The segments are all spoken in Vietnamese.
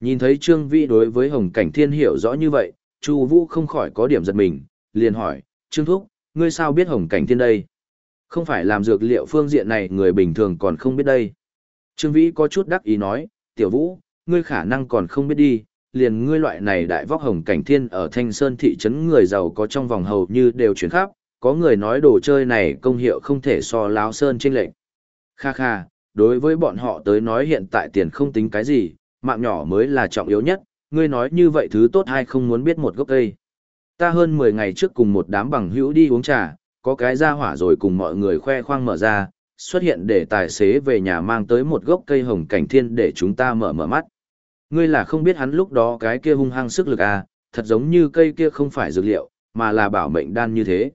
Nhìn thấy Trương Vĩ đối với Hồng Cảnh Thiên hiểu rõ như vậy, Chu Vũ không khỏi có điểm giật mình, liền hỏi, "Trương Thúc, ngươi sao biết Hồng Cảnh Thiên đây? Không phải làm dược liệu phương diện này người bình thường còn không biết đây." Trương Vĩ có chút đắc ý nói, "Tiểu Vũ, ngươi khả năng còn không biết đi, liền ngươi loại này đại vóc Hồng Cảnh Thiên ở Thanh Sơn thị trấn người giàu có trong vòng hầu như đều chuyển khắp, có người nói đồ chơi này công hiệu không thể so lão sơn trên lệnh. Kha kha, đối với bọn họ tới nói hiện tại tiền không tính cái gì, mạng nhỏ mới là trọng yếu nhất, ngươi nói như vậy thứ tốt hay không muốn biết một gốc cây. Ta hơn 10 ngày trước cùng một đám bằng hữu đi uống trà, có cái ra hỏa rồi cùng mọi người khoe khoang mở ra, xuất hiện để tài xế về nhà mang tới một gốc cây hồng cảnh thiên để chúng ta mở mở mắt. Ngươi là không biết hắn lúc đó cái kia hung hăng sức lực à, thật giống như cây kia không phải dược liệu, mà là bảo mệnh đan như thế.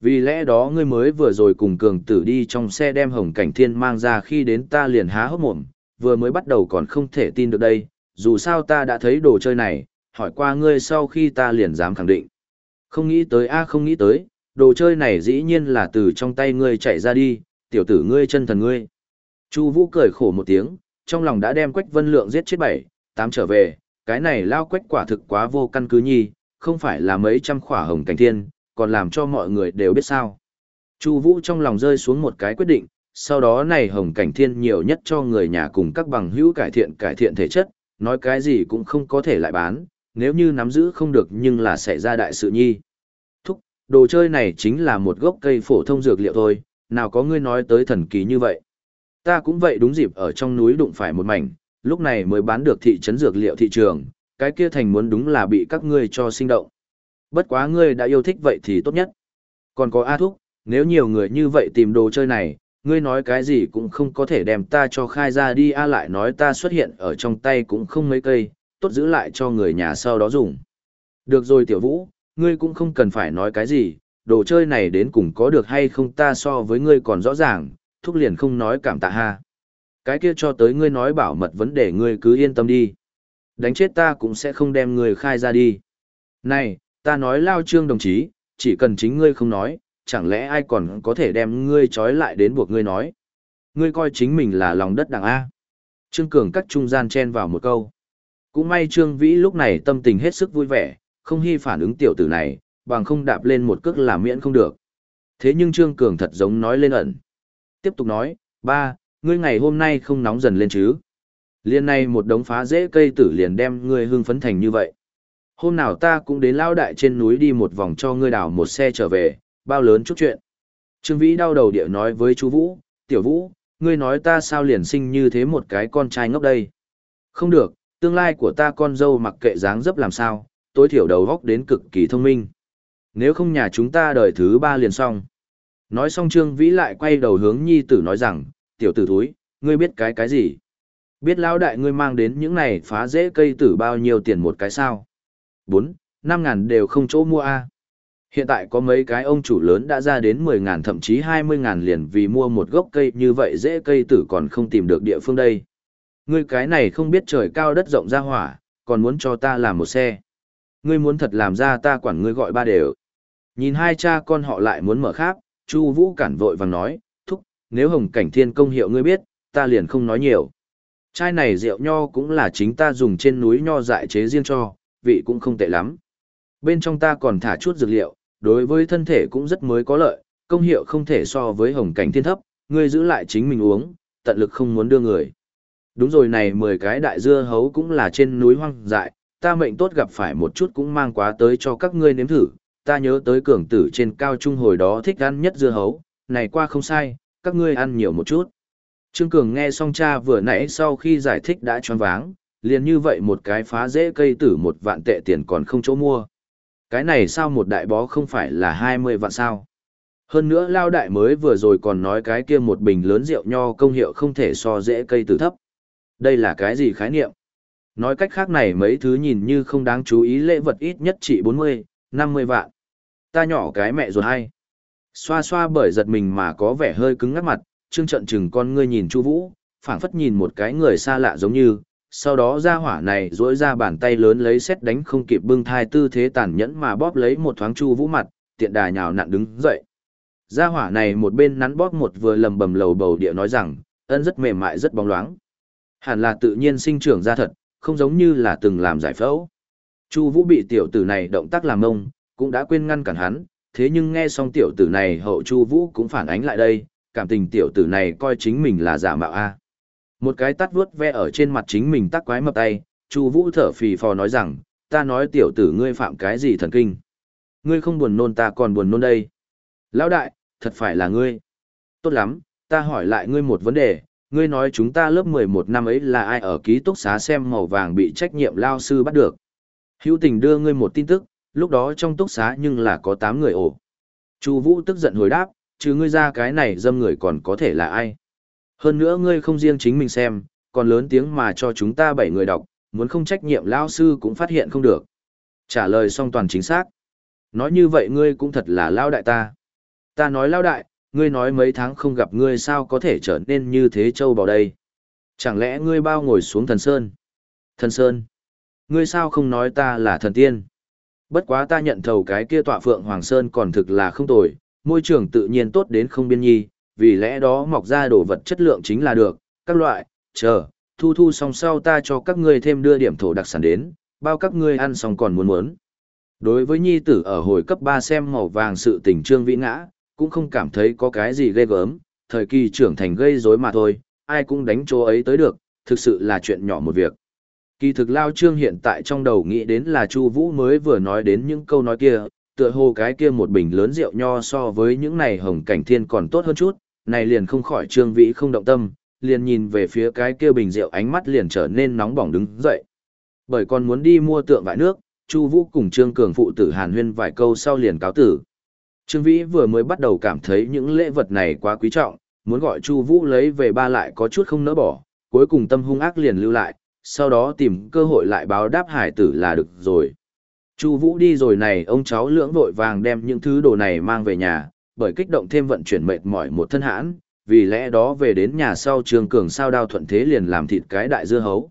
Vì lẽ đó ngươi mới vừa rồi cùng cường tử đi trong xe đem hồng cảnh thiên mang ra khi đến ta liền há hốc mồm, vừa mới bắt đầu còn không thể tin được đây, dù sao ta đã thấy đồ chơi này, hỏi qua ngươi sau khi ta liền dám khẳng định. Không nghĩ tới a không nghĩ tới, đồ chơi này dĩ nhiên là từ trong tay ngươi chạy ra đi, tiểu tử ngươi chân thần ngươi. Chu Vũ cười khổ một tiếng, trong lòng đã đem Quách Vân Lượng giết chết bảy, tám trở về, cái này lao Quách quả thực quá vô căn cứ nhi, không phải là mấy trăm khỏa hồng cảnh thiên, còn làm cho mọi người đều biết sao. Chu Vũ trong lòng rơi xuống một cái quyết định, sau đó này hồng cảnh thiên nhiều nhất cho người nhà cùng các bằng hữu cải thiện cải thiện thể chất, nói cái gì cũng không có thể lại bán, nếu như nắm giữ không được nhưng là sẽ ra đại sự nhi. Thúc, đồ chơi này chính là một gốc cây phổ thông dược liệu thôi, nào có ngươi nói tới thần kỳ như vậy. Ta cũng vậy đúng dịp ở trong núi đụng phải một mảnh, lúc này mới bán được thị trấn dược liệu thị trường, cái kia thành muốn đúng là bị các ngươi cho sinh động. Bất quá ngươi đã yêu thích vậy thì tốt nhất. Còn có A Thúc, nếu nhiều người như vậy tìm đồ chơi này, ngươi nói cái gì cũng không có thể đem ta cho khai ra đi A lại nói ta xuất hiện ở trong tay cũng không mấy cây, tốt giữ lại cho người nhà sau đó dùng. Được rồi tiểu vũ, ngươi cũng không cần phải nói cái gì, đồ chơi này đến cùng có được hay không ta so với ngươi còn rõ ràng, thúc liền không nói cảm tạ ha. Cái kia cho tới ngươi nói bảo mật vấn đề ngươi cứ yên tâm đi. Đánh chết ta cũng sẽ không đem ngươi khai ra đi. Này, ta nói lao trương đồng chí, chỉ cần chính ngươi không nói, chẳng lẽ ai còn có thể đem ngươi trói lại đến buộc ngươi nói. Ngươi coi chính mình là lòng đất đảng A. Trương Cường cắt trung gian chen vào một câu. Cũng may Trương Vĩ lúc này tâm tình hết sức vui vẻ, không hy phản ứng tiểu tử này, bằng không đạp lên một cước làm miễn không được. Thế nhưng Trương Cường thật giống nói lên ẩn. Tiếp tục nói, ba, ngươi ngày hôm nay không nóng dần lên chứ. Liên này một đống phá dễ cây tử liền đem ngươi hưng phấn thành như vậy. Hôm nào ta cũng đến lao đại trên núi đi một vòng cho ngươi đào một xe trở về, bao lớn chút chuyện. Trương Vĩ đau đầu địa nói với chú Vũ, tiểu Vũ, ngươi nói ta sao liền sinh như thế một cái con trai ngốc đây. Không được, tương lai của ta con dâu mặc kệ dáng dấp làm sao, tối thiểu đầu góc đến cực kỳ thông minh. Nếu không nhà chúng ta đời thứ ba liền xong. Nói xong Trương Vĩ lại quay đầu hướng nhi tử nói rằng, tiểu tử thúi, ngươi biết cái cái gì? Biết lão đại ngươi mang đến những này phá dễ cây tử bao nhiêu tiền một cái sao? Bốn, năm ngàn đều không chỗ mua a. Hiện tại có mấy cái ông chủ lớn đã ra đến 10 ngàn thậm chí 20 ngàn liền vì mua một gốc cây như vậy dễ cây tử còn không tìm được địa phương đây. Ngươi cái này không biết trời cao đất rộng ra hỏa, còn muốn cho ta làm một xe. Ngươi muốn thật làm ra ta quản ngươi gọi ba đều. Nhìn hai cha con họ lại muốn mở khác, Chu Vũ cản vội vàng nói, thúc, nếu hồng cảnh thiên công hiệu ngươi biết, ta liền không nói nhiều. Chai này rượu nho cũng là chính ta dùng trên núi nho dại chế riêng cho, vị cũng không tệ lắm. Bên trong ta còn thả chút dược liệu, đối với thân thể cũng rất mới có lợi, công hiệu không thể so với hồng cảnh thiên thấp, ngươi giữ lại chính mình uống, tận lực không muốn đưa người. Đúng rồi này 10 cái đại dưa hấu cũng là trên núi hoang dại, ta mệnh tốt gặp phải một chút cũng mang quá tới cho các ngươi nếm thử, ta nhớ tới cường tử trên cao trung hồi đó thích ăn nhất dưa hấu, này qua không sai, các ngươi ăn nhiều một chút. Trương Cường nghe xong cha vừa nãy sau khi giải thích đã choáng váng, liền như vậy một cái phá dễ cây tử một vạn tệ tiền còn không chỗ mua. Cái này sao một đại bó không phải là 20 vạn sao? Hơn nữa lao đại mới vừa rồi còn nói cái kia một bình lớn rượu nho công hiệu không thể so dễ cây từ thấp. Đây là cái gì khái niệm? Nói cách khác này mấy thứ nhìn như không đáng chú ý lễ vật ít nhất chỉ 40, 50 vạn. Ta nhỏ cái mẹ ruột hay. Xoa xoa bởi giật mình mà có vẻ hơi cứng ngắt mặt, trương trận chừng con ngươi nhìn Chu Vũ, phảng phất nhìn một cái người xa lạ giống như, sau đó ra hỏa này duỗi ra bàn tay lớn lấy xét đánh không kịp bưng thai tư thế tàn nhẫn mà bóp lấy một thoáng chu vũ mặt, tiện đà nhào nặn đứng dậy. Ra hỏa này một bên nắn bóp một vừa lầm bầm lầu bầu địa nói rằng, ân rất mềm mại rất bóng loáng. Hẳn là tự nhiên sinh trưởng ra thật, không giống như là từng làm giải phẫu. Chu Vũ bị tiểu tử này động tác làm ngông, cũng đã quên ngăn cản hắn, thế nhưng nghe xong tiểu tử này hậu Chu Vũ cũng phản ánh lại đây, cảm tình tiểu tử này coi chính mình là giả mạo a. Một cái tát vuốt ve ở trên mặt chính mình tắc quái mập tay, Chu Vũ thở phì phò nói rằng, ta nói tiểu tử ngươi phạm cái gì thần kinh? Ngươi không buồn nôn ta còn buồn nôn đây. Lão đại, thật phải là ngươi. Tốt lắm, ta hỏi lại ngươi một vấn đề, ngươi nói chúng ta lớp 11 năm ấy là ai ở ký túc xá xem màu vàng bị trách nhiệm lao sư bắt được. Hữu tình đưa ngươi một tin tức, lúc đó trong túc xá nhưng là có 8 người ổ. Chu Vũ tức giận hồi đáp, chứ ngươi ra cái này dâm người còn có thể là ai. Hơn nữa ngươi không riêng chính mình xem, còn lớn tiếng mà cho chúng ta bảy người đọc, muốn không trách nhiệm lao sư cũng phát hiện không được. Trả lời xong toàn chính xác. Nói như vậy ngươi cũng thật là lao đại ta. Ta nói lao đại, ngươi nói mấy tháng không gặp ngươi sao có thể trở nên như thế châu bò đây. Chẳng lẽ ngươi bao ngồi xuống thần sơn? Thần sơn? Ngươi sao không nói ta là thần tiên? Bất quá ta nhận thầu cái kia tọa phượng Hoàng Sơn còn thực là không tồi, môi trường tự nhiên tốt đến không biên nhi, vì lẽ đó mọc ra đồ vật chất lượng chính là được, các loại, chờ, thu thu xong sau ta cho các ngươi thêm đưa điểm thổ đặc sản đến, bao các ngươi ăn xong còn muốn muốn. Đối với nhi tử ở hồi cấp 3 xem màu vàng sự tình trương vĩ ngã, cũng không cảm thấy có cái gì ghê gớm, thời kỳ trưởng thành gây rối mà thôi, ai cũng đánh chỗ ấy tới được, thực sự là chuyện nhỏ một việc. Kỳ thực Lao Trương hiện tại trong đầu nghĩ đến là Chu Vũ mới vừa nói đến những câu nói kia, tựa hồ cái kia một bình lớn rượu nho so với những này hồng cảnh thiên còn tốt hơn chút, này liền không khỏi Trương Vĩ không động tâm, liền nhìn về phía cái kia bình rượu ánh mắt liền trở nên nóng bỏng đứng dậy. Bởi còn muốn đi mua tượng vải nước, Chu Vũ cùng Trương Cường phụ tử Hàn Huyên vài câu sau liền cáo tử. Trương Vĩ vừa mới bắt đầu cảm thấy những lễ vật này quá quý trọng, muốn gọi Chu Vũ lấy về ba lại có chút không nỡ bỏ, cuối cùng tâm hung ác liền lưu lại, sau đó tìm cơ hội lại báo đáp hải tử là được rồi. Chu Vũ đi rồi này, ông cháu lưỡng vội vàng đem những thứ đồ này mang về nhà, bởi kích động thêm vận chuyển mệt mỏi một thân hãn, vì lẽ đó về đến nhà sau Trương Cường sao đao thuận thế liền làm thịt cái đại dưa hấu.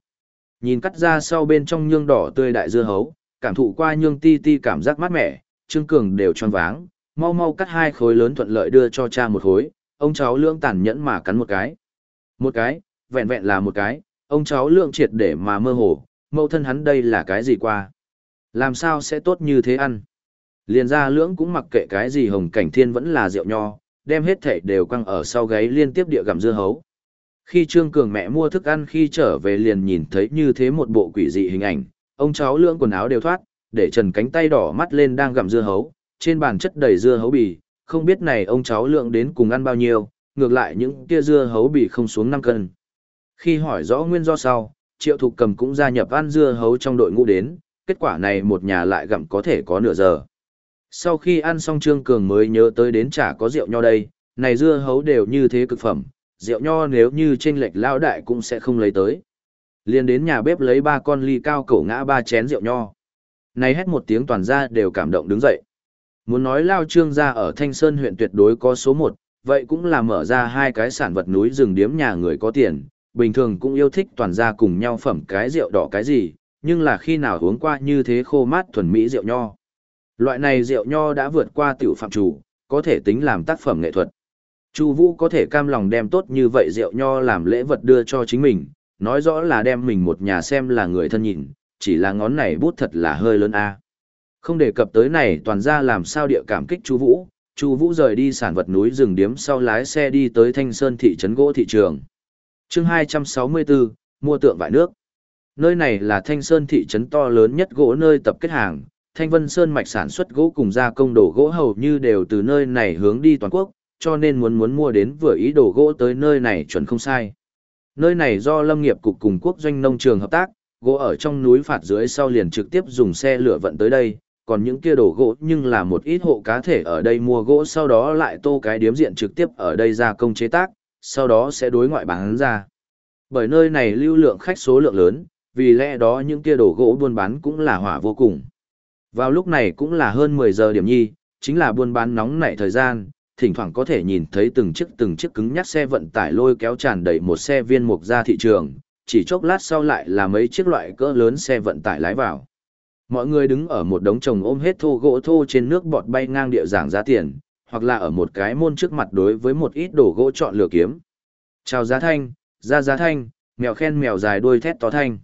Nhìn cắt ra sau bên trong nhương đỏ tươi đại dưa hấu, cảm thụ qua nhương ti ti cảm giác mát mẻ, Trương Cường đều choáng váng, mau mau cắt hai khối lớn thuận lợi đưa cho cha một khối, ông cháu lưỡng tàn nhẫn mà cắn một cái. Một cái, vẹn vẹn là một cái, ông cháu lượng triệt để mà mơ hồ, mẫu thân hắn đây là cái gì qua. Làm sao sẽ tốt như thế ăn? Liền ra lưỡng cũng mặc kệ cái gì hồng cảnh thiên vẫn là rượu nho, đem hết thảy đều quăng ở sau gáy liên tiếp địa gặm dưa hấu. Khi Trương Cường mẹ mua thức ăn khi trở về liền nhìn thấy như thế một bộ quỷ dị hình ảnh, ông cháu lưỡng quần áo đều thoát, để trần cánh tay đỏ mắt lên đang gặm dưa hấu, trên bàn chất đầy dưa hấu bì, không biết này ông cháu lượng đến cùng ăn bao nhiêu, ngược lại những kia dưa hấu bì không xuống 5 cân. Khi hỏi rõ nguyên do sau, Triệu Thục Cầm cũng gia nhập ăn dưa hấu trong đội ngũ đến, kết quả này một nhà lại gặm có thể có nửa giờ. Sau khi ăn xong Trương Cường mới nhớ tới đến chả có rượu nho đây, này dưa hấu đều như thế cực phẩm, rượu nho nếu như trên lệch lao đại cũng sẽ không lấy tới. Liên đến nhà bếp lấy ba con ly cao cổ ngã ba chén rượu nho. Này hét một tiếng toàn ra đều cảm động đứng dậy. Muốn nói lao trương gia ở Thanh Sơn huyện tuyệt đối có số một, vậy cũng là mở ra hai cái sản vật núi rừng điếm nhà người có tiền, bình thường cũng yêu thích toàn gia cùng nhau phẩm cái rượu đỏ cái gì, nhưng là khi nào uống qua như thế khô mát thuần mỹ rượu nho. Loại này rượu nho đã vượt qua tiểu phạm chủ, có thể tính làm tác phẩm nghệ thuật. Chu Vũ có thể cam lòng đem tốt như vậy rượu nho làm lễ vật đưa cho chính mình, nói rõ là đem mình một nhà xem là người thân nhìn, chỉ là ngón này bút thật là hơi lớn a. Không đề cập tới này toàn ra làm sao địa cảm kích Chu Vũ, Chu Vũ rời đi sản vật núi rừng điếm sau lái xe đi tới Thanh Sơn thị trấn gỗ thị trường. Chương 264, mua tượng vải nước. Nơi này là Thanh Sơn thị trấn to lớn nhất gỗ nơi tập kết hàng, Thanh Vân Sơn mạch sản xuất gỗ cùng gia công đồ gỗ hầu như đều từ nơi này hướng đi toàn quốc, cho nên muốn muốn mua đến vừa ý đồ gỗ tới nơi này chuẩn không sai. Nơi này do Lâm nghiệp cục cùng quốc doanh nông trường hợp tác, gỗ ở trong núi phạt dưới sau liền trực tiếp dùng xe lửa vận tới đây, còn những kia đồ gỗ nhưng là một ít hộ cá thể ở đây mua gỗ sau đó lại tô cái điếm diện trực tiếp ở đây gia công chế tác, sau đó sẽ đối ngoại bán ra. Bởi nơi này lưu lượng khách số lượng lớn, vì lẽ đó những kia đồ gỗ buôn bán cũng là hỏa vô cùng. Vào lúc này cũng là hơn 10 giờ điểm nhi, chính là buôn bán nóng nảy thời gian, thỉnh thoảng có thể nhìn thấy từng chiếc từng chiếc cứng nhắc xe vận tải lôi kéo tràn đầy một xe viên mục ra thị trường, chỉ chốc lát sau lại là mấy chiếc loại cỡ lớn xe vận tải lái vào. Mọi người đứng ở một đống chồng ôm hết thô gỗ thô trên nước bọt bay ngang địa giảng giá tiền, hoặc là ở một cái môn trước mặt đối với một ít đồ gỗ chọn lựa kiếm. Chào giá thanh, ra giá thanh, mèo khen mèo dài đuôi thét to thanh.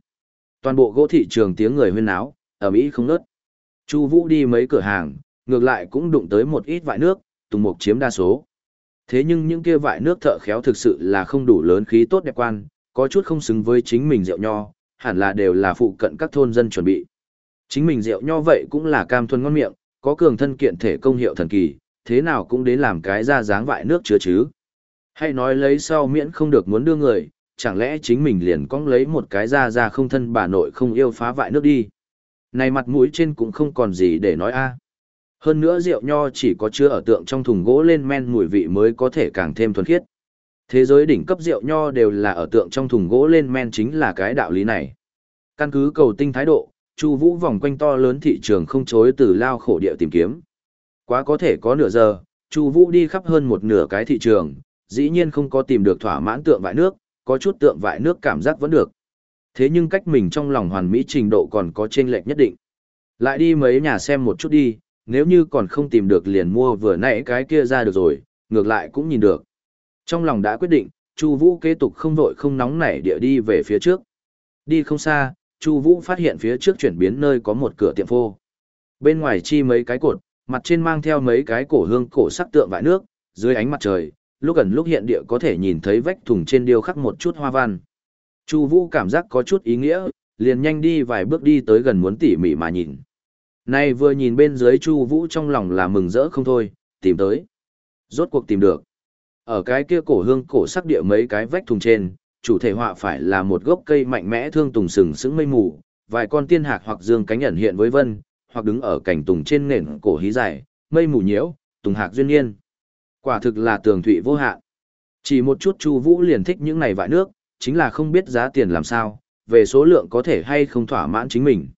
Toàn bộ gỗ thị trường tiếng người huyên náo, ở Mỹ không nớt. Chu Vũ đi mấy cửa hàng, ngược lại cũng đụng tới một ít vại nước, tùng mục chiếm đa số. Thế nhưng những kia vại nước thợ khéo thực sự là không đủ lớn khí tốt đẹp quan, có chút không xứng với chính mình rượu nho, hẳn là đều là phụ cận các thôn dân chuẩn bị. Chính mình rượu nho vậy cũng là cam thuần ngon miệng, có cường thân kiện thể công hiệu thần kỳ, thế nào cũng đến làm cái ra dáng vại nước chứa chứ. Hay nói lấy sau miễn không được muốn đưa người, chẳng lẽ chính mình liền cong lấy một cái ra ra không thân bà nội không yêu phá vại nước đi. Này mặt mũi trên cũng không còn gì để nói a. Hơn nữa rượu nho chỉ có chứa ở tượng trong thùng gỗ lên men mùi vị mới có thể càng thêm thuần khiết. Thế giới đỉnh cấp rượu nho đều là ở tượng trong thùng gỗ lên men chính là cái đạo lý này. Căn cứ cầu tinh thái độ, Chu Vũ vòng quanh to lớn thị trường không chối từ lao khổ địa tìm kiếm. Quá có thể có nửa giờ, Chu Vũ đi khắp hơn một nửa cái thị trường, dĩ nhiên không có tìm được thỏa mãn tượng vại nước, có chút tượng vại nước cảm giác vẫn được. Thế nhưng cách mình trong lòng hoàn mỹ trình độ còn có chênh lệch nhất định. Lại đi mấy nhà xem một chút đi, nếu như còn không tìm được liền mua vừa nãy cái kia ra được rồi, ngược lại cũng nhìn được. Trong lòng đã quyết định, Chu Vũ kế tục không vội không nóng nảy địa đi về phía trước. Đi không xa, Chu Vũ phát hiện phía trước chuyển biến nơi có một cửa tiệm phô. Bên ngoài chi mấy cái cột, mặt trên mang theo mấy cái cổ hương cổ sắc tượng vải nước, dưới ánh mặt trời, lúc gần lúc hiện địa có thể nhìn thấy vách thùng trên điêu khắc một chút hoa văn. Chu Vũ cảm giác có chút ý nghĩa, liền nhanh đi vài bước đi tới gần muốn tỉ mỉ mà nhìn. Nay vừa nhìn bên dưới Chu Vũ trong lòng là mừng rỡ không thôi, tìm tới. Rốt cuộc tìm được. Ở cái kia cổ hương cổ sắc địa mấy cái vách thùng trên, chủ thể họa phải là một gốc cây mạnh mẽ thương tùng sừng sững mây mù, vài con tiên hạc hoặc dương cánh ẩn hiện với vân, hoặc đứng ở cảnh tùng trên nền cổ hí dài, mây mù nhiễu, tùng hạc duyên nhiên. Quả thực là tường thụy vô hạn. Chỉ một chút Chu Vũ liền thích những này vại nước, chính là không biết giá tiền làm sao, về số lượng có thể hay không thỏa mãn chính mình.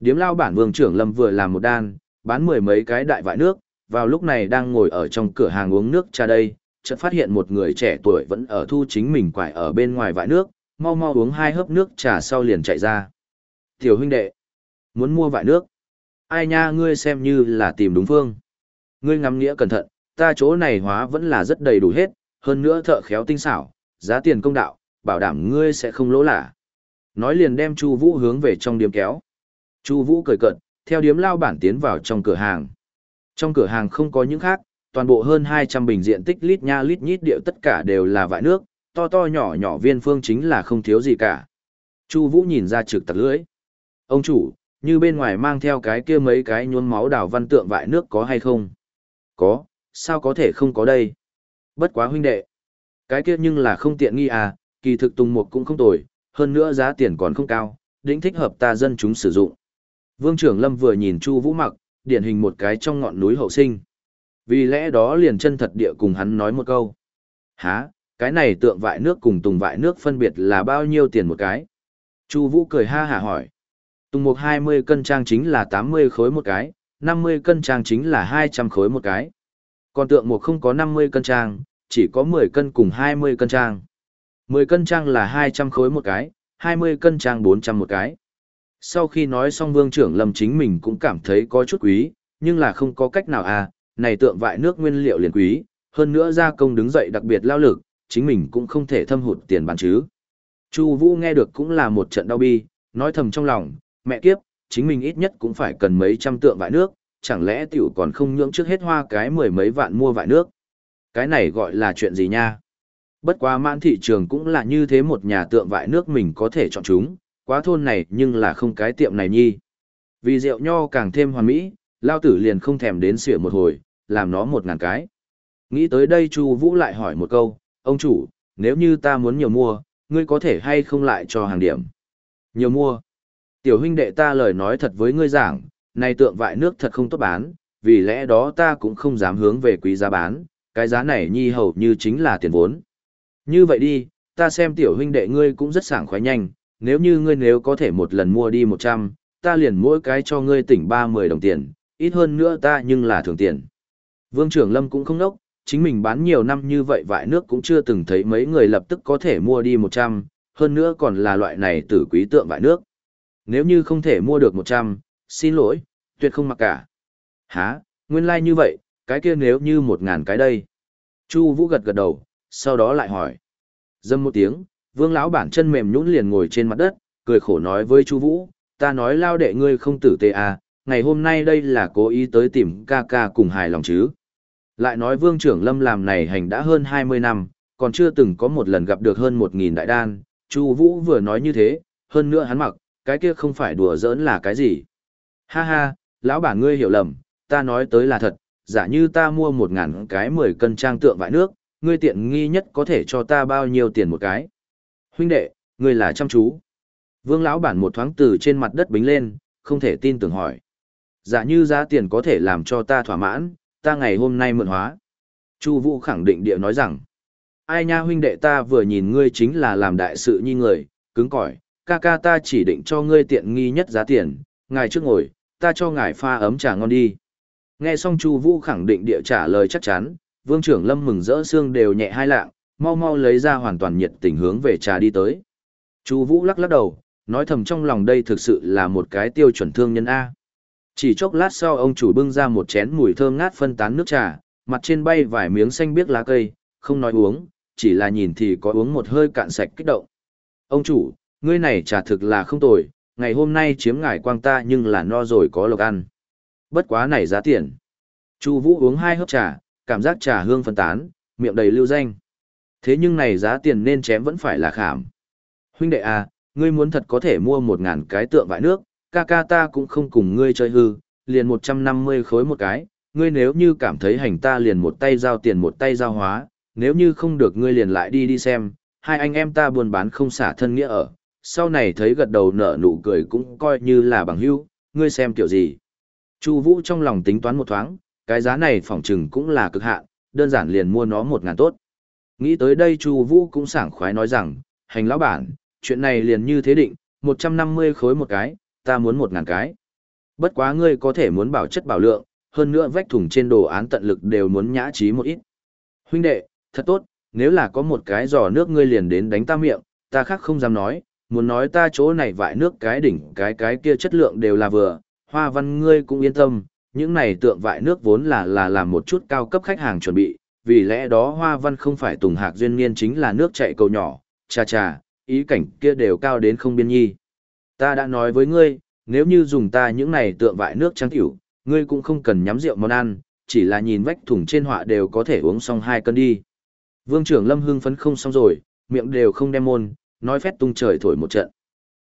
Điếm lao bản Vương trưởng Lâm vừa làm một đan, bán mười mấy cái đại vại nước, vào lúc này đang ngồi ở trong cửa hàng uống nước trà đây, chợt phát hiện một người trẻ tuổi vẫn ở thu chính mình quải ở bên ngoài vại nước, mau mau uống hai hớp nước trà sau liền chạy ra. Tiểu huynh đệ, muốn mua vại nước. Ai nha ngươi xem như là tìm đúng phương. Ngươi ngắm nghĩa cẩn thận, ta chỗ này hóa vẫn là rất đầy đủ hết, hơn nữa thợ khéo tinh xảo, giá tiền công đạo, bảo đảm ngươi sẽ không lỗ lạ. Nói liền đem Chu Vũ hướng về trong điếm kéo. Chu Vũ cười cợt, theo điếm lao bản tiến vào trong cửa hàng. Trong cửa hàng không có những khác, toàn bộ hơn 200 bình diện tích lít nha lít nhít điệu tất cả đều là vải nước, to to nhỏ nhỏ viên phương chính là không thiếu gì cả. Chu Vũ nhìn ra trực tặc lưỡi. Ông chủ, như bên ngoài mang theo cái kia mấy cái nhuốm máu đào văn tượng vải nước có hay không? Có, sao có thể không có đây? Bất quá huynh đệ. Cái kia nhưng là không tiện nghi à, kỳ thực tùng mục cũng không tồi, hơn nữa giá tiền còn không cao, đỉnh thích hợp ta dân chúng sử dụng. Vương trưởng Lâm vừa nhìn Chu Vũ mặc, điển hình một cái trong ngọn núi hậu sinh. Vì lẽ đó liền chân thật địa cùng hắn nói một câu. Hả, cái này tượng vại nước cùng tùng vại nước phân biệt là bao nhiêu tiền một cái? Chu Vũ cười ha hả hỏi. Tùng mục 20 cân trang chính là 80 khối một cái, 50 cân trang chính là 200 khối một cái. Còn tượng một không có 50 cân trang, chỉ có 10 cân cùng 20 cân trang. 10 cân trang là 200 khối một cái, 20 cân trang 400 một cái. Sau khi nói xong vương trưởng lâm chính mình cũng cảm thấy có chút quý, nhưng là không có cách nào à, này tượng vại nước nguyên liệu liền quý, hơn nữa gia công đứng dậy đặc biệt lao lực, chính mình cũng không thể thâm hụt tiền bán chứ. Chu Vũ nghe được cũng là một trận đau bi, nói thầm trong lòng, mẹ kiếp, chính mình ít nhất cũng phải cần mấy trăm tượng vại nước, chẳng lẽ tiểu còn không nhưỡng trước hết hoa cái mười mấy vạn mua vại nước. Cái này gọi là chuyện gì nha? Bất quá mãn thị trường cũng là như thế một nhà tượng vại nước mình có thể chọn chúng, quá thôn này nhưng là không cái tiệm này nhi. Vì rượu nho càng thêm hoàn mỹ, lao tử liền không thèm đến xỉa một hồi, làm nó một ngàn cái. Nghĩ tới đây Chu Vũ lại hỏi một câu, ông chủ, nếu như ta muốn nhiều mua, ngươi có thể hay không lại cho hàng điểm? Nhiều mua. Tiểu huynh đệ ta lời nói thật với ngươi giảng, này tượng vại nước thật không tốt bán, vì lẽ đó ta cũng không dám hướng về quý giá bán, cái giá này nhi hầu như chính là tiền vốn. Như vậy đi, ta xem tiểu huynh đệ ngươi cũng rất sảng khoái nhanh, nếu như ngươi nếu có thể một lần mua đi 100, ta liền mỗi cái cho ngươi tỉnh 30 đồng tiền, ít hơn nữa ta nhưng là thường tiền. Vương trưởng Lâm cũng không nốc, chính mình bán nhiều năm như vậy vại nước cũng chưa từng thấy mấy người lập tức có thể mua đi 100, hơn nữa còn là loại này tử quý tượng vại nước. Nếu như không thể mua được 100, xin lỗi, tuyệt không mặc cả. Hả, nguyên lai like như vậy, cái kia nếu như một ngàn cái đây. Chu Vũ gật gật đầu, sau đó lại hỏi. Dâm một tiếng, vương lão bản chân mềm nhũn liền ngồi trên mặt đất, cười khổ nói với Chu Vũ, ta nói lao đệ ngươi không tử tế à, ngày hôm nay đây là cố ý tới tìm ca ca cùng hài lòng chứ. Lại nói Vương trưởng Lâm làm này hành đã hơn 20 năm, còn chưa từng có một lần gặp được hơn 1000 đại đan, Chu Vũ vừa nói như thế, hơn nữa hắn mặc, cái kia không phải đùa giỡn là cái gì. Ha ha, lão bản ngươi hiểu lầm, ta nói tới là thật, giả như ta mua một ngàn cái 10 cân trang tượng vải nước, ngươi tiện nghi nhất có thể cho ta bao nhiêu tiền một cái. Huynh đệ, ngươi là chăm chú. Vương lão bản một thoáng từ trên mặt đất bính lên, không thể tin tưởng hỏi. Giả như giá tiền có thể làm cho ta thỏa mãn, ta ngày hôm nay mượn hóa. Chu Vũ khẳng định địa nói rằng, ai nha huynh đệ ta vừa nhìn ngươi chính là làm đại sự như người, cứng cỏi, ca ca ta chỉ định cho ngươi tiện nghi nhất giá tiền, ngài trước ngồi, ta cho ngài pha ấm trà ngon đi. Nghe xong Chu Vũ khẳng định địa trả lời chắc chắn, Vương trưởng Lâm mừng rỡ xương đều nhẹ hai lạng, mau mau lấy ra hoàn toàn nhiệt tình hướng về trà đi tới. Chu Vũ lắc lắc đầu, nói thầm trong lòng đây thực sự là một cái tiêu chuẩn thương nhân a. Chỉ chốc lát sau ông chủ bưng ra một chén mùi thơm ngát phân tán nước trà, mặt trên bay vài miếng xanh biếc lá cây, không nói uống, chỉ là nhìn thì có uống một hơi cạn sạch kích động. Ông chủ, ngươi này trà thực là không tồi, ngày hôm nay chiếm ngài quang ta nhưng là no rồi có lộc ăn. Bất quá này giá tiền. Chu Vũ uống hai hớp trà, cảm giác trà hương phân tán, miệng đầy lưu danh. Thế nhưng này giá tiền nên chém vẫn phải là khảm. Huynh đệ à, ngươi muốn thật có thể mua một ngàn cái tượng vại nước, ca ca ta cũng không cùng ngươi chơi hư, liền 150 khối một cái, ngươi nếu như cảm thấy hành ta liền một tay giao tiền một tay giao hóa, nếu như không được ngươi liền lại đi đi xem, hai anh em ta buôn bán không xả thân nghĩa ở, sau này thấy gật đầu nở nụ cười cũng coi như là bằng hữu, ngươi xem kiểu gì. Chu Vũ trong lòng tính toán một thoáng, cái giá này phỏng chừng cũng là cực hạn, đơn giản liền mua nó một ngàn tốt. Nghĩ tới đây Chu Vũ cũng sảng khoái nói rằng, hành lão bản, chuyện này liền như thế định, 150 khối một cái, ta muốn một ngàn cái. Bất quá ngươi có thể muốn bảo chất bảo lượng, hơn nữa vách thùng trên đồ án tận lực đều muốn nhã trí một ít. Huynh đệ, thật tốt, nếu là có một cái giò nước ngươi liền đến đánh ta miệng, ta khác không dám nói, muốn nói ta chỗ này vại nước cái đỉnh cái cái kia chất lượng đều là vừa, hoa văn ngươi cũng yên tâm, những này tượng vại nước vốn là là làm một chút cao cấp khách hàng chuẩn bị, vì lẽ đó hoa văn không phải tùng hạc duyên niên chính là nước chạy cầu nhỏ, cha cha, ý cảnh kia đều cao đến không biên nhi. Ta đã nói với ngươi, nếu như dùng ta những này tượng vại nước trắng tiểu, ngươi cũng không cần nhắm rượu món ăn, chỉ là nhìn vách thùng trên họa đều có thể uống xong hai cân đi. Vương trưởng Lâm hưng phấn không xong rồi, miệng đều không đem môn, nói phét tung trời thổi một trận.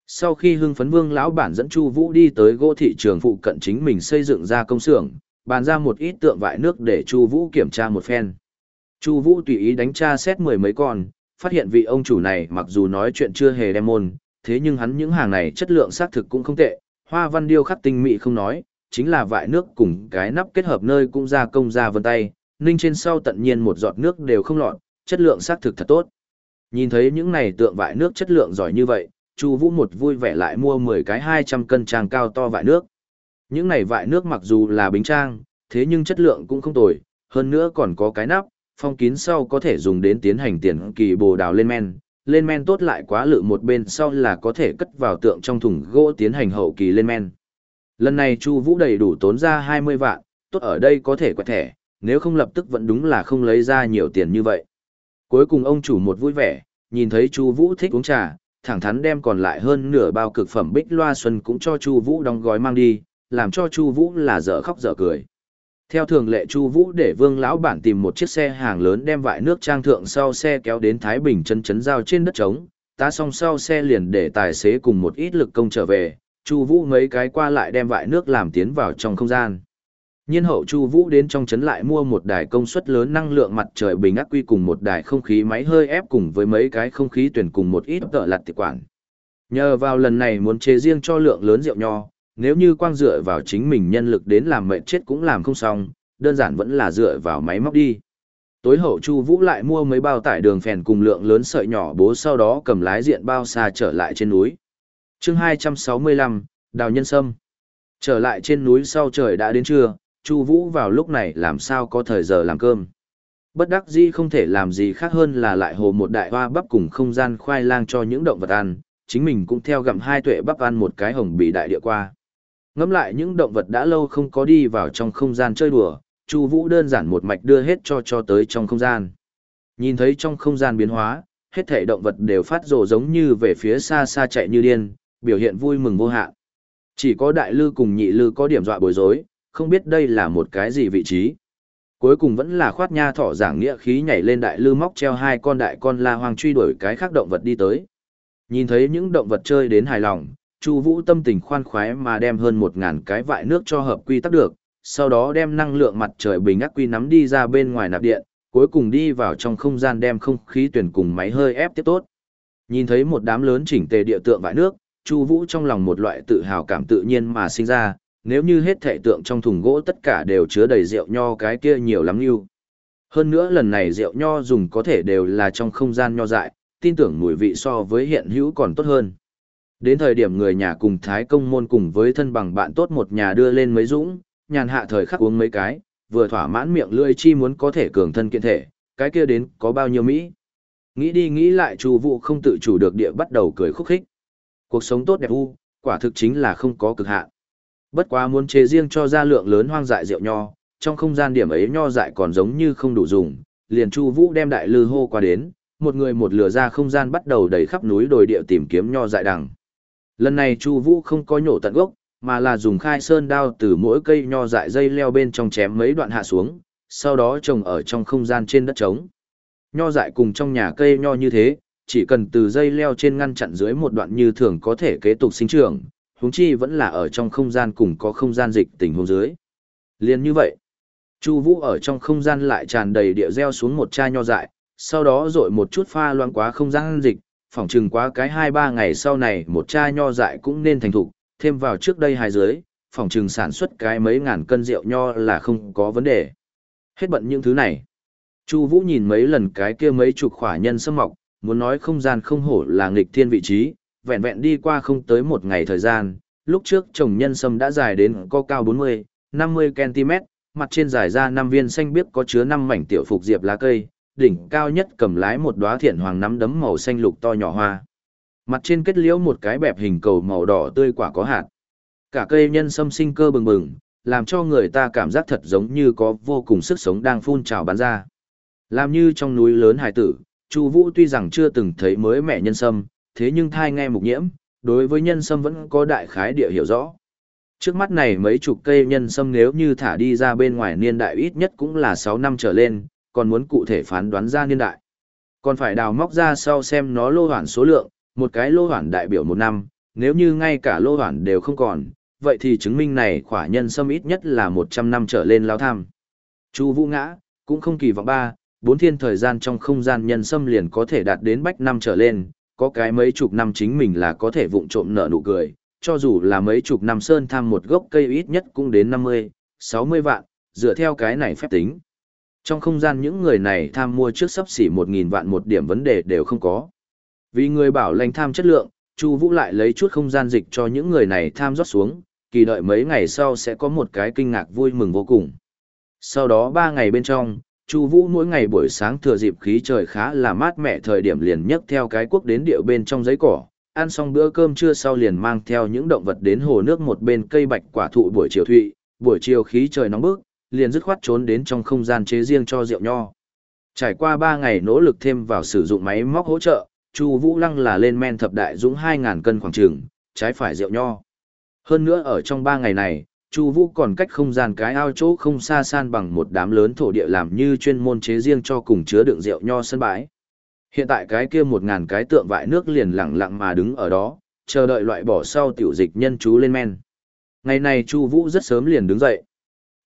Sau khi hưng phấn Vương lão bản dẫn Chu Vũ đi tới gỗ thị trường phụ cận chính mình xây dựng ra công xưởng, bàn ra một ít tượng vại nước để Chu Vũ kiểm tra một phen. Chu Vũ tùy ý đánh tra xét mười mấy con, phát hiện vị ông chủ này mặc dù nói chuyện chưa hề đem môn, thế nhưng hắn những hàng này chất lượng xác thực cũng không tệ, hoa văn điêu khắc tinh mỹ không nói, chính là vại nước cùng cái nắp kết hợp nơi cũng ra công ra vân tay, ninh trên sau tận nhiên một giọt nước đều không lọt, chất lượng xác thực thật tốt. Nhìn thấy những này tượng vại nước chất lượng giỏi như vậy, Chu Vũ một vui vẻ lại mua 10 cái 200 cân trang cao to vại nước. Những này vại nước mặc dù là bình trang, thế nhưng chất lượng cũng không tồi, hơn nữa còn có cái nắp, phong kín sau có thể dùng đến tiến hành tiền kỳ bồ đào lên men, lên men tốt lại quá lự một bên sau là có thể cất vào tượng trong thùng gỗ tiến hành hậu kỳ lên men. Lần này Chu Vũ đầy đủ tốn ra 20 vạn, tốt ở đây có thể quẹt thẻ, nếu không lập tức vẫn đúng là không lấy ra nhiều tiền như vậy. Cuối cùng ông chủ một vui vẻ, nhìn thấy Chu Vũ thích uống trà, thẳng thắn đem còn lại hơn nửa bao cực phẩm bích loa xuân cũng cho Chu Vũ đóng gói mang đi, làm cho Chu Vũ là dở khóc dở cười. Theo thường lệ Chu Vũ để Vương lão bản tìm một chiếc xe hàng lớn đem vại nước trang thượng sau xe kéo đến Thái Bình chân chấn giao trên đất trống, ta xong sau xe liền để tài xế cùng một ít lực công trở về, Chu Vũ mấy cái qua lại đem vại nước làm tiến vào trong không gian. Nhiên hậu Chu Vũ đến trong trấn lại mua một đài công suất lớn năng lượng mặt trời bình ắc quy cùng một đài không khí máy hơi ép cùng với mấy cái không khí tuyển cùng một ít tợ lặt tiệp quản. Nhờ vào lần này muốn chế riêng cho lượng lớn rượu nho, nếu như quang dựa vào chính mình nhân lực đến làm mệt chết cũng làm không xong, đơn giản vẫn là dựa vào máy móc đi. Tối hậu Chu Vũ lại mua mấy bao tải đường phèn cùng lượng lớn sợi nhỏ bố sau đó cầm lái diện bao xa trở lại trên núi. Chương 265, Đào Nhân Sâm. Trở lại trên núi sau trời đã đến trưa, Chu Vũ vào lúc này làm sao có thời giờ làm cơm. Bất đắc dĩ không thể làm gì khác hơn là lại hồ một đại hoa bắp cùng không gian khoai lang cho những động vật ăn, chính mình cũng theo gặm hai tuệ bắp ăn một cái hồng bì đại địa qua. Ngẫm lại những động vật đã lâu không có đi vào trong không gian chơi đùa, Chu Vũ đơn giản một mạch đưa hết cho cho tới trong không gian. Nhìn thấy trong không gian biến hóa, hết thảy động vật đều phát rồ giống như về phía xa xa chạy như điên, biểu hiện vui mừng vô hạn. Chỉ có đại lư cùng nhị lư có điểm dọa bối rối, không biết đây là một cái gì vị trí. Cuối cùng vẫn là khoát nha thỏ giảng nghĩa khí nhảy lên đại lư móc treo hai con đại con la hoang truy đuổi cái khác động vật đi tới. Nhìn thấy những động vật chơi đến hài lòng, Chu Vũ tâm tình khoan khoái mà đem hơn một ngàn cái vại nước cho hợp quy tắc được, sau đó đem năng lượng mặt trời bình ác quy nắm đi ra bên ngoài nạp điện, cuối cùng đi vào trong không gian đem không khí tuyển cùng máy hơi ép tiếp tốt. Nhìn thấy một đám lớn chỉnh tề địa tượng vại nước, Chu Vũ trong lòng một loại tự hào cảm tự nhiên mà sinh ra, nếu như hết thệ tượng trong thùng gỗ tất cả đều chứa đầy rượu nho cái kia nhiều lắm lưu. Hơn nữa lần này rượu nho dùng có thể đều là trong không gian nho dại, tin tưởng mùi vị so với hiện hữu còn tốt hơn. Đến thời điểm người nhà cùng Thái công môn cùng với thân bằng bạn tốt một nhà đưa lên mấy dũng, nhàn hạ thời khắc uống mấy cái, vừa thỏa mãn miệng lưỡi chi muốn có thể cường thân kiện thể, cái kia đến có bao nhiêu Mỹ. Nghĩ đi nghĩ lại Chu vụ không tự chủ được địa bắt đầu cười khúc khích. Cuộc sống tốt đẹp u, quả thực chính là không có cực hạn. Bất quá muốn chế riêng cho ra lượng lớn hoang dại rượu nho, trong không gian điểm ấy nho dại còn giống như không đủ dùng, liền Chu Vũ đem đại lư hô qua đến, một người một lửa ra không gian bắt đầu đầy khắp núi đồi địa tìm kiếm nho dại đằng. Lần này Chu Vũ không có nhổ tận gốc, mà là dùng khai sơn đao từ mỗi cây nho dại dây leo bên trong chém mấy đoạn hạ xuống, sau đó trồng ở trong không gian trên đất trống. Nho dại cùng trong nhà cây nho như thế, chỉ cần từ dây leo trên ngăn chặn dưới một đoạn như thường có thể kế tục sinh trưởng, huống chi vẫn là ở trong không gian cùng có không gian dịch tình huống dưới. Liên như vậy, Chu Vũ ở trong không gian lại tràn đầy địa gieo xuống một chai nho dại, sau đó rọi một chút pha loãng quá không gian dịch, phỏng chừng quá cái 2-3 ngày sau này một chai nho dại cũng nên thành thục, thêm vào trước đây hai dưới, phỏng chừng sản xuất cái mấy ngàn cân rượu nho là không có vấn đề. Hết bận những thứ này. Chu Vũ nhìn mấy lần cái kia mấy chục khỏa nhân sâm mọc, muốn nói không gian không hổ là nghịch thiên vị trí, vẹn vẹn đi qua không tới một ngày thời gian, lúc trước trồng nhân sâm đã dài đến có cao 40, 50 cm, mặt trên dài ra năm viên xanh biếc có chứa năm mảnh tiểu phục diệp lá cây, đỉnh cao nhất cầm lái một đóa thiện hoàng nắm đấm màu xanh lục to nhỏ hoa. Mặt trên kết liễu một cái bẹp hình cầu màu đỏ tươi quả có hạt. Cả cây nhân sâm sinh cơ bừng bừng, làm cho người ta cảm giác thật giống như có vô cùng sức sống đang phun trào bắn ra. Làm như trong núi lớn hải tử, Chu Vũ tuy rằng chưa từng thấy mới mẹ nhân sâm, thế nhưng thai nghe mục nhiễm, đối với nhân sâm vẫn có đại khái địa hiểu rõ. Trước mắt này mấy chục cây nhân sâm nếu như thả đi ra bên ngoài niên đại ít nhất cũng là 6 năm trở lên, còn muốn cụ thể phán đoán ra niên đại. Còn phải đào móc ra sau xem nó lô hoản số lượng, một cái lô hoản đại biểu một năm, nếu như ngay cả lô hoản đều không còn, vậy thì chứng minh này khỏa nhân sâm ít nhất là 100 năm trở lên lao tham. Chu Vũ Ngã, cũng không kỳ vọng ba, bốn thiên thời gian trong không gian nhân sâm liền có thể đạt đến bách năm trở lên, có cái mấy chục năm chính mình là có thể vụng trộm nợ nụ cười, cho dù là mấy chục năm sơn tham một gốc cây ít nhất cũng đến 50, 60 vạn, dựa theo cái này phép tính. Trong không gian những người này tham mua trước sắp xỉ 1.000 vạn một điểm vấn đề đều không có. Vì người bảo lãnh tham chất lượng, Chu Vũ lại lấy chút không gian dịch cho những người này tham rót xuống, kỳ đợi mấy ngày sau sẽ có một cái kinh ngạc vui mừng vô cùng. Sau đó 3 ngày bên trong, Chu Vũ mỗi ngày buổi sáng thừa dịp khí trời khá là mát mẻ thời điểm liền nhấc theo cái cuốc đến điệu bên trong giấy cỏ, ăn xong bữa cơm trưa sau liền mang theo những động vật đến hồ nước một bên cây bạch quả thụ buổi chiều thụy, buổi chiều khí trời nóng bức, liền dứt khoát trốn đến trong không gian chế riêng cho rượu nho. Trải qua 3 ngày nỗ lực thêm vào sử dụng máy móc hỗ trợ, Chu Vũ Lăng là lên men thập đại dũng 2000 cân khoảng chừng, trái phải rượu nho. Hơn nữa ở trong 3 ngày này, Chu Vũ còn cách không gian cái ao chỗ không xa san bằng một đám lớn thổ địa làm như chuyên môn chế riêng cho cùng chứa đựng rượu nho sân bãi. Hiện tại cái kia 1000 cái tượng vại nước liền lặng lặng mà đứng ở đó, chờ đợi loại bỏ sau tiểu dịch nhân chú lên men. Ngày này Chu Vũ rất sớm liền đứng dậy.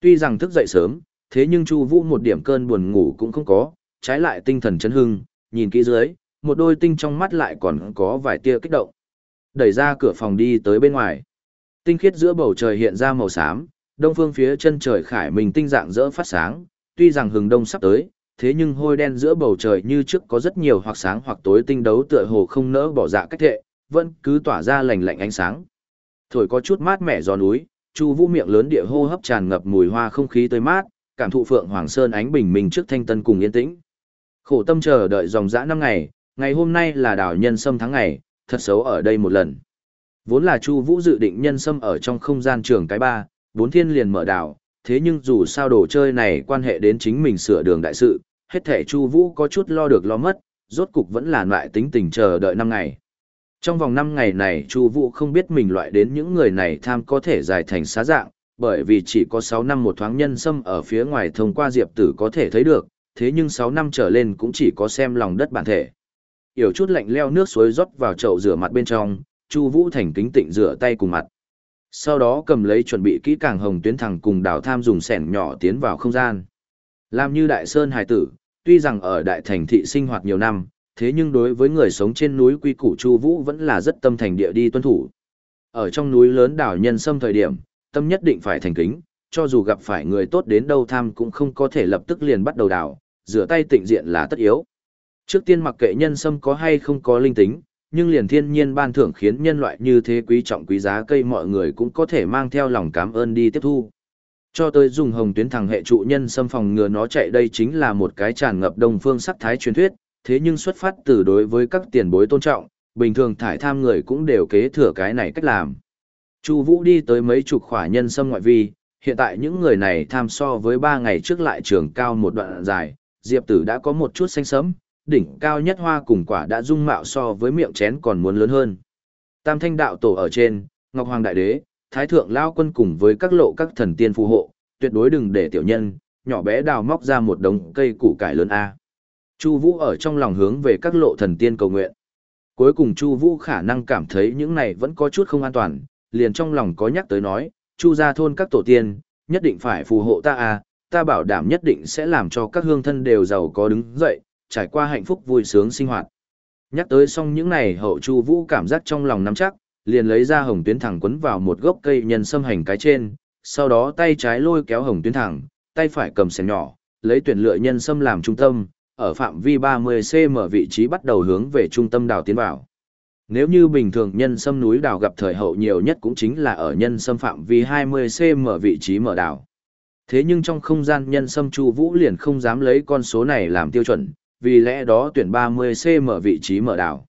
Tuy rằng thức dậy sớm, thế nhưng Chu Vũ một điểm cơn buồn ngủ cũng không có, trái lại tinh thần chấn hưng, nhìn kỹ dưới, một đôi tinh trong mắt lại còn có vài tia kích động. Đẩy ra cửa phòng đi tới bên ngoài. Tinh khiết giữa bầu trời hiện ra màu xám, đông phương phía chân trời khải mình tinh dạng rỡ phát sáng, tuy rằng hừng đông sắp tới, thế nhưng hôi đen giữa bầu trời như trước có rất nhiều hoặc sáng hoặc tối tinh đấu tựa hồ không nỡ bỏ dạ cách thệ, vẫn cứ tỏa ra lành lạnh ánh sáng. Thổi có chút mát mẻ gió núi, Chu Vũ miệng lớn địa hô hấp tràn ngập mùi hoa không khí tươi mát, cảm thụ phượng hoàng sơn ánh bình minh trước thanh tân cùng yên tĩnh. Khổ tâm chờ đợi dòng dã năm ngày, ngày hôm nay là đảo nhân sâm tháng ngày, thật xấu ở đây một lần. Vốn là Chu Vũ dự định nhân sâm ở trong không gian trường cái ba, bốn thiên liền mở đảo, thế nhưng dù sao đồ chơi này quan hệ đến chính mình sửa đường đại sự, hết thể Chu Vũ có chút lo được lo mất, rốt cục vẫn là loại tính tình chờ đợi năm ngày. Trong vòng năm ngày này Chu Vũ không biết mình loại đến những người này tham có thể giải thành xá dạng, bởi vì chỉ có 6 năm một thoáng nhân xâm ở phía ngoài thông qua Diệp Tử có thể thấy được, thế nhưng 6 năm trở lên cũng chỉ có xem lòng đất bản thể. Yểu chút lạnh leo nước suối rót vào chậu rửa mặt bên trong, Chu Vũ thành kính tịnh rửa tay cùng mặt. Sau đó cầm lấy chuẩn bị kỹ càng hồng tuyến thẳng cùng đào tham dùng sẻn nhỏ tiến vào không gian. Làm như đại sơn hải tử, tuy rằng ở đại thành thị sinh hoạt nhiều năm, thế nhưng đối với người sống trên núi quy củ Chu Vũ vẫn là rất tâm thành địa đi tuân thủ. Ở trong núi lớn đảo nhân sâm thời điểm, tâm nhất định phải thành kính, cho dù gặp phải người tốt đến đâu tham cũng không có thể lập tức liền bắt đầu đảo, rửa tay tịnh diện là tất yếu. Trước tiên mặc kệ nhân sâm có hay không có linh tính, nhưng liền thiên nhiên ban thưởng khiến nhân loại như thế quý trọng quý giá cây mọi người cũng có thể mang theo lòng cảm ơn đi tiếp thu. Cho tới dùng hồng tuyến thẳng hệ trụ nhân xâm phòng ngừa nó chạy đây chính là một cái tràn ngập đông phương sắc thái truyền thuyết, thế nhưng xuất phát từ đối với các tiền bối tôn trọng, bình thường thải tham người cũng đều kế thừa cái này cách làm. Chu Vũ đi tới mấy chục khỏa nhân xâm ngoại vi, hiện tại những người này tham so với 3 ngày trước lại trưởng cao một đoạn dài, Diệp Tử đã có một chút xanh sẫm, đỉnh cao nhất hoa cùng quả đã dung mạo so với miệng chén còn muốn lớn hơn. Tam Thanh đạo tổ ở trên, Ngọc Hoàng đại đế, Thái thượng lao quân cùng với các lộ các thần tiên phù hộ, tuyệt đối đừng để tiểu nhân, nhỏ bé đào móc ra một đống cây củ cải lớn a. Chu Vũ ở trong lòng hướng về các lộ thần tiên cầu nguyện. Cuối cùng Chu Vũ khả năng cảm thấy những này vẫn có chút không an toàn, liền trong lòng có nhắc tới nói, Chu gia thôn các tổ tiên, nhất định phải phù hộ ta a, ta bảo đảm nhất định sẽ làm cho các hương thân đều giàu có đứng dậy, trải qua hạnh phúc vui sướng sinh hoạt. Nhắc tới xong những này hậu Chu Vũ cảm giác trong lòng nắm chắc, liền lấy ra hồng tuyến thẳng quấn vào một gốc cây nhân sâm hành cái trên, sau đó tay trái lôi kéo hồng tuyến thẳng, tay phải cầm xẻng nhỏ, lấy tuyển lựa nhân sâm làm trung tâm, ở phạm vi 30cm vị trí bắt đầu hướng về trung tâm đào tiến vào. Nếu như bình thường nhân sâm núi đào gặp thời hậu nhiều nhất cũng chính là ở nhân sâm phạm vi 20cm vị trí mở đào. Thế nhưng trong không gian nhân sâm Chu Vũ liền không dám lấy con số này làm tiêu chuẩn, vì lẽ đó tuyển 30cm vị trí mở đào.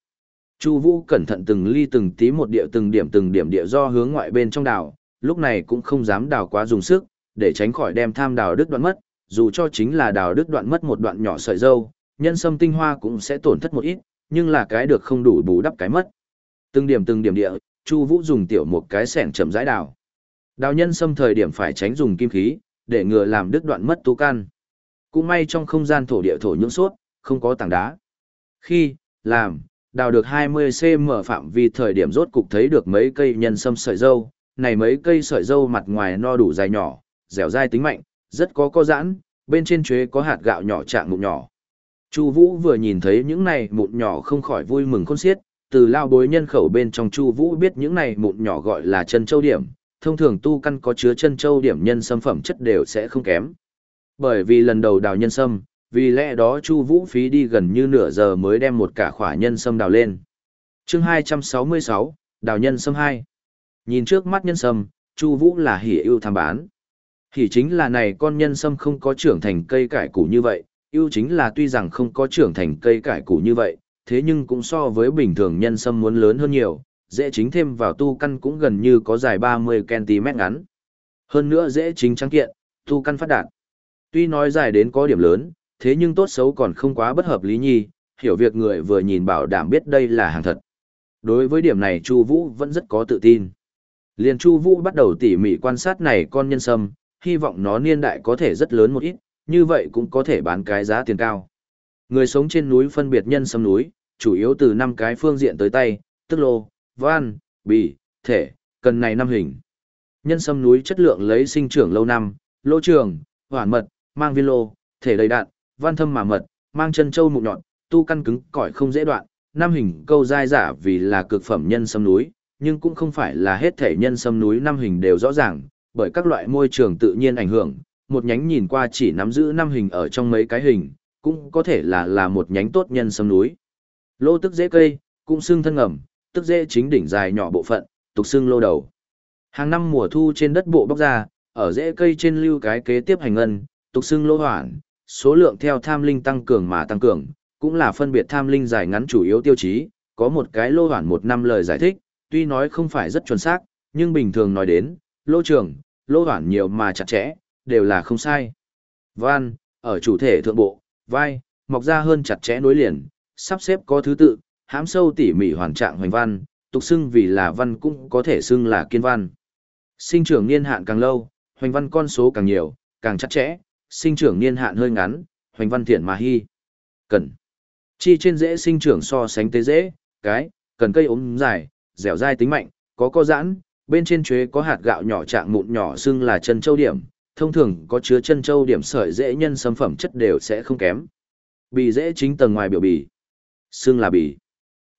Chu Vũ cẩn thận từng ly từng tí một địa từng điểm từng điểm địa do hướng ngoại bên trong đào, lúc này cũng không dám đào quá dùng sức, để tránh khỏi đem tham đào đứt đoạn mất, dù cho chính là đào đứt đoạn mất một đoạn nhỏ sợi dâu, nhân sâm tinh hoa cũng sẽ tổn thất một ít, nhưng là cái được không đủ bù đắp cái mất. Từng điểm từng điểm địa, Chu Vũ dùng tiểu một cái xẻng chậm rãi đào. Đào nhân sâm thời điểm phải tránh dùng kim khí, để ngừa làm đứt đoạn mất tu căn. Cũng may trong không gian thổ địa thổ nhưỡng suốt, không có tảng đá. Khi làm, đào được 20cm phạm vi thời điểm rốt cục thấy được mấy cây nhân sâm sợi dâu, này mấy cây sợi dâu mặt ngoài no đủ dài nhỏ, dẻo dai tính mạnh, rất có co giãn, bên trên chuế có hạt gạo nhỏ trạng mụn nhỏ. Chu Vũ vừa nhìn thấy những này mụn nhỏ không khỏi vui mừng khôn xiết, từ lao bối nhân khẩu bên trong Chu Vũ biết những này mụn nhỏ gọi là chân châu điểm, thông thường tu căn có chứa chân châu điểm nhân sâm phẩm chất đều sẽ không kém. Bởi vì lần đầu đào nhân sâm, vì lẽ đó Chu Vũ phí đi gần như nửa giờ mới đem một cả khỏa nhân sâm đào lên. Chương 266, đào nhân sâm 2. Nhìn trước mắt nhân sâm, Chu Vũ là hỉ ưu tham bán. Hỉ chính là này con nhân sâm không có trưởng thành cây cải củ như vậy, ưu chính là tuy rằng không có trưởng thành cây cải củ như vậy, thế nhưng cũng so với bình thường nhân sâm muốn lớn hơn nhiều, dễ chính thêm vào tu căn cũng gần như có dài 30cm ngắn. Hơn nữa dễ chính trắng kiện, tu căn phát đạt. Tuy nói dài đến có điểm lớn, thế nhưng tốt xấu còn không quá bất hợp lý nhi, hiểu việc người vừa nhìn bảo đảm biết đây là hàng thật. Đối với điểm này Chu Vũ vẫn rất có tự tin. Liên Chu Vũ bắt đầu tỉ mỉ quan sát này con nhân sâm, hy vọng nó niên đại có thể rất lớn một ít, như vậy cũng có thể bán cái giá tiền cao. Người sống trên núi phân biệt nhân sâm núi, chủ yếu từ năm cái phương diện tới tay, tức lô, van, bì, thể, cần này năm hình. Nhân sâm núi chất lượng lấy sinh trưởng lâu năm, lô trường, hoàn mật, mang viên lô, thể đầy đạn, văn thâm mà mật, mang chân châu mụn nhọn, tu căn cứng cỏi không dễ đoạn, năm hình câu dai giả vì là cực phẩm nhân sâm núi, nhưng cũng không phải là hết thể nhân sâm núi năm hình đều rõ ràng, bởi các loại môi trường tự nhiên ảnh hưởng, một nhánh nhìn qua chỉ nắm giữ năm hình ở trong mấy cái hình, cũng có thể là là một nhánh tốt nhân sâm núi. Lô tức dễ cây, cũng xương thân ngầm, tức dễ chính đỉnh dài nhỏ bộ phận, tục xương lô đầu. Hàng năm mùa thu trên đất bộ bóc ra, ở rễ cây trên lưu cái kế tiếp hành ngân, tục xương lô hoản, số lượng theo tham linh tăng cường mà tăng cường, cũng là phân biệt tham linh dài ngắn chủ yếu tiêu chí, có một cái lô hoàn một năm lời giải thích, tuy nói không phải rất chuẩn xác, nhưng bình thường nói đến, lô trường, lô hoàn nhiều mà chặt chẽ, đều là không sai. Van, ở chủ thể thượng bộ, vai, mọc ra hơn chặt chẽ nối liền, sắp xếp có thứ tự, hãm sâu tỉ mỉ hoàn trạng hoành văn, tục xưng vì là văn cũng có thể xưng là kiên văn. Sinh trưởng niên hạn càng lâu, hoành văn con số càng nhiều, càng chặt chẽ, sinh trưởng niên hạn hơi ngắn, hoành văn thiện mà hy. Cần. Chi trên dễ sinh trưởng so sánh tế dễ, cái, cần cây ốm dài, dẻo dai tính mạnh, có co giãn, bên trên chuế có hạt gạo nhỏ trạng mụn nhỏ xưng là chân châu điểm, thông thường có chứa chân châu điểm sợi dễ nhân xâm phẩm chất đều sẽ không kém. Bì dễ chính tầng ngoài biểu bì. Xưng là bì.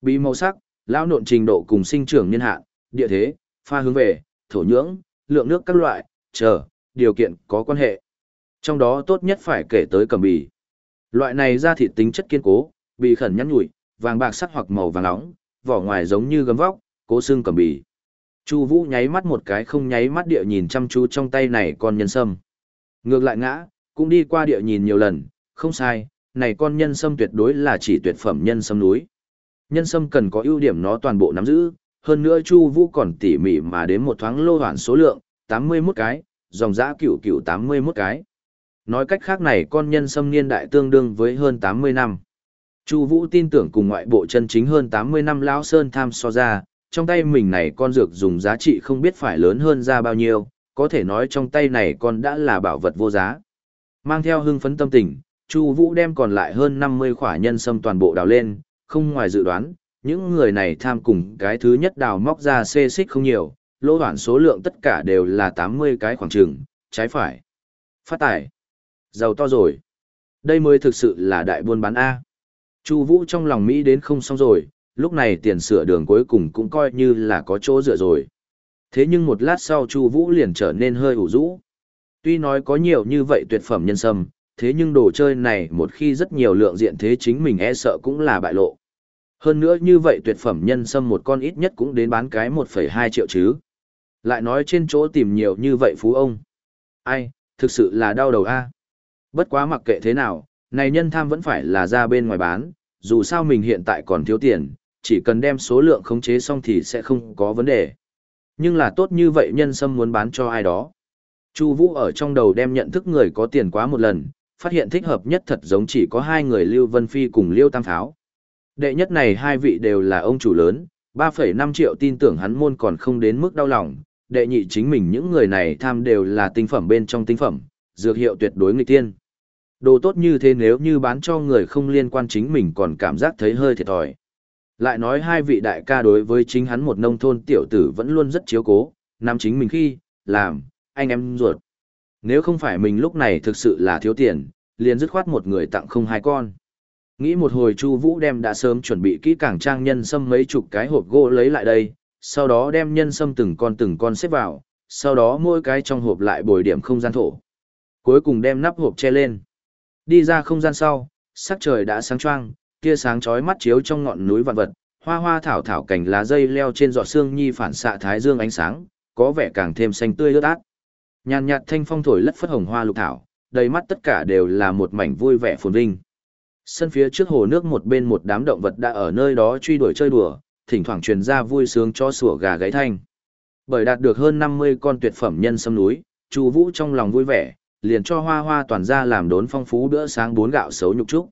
Bì màu sắc, lão nộn trình độ cùng sinh trưởng niên hạn, địa thế, pha hướng về, thổ nhưỡng, lượng nước các loại, chờ, điều kiện có quan hệ. Trong đó tốt nhất phải kể tới cầm bì. Loại này ra thịt tính chất kiên cố, bì khẩn nhắn nhủi, vàng bạc sắc hoặc màu vàng nóng, vỏ ngoài giống như gấm vóc, cố xương cầm bì. Chu Vũ nháy mắt một cái không nháy mắt địa nhìn chăm chú trong tay này con nhân sâm. Ngược lại ngã, cũng đi qua địa nhìn nhiều lần, không sai, này con nhân sâm tuyệt đối là chỉ tuyệt phẩm nhân sâm núi. Nhân sâm cần có ưu điểm nó toàn bộ nắm giữ, hơn nữa Chu Vũ còn tỉ mỉ mà đến một thoáng lô hoàn số lượng, 81 cái, dòng dã cửu cửu 81 cái. Nói cách khác này con nhân sâm niên đại tương đương với hơn 80 năm. Chu Vũ tin tưởng cùng ngoại bộ chân chính hơn 80 năm lão sơn tham so ra, trong tay mình này con dược dùng giá trị không biết phải lớn hơn ra bao nhiêu, có thể nói trong tay này con đã là bảo vật vô giá. Mang theo hưng phấn tâm tình, Chu Vũ đem còn lại hơn 50 khỏa nhân sâm toàn bộ đào lên, không ngoài dự đoán, những người này tham cùng cái thứ nhất đào móc ra xê xích không nhiều, lỗ đoạn số lượng tất cả đều là 80 cái khoảng trường, trái phải. Phát tải. Giàu to rồi. Đây mới thực sự là đại buôn bán A. Chu Vũ trong lòng Mỹ đến không xong rồi, lúc này tiền sửa đường cuối cùng cũng coi như là có chỗ dựa rồi. Thế nhưng một lát sau Chu Vũ liền trở nên hơi ủ rũ. Tuy nói có nhiều như vậy tuyệt phẩm nhân sâm, thế nhưng đồ chơi này một khi rất nhiều lượng diện thế chính mình e sợ cũng là bại lộ. Hơn nữa như vậy tuyệt phẩm nhân sâm một con ít nhất cũng đến bán cái 1,2 triệu chứ. Lại nói trên chỗ tìm nhiều như vậy phú ông. Ai, thực sự là đau đầu a. Bất quá mặc kệ thế nào, này nhân tham vẫn phải là ra bên ngoài bán, dù sao mình hiện tại còn thiếu tiền, chỉ cần đem số lượng khống chế xong thì sẽ không có vấn đề. Nhưng là tốt như vậy nhân sâm muốn bán cho ai đó. Chu Vũ ở trong đầu đem nhận thức người có tiền quá một lần, phát hiện thích hợp nhất thật giống chỉ có hai người Lưu Vân Phi cùng Liêu Tam Pháo. Đệ nhất này hai vị đều là ông chủ lớn, 3,5 triệu tin tưởng hắn môn còn không đến mức đau lòng, đệ nhị chính mình những người này tham đều là tinh phẩm bên trong tinh phẩm, dược hiệu tuyệt đối nghịch tiên. Đồ tốt như thế nếu như bán cho người không liên quan chính mình còn cảm giác thấy hơi thiệt thòi. Lại nói hai vị đại ca đối với chính hắn một nông thôn tiểu tử vẫn luôn rất chiếu cố, nắm chính mình khi, làm, anh em ruột. Nếu không phải mình lúc này thực sự là thiếu tiền, liền dứt khoát một người tặng không hai con. Nghĩ một hồi Chu Vũ đem đã sớm chuẩn bị kỹ càng trang nhân sâm mấy chục cái hộp gỗ lấy lại đây, sau đó đem nhân sâm từng con từng con xếp vào, sau đó mỗi cái trong hộp lại bồi điểm không gian thổ. Cuối cùng đem nắp hộp che lên. Đi ra không gian sau, sắc trời đã sáng choang, tia sáng chói mắt chiếu trong ngọn núi vạn vật, hoa hoa thảo thảo cảnh lá dây leo trên giọt sương nhi phản xạ thái dương ánh sáng, có vẻ càng thêm xanh tươi ướt át. Nhàn nhạt thanh phong thổi lất phất hồng hoa lục thảo, đầy mắt tất cả đều là một mảnh vui vẻ phồn vinh. Sân phía trước hồ nước một bên một đám động vật đã ở nơi đó truy đuổi chơi đùa, thỉnh thoảng truyền ra vui sướng cho sủa gà gáy thanh. Bởi đạt được hơn 50 con tuyệt phẩm nhân sâm núi, Chu Vũ trong lòng vui vẻ, liền cho Hoa Hoa toàn ra làm đốn phong phú bữa sáng bốn gạo xấu nhục trúc.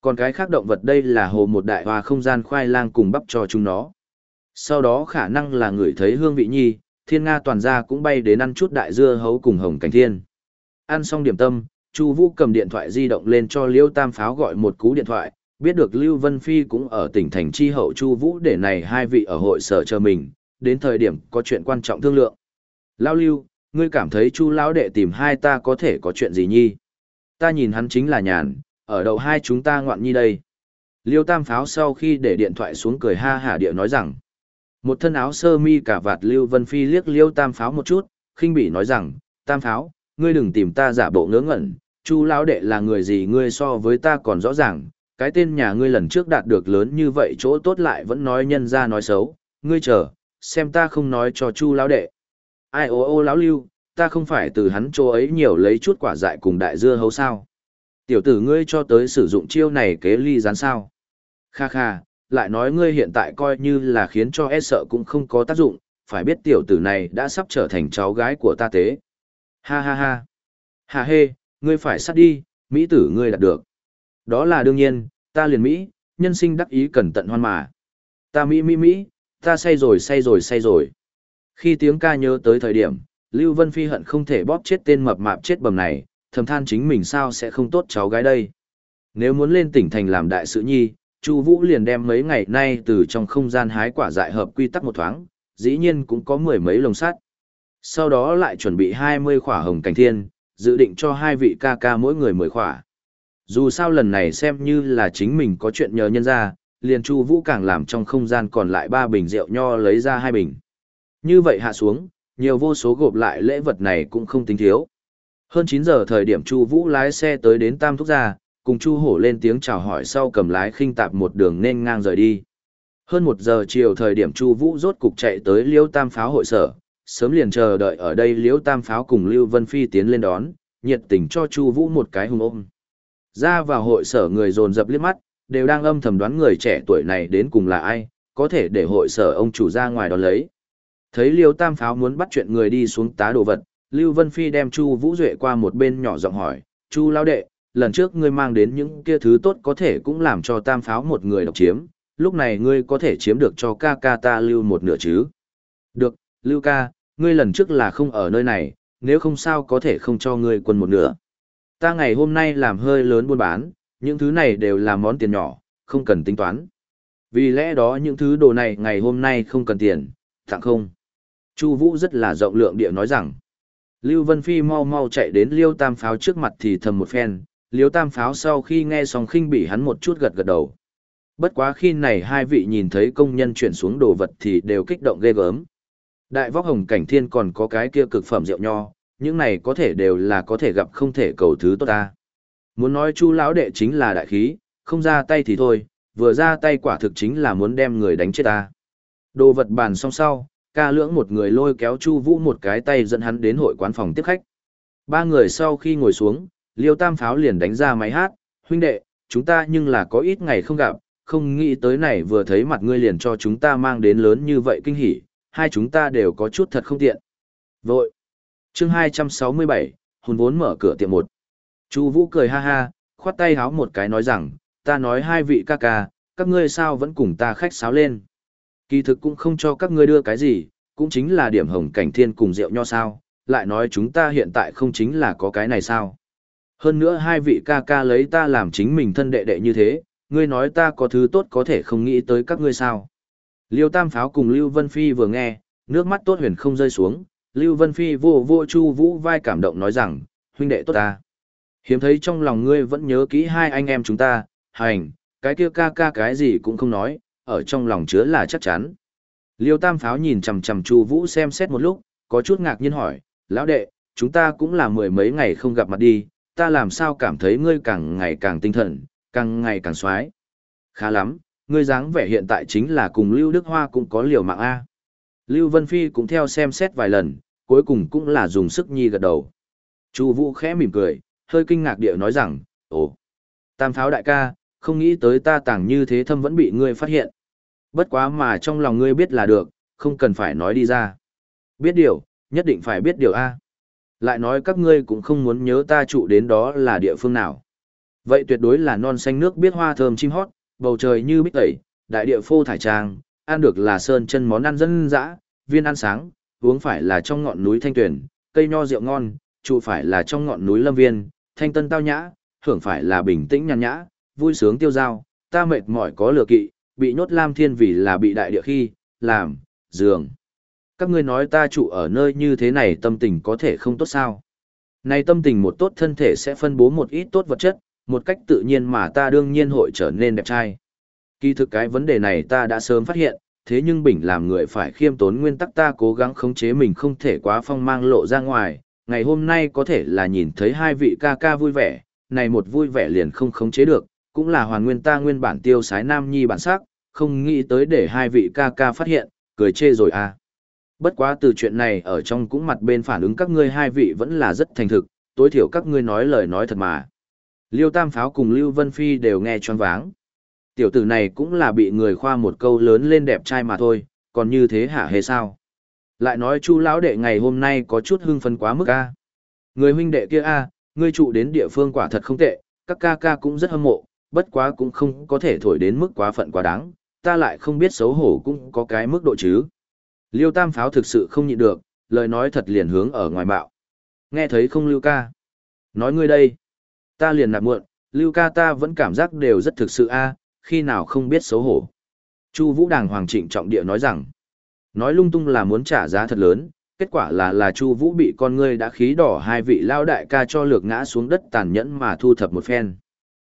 Còn cái khác động vật đây là hồ một đại hoa không gian khoai lang cùng bắp cho chúng nó. Sau đó khả năng là người thấy hương vị nhi, thiên nga toàn ra cũng bay đến ăn chút đại dưa hấu cùng hồng cảnh thiên. Ăn xong điểm tâm, Chu Vũ cầm điện thoại di động lên cho Liêu Tam Pháo gọi một cú điện thoại, biết được Lưu Vân Phi cũng ở tỉnh thành chi hậu Chu Vũ để này hai vị ở hội sở chờ mình, đến thời điểm có chuyện quan trọng thương lượng. Lão Lưu, ngươi cảm thấy Chu lão đệ tìm hai ta có thể có chuyện gì nhi? Ta nhìn hắn chính là nhàn, ở đầu hai chúng ta ngoạn nhi đây. Liêu Tam Pháo sau khi để điện thoại xuống cười ha hả địa nói rằng, một thân áo sơ mi cả vạt Lưu Vân Phi liếc Liêu Tam Pháo một chút, khinh bỉ nói rằng, Tam Pháo, ngươi đừng tìm ta giả bộ ngớ ngẩn, Chu lão đệ là người gì ngươi so với ta còn rõ ràng, cái tên nhà ngươi lần trước đạt được lớn như vậy chỗ tốt lại vẫn nói nhân ra nói xấu, ngươi chờ, xem ta không nói cho Chu lão đệ. Ai ô ô lão lưu, ta không phải từ hắn chỗ ấy nhiều lấy chút quả dại cùng đại dưa hấu sao? Tiểu tử ngươi cho tới sử dụng chiêu này kế ly rán sao? Kha kha, lại nói ngươi hiện tại coi như là khiến cho e sợ cũng không có tác dụng, phải biết tiểu tử này đã sắp trở thành cháu gái của ta tế. Ha ha ha. Hà hê, ngươi phải sát đi, Mỹ tử ngươi đạt được. Đó là đương nhiên, ta liền Mỹ, nhân sinh đắc ý cẩn tận hoan mà. Ta mỹ mỹ mỹ, ta say rồi say rồi say rồi. Khi tiếng ca nhớ tới thời điểm, Lưu Vân Phi hận không thể bóp chết tên mập mạp chết bầm này, thầm than chính mình sao sẽ không tốt cháu gái đây. Nếu muốn lên tỉnh thành làm đại sự nhi, Chu Vũ liền đem mấy ngày nay từ trong không gian hái quả dại hợp quy tắc một thoáng, dĩ nhiên cũng có mười mấy lồng sắt. Sau đó lại chuẩn bị 20 khỏa hồng cảnh thiên, dự định cho hai vị ca ca mỗi người 10 khỏa. Dù sao lần này xem như là chính mình có chuyện nhờ nhân ra, liền Chu Vũ càng làm trong không gian còn lại ba bình rượu nho lấy ra hai bình. Như vậy hạ xuống, nhiều vô số gộp lại lễ vật này cũng không tính thiếu. Hơn 9 giờ thời điểm Chu Vũ lái xe tới đến Tam Thúc gia, cùng Chu Hổ lên tiếng chào hỏi sau cầm lái khinh tạp một đường nên ngang rời đi. Hơn một giờ chiều thời điểm Chu Vũ rốt cục chạy tới Liêu Tam Pháo hội sở, sớm liền chờ đợi ở đây Liêu Tam Pháo cùng Lưu Vân Phi tiến lên đón, nhiệt tình cho Chu Vũ một cái hùng ôm. Ra vào hội sở người dồn dập liếc mắt, đều đang âm thầm đoán người trẻ tuổi này đến cùng là ai, có thể để hội sở ông chủ ra ngoài đón lấy. Thấy Liêu Tam Pháo muốn bắt chuyện người đi xuống tá đồ vật, Lưu Vân Phi đem Chu Vũ Duệ qua một bên nhỏ giọng hỏi, "Chu lão đệ, lần trước ngươi mang đến những kia thứ tốt có thể cũng làm cho Tam Pháo một người độc chiếm, lúc này ngươi có thể chiếm được cho ca ca ta Lưu một nửa chứ?" "Được, Lưu ca, ngươi lần trước là không ở nơi này, nếu không sao có thể không cho ngươi quân một nửa. Ta ngày hôm nay làm hơi lớn buôn bán, những thứ này đều là món tiền nhỏ, không cần tính toán. Vì lẽ đó những thứ đồ này ngày hôm nay không cần tiền, tặng không. Chu Vũ rất là rộng lượng địa nói rằng. Lưu Vân Phi mau mau chạy đến Liêu Tam Pháo trước mặt thì thầm một phen, Liêu Tam Pháo sau khi nghe xong khinh bỉ hắn một chút gật gật đầu. Bất quá khi này hai vị nhìn thấy công nhân chuyển xuống đồ vật thì đều kích động ghê gớm. Đại vóc hồng cảnh thiên còn có cái kia cực phẩm rượu nho, những này có thể đều là có thể gặp không thể cầu thứ tốt ta. Muốn nói chu lão đệ chính là đại khí, không ra tay thì thôi, vừa ra tay quả thực chính là muốn đem người đánh chết ta. Đồ vật bàn xong sau, ca lưỡng một người lôi kéo chu vũ một cái tay dẫn hắn đến hội quán phòng tiếp khách. Ba người sau khi ngồi xuống, liêu tam pháo liền đánh ra máy hát, huynh đệ, chúng ta nhưng là có ít ngày không gặp, không nghĩ tới này vừa thấy mặt ngươi liền cho chúng ta mang đến lớn như vậy kinh hỉ, hai chúng ta đều có chút thật không tiện. Vội. chương 267, hồn vốn mở cửa tiệm một. Chu Vũ cười ha ha, khoát tay háo một cái nói rằng, ta nói hai vị ca ca, các ngươi sao vẫn cùng ta khách sáo lên. Kỳ thực cũng không cho các ngươi đưa cái gì, cũng chính là điểm hồng cảnh thiên cùng rượu nho sao, lại nói chúng ta hiện tại không chính là có cái này sao. Hơn nữa hai vị ca ca lấy ta làm chính mình thân đệ đệ như thế, ngươi nói ta có thứ tốt có thể không nghĩ tới các ngươi sao. Liêu Tam Pháo cùng Lưu Vân Phi vừa nghe, nước mắt tốt huyền không rơi xuống, Lưu Vân Phi vô vô chu vũ vai cảm động nói rằng, huynh đệ tốt ta. Hiếm thấy trong lòng ngươi vẫn nhớ kỹ hai anh em chúng ta, hành, cái kia ca ca cái gì cũng không nói, ở trong lòng chứa là chắc chắn. Liêu Tam Pháo nhìn chằm chằm Chu Vũ xem xét một lúc, có chút ngạc nhiên hỏi, lão đệ, chúng ta cũng là mười mấy ngày không gặp mặt đi, ta làm sao cảm thấy ngươi càng ngày càng tinh thần, càng ngày càng xoái. Khá lắm, ngươi dáng vẻ hiện tại chính là cùng Lưu Đức Hoa cũng có liều mạng A. Lưu Vân Phi cũng theo xem xét vài lần, cuối cùng cũng là dùng sức nhi gật đầu. Chu Vũ khẽ mỉm cười, hơi kinh ngạc địa nói rằng, ồ, tam pháo đại ca, không nghĩ tới ta tàng như thế thâm vẫn bị ngươi phát hiện. Bất quá mà trong lòng ngươi biết là được, không cần phải nói đi ra. Biết điều, nhất định phải biết điều A. Lại nói các ngươi cũng không muốn nhớ ta trụ đến đó là địa phương nào. Vậy tuyệt đối là non xanh nước biết hoa thơm chim hót, bầu trời như bích tẩy, đại địa phô thải trang, ăn được là sơn chân món ăn dân dã, viên ăn sáng, uống phải là trong ngọn núi thanh tuyển, cây nho rượu ngon, trụ phải là trong ngọn núi lâm viên, thanh tân tao nhã, hưởng phải là bình tĩnh nhàn nhã, vui sướng tiêu dao, ta mệt mỏi có lừa kỵ, bị nhốt lam thiên vì là bị đại địa khi, làm, giường. Các ngươi nói ta trụ ở nơi như thế này tâm tình có thể không tốt sao? nay tâm tình một tốt thân thể sẽ phân bố một ít tốt vật chất, một cách tự nhiên mà ta đương nhiên hội trở nên đẹp trai. Kỳ thực cái vấn đề này ta đã sớm phát hiện, thế nhưng bình làm người phải khiêm tốn nguyên tắc ta cố gắng khống chế mình không thể quá phong mang lộ ra ngoài, ngày hôm nay có thể là nhìn thấy hai vị ca ca vui vẻ, này một vui vẻ liền không khống chế được, cũng là hoàn nguyên ta nguyên bản tiêu sái nam nhi bản sắc, không nghĩ tới để hai vị ca ca phát hiện, cười chê rồi à. Bất quá từ chuyện này ở trong cũng mặt bên phản ứng các ngươi hai vị vẫn là rất thành thực, tối thiểu các ngươi nói lời nói thật mà. Liêu Tam Pháo cùng Lưu Vân Phi đều nghe choáng váng. Tiểu tử này cũng là bị người khoa một câu lớn lên đẹp trai mà thôi, còn như thế hả hề sao? Lại nói chu lão đệ ngày hôm nay có chút hưng phấn quá mức a. Người huynh đệ kia a, ngươi trụ đến địa phương quả thật không tệ, các ca ca cũng rất hâm mộ, bất quá cũng không có thể thổi đến mức quá phận quá đáng, ta lại không biết xấu hổ cũng có cái mức độ chứ. Liêu tam pháo thực sự không nhịn được, lời nói thật liền hướng ở ngoài bạo. Nghe thấy không lưu ca. Nói ngươi đây. Ta liền nạp muộn, lưu ca ta vẫn cảm giác đều rất thực sự a khi nào không biết xấu hổ. Chu Vũ Đàng Hoàng trịnh trọng địa nói rằng, nói lung tung là muốn trả giá thật lớn, kết quả là là Chu Vũ bị con ngươi đã khí đỏ hai vị lao đại ca cho lược ngã xuống đất tàn nhẫn mà thu thập một phen.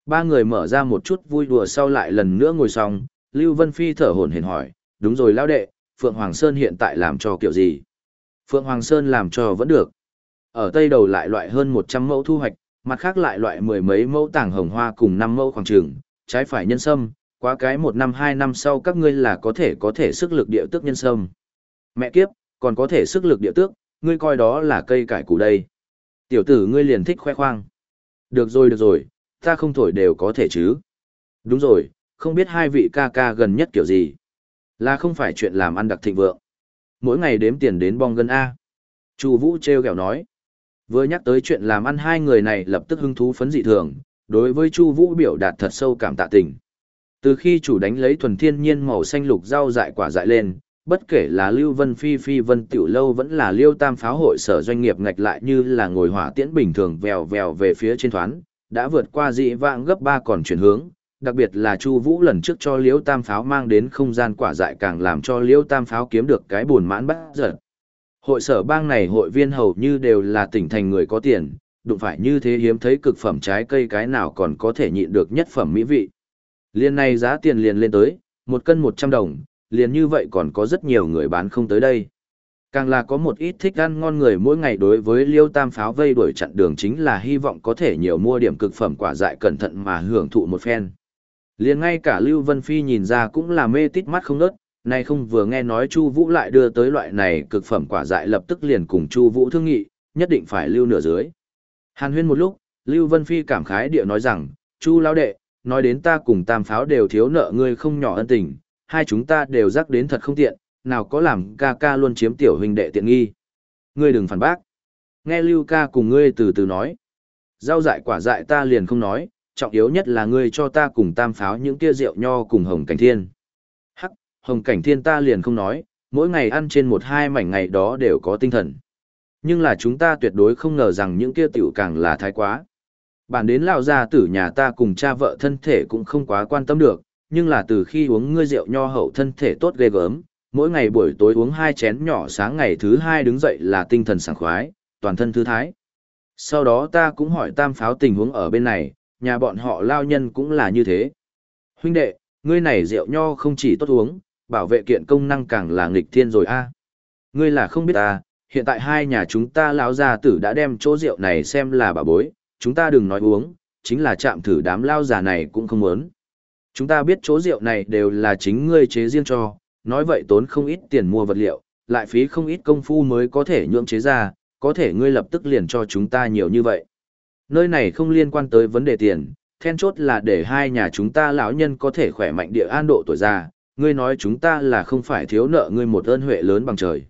Ba người mở ra một chút vui đùa sau lại lần nữa ngồi xong, Lưu Vân Phi thở hổn hển hỏi, đúng rồi lao đệ, Phượng Hoàng Sơn hiện tại làm cho kiểu gì? Phượng Hoàng Sơn làm cho vẫn được. Ở tây đầu lại loại hơn 100 mẫu thu hoạch, mặt khác lại loại mười mấy mẫu tảng hồng hoa cùng năm mẫu khoảng trường, trái phải nhân sâm, quá cái một năm hai năm sau các ngươi là có thể có thể sức lực địa tước nhân sâm. Mẹ kiếp, còn có thể sức lực địa tước, ngươi coi đó là cây cải củ đây. Tiểu tử ngươi liền thích khoe khoang. Được rồi được rồi, ta không thổi đều có thể chứ. Đúng rồi, không biết hai vị ca ca gần nhất kiểu gì. Là không phải chuyện làm ăn đặc thịnh vượng. Mỗi ngày đếm tiền đến bong gân A. Chu Vũ treo kẹo nói. Vừa nhắc tới chuyện làm ăn hai người này lập tức hứng thú phấn dị thường, đối với Chu Vũ biểu đạt thật sâu cảm tạ tình. Từ khi chủ đánh lấy thuần thiên nhiên màu xanh lục rau dại quả dại lên, bất kể là Lưu Vân Phi Phi Vân Tiểu Lâu vẫn là Liêu Tam pháo hội sở doanh nghiệp ngạch lại như là ngồi hỏa tiễn bình thường vèo vèo về phía trên thoán, đã vượt qua dị vãng gấp ba còn chuyển hướng, đặc biệt là Chu Vũ lần trước cho liễu Tam pháo mang đến không gian quả dại càng làm cho liễu Tam pháo kiếm được cái buồn mãn bất giật. Hội sở bang này hội viên hầu như đều là tỉnh thành người có tiền, đụng phải như thế hiếm thấy cực phẩm trái cây cái nào còn có thể nhịn được nhất phẩm mỹ vị. Liên này giá tiền liền lên tới, một cân 100 đồng, liền như vậy còn có rất nhiều người bán không tới đây. Càng là có một ít thích ăn ngon người mỗi ngày đối với liêu tam pháo vây đuổi chặn đường chính là hy vọng có thể nhiều mua điểm cực phẩm quả dại cẩn thận mà hưởng thụ một phen. Liền ngay cả Lưu Vân Phi nhìn ra cũng là mê tít mắt không nớt, nay không vừa nghe nói Chu Vũ lại đưa tới loại này cực phẩm quả dại lập tức liền cùng Chu Vũ thương nghị, nhất định phải lưu nửa dưới. Hàn huyên một lúc, Lưu Vân Phi cảm khái địa nói rằng, Chu lão đệ, nói đến ta cùng tam pháo đều thiếu nợ ngươi không nhỏ ân tình, hai chúng ta đều rắc đến thật không tiện, nào có làm ca ca luôn chiếm tiểu huynh đệ tiện nghi. Ngươi đừng phản bác. Nghe Lưu ca cùng ngươi từ từ nói. Rau dại quả dại ta liền không nói, trọng yếu nhất là ngươi cho ta cùng tam pháo những kia rượu nho cùng hồng cảnh thiên. Hắc, hồng cảnh thiên ta liền không nói, mỗi ngày ăn trên một hai mảnh ngày đó đều có tinh thần. Nhưng là chúng ta tuyệt đối không ngờ rằng những kia tiểu càng là thái quá. Bản đến lão gia tử nhà ta cùng cha vợ thân thể cũng không quá quan tâm được, nhưng là từ khi uống ngươi rượu nho hậu thân thể tốt ghê gớm, mỗi ngày buổi tối uống hai chén nhỏ sáng ngày thứ hai đứng dậy là tinh thần sảng khoái, toàn thân thư thái. Sau đó ta cũng hỏi tam pháo tình huống ở bên này, nhà bọn họ lao nhân cũng là như thế. Huynh đệ, ngươi này rượu nho không chỉ tốt uống, bảo vệ kiện công năng càng là nghịch thiên rồi a. Ngươi là không biết ta, hiện tại hai nhà chúng ta lão gia tử đã đem chỗ rượu này xem là bà bối, chúng ta đừng nói uống, chính là chạm thử đám lao già này cũng không muốn. Chúng ta biết chỗ rượu này đều là chính ngươi chế riêng cho, nói vậy tốn không ít tiền mua vật liệu, lại phí không ít công phu mới có thể nhượng chế ra, có thể ngươi lập tức liền cho chúng ta nhiều như vậy. Nơi này không liên quan tới vấn đề tiền, then chốt là để hai nhà chúng ta lão nhân có thể khỏe mạnh địa an độ tuổi già, ngươi nói chúng ta là không phải thiếu nợ ngươi một ơn huệ lớn bằng trời.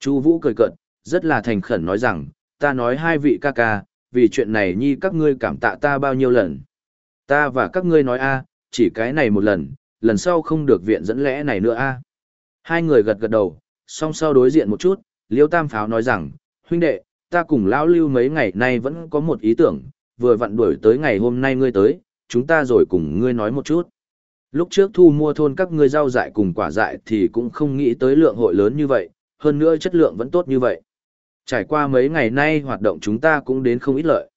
Chu Vũ cười cợt, rất là thành khẩn nói rằng, ta nói hai vị ca ca, vì chuyện này nhi các ngươi cảm tạ ta bao nhiêu lần. Ta và các ngươi nói a, chỉ cái này một lần, lần sau không được viện dẫn lẽ này nữa a. Hai người gật gật đầu, song sau đối diện một chút, Liêu Tam Pháo nói rằng, huynh đệ, ta cùng lão lưu mấy ngày nay vẫn có một ý tưởng, vừa vặn đuổi tới ngày hôm nay ngươi tới, chúng ta rồi cùng ngươi nói một chút. Lúc trước thu mua thôn các ngươi rau dại cùng quả dại thì cũng không nghĩ tới lượng hội lớn như vậy, hơn nữa chất lượng vẫn tốt như vậy. Trải qua mấy ngày nay hoạt động chúng ta cũng đến không ít lợi.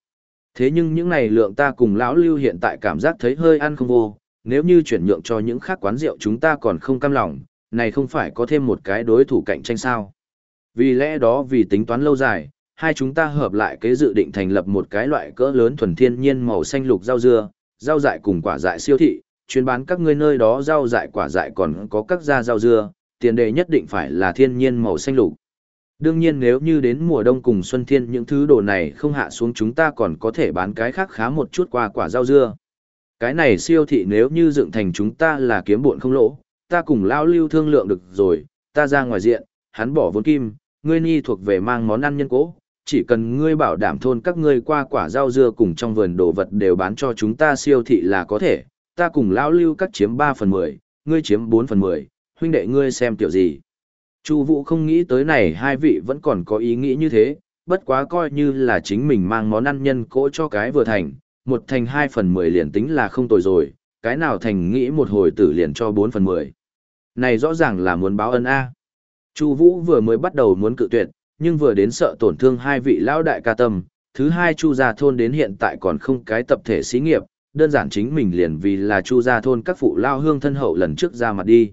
Thế nhưng những ngày lượng ta cùng lão lưu hiện tại cảm giác thấy hơi ăn không vô, nếu như chuyển nhượng cho những khác quán rượu chúng ta còn không cam lòng, này không phải có thêm một cái đối thủ cạnh tranh sao. Vì lẽ đó vì tính toán lâu dài, hai chúng ta hợp lại kế dự định thành lập một cái loại cỡ lớn thuần thiên nhiên màu xanh lục rau dưa, rau dại cùng quả dại siêu thị, chuyên bán các ngươi nơi đó rau dại quả dại còn có các gia rau dưa, tiền đề nhất định phải là thiên nhiên màu xanh lục. Đương nhiên nếu như đến mùa đông cùng xuân thiên những thứ đồ này không hạ xuống chúng ta còn có thể bán cái khác khá một chút qua quả rau dưa. Cái này siêu thị nếu như dựng thành chúng ta là kiếm buồn không lỗ, ta cùng lao lưu thương lượng được rồi, ta ra ngoài diện, hắn bỏ vốn kim, ngươi ni thuộc về mang món ăn nhân cố, chỉ cần ngươi bảo đảm thôn các ngươi qua quả rau dưa cùng trong vườn đồ vật đều bán cho chúng ta siêu thị là có thể, ta cùng lão lưu cắt chiếm 3 phần 10, ngươi chiếm 4 phần 10, huynh đệ ngươi xem tiểu gì. Chu Vũ không nghĩ tới này hai vị vẫn còn có ý nghĩ như thế, bất quá coi như là chính mình mang món ăn nhân cỗ cho cái vừa thành, một thành hai phần 10 liền tính là không tồi rồi, cái nào thành nghĩ một hồi tử liền cho bốn phần 10. Này rõ ràng là muốn báo ân A. Chu Vũ vừa mới bắt đầu muốn cự tuyệt, nhưng vừa đến sợ tổn thương hai vị lão đại ca tâm, thứ hai Chu gia thôn đến hiện tại còn không cái tập thể xí nghiệp, đơn giản chính mình liền vì là Chu gia thôn các phụ lao hương thân hậu lần trước ra mặt đi.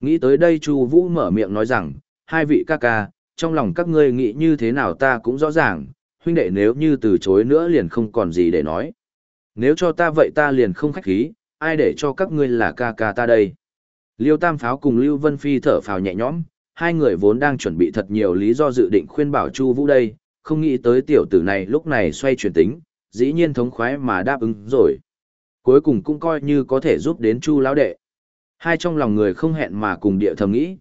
Nghĩ tới đây Chu Vũ mở miệng nói rằng, hai vị ca ca, trong lòng các ngươi nghĩ như thế nào ta cũng rõ ràng, huynh đệ nếu như từ chối nữa liền không còn gì để nói. Nếu cho ta vậy ta liền không khách khí, ai để cho các ngươi là ca ca ta đây. Liêu Tam Pháo cùng Lưu Vân Phi thở phào nhẹ nhõm, hai người vốn đang chuẩn bị thật nhiều lý do dự định khuyên bảo Chu Vũ đây, không nghĩ tới tiểu tử này lúc này xoay chuyển tính, dĩ nhiên thống khoái mà đáp ứng rồi. Cuối cùng cũng coi như có thể giúp đến Chu lão đệ. Hai trong lòng người không hẹn mà cùng địa thầm nghĩ.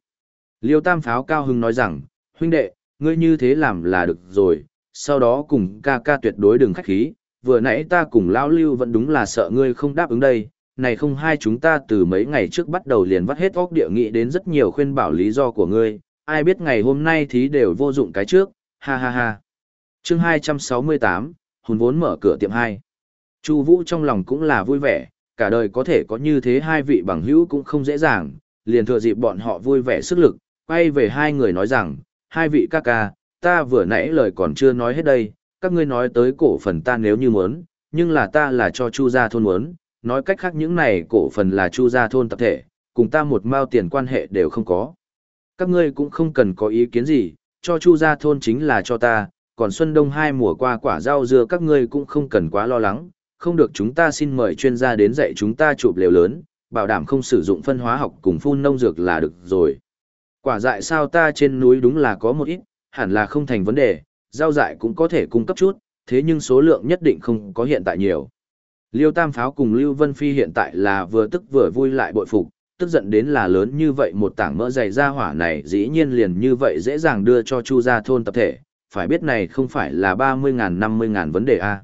Liêu Tam Pháo cao hứng nói rằng, huynh đệ, ngươi như thế làm là được rồi, sau đó cùng ca ca tuyệt đối đừng khách khí, vừa nãy ta cùng lão lưu vẫn đúng là sợ ngươi không đáp ứng đây, này không hai chúng ta từ mấy ngày trước bắt đầu liền vắt hết óc địa nghị đến rất nhiều khuyên bảo lý do của ngươi, ai biết ngày hôm nay thì đều vô dụng cái trước, ha ha ha. Chương 268, hùn vốn mở cửa tiệm hai. Chu Vũ trong lòng cũng là vui vẻ, cả đời có thể có như thế hai vị bằng hữu cũng không dễ dàng, liền thừa dịp bọn họ vui vẻ sức lực, quay về hai người nói rằng, hai vị ca ca, ta vừa nãy lời còn chưa nói hết đây, các ngươi nói tới cổ phần ta nếu như muốn, nhưng là ta là cho Chu gia thôn muốn, nói cách khác những này cổ phần là Chu gia thôn tập thể, cùng ta một mao tiền quan hệ đều không có. Các ngươi cũng không cần có ý kiến gì, cho Chu gia thôn chính là cho ta, còn xuân đông hai mùa qua quả rau dưa các ngươi cũng không cần quá lo lắng, không được chúng ta xin mời chuyên gia đến dạy chúng ta chụp lều lớn, bảo đảm không sử dụng phân hóa học cùng phun nông dược là được rồi. Quả dại sao ta trên núi đúng là có một ít, hẳn là không thành vấn đề, rau dại cũng có thể cung cấp chút, thế nhưng số lượng nhất định không có hiện tại nhiều. Liêu Tam Pháo cùng Lưu Vân Phi hiện tại là vừa tức vừa vui lại bội phục, tức giận đến là lớn như vậy một tảng mỡ dày ra hỏa này dĩ nhiên liền như vậy dễ dàng đưa cho Chu gia thôn tập thể, phải biết này không phải là 30.000 50.000 vấn đề a.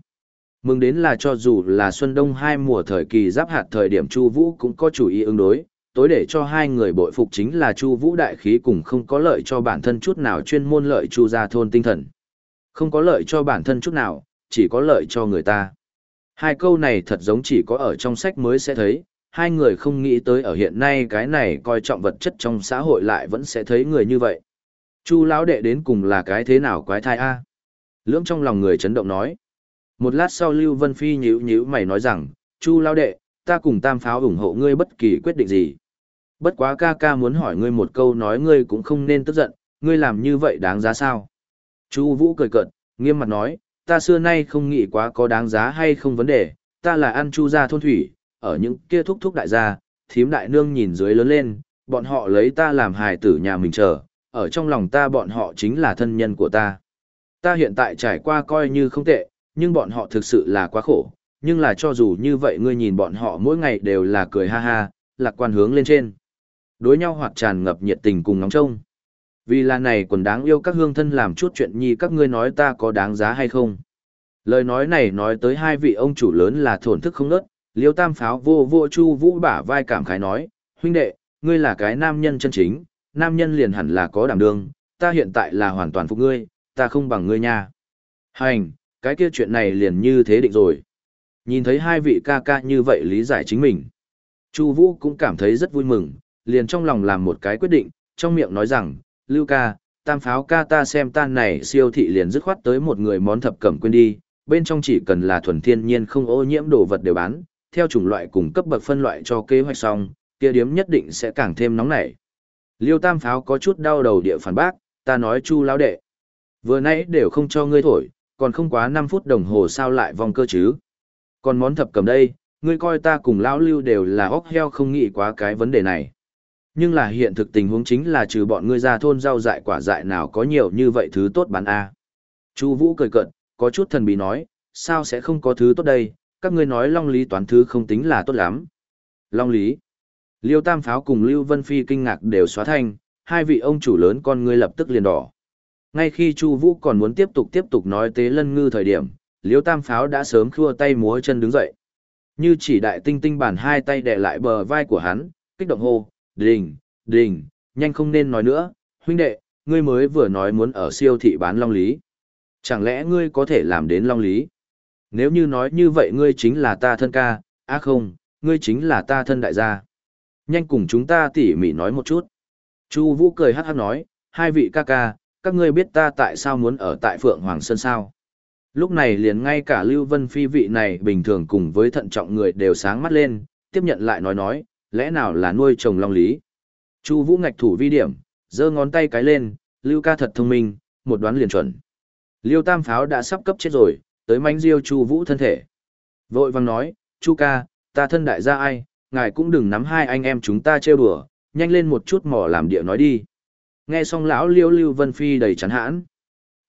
Mừng đến là cho dù là xuân đông hai mùa thời kỳ giáp hạt thời điểm Chu Vũ cũng có chủ ý ứng đối, tối để cho hai người bội phục chính là Chu Vũ đại khí cùng không có lợi cho bản thân chút nào chuyên môn lợi Chu gia thôn tinh thần. Không có lợi cho bản thân chút nào, chỉ có lợi cho người ta. Hai câu này thật giống chỉ có ở trong sách mới sẽ thấy, hai người không nghĩ tới ở hiện nay cái này coi trọng vật chất trong xã hội lại vẫn sẽ thấy người như vậy. Chu lão đệ đến cùng là cái thế nào quái thai a? Lưỡng trong lòng người chấn động nói. Một lát sau Lưu Vân Phi nhíu nhíu mày nói rằng, Chu lão đệ, ta cùng tam pháo ủng hộ ngươi bất kỳ quyết định gì. Bất quá ca ca muốn hỏi ngươi một câu nói ngươi cũng không nên tức giận, ngươi làm như vậy đáng giá sao? Chu Vũ cười cợt, nghiêm mặt nói, ta xưa nay không nghĩ quá có đáng giá hay không vấn đề, ta là ăn chu gia thôn thủy, ở những kia thúc thúc đại gia, thím đại nương nhìn dưới lớn lên, bọn họ lấy ta làm hài tử nhà mình chờ, ở trong lòng ta bọn họ chính là thân nhân của ta. Ta hiện tại trải qua coi như không tệ, nhưng bọn họ thực sự là quá khổ, nhưng là cho dù như vậy ngươi nhìn bọn họ mỗi ngày đều là cười ha ha, lạc quan hướng lên trên. Đối nhau hoặc tràn ngập nhiệt tình cùng nóng trông. Vì là này còn đáng yêu các hương thân làm chút chuyện nhi các ngươi nói ta có đáng giá hay không. Lời nói này nói tới hai vị ông chủ lớn là thổn thức không nớt, liêu tam pháo vô vô chu vũ bả vai cảm khái nói, huynh đệ, ngươi là cái nam nhân chân chính, nam nhân liền hẳn là có đảm đương, ta hiện tại là hoàn toàn phục ngươi, ta không bằng ngươi nha. Hành, cái kia chuyện này liền như thế định rồi. Nhìn thấy hai vị ca ca như vậy lý giải chính mình. Chu Vũ cũng cảm thấy rất vui mừng, liền trong lòng làm một cái quyết định, trong miệng nói rằng, Lưu ca, tam pháo ca ta xem tan này siêu thị liền dứt khoát tới một người món thập cẩm quên đi, bên trong chỉ cần là thuần thiên nhiên không ô nhiễm đồ vật đều bán, theo chủng loại cùng cấp bậc phân loại cho kế hoạch xong, kia điếm nhất định sẽ càng thêm nóng nảy. Liêu tam pháo có chút đau đầu địa phản bác, ta nói chu lão đệ. Vừa nãy đều không cho ngươi thổi, còn không quá 5 phút đồng hồ sao lại vòng cơ chứ. Còn món thập cầm đây, ngươi coi ta cùng lão lưu đều là óc heo không nghĩ quá cái vấn đề này. Nhưng là hiện thực tình huống chính là trừ bọn ngươi ra thôn rau dại quả dại nào có nhiều như vậy thứ tốt bán a. Chu Vũ cười cợt, có chút thần bí nói, sao sẽ không có thứ tốt đây, các ngươi nói Long Lý toán thứ không tính là tốt lắm. Long Lý. Liêu Tam Pháo cùng Lưu Vân Phi kinh ngạc đều xóa thanh, hai vị ông chủ lớn con ngươi lập tức liền đỏ. Ngay khi Chu Vũ còn muốn tiếp tục tiếp tục nói tế lân ngư thời điểm, Liêu Tam Pháo đã sớm khua tay múa chân đứng dậy. Như chỉ đại tinh tinh bàn hai tay đè lại bờ vai của hắn, kích động hô, đình, đình, nhanh không nên nói nữa, huynh đệ, ngươi mới vừa nói muốn ở siêu thị bán long lý. Chẳng lẽ ngươi có thể làm đến long lý? Nếu như nói như vậy ngươi chính là ta thân ca, á không, ngươi chính là ta thân đại gia. Nhanh cùng chúng ta tỉ mỉ nói một chút. Chu Vũ cười hắc hắc nói, hai vị ca ca, các ngươi biết ta tại sao muốn ở tại Phượng Hoàng Sơn sao? Lúc này liền ngay cả Lưu Vân Phi vị này bình thường cùng với thận trọng người đều sáng mắt lên, tiếp nhận lại nói nói, lẽ nào là nuôi trồng long lý? Chu Vũ ngạch thủ vi điểm, giơ ngón tay cái lên, Lưu ca thật thông minh, một đoán liền chuẩn. Liêu Tam Pháo đã sắp cấp chết rồi, tới manh diêu Chu Vũ thân thể. Vội vàng nói, Chu ca, ta thân đại gia ai, ngài cũng đừng nắm hai anh em chúng ta trêu đùa, nhanh lên một chút mỏ làm địa nói đi. Nghe xong lão Liêu Lưu Vân Phi đầy chán hãn.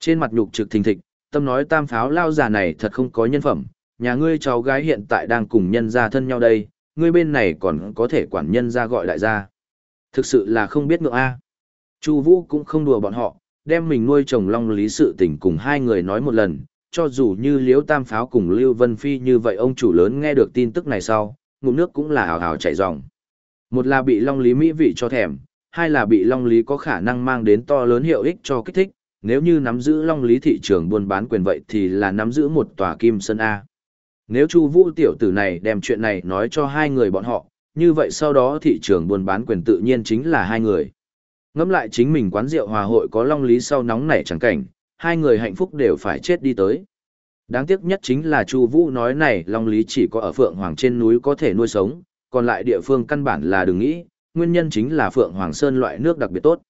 Trên mặt nhục trực thình thịch, tâm nói Tam Pháo lao già này thật không có nhân phẩm, nhà ngươi cháu gái hiện tại đang cùng nhân gia thân nhau đây, ngươi bên này còn có thể quản nhân gia gọi đại gia. Thực sự là không biết ngượng a. Chu Vũ cũng không đùa bọn họ, đem mình nuôi chồng long lý sự tình cùng hai người nói một lần, cho dù như Liễu Tam Pháo cùng Lưu Vân Phi như vậy ông chủ lớn nghe được tin tức này sau, ngụm nước cũng là hào hào chảy ròng. Một là bị long lý mỹ vị cho thèm, hai là bị long lý có khả năng mang đến to lớn hiệu ích cho kích thích, nếu như nắm giữ long lý thị trường buôn bán quyền vậy thì là nắm giữ một tòa kim sơn A. Nếu Chu Vũ tiểu tử này đem chuyện này nói cho hai người bọn họ, như vậy sau đó thị trường buôn bán quyền tự nhiên chính là hai người. Ngẫm lại chính mình quán rượu hòa hội có long lý sau nóng nảy chẳng cảnh, hai người hạnh phúc đều phải chết đi tới. Đáng tiếc nhất chính là Chu Vũ nói này long lý chỉ có ở Phượng Hoàng trên núi có thể nuôi sống, còn lại địa phương căn bản là đừng nghĩ, nguyên nhân chính là Phượng Hoàng Sơn loại nước đặc biệt tốt.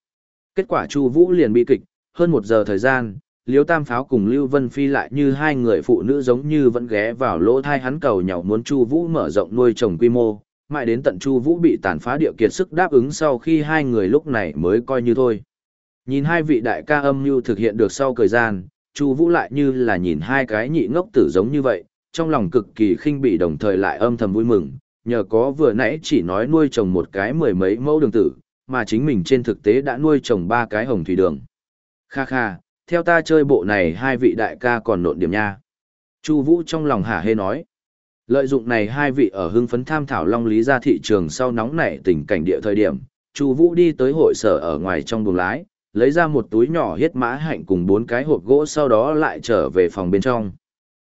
Kết quả Chu Vũ liền bị kịch, hơn một giờ thời gian, Liêu Tam Pháo cùng Lưu Vân Phi lại như hai người phụ nữ giống như vẫn ghé vào lỗ thai hắn cầu nhỏ muốn Chu Vũ mở rộng nuôi trồng quy mô, mãi đến tận Chu Vũ bị tàn phá địa kiệt sức đáp ứng sau khi hai người lúc này mới coi như thôi. Nhìn hai vị đại ca âm mưu thực hiện được sau thời gian, Chu Vũ lại như là nhìn hai cái nhị ngốc tử giống như vậy, trong lòng cực kỳ khinh bỉ đồng thời lại âm thầm vui mừng, nhờ có vừa nãy chỉ nói nuôi trồng một cái mười mấy mẫu đường tử, mà chính mình trên thực tế đã nuôi trồng ba cái hồng thủy đường. Kha kha, theo ta chơi bộ này hai vị đại ca còn nộn điểm nha. Chu Vũ trong lòng hả hê nói. Lợi dụng này hai vị ở hưng phấn tham thảo long lý ra thị trường sau nóng nảy tình cảnh địa thời điểm, Chu Vũ đi tới hội sở ở ngoài trong buồng lái, lấy ra một túi nhỏ hiết mã hạnh cùng bốn cái hộp gỗ sau đó lại trở về phòng bên trong.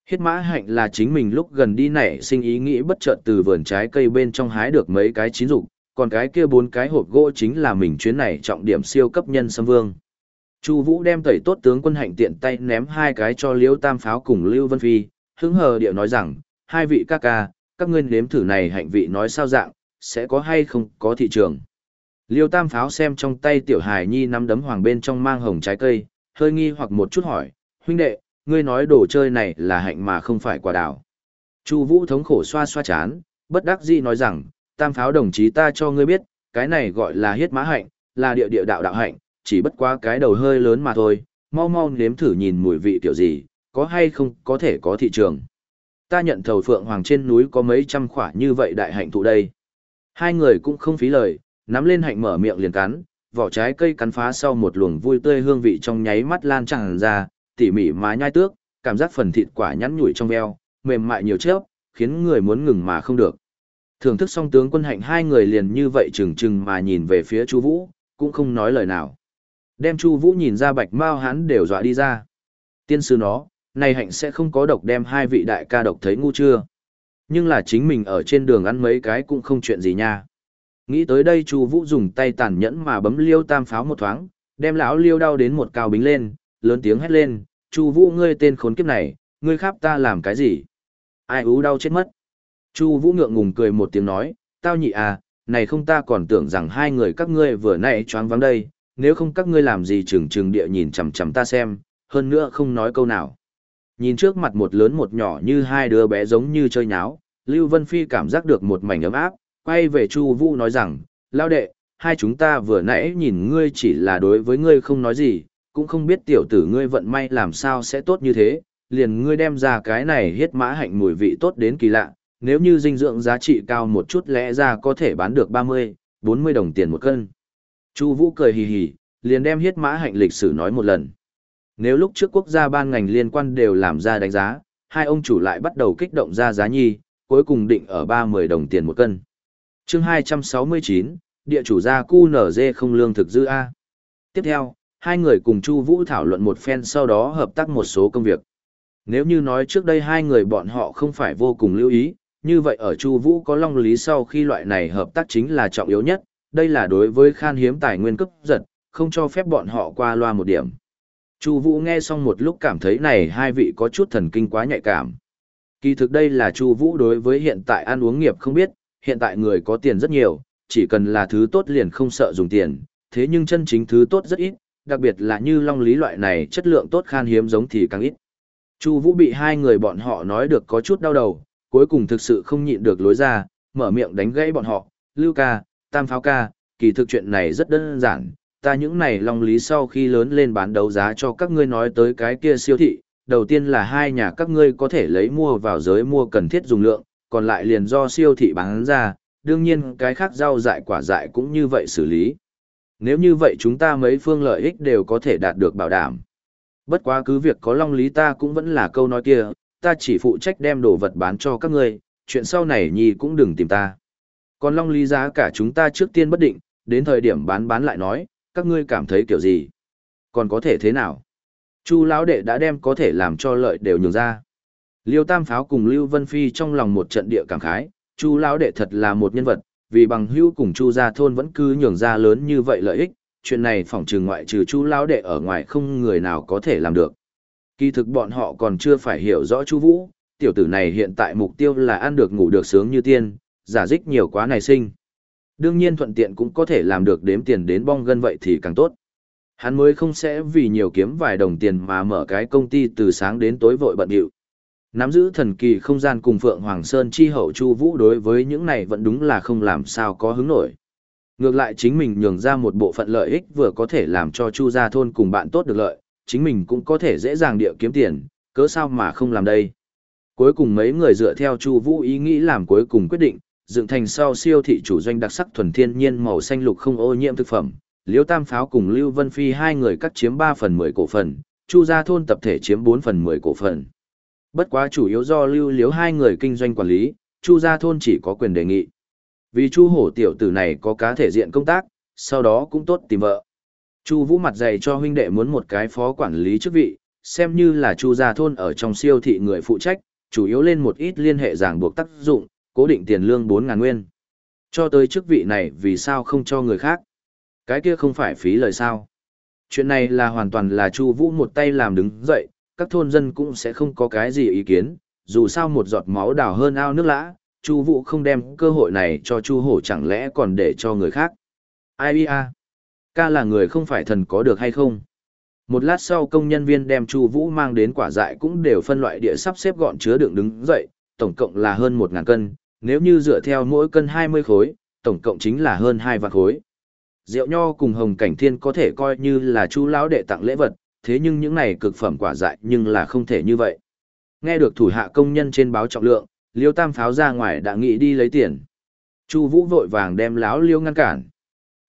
Hiết mã hạnh là chính mình lúc gần đi nảy sinh ý nghĩ bất chợt từ vườn trái cây bên trong hái được mấy cái chín dục, còn cái kia bốn cái hộp gỗ chính là mình chuyến này trọng điểm siêu cấp nhân sâm vương. Chu Vũ đem tẩy tốt tướng quân hạnh tiện tay ném hai cái cho Liễu Tam Pháo cùng Lưu Vân Phi, hứng hờ điệu nói rằng, hai vị ca ca, các ngươi nếm thử này hạnh vị nói sao dạng, sẽ có hay không có thị trường. Liêu Tam Pháo xem trong tay tiểu Hải nhi nắm đấm hoàng bên trong mang hồng trái cây, hơi nghi hoặc một chút hỏi, huynh đệ, ngươi nói đồ chơi này là hạnh mà không phải quả đào. Chu Vũ thống khổ xoa xoa chán, bất đắc dĩ nói rằng, Tam Pháo đồng chí ta cho ngươi biết, cái này gọi là hiết mã hạnh, là địa địa đạo đạo hạnh, chỉ bất quá cái đầu hơi lớn mà thôi, mau mau nếm thử nhìn mùi vị kiểu gì, có hay không có thể có thị trường. Ta nhận thầu phượng hoàng trên núi có mấy trăm khỏa như vậy đại hạnh thụ đây. Hai người cũng không phí lời, nắm lên hạnh mở miệng liền cắn, vỏ trái cây cắn phá sau một luồng vui tươi hương vị trong nháy mắt lan tràn ra, tỉ mỉ má nhai tước, cảm giác phần thịt quả nhắn nhủi trong veo, mềm mại nhiều chớp, khiến người muốn ngừng mà không được. Thưởng thức xong tướng quân hạnh hai người liền như vậy chừng chừng mà nhìn về phía Chu Vũ, cũng không nói lời nào. Đem Chu Vũ nhìn ra Bạch Mao hắn đều dọa đi ra. Tiên sư nó, này hạnh sẽ không có độc đem hai vị đại ca độc thấy ngu chưa. Nhưng là chính mình ở trên đường ăn mấy cái cũng không chuyện gì nha. Nghĩ tới đây Chu Vũ dùng tay tàn nhẫn mà bấm Liêu Tam pháo một thoáng, đem lão Liêu đau đến một cao bính lên, lớn tiếng hét lên, "Chu Vũ ngươi tên khốn kiếp này, ngươi khắp ta làm cái gì?" Ai ú đau chết mất. Chu Vũ ngượng ngùng cười một tiếng nói, "Tao nhị à, này không ta còn tưởng rằng hai người các ngươi vừa nãy choáng váng đây, nếu không các ngươi làm gì trừng trừng địa nhìn chằm chằm ta xem, hơn nữa không nói câu nào." Nhìn trước mặt một lớn một nhỏ như hai đứa bé giống như chơi nháo, Lưu Vân Phi cảm giác được một mảnh ấm áp, quay về Chu Vũ nói rằng, lao đệ, hai chúng ta vừa nãy nhìn ngươi chỉ là đối với ngươi không nói gì, cũng không biết tiểu tử ngươi vận may làm sao sẽ tốt như thế, liền ngươi đem ra cái này hiết mã hạnh mùi vị tốt đến kỳ lạ, nếu như dinh dưỡng giá trị cao một chút lẽ ra có thể bán được 30, 40 đồng tiền một cân. Chu Vũ cười hì hì, liền đem hiết mã hạnh lịch sử nói một lần. Nếu lúc trước quốc gia ban ngành liên quan đều làm ra đánh giá, hai ông chủ lại bắt đầu kích động ra giá nhi, cuối cùng định ở 30 đồng tiền một cân. chương 269, địa chủ gia cu nở dê không lương thực dư A. Tiếp theo, hai người cùng Chu Vũ thảo luận một phen sau đó hợp tác một số công việc. Nếu như nói trước đây hai người bọn họ không phải vô cùng lưu ý, như vậy ở Chu Vũ có long lý sau khi loại này hợp tác chính là trọng yếu nhất, đây là đối với khan hiếm tài nguyên cấp giật, không cho phép bọn họ qua loa một điểm. Chu Vũ nghe xong một lúc cảm thấy này hai vị có chút thần kinh quá nhạy cảm. Kỳ thực đây là Chu Vũ đối với hiện tại ăn uống nghiệp không biết, hiện tại người có tiền rất nhiều, chỉ cần là thứ tốt liền không sợ dùng tiền, thế nhưng chân chính thứ tốt rất ít, đặc biệt là như long lý loại này chất lượng tốt khan hiếm giống thì càng ít. Chu Vũ bị hai người bọn họ nói được có chút đau đầu, cuối cùng thực sự không nhịn được lối ra, mở miệng đánh gãy bọn họ, "Lưu ca, Tam Pháo ca, kỳ thực chuyện này rất đơn giản, ta những này long lý sau khi lớn lên bán đấu giá cho các ngươi nói tới cái kia siêu thị, đầu tiên là hai nhà các ngươi có thể lấy mua vào giới mua cần thiết dùng lượng, còn lại liền do siêu thị bán ra, đương nhiên cái khác rau dại quả dại cũng như vậy xử lý. Nếu như vậy chúng ta mấy phương lợi ích đều có thể đạt được bảo đảm. Bất quá cứ việc có long lý ta cũng vẫn là câu nói kia, ta chỉ phụ trách đem đồ vật bán cho các ngươi, chuyện sau này nhi cũng đừng tìm ta. Còn long lý giá cả chúng ta trước tiên bất định, đến thời điểm bán bán lại nói, các ngươi cảm thấy kiểu gì? Còn có thể thế nào? Chu lão đệ đã đem có thể làm cho lợi đều nhường ra. Liêu Tam Pháo cùng Lưu Vân Phi trong lòng một trận địa cảm khái, Chu lão đệ thật là một nhân vật, vì bằng hữu cùng Chu gia thôn vẫn cứ nhường ra lớn như vậy lợi ích, chuyện này phỏng trừ ngoại trừ Chu lão đệ ở ngoài không người nào có thể làm được. Kỳ thực bọn họ còn chưa phải hiểu rõ Chu Vũ, tiểu tử này hiện tại mục tiêu là ăn được ngủ được sướng như tiên, giả dích nhiều quá này sinh. Đương nhiên thuận tiện cũng có thể làm được đếm tiền đến bong gân vậy thì càng tốt. Hắn mới không sẽ vì nhiều kiếm vài đồng tiền mà mở cái công ty từ sáng đến tối vội bận điệu. Nắm giữ thần kỳ không gian cùng Phượng Hoàng Sơn chi hậu Chu Vũ đối với những này vẫn đúng là không làm sao có hứng nổi. Ngược lại chính mình nhường ra một bộ phận lợi ích vừa có thể làm cho Chu gia thôn cùng bạn tốt được lợi, chính mình cũng có thể dễ dàng địa kiếm tiền, cớ sao mà không làm đây. Cuối cùng mấy người dựa theo Chu Vũ ý nghĩ làm cuối cùng quyết định, dựng thành sau siêu thị chủ doanh đặc sắc thuần thiên nhiên màu xanh lục không ô nhiễm thực phẩm, Liễu Tam Pháo cùng Lưu Vân Phi hai người cắt chiếm 3 phần 10 cổ phần, Chu gia thôn tập thể chiếm 4 phần 10 cổ phần. Bất quá chủ yếu do Lưu Liễu hai người kinh doanh quản lý, Chu gia thôn chỉ có quyền đề nghị. Vì Chu hổ tiểu tử này có cá thể diện công tác, sau đó cũng tốt tìm vợ. Chu Vũ mặt dày cho huynh đệ muốn một cái phó quản lý chức vị, xem như là Chu gia thôn ở trong siêu thị người phụ trách, chủ yếu lên một ít liên hệ ràng buộc tác dụng, cố định tiền lương 4.000 nguyên. Cho tới chức vị này vì sao không cho người khác? Cái kia không phải phí lời sao? Chuyện này là hoàn toàn là Chu Vũ một tay làm đứng dậy, các thôn dân cũng sẽ không có cái gì ý kiến, dù sao một giọt máu đào hơn ao nước lã, Chu Vũ không đem cơ hội này cho Chu Hổ chẳng lẽ còn để cho người khác. Ai a? À? Ca là người không phải thần có được hay không? Một lát sau công nhân viên đem Chu Vũ mang đến quả dại cũng đều phân loại địa sắp xếp gọn chứa đựng đứng dậy, tổng cộng là hơn 1000 cân, nếu như dựa theo mỗi cân 20 khối, tổng cộng chính là hơn 2 vạn khối. Rượu nho cùng hồng cảnh thiên có thể coi như là chú lão đệ tặng lễ vật, thế nhưng những này cực phẩm quả dại nhưng là không thể như vậy. Nghe được thủ hạ công nhân trên báo trọng lượng, Liêu Tam pháo ra ngoài đã nghĩ đi lấy tiền. Chu Vũ vội vàng đem lão Liêu ngăn cản.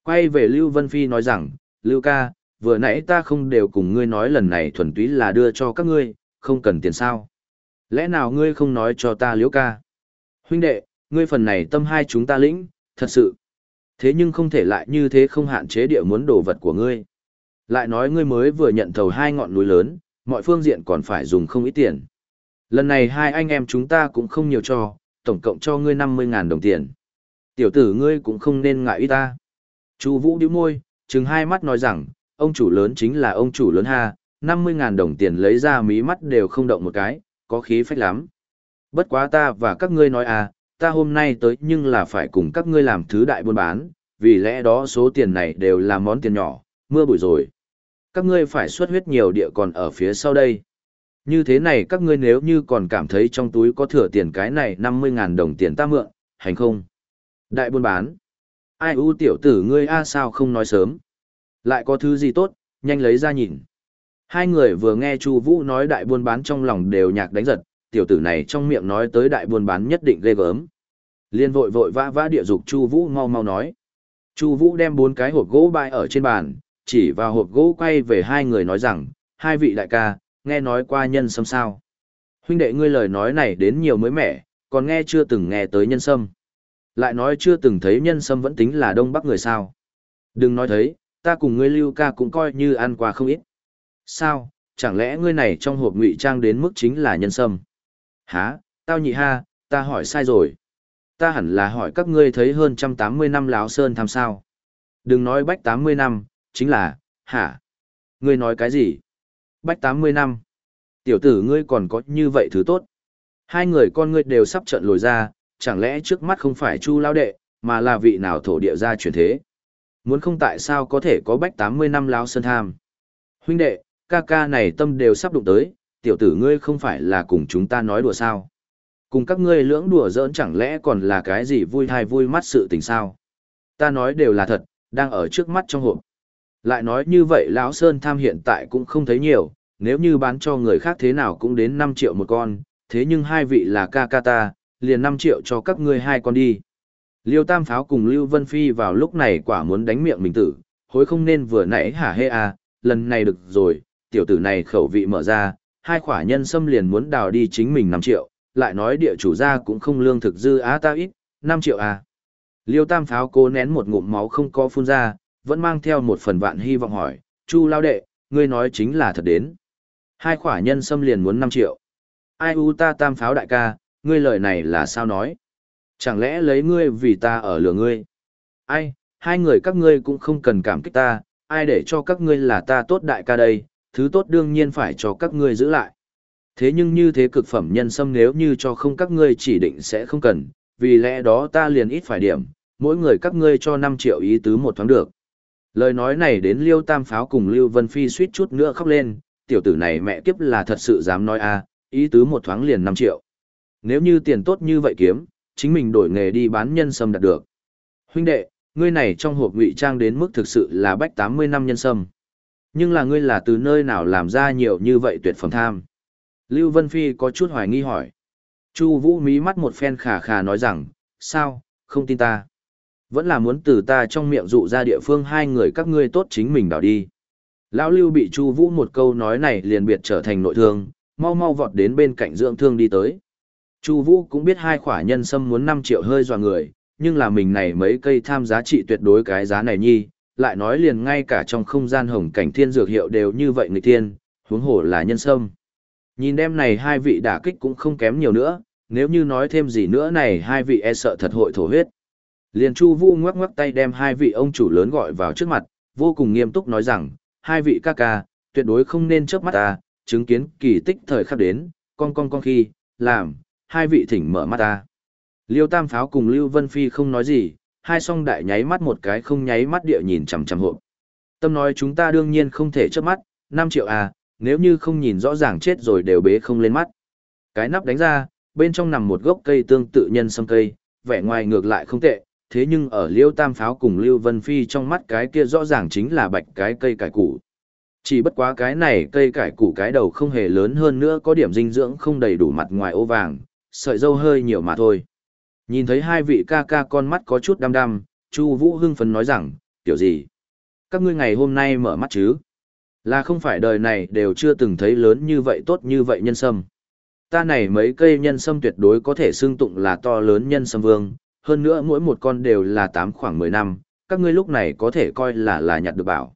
Quay về Lưu Vân Phi nói rằng, Lưu ca, vừa nãy ta không đều cùng ngươi nói lần này thuần túy là đưa cho các ngươi, không cần tiền sao. Lẽ nào ngươi không nói cho ta liêu ca? Huynh đệ, ngươi phần này tâm hai chúng ta lĩnh, thật sự. Thế nhưng không thể lại như thế không hạn chế địa muốn đồ vật của ngươi. Lại nói ngươi mới vừa nhận thầu hai ngọn núi lớn, mọi phương diện còn phải dùng không ít tiền. Lần này hai anh em chúng ta cũng không nhiều cho, tổng cộng cho ngươi 50.000 đồng tiền. Tiểu tử ngươi cũng không nên ngại ý ta. Chu Vũ điếu môi, chừng hai mắt nói rằng, ông chủ lớn chính là ông chủ lớn ha, 50.000 đồng tiền lấy ra mí mắt đều không động một cái, có khí phách lắm. Bất quá ta và các ngươi nói à, ta hôm nay tới nhưng là phải cùng các ngươi làm thứ đại buôn bán, vì lẽ đó số tiền này đều là món tiền nhỏ, mưa bụi rồi. Các ngươi phải xuất huyết nhiều địa còn ở phía sau đây. Như thế này các ngươi nếu như còn cảm thấy trong túi có thừa tiền cái này 50.000 đồng tiền ta mượn, hành không? Đại buôn bán. Ai u tiểu tử ngươi a sao không nói sớm? Lại có thứ gì tốt, nhanh lấy ra nhìn. Hai người vừa nghe Chu Vũ nói đại buôn bán trong lòng đều nhạc đánh giật, tiểu tử này trong miệng nói tới đại buôn bán nhất định ghê gớm. Liên vội vội vã vã địa dục Chu Vũ mau mau nói. Chu Vũ đem bốn cái hộp gỗ bày ở trên bàn, chỉ vào hộp gỗ quay về hai người nói rằng, hai vị đại ca, nghe nói qua nhân sâm sao. Huynh đệ ngươi lời nói này đến nhiều mới mẻ, còn nghe chưa từng nghe tới nhân sâm. Lại nói chưa từng thấy nhân sâm vẫn tính là đông bắc người sao. Đừng nói thấy, ta cùng ngươi lưu ca cũng coi như ăn qua không ít. Sao, chẳng lẽ ngươi này trong hộp ngụy trang đến mức chính là nhân sâm? Hả, tao nhị ha, ta hỏi sai rồi. Ta hẳn là hỏi các ngươi thấy hơn trăm tám mươi năm láo sơn tham sao. Đừng nói bách tám mươi năm, chính là, hả? Ngươi nói cái gì? Bách tám mươi năm. Tiểu tử ngươi còn có như vậy thứ tốt. Hai người con ngươi đều sắp trận lồi ra, chẳng lẽ trước mắt không phải chu lao đệ, mà là vị nào thổ địa gia chuyển thế. Muốn không tại sao có thể có bách tám mươi năm láo sơn tham. Huynh đệ, ca ca này tâm đều sắp đụng tới, tiểu tử ngươi không phải là cùng chúng ta nói đùa sao. Cùng các ngươi lưỡng đùa giỡn chẳng lẽ còn là cái gì vui thai vui mắt sự tình sao. Ta nói đều là thật, đang ở trước mắt trong hộp. Lại nói như vậy lão Sơn tham hiện tại cũng không thấy nhiều, nếu như bán cho người khác thế nào cũng đến 5 triệu một con, thế nhưng hai vị là ca ca ta, liền 5 triệu cho các ngươi hai con đi. Liêu Tam Pháo cùng Lưu Vân Phi vào lúc này quả muốn đánh miệng mình tử, hối không nên vừa nãy hả hê à, lần này được rồi, tiểu tử này khẩu vị mở ra, hai khỏa nhân xâm liền muốn đào đi chính mình 5 triệu, lại nói địa chủ gia cũng không lương thực dư á ta ít, 5 triệu à. Liêu Tam Pháo cố nén một ngụm máu không có phun ra, vẫn mang theo một phần vạn hy vọng hỏi, Chu lao đệ, ngươi nói chính là thật đến. Hai khỏa nhân xâm liền muốn 5 triệu. Ai u ta Tam Pháo đại ca, ngươi lời này là sao nói? Chẳng lẽ lấy ngươi vì ta ở lửa ngươi? Ai, hai người các ngươi cũng không cần cảm kích ta, ai để cho các ngươi là ta tốt đại ca đây, thứ tốt đương nhiên phải cho các ngươi giữ lại. Thế nhưng như thế cực phẩm nhân sâm nếu như cho không các ngươi chỉ định sẽ không cần, vì lẽ đó ta liền ít phải điểm, mỗi người các ngươi cho 5 triệu ý tứ một thoáng được. Lời nói này đến Liêu Tam Pháo cùng Lưu Vân Phi suýt chút nữa khóc lên, tiểu tử này mẹ kiếp là thật sự dám nói a, ý tứ một thoáng liền 5 triệu. Nếu như tiền tốt như vậy kiếm, chính mình đổi nghề đi bán nhân sâm đạt được. Huynh đệ, ngươi này trong hộp ngụy trang đến mức thực sự là bách 80 năm nhân sâm. Nhưng là ngươi là từ nơi nào làm ra nhiều như vậy tuyệt phẩm tham? Lưu Vân Phi có chút hoài nghi hỏi. Chu Vũ mí mắt một phen khà khà nói rằng, sao, không tin ta. Vẫn là muốn từ ta trong miệng dụ ra địa phương hai người các ngươi tốt chính mình đào đi. Lão Lưu bị Chu Vũ một câu nói này liền biệt trở thành nội thương, mau mau vọt đến bên cạnh dưỡng thương đi tới. Chu Vũ cũng biết hai khỏa nhân sâm muốn 5 triệu hơi dọa người, nhưng là mình này mấy cây tham giá trị tuyệt đối cái giá này nhi, lại nói liền ngay cả trong không gian hồng cảnh thiên dược hiệu đều như vậy người tiên, huống hồ là nhân sâm. Nhìn đêm này hai vị đả kích cũng không kém nhiều nữa, nếu như nói thêm gì nữa này hai vị e sợ thật hội thổ huyết. Liền Chu Vũ ngoắc ngoắc tay đem hai vị ông chủ lớn gọi vào trước mặt, vô cùng nghiêm túc nói rằng, hai vị ca ca, tuyệt đối không nên chớp mắt ta, chứng kiến kỳ tích thời khắc đến, con con con khi, làm, hai vị thỉnh mở mắt ta. Liêu Tam Pháo cùng Lưu Vân Phi không nói gì, hai song đại nháy mắt một cái không nháy mắt địa nhìn chằm chằm hộp. Tâm nói chúng ta đương nhiên không thể chớp mắt, 5 triệu à, nếu như không nhìn rõ ràng chết rồi đều bế không lên mắt. Cái nắp đánh ra, bên trong nằm một gốc cây tương tự nhân sâm cây, vẻ ngoài ngược lại không tệ, thế nhưng ở Liêu Tam Pháo cùng Lưu Vân Phi trong mắt cái kia rõ ràng chính là bạch cái cây cải củ. Chỉ bất quá cái này cây cải củ cái đầu không hề lớn hơn nữa có điểm dinh dưỡng không đầy đủ mặt ngoài ô vàng, sợi dâu hơi nhiều mà thôi. Nhìn thấy hai vị ca ca con mắt có chút đăm đăm, Chu Vũ hưng phấn nói rằng, "Tiểu gì? Các ngươi ngày hôm nay mở mắt chứ? Là không phải đời này đều chưa từng thấy lớn như vậy tốt như vậy nhân sâm. Ta này mấy cây nhân sâm tuyệt đối có thể xưng tụng là to lớn nhân sâm vương, hơn nữa mỗi một con đều là tám khoảng 10 năm, các ngươi lúc này có thể coi là là nhặt được bảo."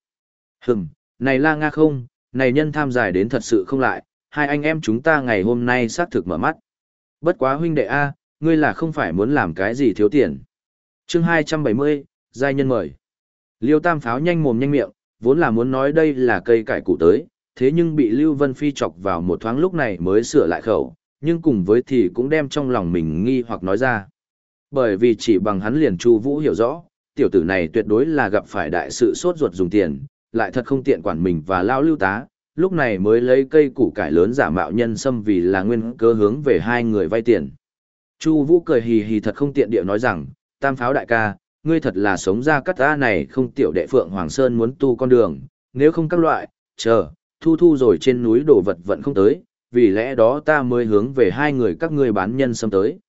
Hừm, này La Nga không, này nhân tham giải đến thật sự không lại, hai anh em chúng ta ngày hôm nay xác thực mở mắt. Bất quá huynh đệ A, ngươi là không phải muốn làm cái gì thiếu tiền. chương 270, giai nhân mời. Liêu tam pháo nhanh mồm nhanh miệng, vốn là muốn nói đây là cây cải củ tới, thế nhưng bị Lưu Vân Phi chọc vào một thoáng lúc này mới sửa lại khẩu, nhưng cùng với thì cũng đem trong lòng mình nghi hoặc nói ra. Bởi vì chỉ bằng hắn liền Chu Vũ hiểu rõ, tiểu tử này tuyệt đối là gặp phải đại sự sốt ruột dùng tiền, lại thật không tiện quản mình và lao lưu tá, lúc này mới lấy cây củ cải lớn giả mạo nhân xâm vì là nguyên cơ hướng về hai người vay tiền. Chu Vũ cười hì hì thật không tiện địa nói rằng, tam pháo đại ca, ngươi thật là sống ra cắt ta này không tiểu đệ Phượng Hoàng Sơn muốn tu con đường, nếu không các loại, chờ, thu thu rồi trên núi đồ vật vẫn không tới, vì lẽ đó ta mới hướng về hai người các ngươi bán nhân sâm tới.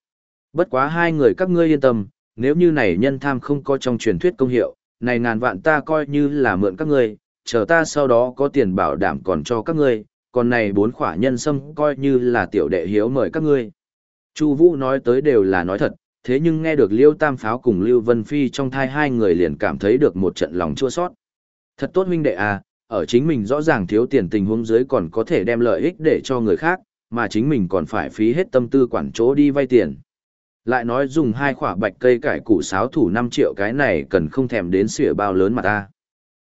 Bất quá hai người các ngươi yên tâm, nếu như này nhân tham không có trong truyền thuyết công hiệu, này ngàn vạn ta coi như là mượn các ngươi, chờ ta sau đó có tiền bảo đảm còn cho các ngươi, còn này bốn khỏa nhân sâm coi như là tiểu đệ hiếu mời các ngươi. Chu Vũ nói tới đều là nói thật, Thế nhưng nghe được Liêu Tam Pháo cùng Lưu Vân Phi trong thai hai người liền cảm thấy được một trận lòng chua xót. Thật tốt huynh đệ à, ở chính mình rõ ràng thiếu tiền tình huống dưới còn có thể đem lợi ích để cho người khác, mà chính mình còn phải phí hết tâm tư quản chỗ đi vay tiền. Lại nói dùng hai quả bạch cây cải củ sáo thủ 5 triệu cái này cần không thèm đến xỉa bao lớn mà ta.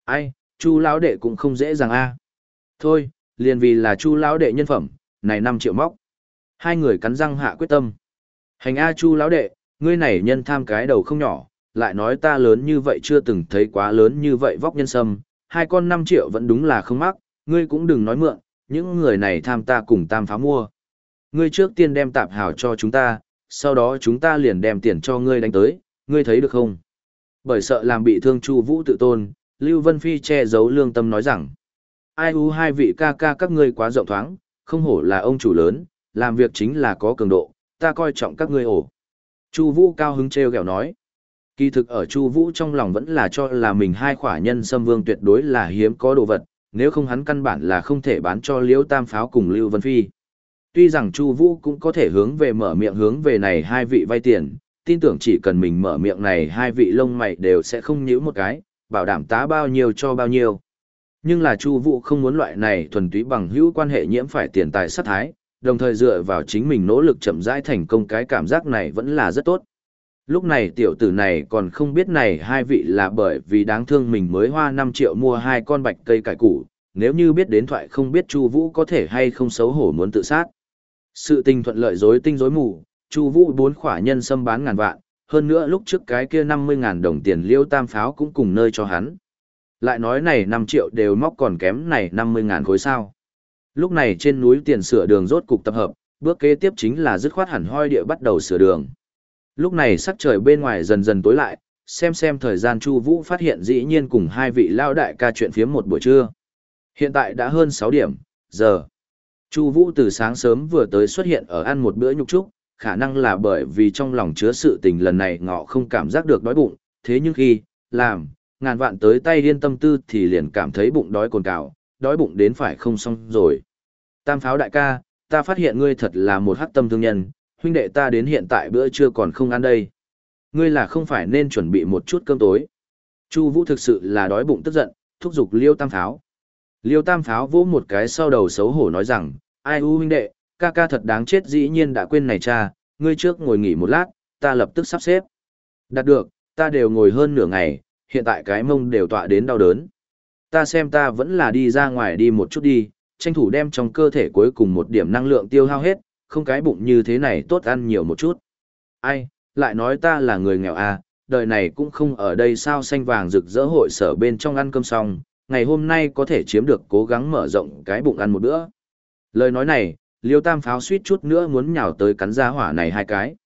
Ai, chu lão đệ cũng không dễ dàng a. Thôi, liền vì là chu lão đệ nhân phẩm, này 5 triệu móc. Hai người cắn răng hạ quyết tâm. Hành A chu lão đệ, ngươi này nhân tham cái đầu không nhỏ, lại nói ta lớn như vậy chưa từng thấy quá lớn như vậy vóc nhân sâm, hai con 5 triệu vẫn đúng là không mắc, ngươi cũng đừng nói mượn, những người này tham ta cùng tam phá mua. Ngươi trước tiên đem tạp hảo cho chúng ta, sau đó chúng ta liền đem tiền cho ngươi đánh tới, ngươi thấy được không? Bởi sợ làm bị thương Chu Vũ tự tôn, Lưu Vân Phi che giấu lương tâm nói rằng, ai u hai vị ca ca các ngươi quá rộng thoáng, không hổ là ông chủ lớn, làm việc chính là có cường độ, ta coi trọng các ngươi ổ. Chu Vũ cao hứng trêu ghẹo nói. Kỳ thực ở Chu Vũ trong lòng vẫn là cho là mình hai khỏa nhân xâm vương tuyệt đối là hiếm có đồ vật, nếu không hắn căn bản là không thể bán cho Liễu Tam Pháo cùng Lưu Vân Phi. Tuy rằng Chu Vũ cũng có thể hướng về mở miệng hướng về này hai vị vay tiền, tin tưởng chỉ cần mình mở miệng này hai vị lông mày đều sẽ không nhíu một cái, bảo đảm tá bao nhiêu cho bao nhiêu. Nhưng là Chu Vũ không muốn loại này thuần túy bằng hữu quan hệ nhiễm phải tiền tài sát thái, đồng thời dựa vào chính mình nỗ lực chậm rãi thành công cái cảm giác này vẫn là rất tốt. Lúc này tiểu tử này còn không biết này hai vị là bởi vì đáng thương mình mới hoa 5 triệu mua hai con bạch cây cải củ, nếu như biết đến thoại không biết Chu Vũ có thể hay không xấu hổ muốn tự sát. Sự tình thuận lợi rối tinh rối mù, Chu Vũ bốn khỏa nhân xâm bán ngàn vạn, hơn nữa lúc trước cái kia 50 ngàn đồng tiền liêu tam pháo cũng cùng nơi cho hắn. Lại nói này 5 triệu đều móc còn kém này 50 ngàn khối sao. Lúc này trên núi tiền sửa đường rốt cục tập hợp, bước kế tiếp chính là dứt khoát hẳn hoi địa bắt đầu sửa đường. Lúc này sắc trời bên ngoài dần dần tối lại, xem xem thời gian Chu Vũ phát hiện dĩ nhiên cùng hai vị lao đại ca chuyện phiếm một buổi trưa. Hiện tại đã hơn 6 điểm, giờ. Chu Vũ từ sáng sớm vừa tới xuất hiện ở ăn một bữa nhục trúc, khả năng là bởi vì trong lòng chứa sự tình lần này ngọ không cảm giác được đói bụng, thế nhưng khi làm ngàn vạn tới tay điên tâm tư thì liền cảm thấy bụng đói cồn cào, đói bụng đến phải không xong rồi. Tam pháo đại ca, ta phát hiện ngươi thật là một hắc tâm thương nhân, huynh đệ ta đến hiện tại bữa trưa còn không ăn đây. Ngươi là không phải nên chuẩn bị một chút cơm tối. Chu Vũ thực sự là đói bụng tức giận, thúc giục Liêu Tam pháo. Liêu Tam pháo vỗ một cái sau đầu xấu hổ nói rằng, ai u huynh đệ, ca ca thật đáng chết dĩ nhiên đã quên này cha, ngươi trước ngồi nghỉ một lát, ta lập tức sắp xếp. Đạt được, ta đều ngồi hơn nửa ngày, hiện tại cái mông đều tọa đến đau đớn. Ta xem ta vẫn là đi ra ngoài đi một chút đi, tranh thủ đem trong cơ thể cuối cùng một điểm năng lượng tiêu hao hết, không cái bụng như thế này tốt ăn nhiều một chút. Ai, lại nói ta là người nghèo à, đời này cũng không ở đây sao xanh vàng rực rỡ hội sở bên trong ăn cơm xong, ngày hôm nay có thể chiếm được cố gắng mở rộng cái bụng ăn một bữa. Lời nói này, liêu tam pháo suýt chút nữa muốn nhào tới cắn ra hỏa này hai cái.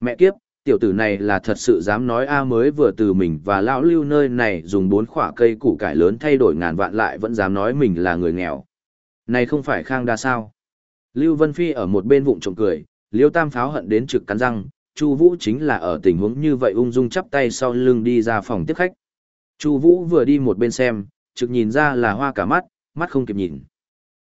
Mẹ kiếp, tiểu tử này là thật sự dám nói A mới vừa từ mình và lão lưu nơi này dùng bốn khỏa cây củ cải lớn thay đổi ngàn vạn lại vẫn dám nói mình là người nghèo. Này không phải khang đa sao. Lưu Vân Phi ở một bên vụng trộm cười, liêu tam pháo hận đến trực cắn răng, Chu Vũ chính là ở tình huống như vậy ung dung chắp tay sau lưng đi ra phòng tiếp khách. Chu Vũ vừa đi một bên xem, trực nhìn ra là hoa cả mắt, mắt không kịp nhìn.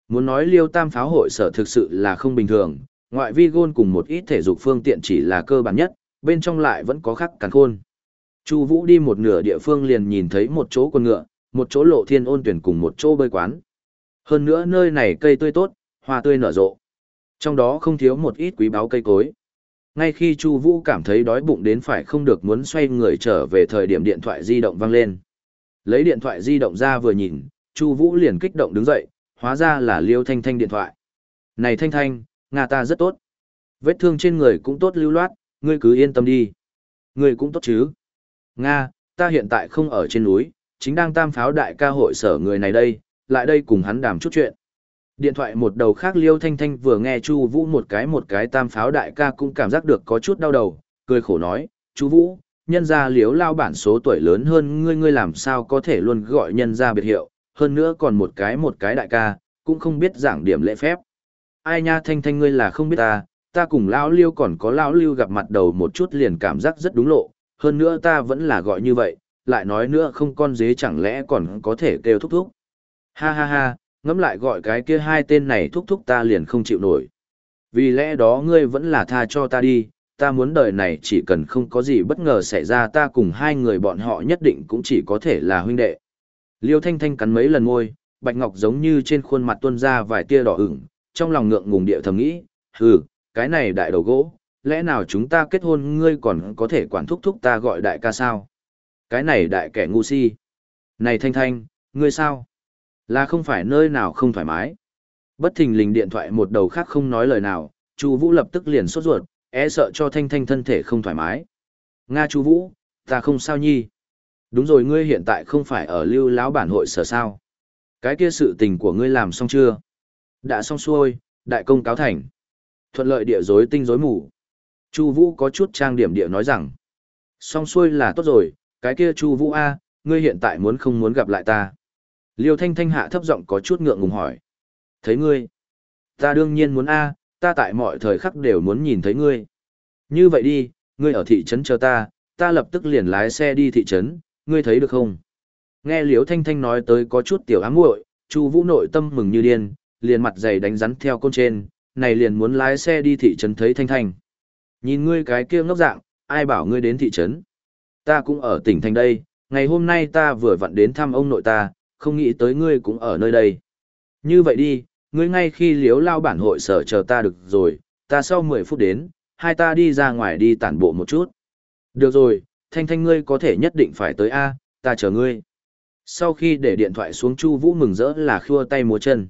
Muốn nói liêu tam pháo hội sở thực sự là không bình thường, ngoại vi gôn cùng một ít thể dục phương tiện chỉ là cơ bản nhất, bên trong lại vẫn có khắc cắn khôn. Chu Vũ đi một nửa địa phương liền nhìn thấy một chỗ con ngựa, một chỗ lộ thiên ôn tuyển cùng một chỗ bơi quán. Hơn nữa nơi này cây tươi tốt, hoa tươi nở rộ. Trong đó không thiếu một ít quý báu cây cối. Ngay khi Chu Vũ cảm thấy đói bụng đến phải không được muốn xoay người trở về thời điểm điện thoại di động vang lên. Lấy điện thoại di động ra vừa nhìn, Chu Vũ liền kích động đứng dậy, hóa ra là Liêu Thanh Thanh điện thoại. Này Thanh Thanh, Nga ta rất tốt. Vết thương trên người cũng tốt lưu loát, ngươi cứ yên tâm đi. Ngươi cũng tốt chứ. Nga, ta hiện tại không ở trên núi, chính đang tam pháo đại ca hội sở người này đây, lại đây cùng hắn đàm chút chuyện. Điện thoại một đầu khác Liêu Thanh Thanh vừa nghe Chu Vũ một cái một cái tam pháo đại ca cũng cảm giác được có chút đau đầu, cười khổ nói, "Chu Vũ, nhân gia Liếu lao bản số tuổi lớn hơn ngươi ngươi làm sao có thể luôn gọi nhân gia biệt hiệu, hơn nữa còn một cái một cái đại ca, cũng không biết giảng điểm lễ phép." Ai nha Thanh Thanh ngươi là không biết ta, ta cùng lão Liêu còn có lão Lưu gặp mặt đầu một chút liền cảm giác rất đúng lộ, hơn nữa ta vẫn là gọi như vậy, lại nói nữa không con dế chẳng lẽ còn có thể kêu thúc thúc. Ha ha ha, ngẫm lại gọi cái kia hai tên này thúc thúc ta liền không chịu nổi. Vì lẽ đó ngươi vẫn là tha cho ta đi, ta muốn đời này chỉ cần không có gì bất ngờ xảy ra ta cùng hai người bọn họ nhất định cũng chỉ có thể là huynh đệ. Liêu Thanh Thanh cắn mấy lần môi, Bạch Ngọc giống như trên khuôn mặt tuôn ra vài tia đỏ ửng, trong lòng ngượng ngùng địa thầm nghĩ, hừ, cái này đại đầu gỗ, lẽ nào chúng ta kết hôn ngươi còn có thể quản thúc thúc ta gọi đại ca sao? Cái này đại kẻ ngu si. Này Thanh Thanh, ngươi sao? Là không phải nơi nào không thoải mái. Bất thình lình điện thoại một đầu khác không nói lời nào, Chu Vũ lập tức liền sốt ruột, e sợ cho Thanh Thanh thân thể không thoải mái. Nga Chu Vũ, ta không sao nhi. Đúng rồi ngươi hiện tại không phải ở lưu lão bản hội sở sao. Cái kia sự tình của ngươi làm xong chưa? Đã xong xuôi, đại công cáo thành. Thuận lợi địa rối tinh rối mù. Chu Vũ có chút trang điểm địa nói rằng. Xong xuôi là tốt rồi, cái kia Chu Vũ A, ngươi hiện tại muốn không muốn gặp lại ta. Liêu Thanh Thanh hạ thấp giọng có chút ngượng ngùng hỏi. Thấy ngươi. Ta đương nhiên muốn A, ta tại mọi thời khắc đều muốn nhìn thấy ngươi. Như vậy đi, ngươi ở thị trấn chờ ta, ta lập tức liền lái xe đi thị trấn, ngươi thấy được không? Nghe Liêu Thanh Thanh nói tới có chút tiểu ám muội, Chu Vũ nội tâm mừng như điên, liền mặt dày đánh rắn theo côn trên, này liền muốn lái xe đi thị trấn thấy Thanh Thanh. Nhìn ngươi cái kia ngốc dạng, ai bảo ngươi đến thị trấn? Ta cũng ở tỉnh thành đây, ngày hôm nay ta vừa vặn đến thăm ông nội ta, không nghĩ tới ngươi cũng ở nơi đây. Như vậy đi, ngươi ngay khi liếu lao bản hội sở chờ ta được rồi, ta sau 10 phút đến, hai ta đi ra ngoài đi tản bộ một chút. Được rồi, Thanh Thanh ngươi có thể nhất định phải tới A, ta chờ ngươi. Sau khi để điện thoại xuống Chu Vũ mừng rỡ là khua tay múa chân.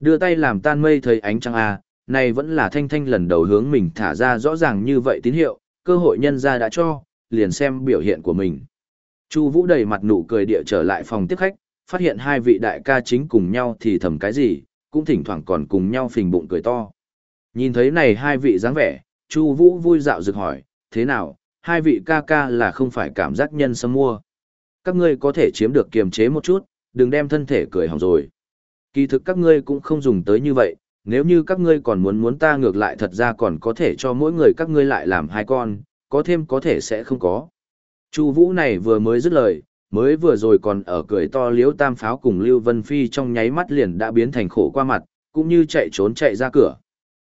Đưa tay làm tan mây thấy ánh trăng A, này vẫn là Thanh Thanh lần đầu hướng mình thả ra rõ ràng như vậy tín hiệu, cơ hội nhân ra đã cho, liền xem biểu hiện của mình. Chu Vũ đầy mặt nụ cười địa trở lại phòng tiếp khách, phát hiện hai vị đại ca chính cùng nhau thì thầm cái gì, cũng thỉnh thoảng còn cùng nhau phình bụng cười to. Nhìn thấy này hai vị dáng vẻ, Chu Vũ vui dạo rực hỏi, thế nào, hai vị ca ca là không phải cảm giác nhân sâm mua. Các ngươi có thể chiếm được kiềm chế một chút, đừng đem thân thể cười hỏng rồi. Kỳ thực các ngươi cũng không dùng tới như vậy, nếu như các ngươi còn muốn muốn ta ngược lại thật ra còn có thể cho mỗi người các ngươi lại làm hai con, có thêm có thể sẽ không có. Chu Vũ này vừa mới dứt lời, mới vừa rồi còn ở cười to liếu tam pháo cùng Lưu Vân Phi trong nháy mắt liền đã biến thành khổ qua mặt, cũng như chạy trốn chạy ra cửa.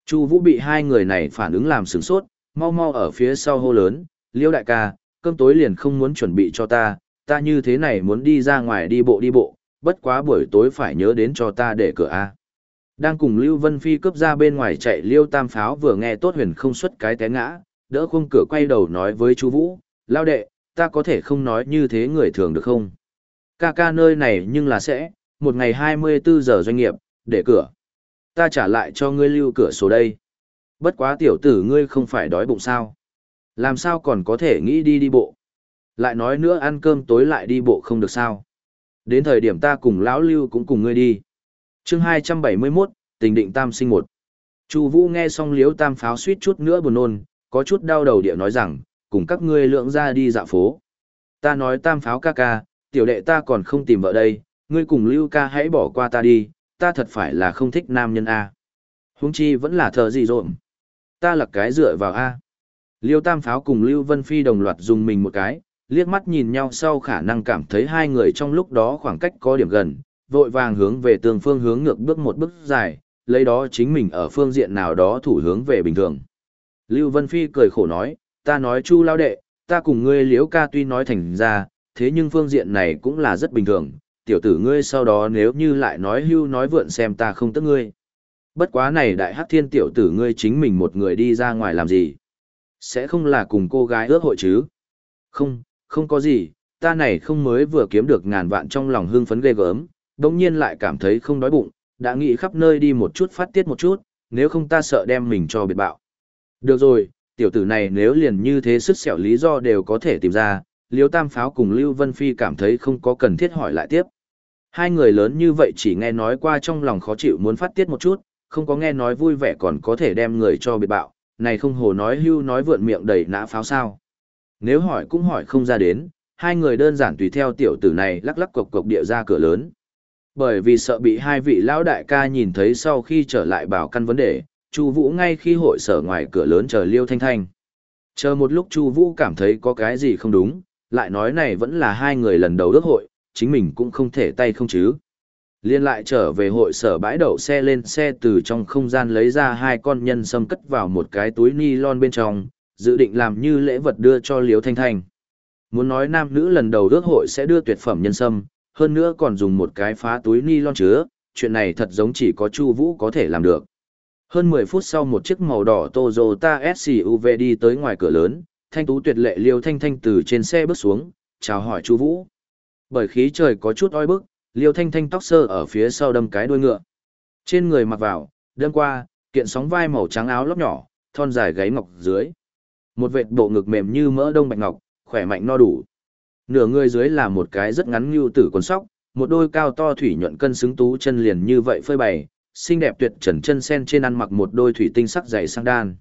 Chu Vũ bị hai người này phản ứng làm sửng sốt, mau mau ở phía sau hô lớn, liêu đại ca, cơm tối liền không muốn chuẩn bị cho ta, ta như thế này muốn đi ra ngoài đi bộ đi bộ, bất quá buổi tối phải nhớ đến cho ta để cửa A. Đang cùng Lưu Vân Phi cướp ra bên ngoài chạy liêu tam pháo vừa nghe tốt huyền không xuất cái té ngã, đỡ khung cửa quay đầu nói với Chu Vũ, lao đệ, ta có thể không nói như thế người thường được không? Ca ca nơi này nhưng là sẽ, một ngày 24 giờ doanh nghiệp, để cửa. Ta trả lại cho ngươi lưu cửa số đây. Bất quá tiểu tử ngươi không phải đói bụng sao? Làm sao còn có thể nghĩ đi đi bộ? Lại nói nữa ăn cơm tối lại đi bộ không được sao? Đến thời điểm ta cùng lão lưu cũng cùng ngươi đi. chương 271, tình định tam sinh một. Chu Vũ nghe xong liếu tam pháo suýt chút nữa buồn nôn, có chút đau đầu địa nói rằng, cùng các ngươi lượng ra đi dạo phố. Ta nói tam pháo ca ca, tiểu đệ ta còn không tìm vợ đây, ngươi cùng lưu ca hãy bỏ qua ta đi, ta thật phải là không thích nam nhân A. Huống chi vẫn là thờ gì rộn. Ta là cái dựa vào A. Liêu Tam Pháo cùng Lưu Vân Phi đồng loạt dùng mình một cái, liếc mắt nhìn nhau sau khả năng cảm thấy hai người trong lúc đó khoảng cách có điểm gần, vội vàng hướng về tường phương hướng ngược bước một bước dài, lấy đó chính mình ở phương diện nào đó thủ hướng về bình thường. Lưu Vân Phi cười khổ nói, ta nói chu lao đệ, ta cùng ngươi liễu ca tuy nói thành ra, thế nhưng phương diện này cũng là rất bình thường, tiểu tử ngươi sau đó nếu như lại nói hưu nói vượn xem ta không tức ngươi. Bất quá này đại hắc thiên tiểu tử ngươi chính mình một người đi ra ngoài làm gì? Sẽ không là cùng cô gái ước hội chứ? Không, không có gì, ta này không mới vừa kiếm được ngàn vạn trong lòng hương phấn ghê gớm, đồng nhiên lại cảm thấy không đói bụng, đã nghĩ khắp nơi đi một chút phát tiết một chút, nếu không ta sợ đem mình cho biệt bạo. Được rồi, tiểu tử này nếu liền như thế sức sẹo lý do đều có thể tìm ra, Liêu Tam Pháo cùng Lưu Vân Phi cảm thấy không có cần thiết hỏi lại tiếp. Hai người lớn như vậy chỉ nghe nói qua trong lòng khó chịu muốn phát tiết một chút, không có nghe nói vui vẻ còn có thể đem người cho biệt bạo, này không hồ nói hưu nói vượn miệng đầy nã pháo sao. Nếu hỏi cũng hỏi không ra đến, hai người đơn giản tùy theo tiểu tử này lắc lắc cộc cộc địa ra cửa lớn. Bởi vì sợ bị hai vị lão đại ca nhìn thấy sau khi trở lại bảo căn vấn đề, Chu Vũ ngay khi hội sở ngoài cửa lớn chờ Liêu Thanh Thanh. Chờ một lúc Chu Vũ cảm thấy có cái gì không đúng, lại nói này vẫn là hai người lần đầu ước hội, chính mình cũng không thể tay không chứ. Liên lại trở về hội sở bãi đậu xe lên xe từ trong không gian lấy ra hai con nhân sâm cất vào một cái túi ni lon bên trong, dự định làm như lễ vật đưa cho Liễu Thanh Thanh. Muốn nói nam nữ lần đầu ước hội sẽ đưa tuyệt phẩm nhân sâm, hơn nữa còn dùng một cái phá túi ni lon chứa, chuyện này thật giống chỉ có Chu Vũ có thể làm được. Hơn 10 phút sau một chiếc màu đỏ Toyota SUV đi tới ngoài cửa lớn, thanh tú tuyệt lệ Liêu Thanh Thanh từ trên xe bước xuống, chào hỏi Chu Vũ. Bởi khí trời có chút oi bức, Liêu Thanh Thanh tóc sơ ở phía sau đâm cái đuôi ngựa. Trên người mặc vào, đâm qua, kiện sóng vai màu trắng áo lóc nhỏ, thon dài gáy ngọc dưới. Một vệt bộ ngực mềm như mỡ đông bạch ngọc, khỏe mạnh no đủ. Nửa người dưới là một cái rất ngắn như tử quần sóc, một đôi cao to thủy nhuận cân xứng tú chân liền như vậy phơi bày, xinh đẹp tuyệt trần chân sen trên ăn mặc một đôi thủy tinh sắc dày sang đan.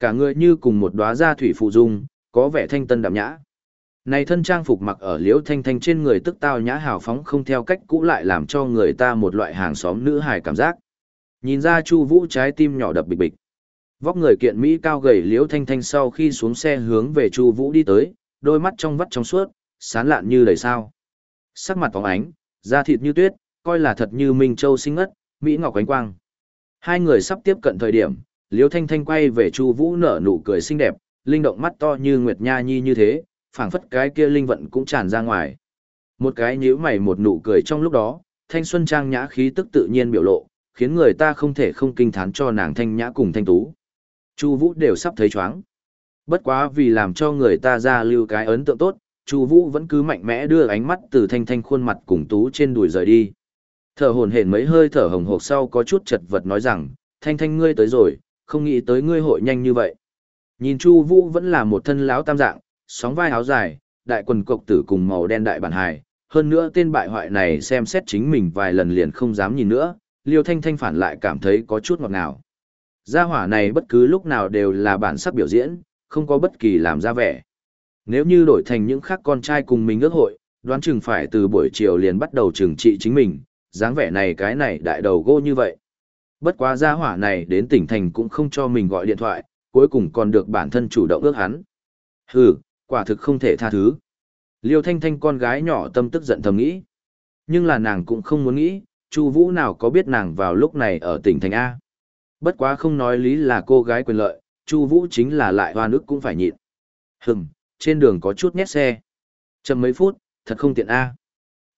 Cả người như cùng một đóa gia thủy phụ dung, có vẻ thanh tân đạm nhã. Này thân trang phục mặc ở liễu thanh thanh trên người tức tao nhã hào phóng không theo cách cũ lại làm cho người ta một loại hàng xóm nữ hài cảm giác. Nhìn ra Chu Vũ trái tim nhỏ đập bịch bịch. Vóc người kiện Mỹ cao gầy liễu thanh thanh sau khi xuống xe hướng về Chu Vũ đi tới, đôi mắt trong vắt trong suốt, sáng lạn như đầy sao. Sắc mặt phóng ánh, da thịt như tuyết, coi là thật như Minh Châu sinh ngất, Mỹ Ngọc ánh quang. Hai người sắp tiếp cận thời điểm, Liễu Thanh Thanh quay về Chu Vũ nở nụ cười xinh đẹp, linh động mắt to như nguyệt nha nhi như thế, phảng phất cái kia linh vận cũng tràn ra ngoài. Một cái nhíu mày một nụ cười trong lúc đó, thanh xuân trang nhã khí tức tự nhiên biểu lộ, khiến người ta không thể không kinh thán cho nàng thanh nhã cùng thanh tú. Chu Vũ đều sắp thấy choáng. Bất quá vì làm cho người ta ra lưu cái ấn tượng tốt, Chu Vũ vẫn cứ mạnh mẽ đưa ánh mắt từ thanh thanh khuôn mặt cùng tú trên đùi rời đi. Thở hổn hển mấy hơi thở hồng hộc sau có chút chật vật nói rằng, thanh thanh ngươi tới rồi, không nghĩ tới ngươi hội nhanh như vậy. Nhìn Chu Vũ vẫn là một thân lão tam dạng, sóng vai áo dài, đại quần cộc tử cùng màu đen đại bản hài, hơn nữa tên bại hoại này xem xét chính mình vài lần liền không dám nhìn nữa, Liêu Thanh Thanh phản lại cảm thấy có chút ngọt ngào. Gia hỏa này bất cứ lúc nào đều là bản sắc biểu diễn, không có bất kỳ làm ra vẻ. Nếu như đổi thành những khác con trai cùng mình ước hội, đoán chừng phải từ buổi chiều liền bắt đầu trừng trị chính mình, dáng vẻ này cái này đại đầu gô như vậy. Bất quá gia hỏa này đến tỉnh thành cũng không cho mình gọi điện thoại, cuối cùng còn được bản thân chủ động ước hắn. Hừ, quả thực không thể tha thứ. Liêu Thanh Thanh con gái nhỏ tâm tức giận thầm nghĩ. Nhưng là nàng cũng không muốn nghĩ, Chu Vũ nào có biết nàng vào lúc này ở tỉnh thành A. Bất quá không nói lý là cô gái quyền lợi, Chu Vũ chính là lại hoa nước cũng phải nhịn. Hừm, trên đường có chút nhét xe. Chậm mấy phút, thật không tiện A.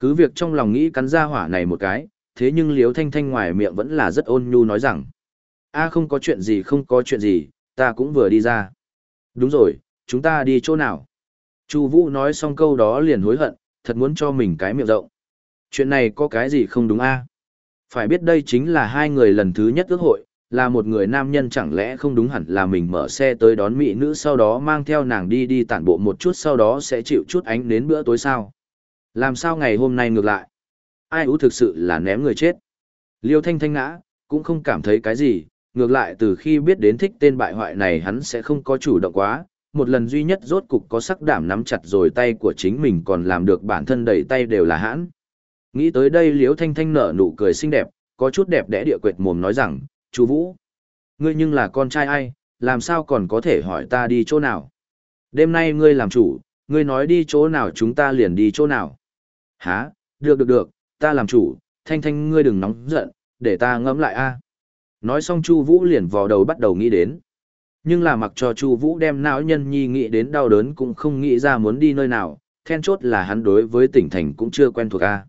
Cứ việc trong lòng nghĩ cắn ra hỏa này một cái, thế nhưng liếu Thanh Thanh ngoài miệng vẫn là rất ôn nhu nói rằng. A không có chuyện gì không có chuyện gì, ta cũng vừa đi ra. Đúng rồi, chúng ta đi chỗ nào? Chu Vũ nói xong câu đó liền hối hận, thật muốn cho mình cái miệng rộng. Chuyện này có cái gì không đúng a? Phải biết đây chính là hai người lần thứ nhất ước hội, là một người nam nhân chẳng lẽ không đúng hẳn là mình mở xe tới đón mỹ nữ sau đó mang theo nàng đi đi tản bộ một chút sau đó sẽ chịu chút ánh đến bữa tối sao? Làm sao ngày hôm nay ngược lại? Ai ú thực sự là ném người chết. Liêu Thanh Thanh ngã, cũng không cảm thấy cái gì, ngược lại từ khi biết đến thích tên bại hoại này hắn sẽ không có chủ động quá, một lần duy nhất rốt cục có sắc đảm nắm chặt rồi tay của chính mình còn làm được bản thân đẩy tay đều là hãn. Nghĩ tới đây Liễu Thanh Thanh nở nụ cười xinh đẹp, có chút đẹp đẽ địa quệt mồm nói rằng, chú Vũ, ngươi nhưng là con trai ai, làm sao còn có thể hỏi ta đi chỗ nào? Đêm nay ngươi làm chủ, ngươi nói đi chỗ nào chúng ta liền đi chỗ nào. Hả, được được được, ta làm chủ, Thanh Thanh ngươi đừng nóng giận, để ta ngẫm lại a. Nói xong Chu Vũ liền vò đầu bắt đầu nghĩ đến. Nhưng là mặc cho Chu Vũ đem não nhân nhi nghĩ đến đau đớn cũng không nghĩ ra muốn đi nơi nào, then chốt là hắn đối với tỉnh thành cũng chưa quen thuộc a.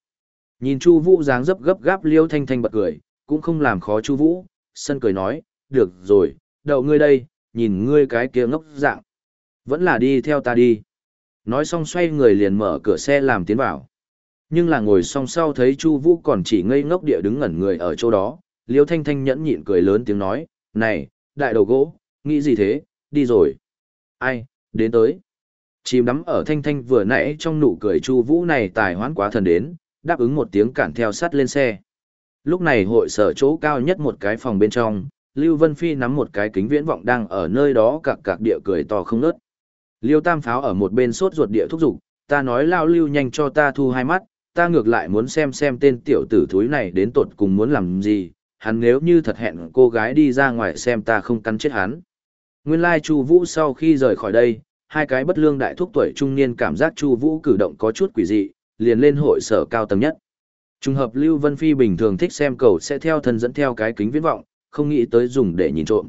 Nhìn Chu Vũ dáng dấp gấp gáp Liêu Thanh Thanh bật cười, cũng không làm khó Chu Vũ, sân cười nói, "Được rồi, đậu ngươi đây, nhìn ngươi cái kia ngốc dạng. Vẫn là đi theo ta đi." Nói xong xoay người liền mở cửa xe làm tiến vào. Nhưng là ngồi song sau thấy Chu Vũ còn chỉ ngây ngốc địa đứng ngẩn người ở chỗ đó, Liêu Thanh Thanh nhẫn nhịn cười lớn tiếng nói, "Này, đại đầu gỗ, nghĩ gì thế, đi rồi." "Ai, đến tới." Chìm đắm ở Thanh Thanh vừa nãy trong nụ cười Chu Vũ này tài hoán quá thần đến, đáp ứng một tiếng cản theo sát lên xe. Lúc này hội sở chỗ cao nhất một cái phòng bên trong, Lưu Vân Phi nắm một cái kính viễn vọng đang ở nơi đó cặc cặc địa cười to không nớt. Liêu Tam Pháo ở một bên sốt ruột địa thúc giục, ta nói lao lưu nhanh cho ta thu hai mắt, ta ngược lại muốn xem xem tên tiểu tử thúi này đến tột cùng muốn làm gì, hắn nếu như thật hẹn cô gái đi ra ngoài xem ta không cắn chết hắn. Nguyên lai Chu Vũ sau khi rời khỏi đây, hai cái bất lương đại thúc tuổi trung niên cảm giác Chu Vũ cử động có chút quỷ dị, liền lên hội sở cao tầng nhất. Trùng hợp Lưu Vân Phi bình thường thích xem cầu sẽ theo thân dẫn theo cái kính viễn vọng, không nghĩ tới dùng để nhìn trộm.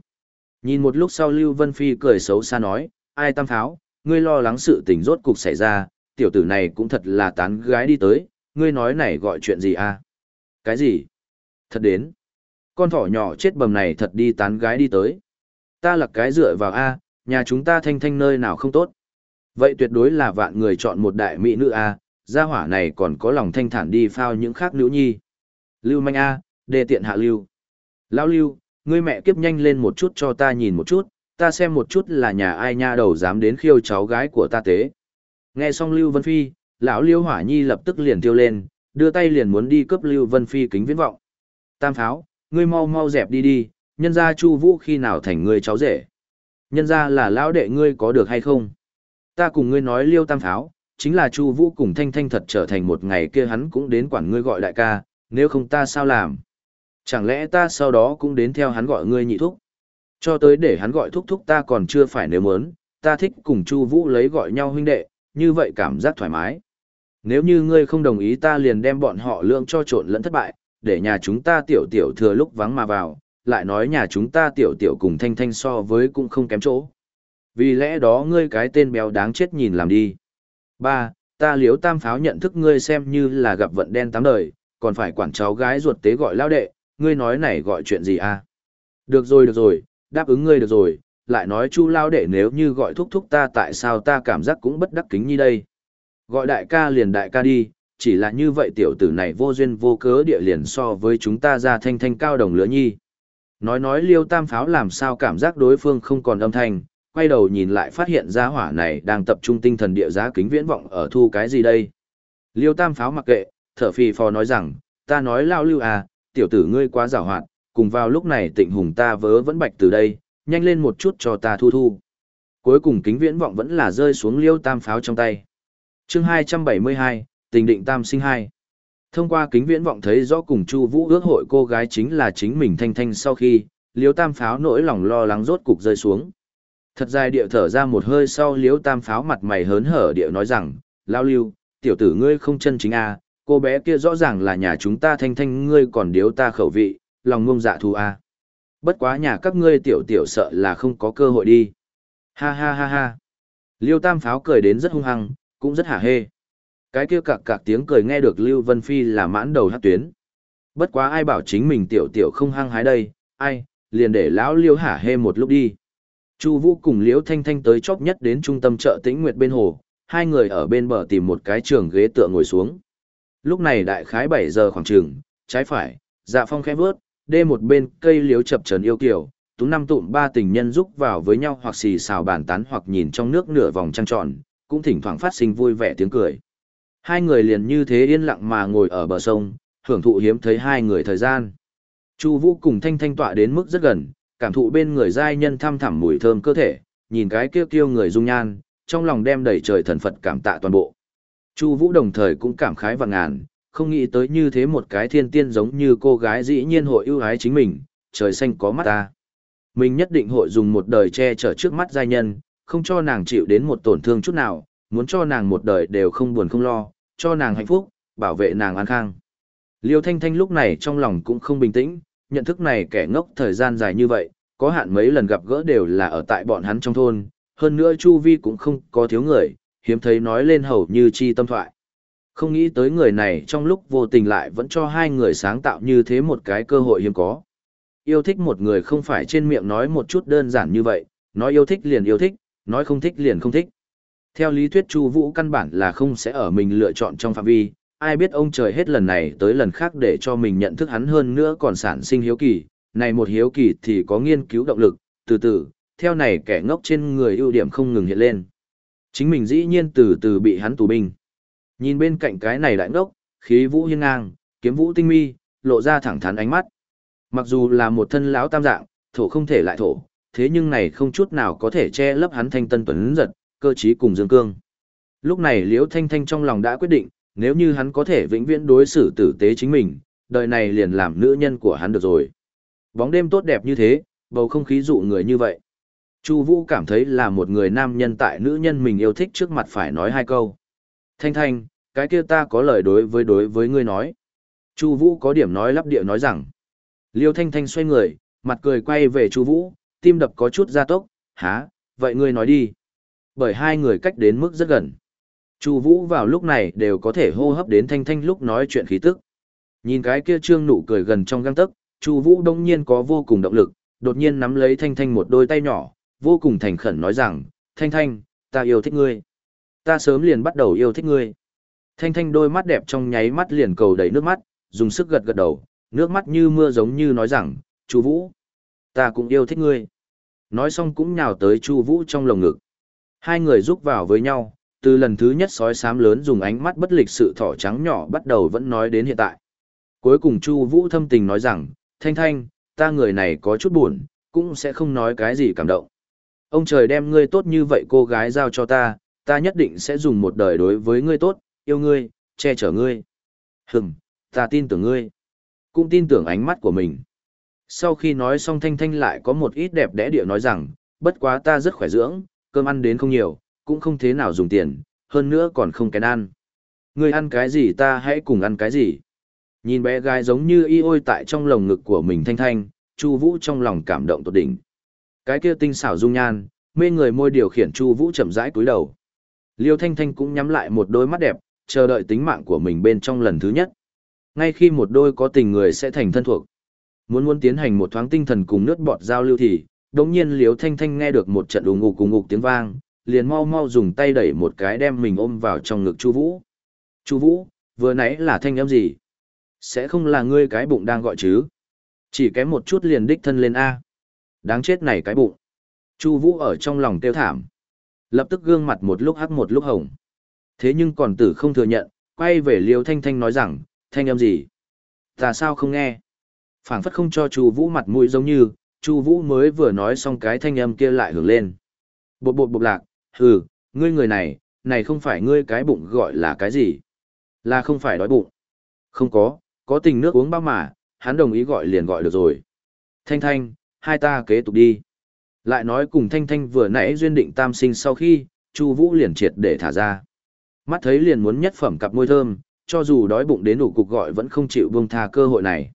Nhìn một lúc sau Lưu Vân Phi cười xấu xa nói, ai tam pháo, ngươi lo lắng sự tình rốt cục xảy ra, tiểu tử này cũng thật là tán gái đi tới, ngươi nói này gọi chuyện gì à? Cái gì? Thật đến. Con thỏ nhỏ chết bầm này thật đi tán gái đi tới. Ta là cái dựa vào A, nhà chúng ta thanh thanh nơi nào không tốt. Vậy tuyệt đối là vạn người chọn một đại mỹ nữ A, gia hỏa này còn có lòng thanh thản đi phao những khác nữ nhi. Lưu manh A, đề tiện hạ lưu. Lão lưu, ngươi mẹ kiếp nhanh lên một chút cho ta nhìn một chút, ta xem một chút là nhà ai nha đầu dám đến khiêu cháu gái của ta tế. Nghe xong Lưu Vân Phi, lão Lưu Hỏa Nhi lập tức liền tiêu lên, đưa tay liền muốn đi cướp Lưu Vân Phi kính viễn vọng. Tam pháo, ngươi mau mau dẹp đi đi, nhân ra Chu Vũ khi nào thành ngươi cháu rể. Nhân ra là lão đệ ngươi có được hay không? Ta cùng ngươi nói Liêu Tam pháo, chính là Chu Vũ cùng Thanh Thanh thật trở thành một ngày kia hắn cũng đến quản ngươi gọi đại ca, nếu không ta sao làm? Chẳng lẽ ta sau đó cũng đến theo hắn gọi ngươi nhị thúc? Cho tới để hắn gọi thúc thúc ta còn chưa phải nếu muốn, ta thích cùng Chu Vũ lấy gọi nhau huynh đệ, như vậy cảm giác thoải mái. Nếu như ngươi không đồng ý ta liền đem bọn họ lượng cho trộn lẫn thất bại, để nhà chúng ta tiểu tiểu thừa lúc vắng mà vào, lại nói nhà chúng ta tiểu tiểu cùng thanh thanh so với cũng không kém chỗ. Vì lẽ đó ngươi cái tên béo đáng chết nhìn làm đi. Ba, Ta liếu tam pháo nhận thức ngươi xem như là gặp vận đen tám đời, còn phải quản cháu gái ruột tế gọi lao đệ, ngươi nói này gọi chuyện gì à? Được rồi được rồi, đáp ứng ngươi được rồi, lại nói chu lao đệ nếu như gọi thúc thúc ta tại sao ta cảm giác cũng bất đắc kính như đây. Gọi đại ca liền đại ca đi, chỉ là như vậy tiểu tử này vô duyên vô cớ địa liền so với chúng ta ra thanh thanh cao đồng lứa nhi. Nói nói liêu tam pháo làm sao cảm giác đối phương không còn âm thanh, quay đầu nhìn lại phát hiện ra hỏa này đang tập trung tinh thần địa giá kính viễn vọng ở thu cái gì đây. Liêu tam pháo mặc kệ, thở phì phò nói rằng, ta nói lao lưu à, tiểu tử ngươi quá giảo hoạt, cùng vào lúc này tịnh hùng ta vớ vẫn bạch từ đây, nhanh lên một chút cho ta thu thu. Cuối cùng kính viễn vọng vẫn là rơi xuống liêu tam pháo trong tay. chương 272, tình định tam sinh hai. Thông qua kính viễn vọng thấy rõ cùng Chu Vũ ước hội cô gái chính là chính mình Thanh Thanh sau khi, Liễu Tam Pháo nỗi lòng lo lắng rốt cục rơi xuống. Thật dài địa thở ra một hơi sau Liễu Tam Pháo mặt mày hớn hở địa nói rằng, "Lão Lưu, tiểu tử ngươi không chân chính a, à, cô bé kia rõ ràng là nhà chúng ta Thanh Thanh ngươi còn điếu ta khẩu vị, lòng ngông dạ thù a." À. Bất quá nhà các ngươi tiểu tiểu sợ là không có cơ hội đi. Ha ha ha ha. Liêu Tam Pháo cười đến rất hung hăng, cũng rất hả hê. Cái kia cạc cạc tiếng cười nghe được Lưu Vân Phi là mãn đầu hát tuyến. Bất quá ai bảo chính mình tiểu tiểu không hăng hái đây, ai, liền để lão Liêu hả hê một lúc đi. Chu Vũ cùng Liễu Thanh Thanh tới chóp nhất đến trung tâm chợ Tĩnh Nguyệt bên hồ, hai người ở bên bờ tìm một cái trường ghế tựa ngồi xuống. Lúc này đại khái 7 giờ khoảng chừng, trái phải, Dạ Phong khẽ bước, đê một bên cây liễu chập trần yêu kiều, tú năm tụm ba tình nhân giúp vào với nhau hoặc xì xào bàn tán hoặc nhìn trong nước nửa vòng trăng tròn, cũng thỉnh thoảng phát sinh vui vẻ tiếng cười. Hai người liền như thế yên lặng mà ngồi ở bờ sông, hưởng thụ hiếm thấy hai người thời gian. Chu Vũ cùng Thanh Thanh tọa đến mức rất gần, cảm thụ bên người giai nhân thăm thẳm mùi thơm cơ thể, nhìn cái kia kiêu người dung nhan, trong lòng đem đầy trời thần Phật cảm tạ toàn bộ. Chu Vũ đồng thời cũng cảm khái và ngàn, không nghĩ tới như thế một cái thiên tiên giống như cô gái dĩ nhiên hội ưu ái chính mình, trời xanh có mắt ta. Mình nhất định hội dùng một đời che chở trước mắt giai nhân, không cho nàng chịu đến một tổn thương chút nào, muốn cho nàng một đời đều không buồn không lo, cho nàng hạnh phúc, bảo vệ nàng an khang. Liêu Thanh Thanh lúc này trong lòng cũng không bình tĩnh, nhận thức này kẻ ngốc thời gian dài như vậy, có hạn mấy lần gặp gỡ đều là ở tại bọn hắn trong thôn, hơn nữa Chu Vi cũng không có thiếu người, hiếm thấy nói lên hầu như chi tâm thoại. Không nghĩ tới người này trong lúc vô tình lại vẫn cho hai người sáng tạo như thế một cái cơ hội hiếm có. Yêu thích một người không phải trên miệng nói một chút đơn giản như vậy, nói yêu thích liền yêu thích, nói không thích liền không thích. Theo lý thuyết Chu Vũ căn bản là không sẽ ở mình lựa chọn trong phạm vi, ai biết ông trời hết lần này tới lần khác để cho mình nhận thức hắn hơn nữa còn sản sinh hiếu kỳ, này một hiếu kỳ thì có nghiên cứu động lực, từ từ, theo này kẻ ngốc trên người ưu điểm không ngừng hiện lên. Chính mình dĩ nhiên từ từ bị hắn tù binh. Nhìn bên cạnh cái này đại ngốc, khí vũ hiên ngang, kiếm vũ tinh mi, lộ ra thẳng thắn ánh mắt. Mặc dù là một thân lão tam dạng, thổ không thể lại thổ, thế nhưng này không chút nào có thể che lấp hắn thanh tân tuấn giật, cơ trí cùng dương cương. Lúc này Liễu Thanh Thanh trong lòng đã quyết định, nếu như hắn có thể vĩnh viễn đối xử tử tế chính mình, đời này liền làm nữ nhân của hắn được rồi. Bóng đêm tốt đẹp như thế, bầu không khí dụ người như vậy. Chu Vũ cảm thấy là một người nam nhân tại nữ nhân mình yêu thích trước mặt phải nói hai câu. Thanh Thanh, cái kia ta có lời đối với đối với ngươi nói. Chu Vũ có điểm nói lắp địa nói rằng. Liêu Thanh Thanh xoay người, mặt cười quay về Chu Vũ, tim đập có chút gia tốc, há, vậy ngươi nói đi. Bởi hai người cách đến mức rất gần. Chu Vũ vào lúc này đều có thể hô hấp đến Thanh Thanh lúc nói chuyện khí tức. Nhìn cái kia trương nụ cười gần trong gang tấc, Chu Vũ đông nhiên có vô cùng động lực, đột nhiên nắm lấy Thanh Thanh một đôi tay nhỏ, vô cùng thành khẩn nói rằng, Thanh Thanh, ta yêu thích ngươi. Ta sớm liền bắt đầu yêu thích ngươi. Thanh Thanh đôi mắt đẹp trong nháy mắt liền cầu đầy nước mắt, dùng sức gật gật đầu, nước mắt như mưa giống như nói rằng, Chu Vũ, ta cũng yêu thích ngươi. Nói xong cũng nhào tới Chu Vũ trong lồng ngực. Hai người rúc vào với nhau, từ lần thứ nhất sói sám lớn dùng ánh mắt bất lịch sự thỏ trắng nhỏ bắt đầu vẫn nói đến hiện tại. Cuối cùng Chu Vũ thâm tình nói rằng, Thanh Thanh, ta người này có chút buồn, cũng sẽ không nói cái gì cảm động. Ông trời đem ngươi tốt như vậy cô gái giao cho ta, ta nhất định sẽ dùng một đời đối với ngươi tốt, yêu ngươi, che chở ngươi. Hừm, ta tin tưởng ngươi. Cũng tin tưởng ánh mắt của mình. Sau khi nói xong Thanh Thanh lại có một ít đẹp đẽ địa nói rằng, bất quá ta rất khỏe dưỡng, cơm ăn đến không nhiều, cũng không thế nào dùng tiền, hơn nữa còn không kén ăn. Ngươi ăn cái gì ta hãy cùng ăn cái gì. Nhìn bé gái giống như y ôi tại trong lồng ngực của mình Thanh Thanh, Chu Vũ trong lòng cảm động tột đỉnh. Cái kia tinh xảo dung nhan, mê người môi điều khiển Chu Vũ chậm rãi cúi đầu. Liêu Thanh Thanh cũng nhắm lại một đôi mắt đẹp, chờ đợi tính mạng của mình bên trong lần thứ nhất. Ngay khi một đôi có tình người sẽ thành thân thuộc. Muốn muốn tiến hành một thoáng tinh thần cùng nước bọt giao lưu thì, đống nhiên Liêu Thanh Thanh nghe được một trận ủng ục cùng ngục tiếng vang, liền mau mau dùng tay đẩy một cái đem mình ôm vào trong ngực Chu Vũ. Chu Vũ, vừa nãy là thanh âm gì? Sẽ không là ngươi cái bụng đang gọi chứ? Chỉ kém một chút liền đích thân lên A. Đáng chết này cái bụng. Chu Vũ ở trong lòng tiêu thảm. Lập tức gương mặt một lúc hắc một lúc hồng. Thế nhưng còn tử không thừa nhận, quay về Liêu Thanh Thanh nói rằng, thanh âm gì? Ta sao không nghe? phảng phất không cho Chu Vũ mặt mũi giống như, Chu Vũ mới vừa nói xong cái thanh âm kia lại hưởng lên. Bộp bộp bộp lạc, hừ, ngươi người này, này không phải ngươi cái bụng gọi là cái gì? Là không phải đói bụng. Không có, có tình nước uống bao mà, hắn đồng ý gọi liền gọi được rồi. Thanh Thanh, hai ta kế tục đi. Lại nói cùng Thanh Thanh vừa nãy duyên định tam sinh sau khi, Chu Vũ liền triệt để thả ra. Mắt thấy liền muốn nhất phẩm cặp môi thơm, cho dù đói bụng đến đủ cục gọi vẫn không chịu buông tha cơ hội này.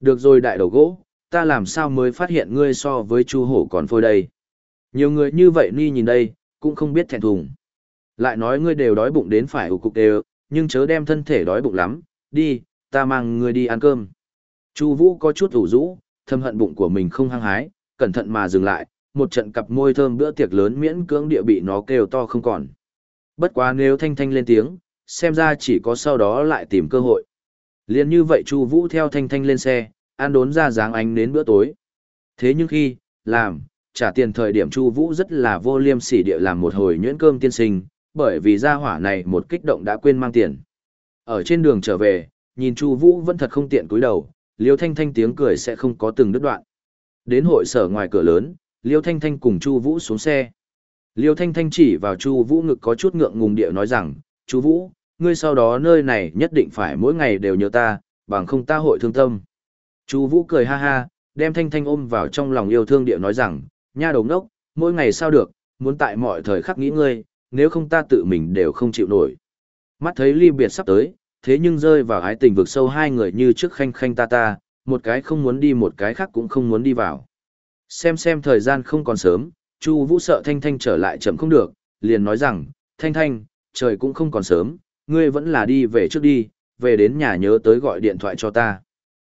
Được rồi đại đầu gỗ, ta làm sao mới phát hiện ngươi so với Chu Hổ còn phôi đây. Nhiều người như vậy ni nhìn đây, cũng không biết thẹn thùng. Lại nói ngươi đều đói bụng đến phải ủ cục đều, nhưng chớ đem thân thể đói bụng lắm, đi, ta mang ngươi đi ăn cơm. Chu Vũ có chút ủ rũ, thầm hận bụng của mình không hăng hái, cẩn thận mà dừng lại, một trận cặp môi thơm bữa tiệc lớn miễn cưỡng địa bị nó kêu to không còn. Bất quá nếu Thanh Thanh lên tiếng, xem ra chỉ có sau đó lại tìm cơ hội. Liên như vậy Chu Vũ theo Thanh Thanh lên xe, ăn đốn ra dáng ánh đến bữa tối. Thế nhưng khi, làm, trả tiền thời điểm Chu Vũ rất là vô liêm sỉ địa làm một hồi nhuyễn cơm tiên sinh, bởi vì gia hỏa này một kích động đã quên mang tiền. Ở trên đường trở về, nhìn Chu Vũ vẫn thật không tiện cúi đầu, Liêu Thanh Thanh tiếng cười sẽ không có từng đứt đoạn. Đến hội sở ngoài cửa lớn, Liêu Thanh Thanh cùng Chu Vũ xuống xe. Liêu Thanh Thanh chỉ vào Chu Vũ ngực có chút ngượng ngùng địa nói rằng, "Chu Vũ, ngươi sau đó nơi này nhất định phải mỗi ngày đều nhớ ta, bằng không ta hội thương tâm." Chu Vũ cười ha ha, đem Thanh Thanh ôm vào trong lòng yêu thương địa nói rằng, "Nha đầu ngốc, mỗi ngày sao được, muốn tại mọi thời khắc nghĩ ngươi, nếu không ta tự mình đều không chịu nổi." Mắt thấy ly biệt sắp tới, thế nhưng rơi vào ái tình vực sâu hai người như trước khanh khanh ta ta, một cái không muốn đi một cái khác cũng không muốn đi vào. Xem xem thời gian không còn sớm, Chu Vũ sợ Thanh Thanh trở lại chậm không được, liền nói rằng, Thanh Thanh, trời cũng không còn sớm, ngươi vẫn là đi về trước đi, về đến nhà nhớ tới gọi điện thoại cho ta.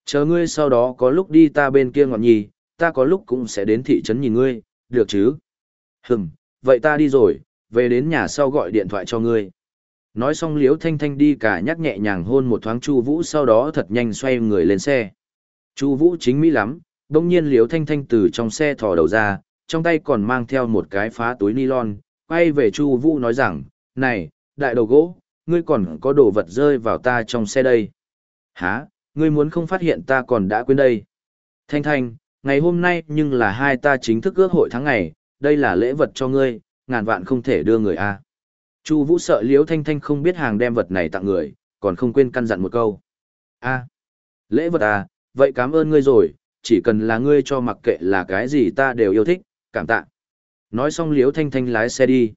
Chờ ngươi sau đó có lúc đi ta bên kia ngọn nhì, ta có lúc cũng sẽ đến thị trấn nhìn ngươi, được chứ? "Ừm, vậy ta đi rồi, về đến nhà sau gọi điện thoại cho ngươi. Nói xong Liễu Thanh Thanh đi cả nhắc nhẹ nhàng hôn một thoáng Chu Vũ sau đó thật nhanh xoay người lên xe. Chu Vũ chính mỹ lắm, đông nhiên liếu Thanh Thanh từ trong xe thò đầu ra, trong tay còn mang theo một cái phá túi nylon, quay về Chu Vũ nói rằng, "Này, đại đầu gỗ, ngươi còn có đồ vật rơi vào ta trong xe đây." "Hả? Ngươi muốn không phát hiện ta còn đã quên đây?" "Thanh Thanh, ngày hôm nay nhưng là hai ta chính thức ước hội tháng ngày, đây là lễ vật cho ngươi, ngàn vạn không thể đưa người a." Chu Vũ sợ Liễu Thanh Thanh không biết hàng đem vật này tặng người, còn không quên căn dặn một câu. "A, lễ vật à, vậy cảm ơn ngươi rồi, chỉ cần là ngươi cho mặc kệ là cái gì ta đều yêu thích, cảm tạ." Nói xong Liễu Thanh Thanh lái xe đi.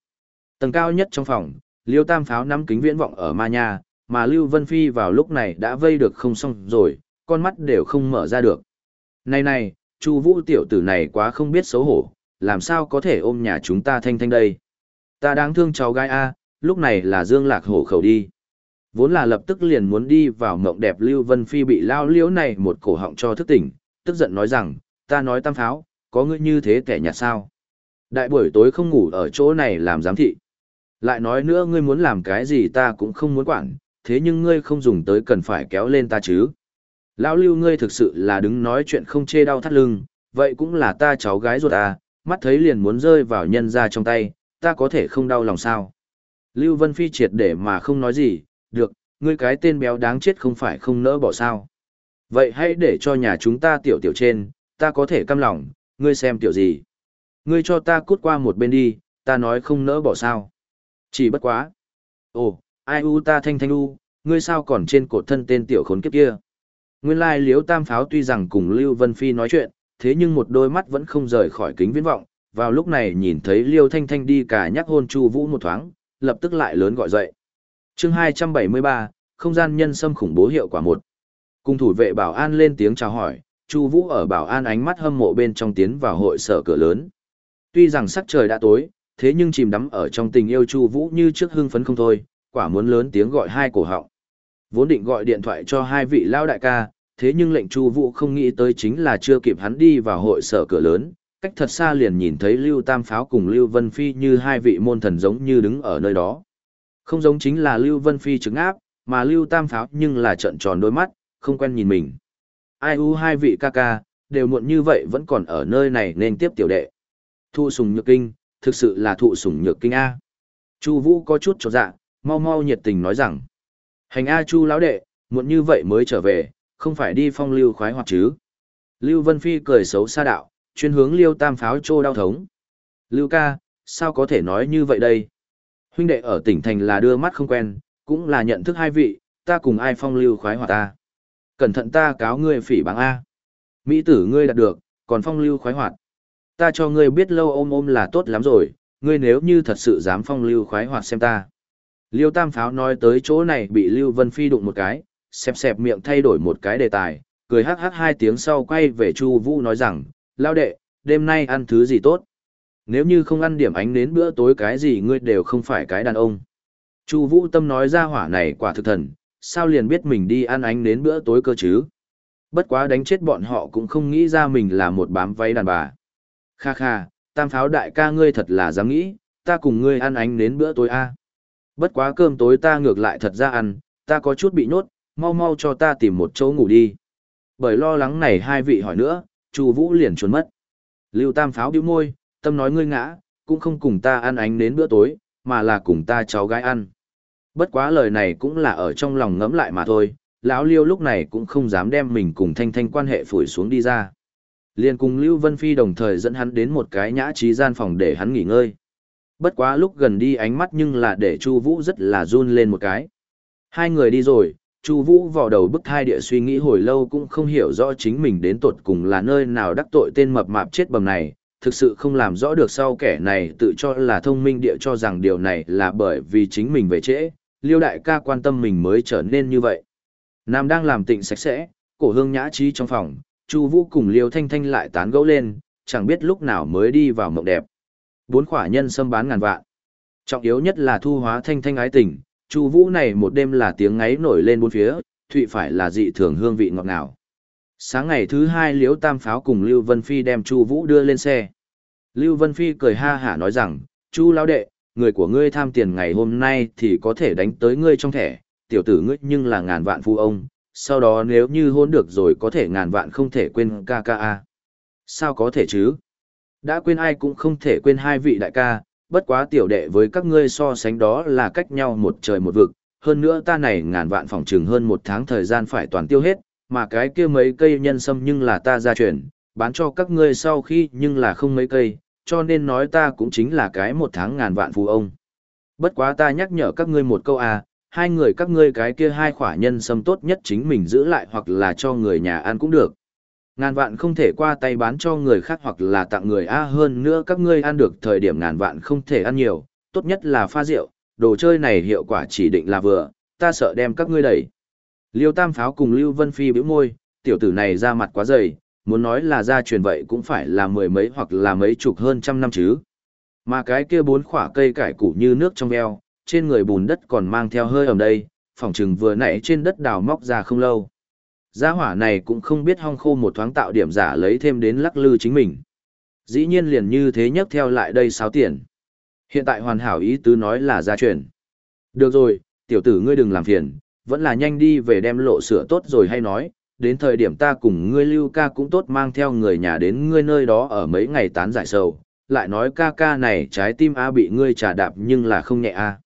Tầng cao nhất trong phòng, Liễu Tam Pháo nắm kính viễn vọng ở ma nha, mà Lưu Vân Phi vào lúc này đã vây được không xong rồi, con mắt đều không mở ra được. Này này, Chu Vũ tiểu tử này quá không biết xấu hổ, làm sao có thể ôm nhà chúng ta thanh thanh đây. Ta đáng thương cháu gái A, lúc này là Dương Lạc hổ khẩu đi. Vốn là lập tức liền muốn đi vào mộng đẹp Lưu Vân Phi bị lao liễu này một cổ họng cho thức tỉnh, tức giận nói rằng, ta nói tam pháo, có ngươi như thế kẻ nhạt sao. Đại buổi tối không ngủ ở chỗ này làm giám thị. Lại nói nữa ngươi muốn làm cái gì ta cũng không muốn quản, thế nhưng ngươi không dùng tới cần phải kéo lên ta chứ. Lão lưu ngươi thực sự là đứng nói chuyện không chê đau thắt lưng, vậy cũng là ta cháu gái ruột à, mắt thấy liền muốn rơi vào nhân ra trong tay, ta có thể không đau lòng sao. Lưu Vân Phi triệt để mà không nói gì, được, ngươi cái tên béo đáng chết không phải không nỡ bỏ sao. Vậy hãy để cho nhà chúng ta tiểu tiểu trên, ta có thể căm lòng, ngươi xem tiểu gì. Ngươi cho ta cút qua một bên đi, ta nói không nỡ bỏ sao. Chỉ bất quá. Ồ, ai u ta thanh thanh u, ngươi sao còn trên cột thân tên tiểu khốn kiếp kia. Nguyên lai liếu tam pháo tuy rằng cùng Lưu Vân Phi nói chuyện, thế nhưng một đôi mắt vẫn không rời khỏi kính viễn vọng, vào lúc này nhìn thấy Liêu Thanh Thanh đi cả nhắc hôn Chu Vũ một thoáng, lập tức lại lớn gọi dậy. Chương 273, không gian nhân xâm khủng bố hiệu quả một. Cùng thủ vệ bảo an lên tiếng chào hỏi, Chu Vũ ở bảo an ánh mắt hâm mộ bên trong tiến vào hội sở cửa lớn. Tuy rằng sắc trời đã tối, thế nhưng chìm đắm ở trong tình yêu Chu Vũ như trước hưng phấn không thôi, quả muốn lớn tiếng gọi hai cổ họng. Vốn định gọi điện thoại cho hai vị lão đại ca, thế nhưng lệnh Chu Vũ không nghĩ tới chính là chưa kịp hắn đi vào hội sở cửa lớn, cách thật xa liền nhìn thấy Lưu Tam Pháo cùng Lưu Vân Phi như hai vị môn thần giống như đứng ở nơi đó. Không giống chính là Lưu Vân Phi trứng áp, mà Lưu Tam Pháo nhưng là trợn tròn đôi mắt, không quen nhìn mình. Ai u hai vị ca ca, đều muộn như vậy vẫn còn ở nơi này nên tiếp tiểu đệ. Thụ sùng nhược kinh, thực sự là thụ sùng nhược kinh A. Chu Vũ có chút chột dạ, mau mau nhiệt tình nói rằng. Hành A Chu lão đệ, muộn như vậy mới trở về, không phải đi phong lưu khoái hoạt chứ. Lưu Vân Phi cười xấu xa đạo, chuyên hướng Liêu Tam Pháo trô đau thống. Lưu ca, sao có thể nói như vậy đây? Huynh đệ ở tỉnh thành là đưa mắt không quen, cũng là nhận thức hai vị, ta cùng ai phong lưu khoái hoạt ta. Cẩn thận ta cáo ngươi phỉ báng A. Mỹ tử ngươi đạt được, còn phong lưu khoái hoạt. Ta cho ngươi biết lâu ôm ôm là tốt lắm rồi, ngươi nếu như thật sự dám phong lưu khoái hoạt xem ta. Liêu Tam Pháo nói tới chỗ này bị Lưu Vân Phi đụng một cái, xẹp xẹp miệng thay đổi một cái đề tài, cười hắc hắc hai tiếng sau quay về Chu Vũ nói rằng, lao đệ, đêm nay ăn thứ gì tốt? Nếu như không ăn điểm ánh đến bữa tối cái gì ngươi đều không phải cái đàn ông. Chu Vũ Tâm nói ra hỏa này quả thực thần, sao liền biết mình đi ăn ánh đến bữa tối cơ chứ? Bất quá đánh chết bọn họ cũng không nghĩ ra mình là một bám váy đàn bà. Kha kha, tam pháo đại ca ngươi thật là dám nghĩ, ta cùng ngươi ăn ánh đến bữa tối a. Bất quá cơm tối ta ngược lại thật ra ăn, ta có chút bị nhốt, mau mau cho ta tìm một chỗ ngủ đi. Bởi lo lắng này hai vị hỏi nữa, Chu Vũ liền trốn mất. Lưu Tam pháo bĩu môi, tâm nói ngươi ngã, cũng không cùng ta ăn ánh đến bữa tối, mà là cùng ta cháu gái ăn. Bất quá lời này cũng là ở trong lòng ngẫm lại mà thôi, lão Liêu lúc này cũng không dám đem mình cùng Thanh Thanh quan hệ phủi xuống đi ra. Liên cùng Lưu Vân Phi đồng thời dẫn hắn đến một cái nhã trí gian phòng để hắn nghỉ ngơi. Bất quá lúc gần đi ánh mắt nhưng là để Chu Vũ rất là run lên một cái. Hai người đi rồi, Chu Vũ vào đầu bức thai địa suy nghĩ hồi lâu cũng không hiểu rõ chính mình đến tột cùng là nơi nào đắc tội tên mập mạp chết bầm này, thực sự không làm rõ được sau kẻ này tự cho là thông minh địa cho rằng điều này là bởi vì chính mình về trễ, Liêu đại ca quan tâm mình mới trở nên như vậy. Nam đang làm tịnh sạch sẽ, cổ hương nhã trí trong phòng, Chu Vũ cùng Liêu Thanh Thanh lại tán gẫu lên, chẳng biết lúc nào mới đi vào mộng đẹp. Bốn khỏa nhân sâm bán ngàn vạn. Trọng yếu nhất là thu hóa Thanh Thanh ái tình, Chu Vũ này một đêm là tiếng ngáy nổi lên bốn phía, thụy phải là dị thường hương vị ngọt ngào. Sáng ngày thứ hai Liễu Tam Pháo cùng Lưu Vân Phi đem Chu Vũ đưa lên xe. Lưu Vân Phi cười ha hả nói rằng, Chu lão đệ, người của ngươi tham tiền ngày hôm nay thì có thể đánh tới ngươi trong thẻ, tiểu tử ngươi nhưng là ngàn vạn phu ông, sau đó nếu như hôn được rồi có thể ngàn vạn không thể quên ca ca à. Sao có thể chứ? Đã quên ai cũng không thể quên hai vị đại ca, bất quá tiểu đệ với các ngươi so sánh đó là cách nhau một trời một vực, hơn nữa ta này ngàn vạn phòng trừng hơn một tháng thời gian phải toàn tiêu hết, mà cái kia mấy cây nhân sâm nhưng là ta gia truyền, bán cho các ngươi sau khi nhưng là không mấy cây, cho nên nói ta cũng chính là cái một tháng ngàn vạn phú ông. Bất quá ta nhắc nhở các ngươi một câu à, hai người các ngươi cái kia hai khỏa nhân sâm tốt nhất chính mình giữ lại hoặc là cho người nhà ăn cũng được. Ngàn vạn không thể qua tay bán cho người khác hoặc là tặng người A hơn nữa các ngươi ăn được thời điểm ngàn vạn không thể ăn nhiều, tốt nhất là pha rượu, đồ chơi này hiệu quả chỉ định là vừa, ta sợ đem các ngươi đẩy. Liêu Tam Pháo cùng Lưu Vân Phi bĩu môi, tiểu tử này ra mặt quá dày, muốn nói là gia truyền vậy cũng phải là mười mấy hoặc là mấy chục hơn trăm năm chứ. Mà cái kia bốn khỏa cây cải củ như nước trong veo, trên người bùn đất còn mang theo hơi ẩm đây, phỏng chừng vừa nãy trên đất đào móc ra không lâu. Gia hỏa này cũng không biết hong khô một thoáng tạo điểm giả lấy thêm đến lắc lư chính mình. Dĩ nhiên liền như thế nhấc theo lại đây sáo tiền. Hiện tại hoàn hảo ý tứ nói là gia truyền. Được rồi, tiểu tử ngươi đừng làm phiền, vẫn là nhanh đi về đem lộ sửa tốt rồi hay nói, đến thời điểm ta cùng ngươi lưu ca cũng tốt mang theo người nhà đến ngươi nơi đó ở mấy ngày tán giải sầu, lại nói ca ca này trái tim A bị ngươi trả đạp nhưng là không nhẹ A.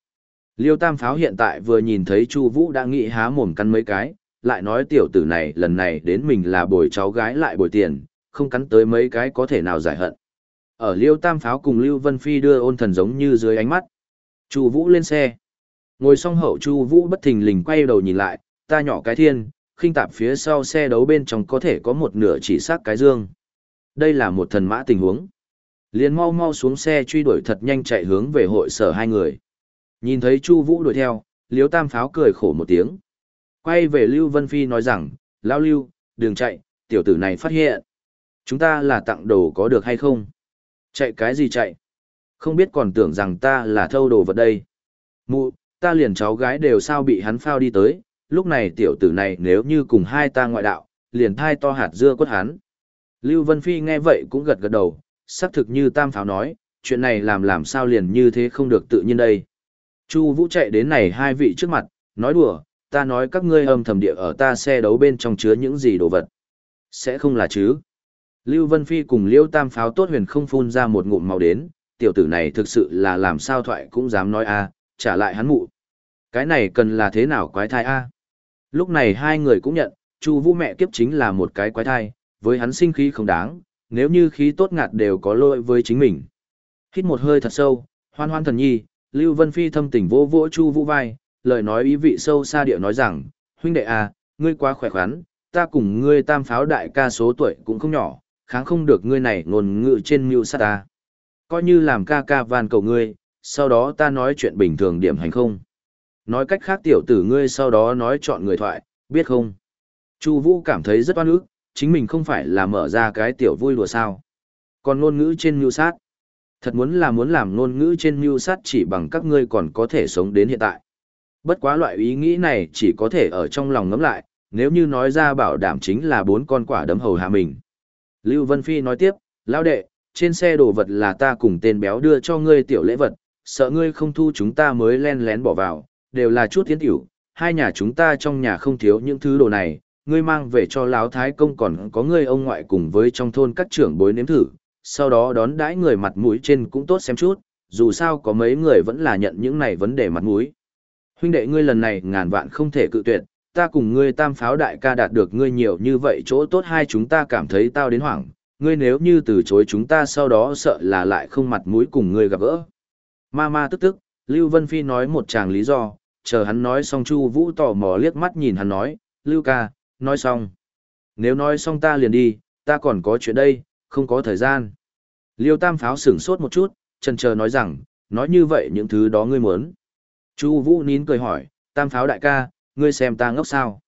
Liêu Tam Pháo hiện tại vừa nhìn thấy Chu Vũ đã nghĩ há mồm cắn mấy cái, lại nói tiểu tử này lần này đến mình là bồi cháu gái lại bồi tiền, không cắn tới mấy cái có thể nào giải hận. Ở Liêu Tam Pháo cùng Lưu Vân Phi đưa ôn thần giống như dưới ánh mắt. Chu Vũ lên xe. Ngồi xong hậu Chu Vũ bất thình lình quay đầu nhìn lại, ta nhỏ cái thiên, khinh tạp phía sau xe đấu bên trong có thể có một nửa chỉ xác cái dương. Đây là một thần mã tình huống. Liền mau mau xuống xe truy đuổi thật nhanh chạy hướng về hội sở hai người. Nhìn thấy Chu Vũ đuổi theo, Liêu Tam Pháo cười khổ một tiếng. Quay về Lưu Vân Phi nói rằng, Lão Lưu, đừng chạy, tiểu tử này phát hiện. Chúng ta là tặng đồ có được hay không? Chạy cái gì chạy? Không biết còn tưởng rằng ta là thâu đồ vật đây. Mụ, ta liền cháu gái đều sao bị hắn phao đi tới, lúc này tiểu tử này nếu như cùng hai ta ngoại đạo, liền thai to hạt dưa quất hắn. Lưu Vân Phi nghe vậy cũng gật gật đầu, xác thực như Tam Pháo nói, chuyện này làm làm sao liền như thế không được tự nhiên đây. Chu Vũ chạy đến này hai vị trước mặt, nói đùa, ta nói các ngươi âm thầm địa ở ta xe đấu bên trong chứa những gì đồ vật. Sẽ không là chứ. Lưu Vân Phi cùng Liêu Tam Pháo tốt huyền không phun ra một ngụm màu đến, tiểu tử này thực sự là làm sao thoại cũng dám nói a, trả lại hắn mụ. Cái này cần là thế nào quái thai a? Lúc này hai người cũng nhận, Chu Vũ mẹ kiếp chính là một cái quái thai, với hắn sinh khí không đáng, nếu như khí tốt ngạt đều có lỗi với chính mình. Hít một hơi thật sâu, hoan hoan thần nhi, Lưu Vân Phi thâm tình vô vỗ Chu Vũ vai, lời nói ý vị sâu xa điệu nói rằng, huynh đệ à, ngươi quá khỏe khoắn, ta cùng ngươi tam pháo đại ca số tuổi cũng không nhỏ, kháng không được ngươi này ngôn ngữ trên mưu sát ta. Coi như làm ca ca van cầu ngươi, sau đó ta nói chuyện bình thường điểm hành không. Nói cách khác tiểu tử ngươi sau đó nói chọn người thoại, biết không? Chu Vũ cảm thấy rất oan ức, chính mình không phải là mở ra cái tiểu vui đùa sao. Còn ngôn ngữ trên mưu sát. Thật muốn là muốn làm ngôn ngữ trên mưu sát chỉ bằng các ngươi còn có thể sống đến hiện tại. Bất quá loại ý nghĩ này chỉ có thể ở trong lòng ngấm lại, nếu như nói ra bảo đảm chính là bốn con quả đấm hầu hạ mình. Lưu Vân Phi nói tiếp, lão đệ, trên xe đồ vật là ta cùng tên béo đưa cho ngươi tiểu lễ vật, sợ ngươi không thu chúng ta mới len lén bỏ vào, đều là chút tiến tiểu, hai nhà chúng ta trong nhà không thiếu những thứ đồ này, ngươi mang về cho lão thái công còn có ngươi ông ngoại cùng với trong thôn các trưởng bối nếm thử, sau đó đón đãi người mặt mũi trên cũng tốt xem chút, dù sao có mấy người vẫn là nhận những này vấn đề mặt mũi. Huynh đệ ngươi lần này ngàn vạn không thể cự tuyệt, ta cùng ngươi tam pháo đại ca đạt được ngươi nhiều như vậy chỗ tốt hai chúng ta cảm thấy tao đến hoảng, ngươi nếu như từ chối chúng ta sau đó sợ là lại không mặt mũi cùng ngươi gặp gỡ. Ma ma tức tức, Lưu Vân Phi nói một chàng lý do, chờ hắn nói xong Chu Vũ tò mò liếc mắt nhìn hắn nói, Lưu ca, nói xong. Nếu nói xong ta liền đi, ta còn có chuyện đây, không có thời gian. Liêu Tam Pháo sửng sốt một chút, chần chờ nói rằng, nói như vậy những thứ đó ngươi muốn. Chu Vũ nín cười hỏi, Tam Pháo đại ca, ngươi xem ta ngốc sao?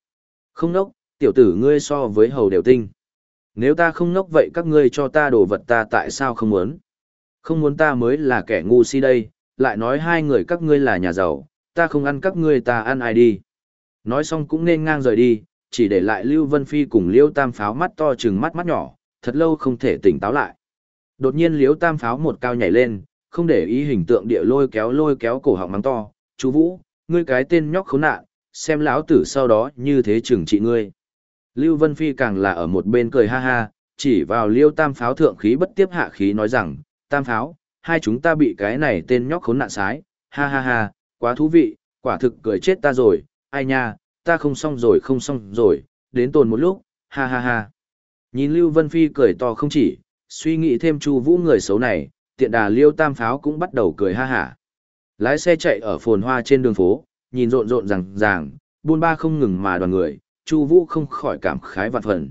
Không ngốc, tiểu tử ngươi so với hầu đều tinh. Nếu ta không ngốc vậy các ngươi cho ta đồ vật ta tại sao không muốn? Không muốn ta mới là kẻ ngu si đây, lại nói hai người các ngươi là nhà giàu, ta không ăn các ngươi ta ăn ai đi. Nói xong cũng nên ngang rời đi, chỉ để lại Lưu Vân Phi cùng Liêu Tam Pháo mắt to chừng mắt mắt nhỏ, thật lâu không thể tỉnh táo lại. Đột nhiên Liêu Tam Pháo một cao nhảy lên, không để ý hình tượng địa lôi kéo lôi kéo cổ họng mắng to, chú Vũ, ngươi cái tên nhóc khốn nạn, xem lão tử sau đó như thế chừng trị ngươi. Lưu Vân Phi càng là ở một bên cười ha ha, chỉ vào Liêu Tam Pháo thượng khí bất tiếp hạ khí nói rằng, Tam Pháo, hai chúng ta bị cái này tên nhóc khốn nạn sái, ha ha ha, quá thú vị, quả thực cười chết ta rồi, ai nha, ta không xong rồi không xong rồi, đến tồn một lúc, ha ha ha. Nhìn Lưu Vân Phi cười to không chỉ, suy nghĩ thêm Chu Vũ người xấu này, tiện đà Liêu Tam Pháo cũng bắt đầu cười ha hả. Lái xe chạy ở phồn hoa trên đường phố, nhìn rộn rộn ràng ràng, buôn ba không ngừng mà đoàn người, Chu Vũ không khỏi cảm khái vạn phần.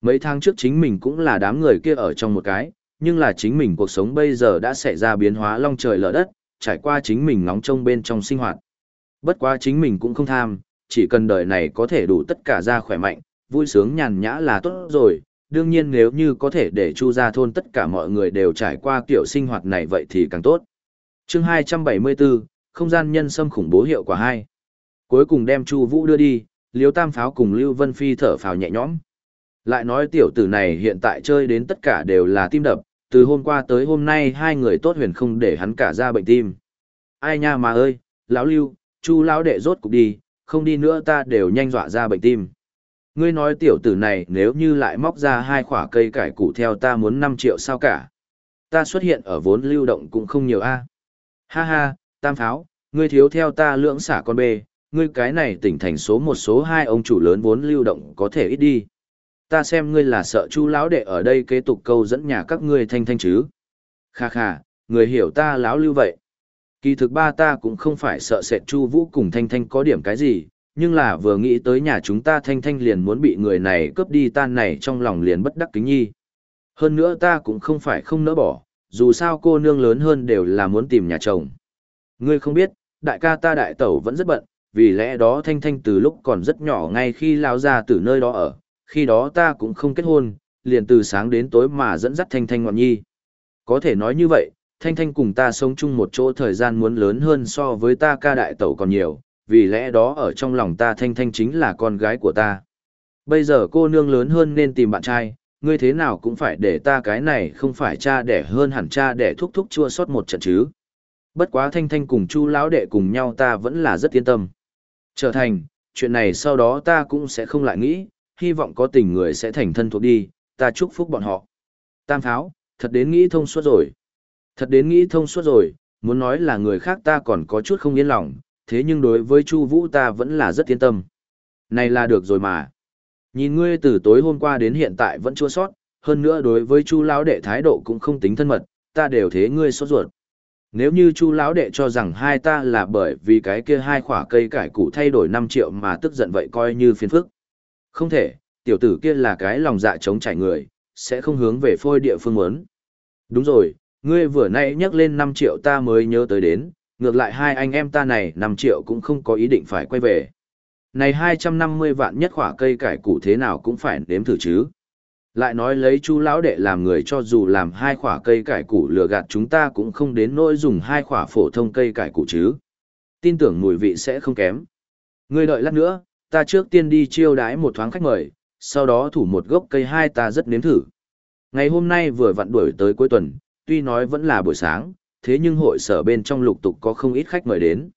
Mấy tháng trước chính mình cũng là đám người kia ở trong một cái, nhưng là chính mình cuộc sống bây giờ đã xảy ra biến hóa long trời lở đất, trải qua chính mình ngóng trông bên trong sinh hoạt. Bất quá chính mình cũng không tham, chỉ cần đời này có thể đủ tất cả ra khỏe mạnh, vui sướng nhàn nhã là tốt rồi, đương nhiên nếu như có thể để chu gia thôn tất cả mọi người đều trải qua kiểu sinh hoạt này vậy thì càng tốt. chương 274, không gian nhân xâm khủng bố hiệu quả 2. Cuối cùng đem chu vũ đưa đi, liếu tam pháo cùng Lưu Vân Phi thở phào nhẹ nhõm. Lại nói tiểu tử này hiện tại chơi đến tất cả đều là tim đập, từ hôm qua tới hôm nay hai người tốt huyền không để hắn cả ra bệnh tim. Ai nha mà ơi, lão Lưu, chu lão đệ rốt cục đi, không đi nữa ta đều nhanh dọa ra bệnh tim. Ngươi nói tiểu tử này nếu như lại móc ra hai khỏa cây cải củ theo ta muốn 5 triệu sao cả. Ta xuất hiện ở vốn lưu động cũng không nhiều a. Ha ha, tam pháo, ngươi thiếu theo ta lưỡng xả con bê, ngươi cái này tỉnh thành số một số hai ông chủ lớn vốn lưu động có thể ít đi. Ta xem ngươi là sợ chu lão đệ ở đây kế tục câu dẫn nhà các ngươi thanh thanh chứ. Kha kha, người hiểu ta lão lưu vậy. Kỳ thực ba ta cũng không phải sợ sệt chu vũ cùng thanh thanh có điểm cái gì, nhưng là vừa nghĩ tới nhà chúng ta thanh thanh liền muốn bị người này cướp đi tan này trong lòng liền bất đắc kính nhi. Hơn nữa ta cũng không phải không nỡ bỏ, dù sao cô nương lớn hơn đều là muốn tìm nhà chồng. Ngươi không biết, đại ca ta đại tẩu vẫn rất bận, vì lẽ đó thanh thanh từ lúc còn rất nhỏ ngay khi lao ra từ nơi đó ở, khi đó ta cũng không kết hôn, liền từ sáng đến tối mà dẫn dắt thanh thanh ngọn nhi. Có thể nói như vậy, thanh thanh cùng ta sống chung một chỗ thời gian muốn lớn hơn so với ta ca đại tẩu còn nhiều, vì lẽ đó ở trong lòng ta thanh thanh chính là con gái của ta. Bây giờ cô nương lớn hơn nên tìm bạn trai, ngươi thế nào cũng phải để ta cái này không phải cha đẻ hơn hẳn cha đẻ thúc thúc chua sót một trận chứ. Bất quá thanh thanh cùng chu lão đệ cùng nhau ta vẫn là rất yên tâm. Trở thành, chuyện này sau đó ta cũng sẽ không lại nghĩ, hy vọng có tình người sẽ thành thân thuộc đi, ta chúc phúc bọn họ. Tam pháo, thật đến nghĩ thông suốt rồi. Thật đến nghĩ thông suốt rồi, muốn nói là người khác ta còn có chút không yên lòng, thế nhưng đối với Chu Vũ ta vẫn là rất yên tâm. Này là được rồi mà. Nhìn ngươi từ tối hôm qua đến hiện tại vẫn chưa sót, hơn nữa đối với Chu lão đệ thái độ cũng không tính thân mật, ta đều thế ngươi sốt ruột. Nếu như Chu lão đệ cho rằng hai ta là bởi vì cái kia hai quả cây cải củ thay đổi 5 triệu mà tức giận vậy coi như phiền phức. Không thể, tiểu tử kia là cái lòng dạ chống trải người, sẽ không hướng về phôi địa phương muốn. Đúng rồi, ngươi vừa nãy nhắc lên 5 triệu ta mới nhớ tới đến, ngược lại hai anh em ta này 5 triệu cũng không có ý định phải quay về. Này 250 vạn nhất khỏa cây cải củ thế nào cũng phải nếm thử chứ. Lại nói lấy chú lão đệ làm người cho dù làm hai khỏa cây cải củ lừa gạt chúng ta cũng không đến nỗi dùng hai khỏa phổ thông cây cải củ chứ. Tin tưởng mùi vị sẽ không kém. Ngươi đợi lát nữa, ta trước tiên đi chiêu đái một thoáng khách mời, sau đó thủ một gốc cây hai ta rất nếm thử. Ngày hôm nay vừa vặn đuổi tới cuối tuần, tuy nói vẫn là buổi sáng, thế nhưng hội sở bên trong lục tục có không ít khách mời đến.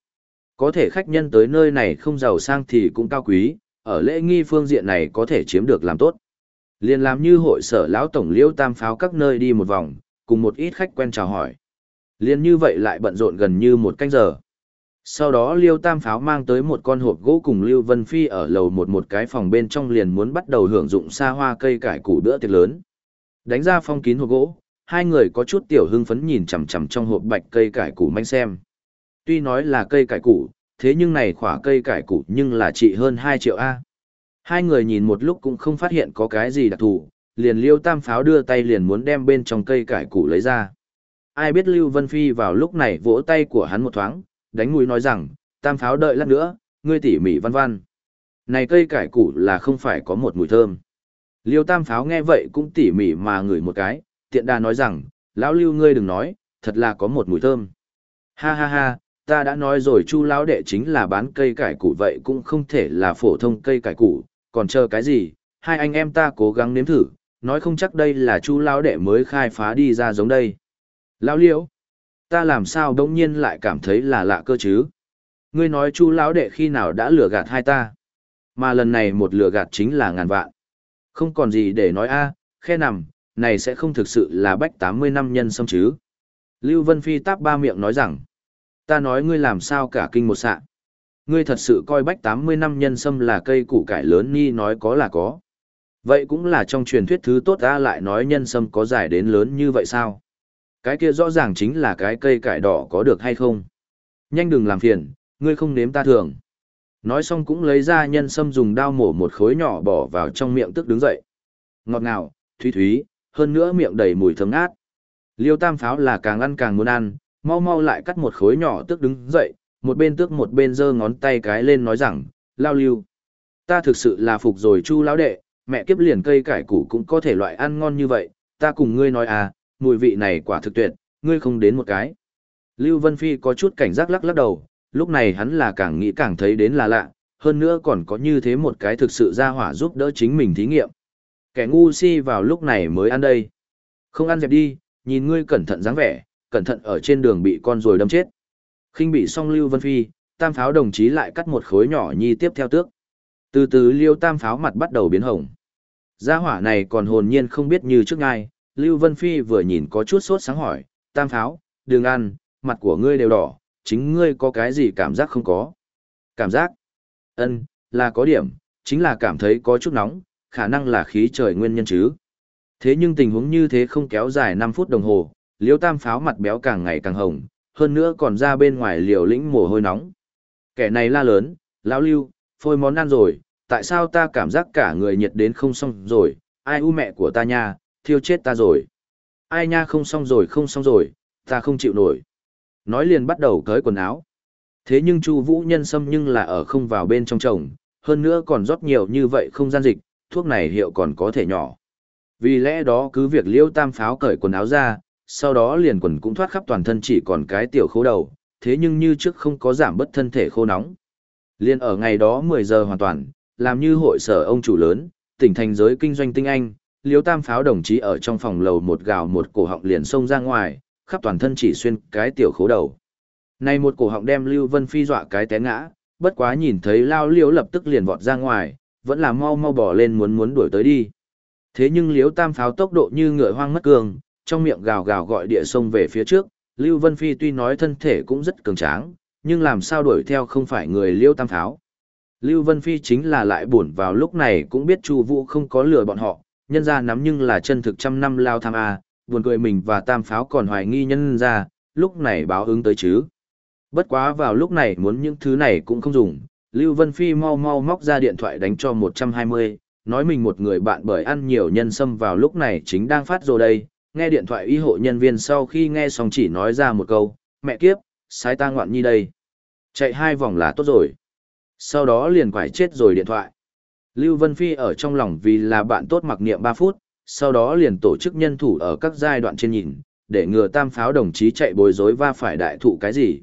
Có thể khách nhân tới nơi này không giàu sang thì cũng cao quý, ở lễ nghi phương diện này có thể chiếm được làm tốt. Liên làm như hội sở lão tổng liễu tam pháo các nơi đi một vòng, cùng một ít khách quen chào hỏi. Liên như vậy lại bận rộn gần như một canh giờ. Sau đó Liêu Tam Pháo mang tới một con hộp gỗ cùng Lưu Vân Phi ở lầu một một cái phòng bên trong liền muốn bắt đầu hưởng dụng xa hoa cây cải củ bữa tiệc lớn. Đánh ra phong kín hộp gỗ, hai người có chút tiểu hưng phấn nhìn chằm chằm trong hộp bạch cây cải củ manh xem. Tuy nói là cây cải củ, thế nhưng này khỏa cây cải củ nhưng là trị hơn 2 triệu A. Hai người nhìn một lúc cũng không phát hiện có cái gì đặc thù, liền Liêu Tam Pháo đưa tay liền muốn đem bên trong cây cải củ lấy ra. Ai biết Lưu Vân Phi vào lúc này vỗ tay của hắn một thoáng, đánh mũi nói rằng, tam pháo đợi lát nữa, ngươi tỉ mỉ văn văn. Này cây cải củ là không phải có một mùi thơm. Liêu tam pháo nghe vậy cũng tỉ mỉ mà ngửi một cái, tiện đà nói rằng, lão lưu ngươi đừng nói, thật là có một mùi thơm. Ha ha ha, ta đã nói rồi chu lão đệ chính là bán cây cải củ vậy cũng không thể là phổ thông cây cải củ, còn chờ cái gì, hai anh em ta cố gắng nếm thử, nói không chắc đây là chu lão đệ mới khai phá đi ra giống đây. Lão liễu, ta làm sao đông nhiên lại cảm thấy là lạ cơ chứ? Ngươi nói chu lão đệ khi nào đã lừa gạt hai ta? Mà lần này một lừa gạt chính là ngàn vạn. Không còn gì để nói a, khe nằm, này sẽ không thực sự là bách 80 năm nhân xâm chứ. Lưu Vân Phi táp ba miệng nói rằng, ta nói ngươi làm sao cả kinh một sạ. Ngươi thật sự coi bách 80 năm nhân sâm là cây củ cải lớn ni nói có là có. Vậy cũng là trong truyền thuyết thứ tốt ta lại nói nhân sâm có dài đến lớn như vậy sao? Cái kia rõ ràng chính là cái cây cải đỏ có được hay không? Nhanh đừng làm phiền, ngươi không nếm ta thường. Nói xong cũng lấy ra nhân sâm dùng dao mổ một khối nhỏ bỏ vào trong miệng tức đứng dậy. Ngọt ngào, thúy thúy, hơn nữa miệng đầy mùi thơm ngát. Liêu tam pháo là càng ăn càng muốn ăn, mau mau lại cắt một khối nhỏ tức đứng dậy, một bên tước một bên giơ ngón tay cái lên nói rằng, lao lưu. Ta thực sự là phục rồi chu lão đệ, mẹ kiếp liền cây cải củ cũng có thể loại ăn ngon như vậy, ta cùng ngươi nói à, mùi vị này quả thực tuyệt, ngươi không đến một cái. Lưu Vân Phi có chút cảnh giác lắc lắc đầu, lúc này hắn là càng nghĩ càng thấy đến là lạ, hơn nữa còn có như thế một cái thực sự ra hỏa giúp đỡ chính mình thí nghiệm. Kẻ ngu si vào lúc này mới ăn đây. Không ăn dẹp đi, nhìn ngươi cẩn thận dáng vẻ, cẩn thận ở trên đường bị con rồi đâm chết. khinh bị xong Lưu Vân Phi, tam pháo đồng chí lại cắt một khối nhỏ nhi tiếp theo tước. Từ từ Liêu tam pháo mặt bắt đầu biến hồng. Gia hỏa này còn hồn nhiên không biết như trước ngay, Lưu Vân Phi vừa nhìn có chút sốt sáng hỏi, tam pháo, Đường ăn, mặt của ngươi đều đỏ, chính ngươi có cái gì cảm giác không có. Cảm giác? ân là có điểm, chính là cảm thấy có chút nóng, khả năng là khí trời nguyên nhân chứ. Thế nhưng tình huống như thế không kéo dài 5 phút đồng hồ, liêu tam pháo mặt béo càng ngày càng hồng, hơn nữa còn ra bên ngoài liều lĩnh mồ hôi nóng. Kẻ này la lớn, lão lưu, phôi món ăn rồi, tại sao ta cảm giác cả người nhiệt đến không xong rồi, ai u mẹ của ta nha, thiêu chết ta rồi. Ai nha không xong rồi không xong rồi, ta không chịu nổi. Nói liền bắt đầu cởi quần áo. Thế nhưng Chu Vũ nhân sâm nhưng là ở không vào bên trong chồng, hơn nữa còn rót nhiều như vậy không gian dịch, thuốc này hiệu còn có thể nhỏ. Vì lẽ đó cứ việc Liêu Tam pháo cởi quần áo ra, sau đó liền quần cũng thoát khắp toàn thân chỉ còn cái tiểu khô đầu, thế nhưng như trước không có giảm bất thân thể khô nóng. Liên ở ngày đó 10 giờ hoàn toàn, làm như hội sở ông chủ lớn, tỉnh thành giới kinh doanh tinh anh, Liêu Tam pháo đồng chí ở trong phòng lầu một gào một cổ họng liền xông ra ngoài, khắp toàn thân chỉ xuyên cái tiểu khố đầu. Này một cổ họng đem Lưu Vân Phi dọa cái té ngã, bất quá nhìn thấy Lao Liêu lập tức liền vọt ra ngoài, vẫn là mau mau bỏ lên muốn muốn đuổi tới đi. Thế nhưng Liêu Tam pháo tốc độ như ngựa hoang mất cường, trong miệng gào gào gọi địa sông về phía trước, Lưu Vân Phi tuy nói thân thể cũng rất cường tráng, nhưng làm sao đuổi theo không phải người Liêu Tam pháo. Lưu Vân Phi chính là lại buồn vào lúc này cũng biết Chu Vũ không có lừa bọn họ, nhân ra nắm nhưng là chân thực trăm năm lao tham a, buồn cười mình và Tam pháo còn hoài nghi nhân ra, lúc này báo ứng tới chứ. Bất quá vào lúc này muốn những thứ này cũng không dùng, Lưu Vân Phi mau mau móc ra điện thoại đánh cho 120, nói mình một người bạn bởi ăn nhiều nhân sâm vào lúc này chính đang phát rồi đây, nghe điện thoại y hộ nhân viên sau khi nghe xong chỉ nói ra một câu, mẹ kiếp, sai ta ngoạn nhi đây. Chạy hai vòng là tốt rồi. Sau đó liền quải chết rồi điện thoại. Lưu Vân Phi ở trong lòng vì là bạn tốt mặc niệm 3 phút, sau đó liền tổ chức nhân thủ ở các giai đoạn trên nhìn, để ngừa tam pháo đồng chí chạy bối rối va phải đại thụ cái gì.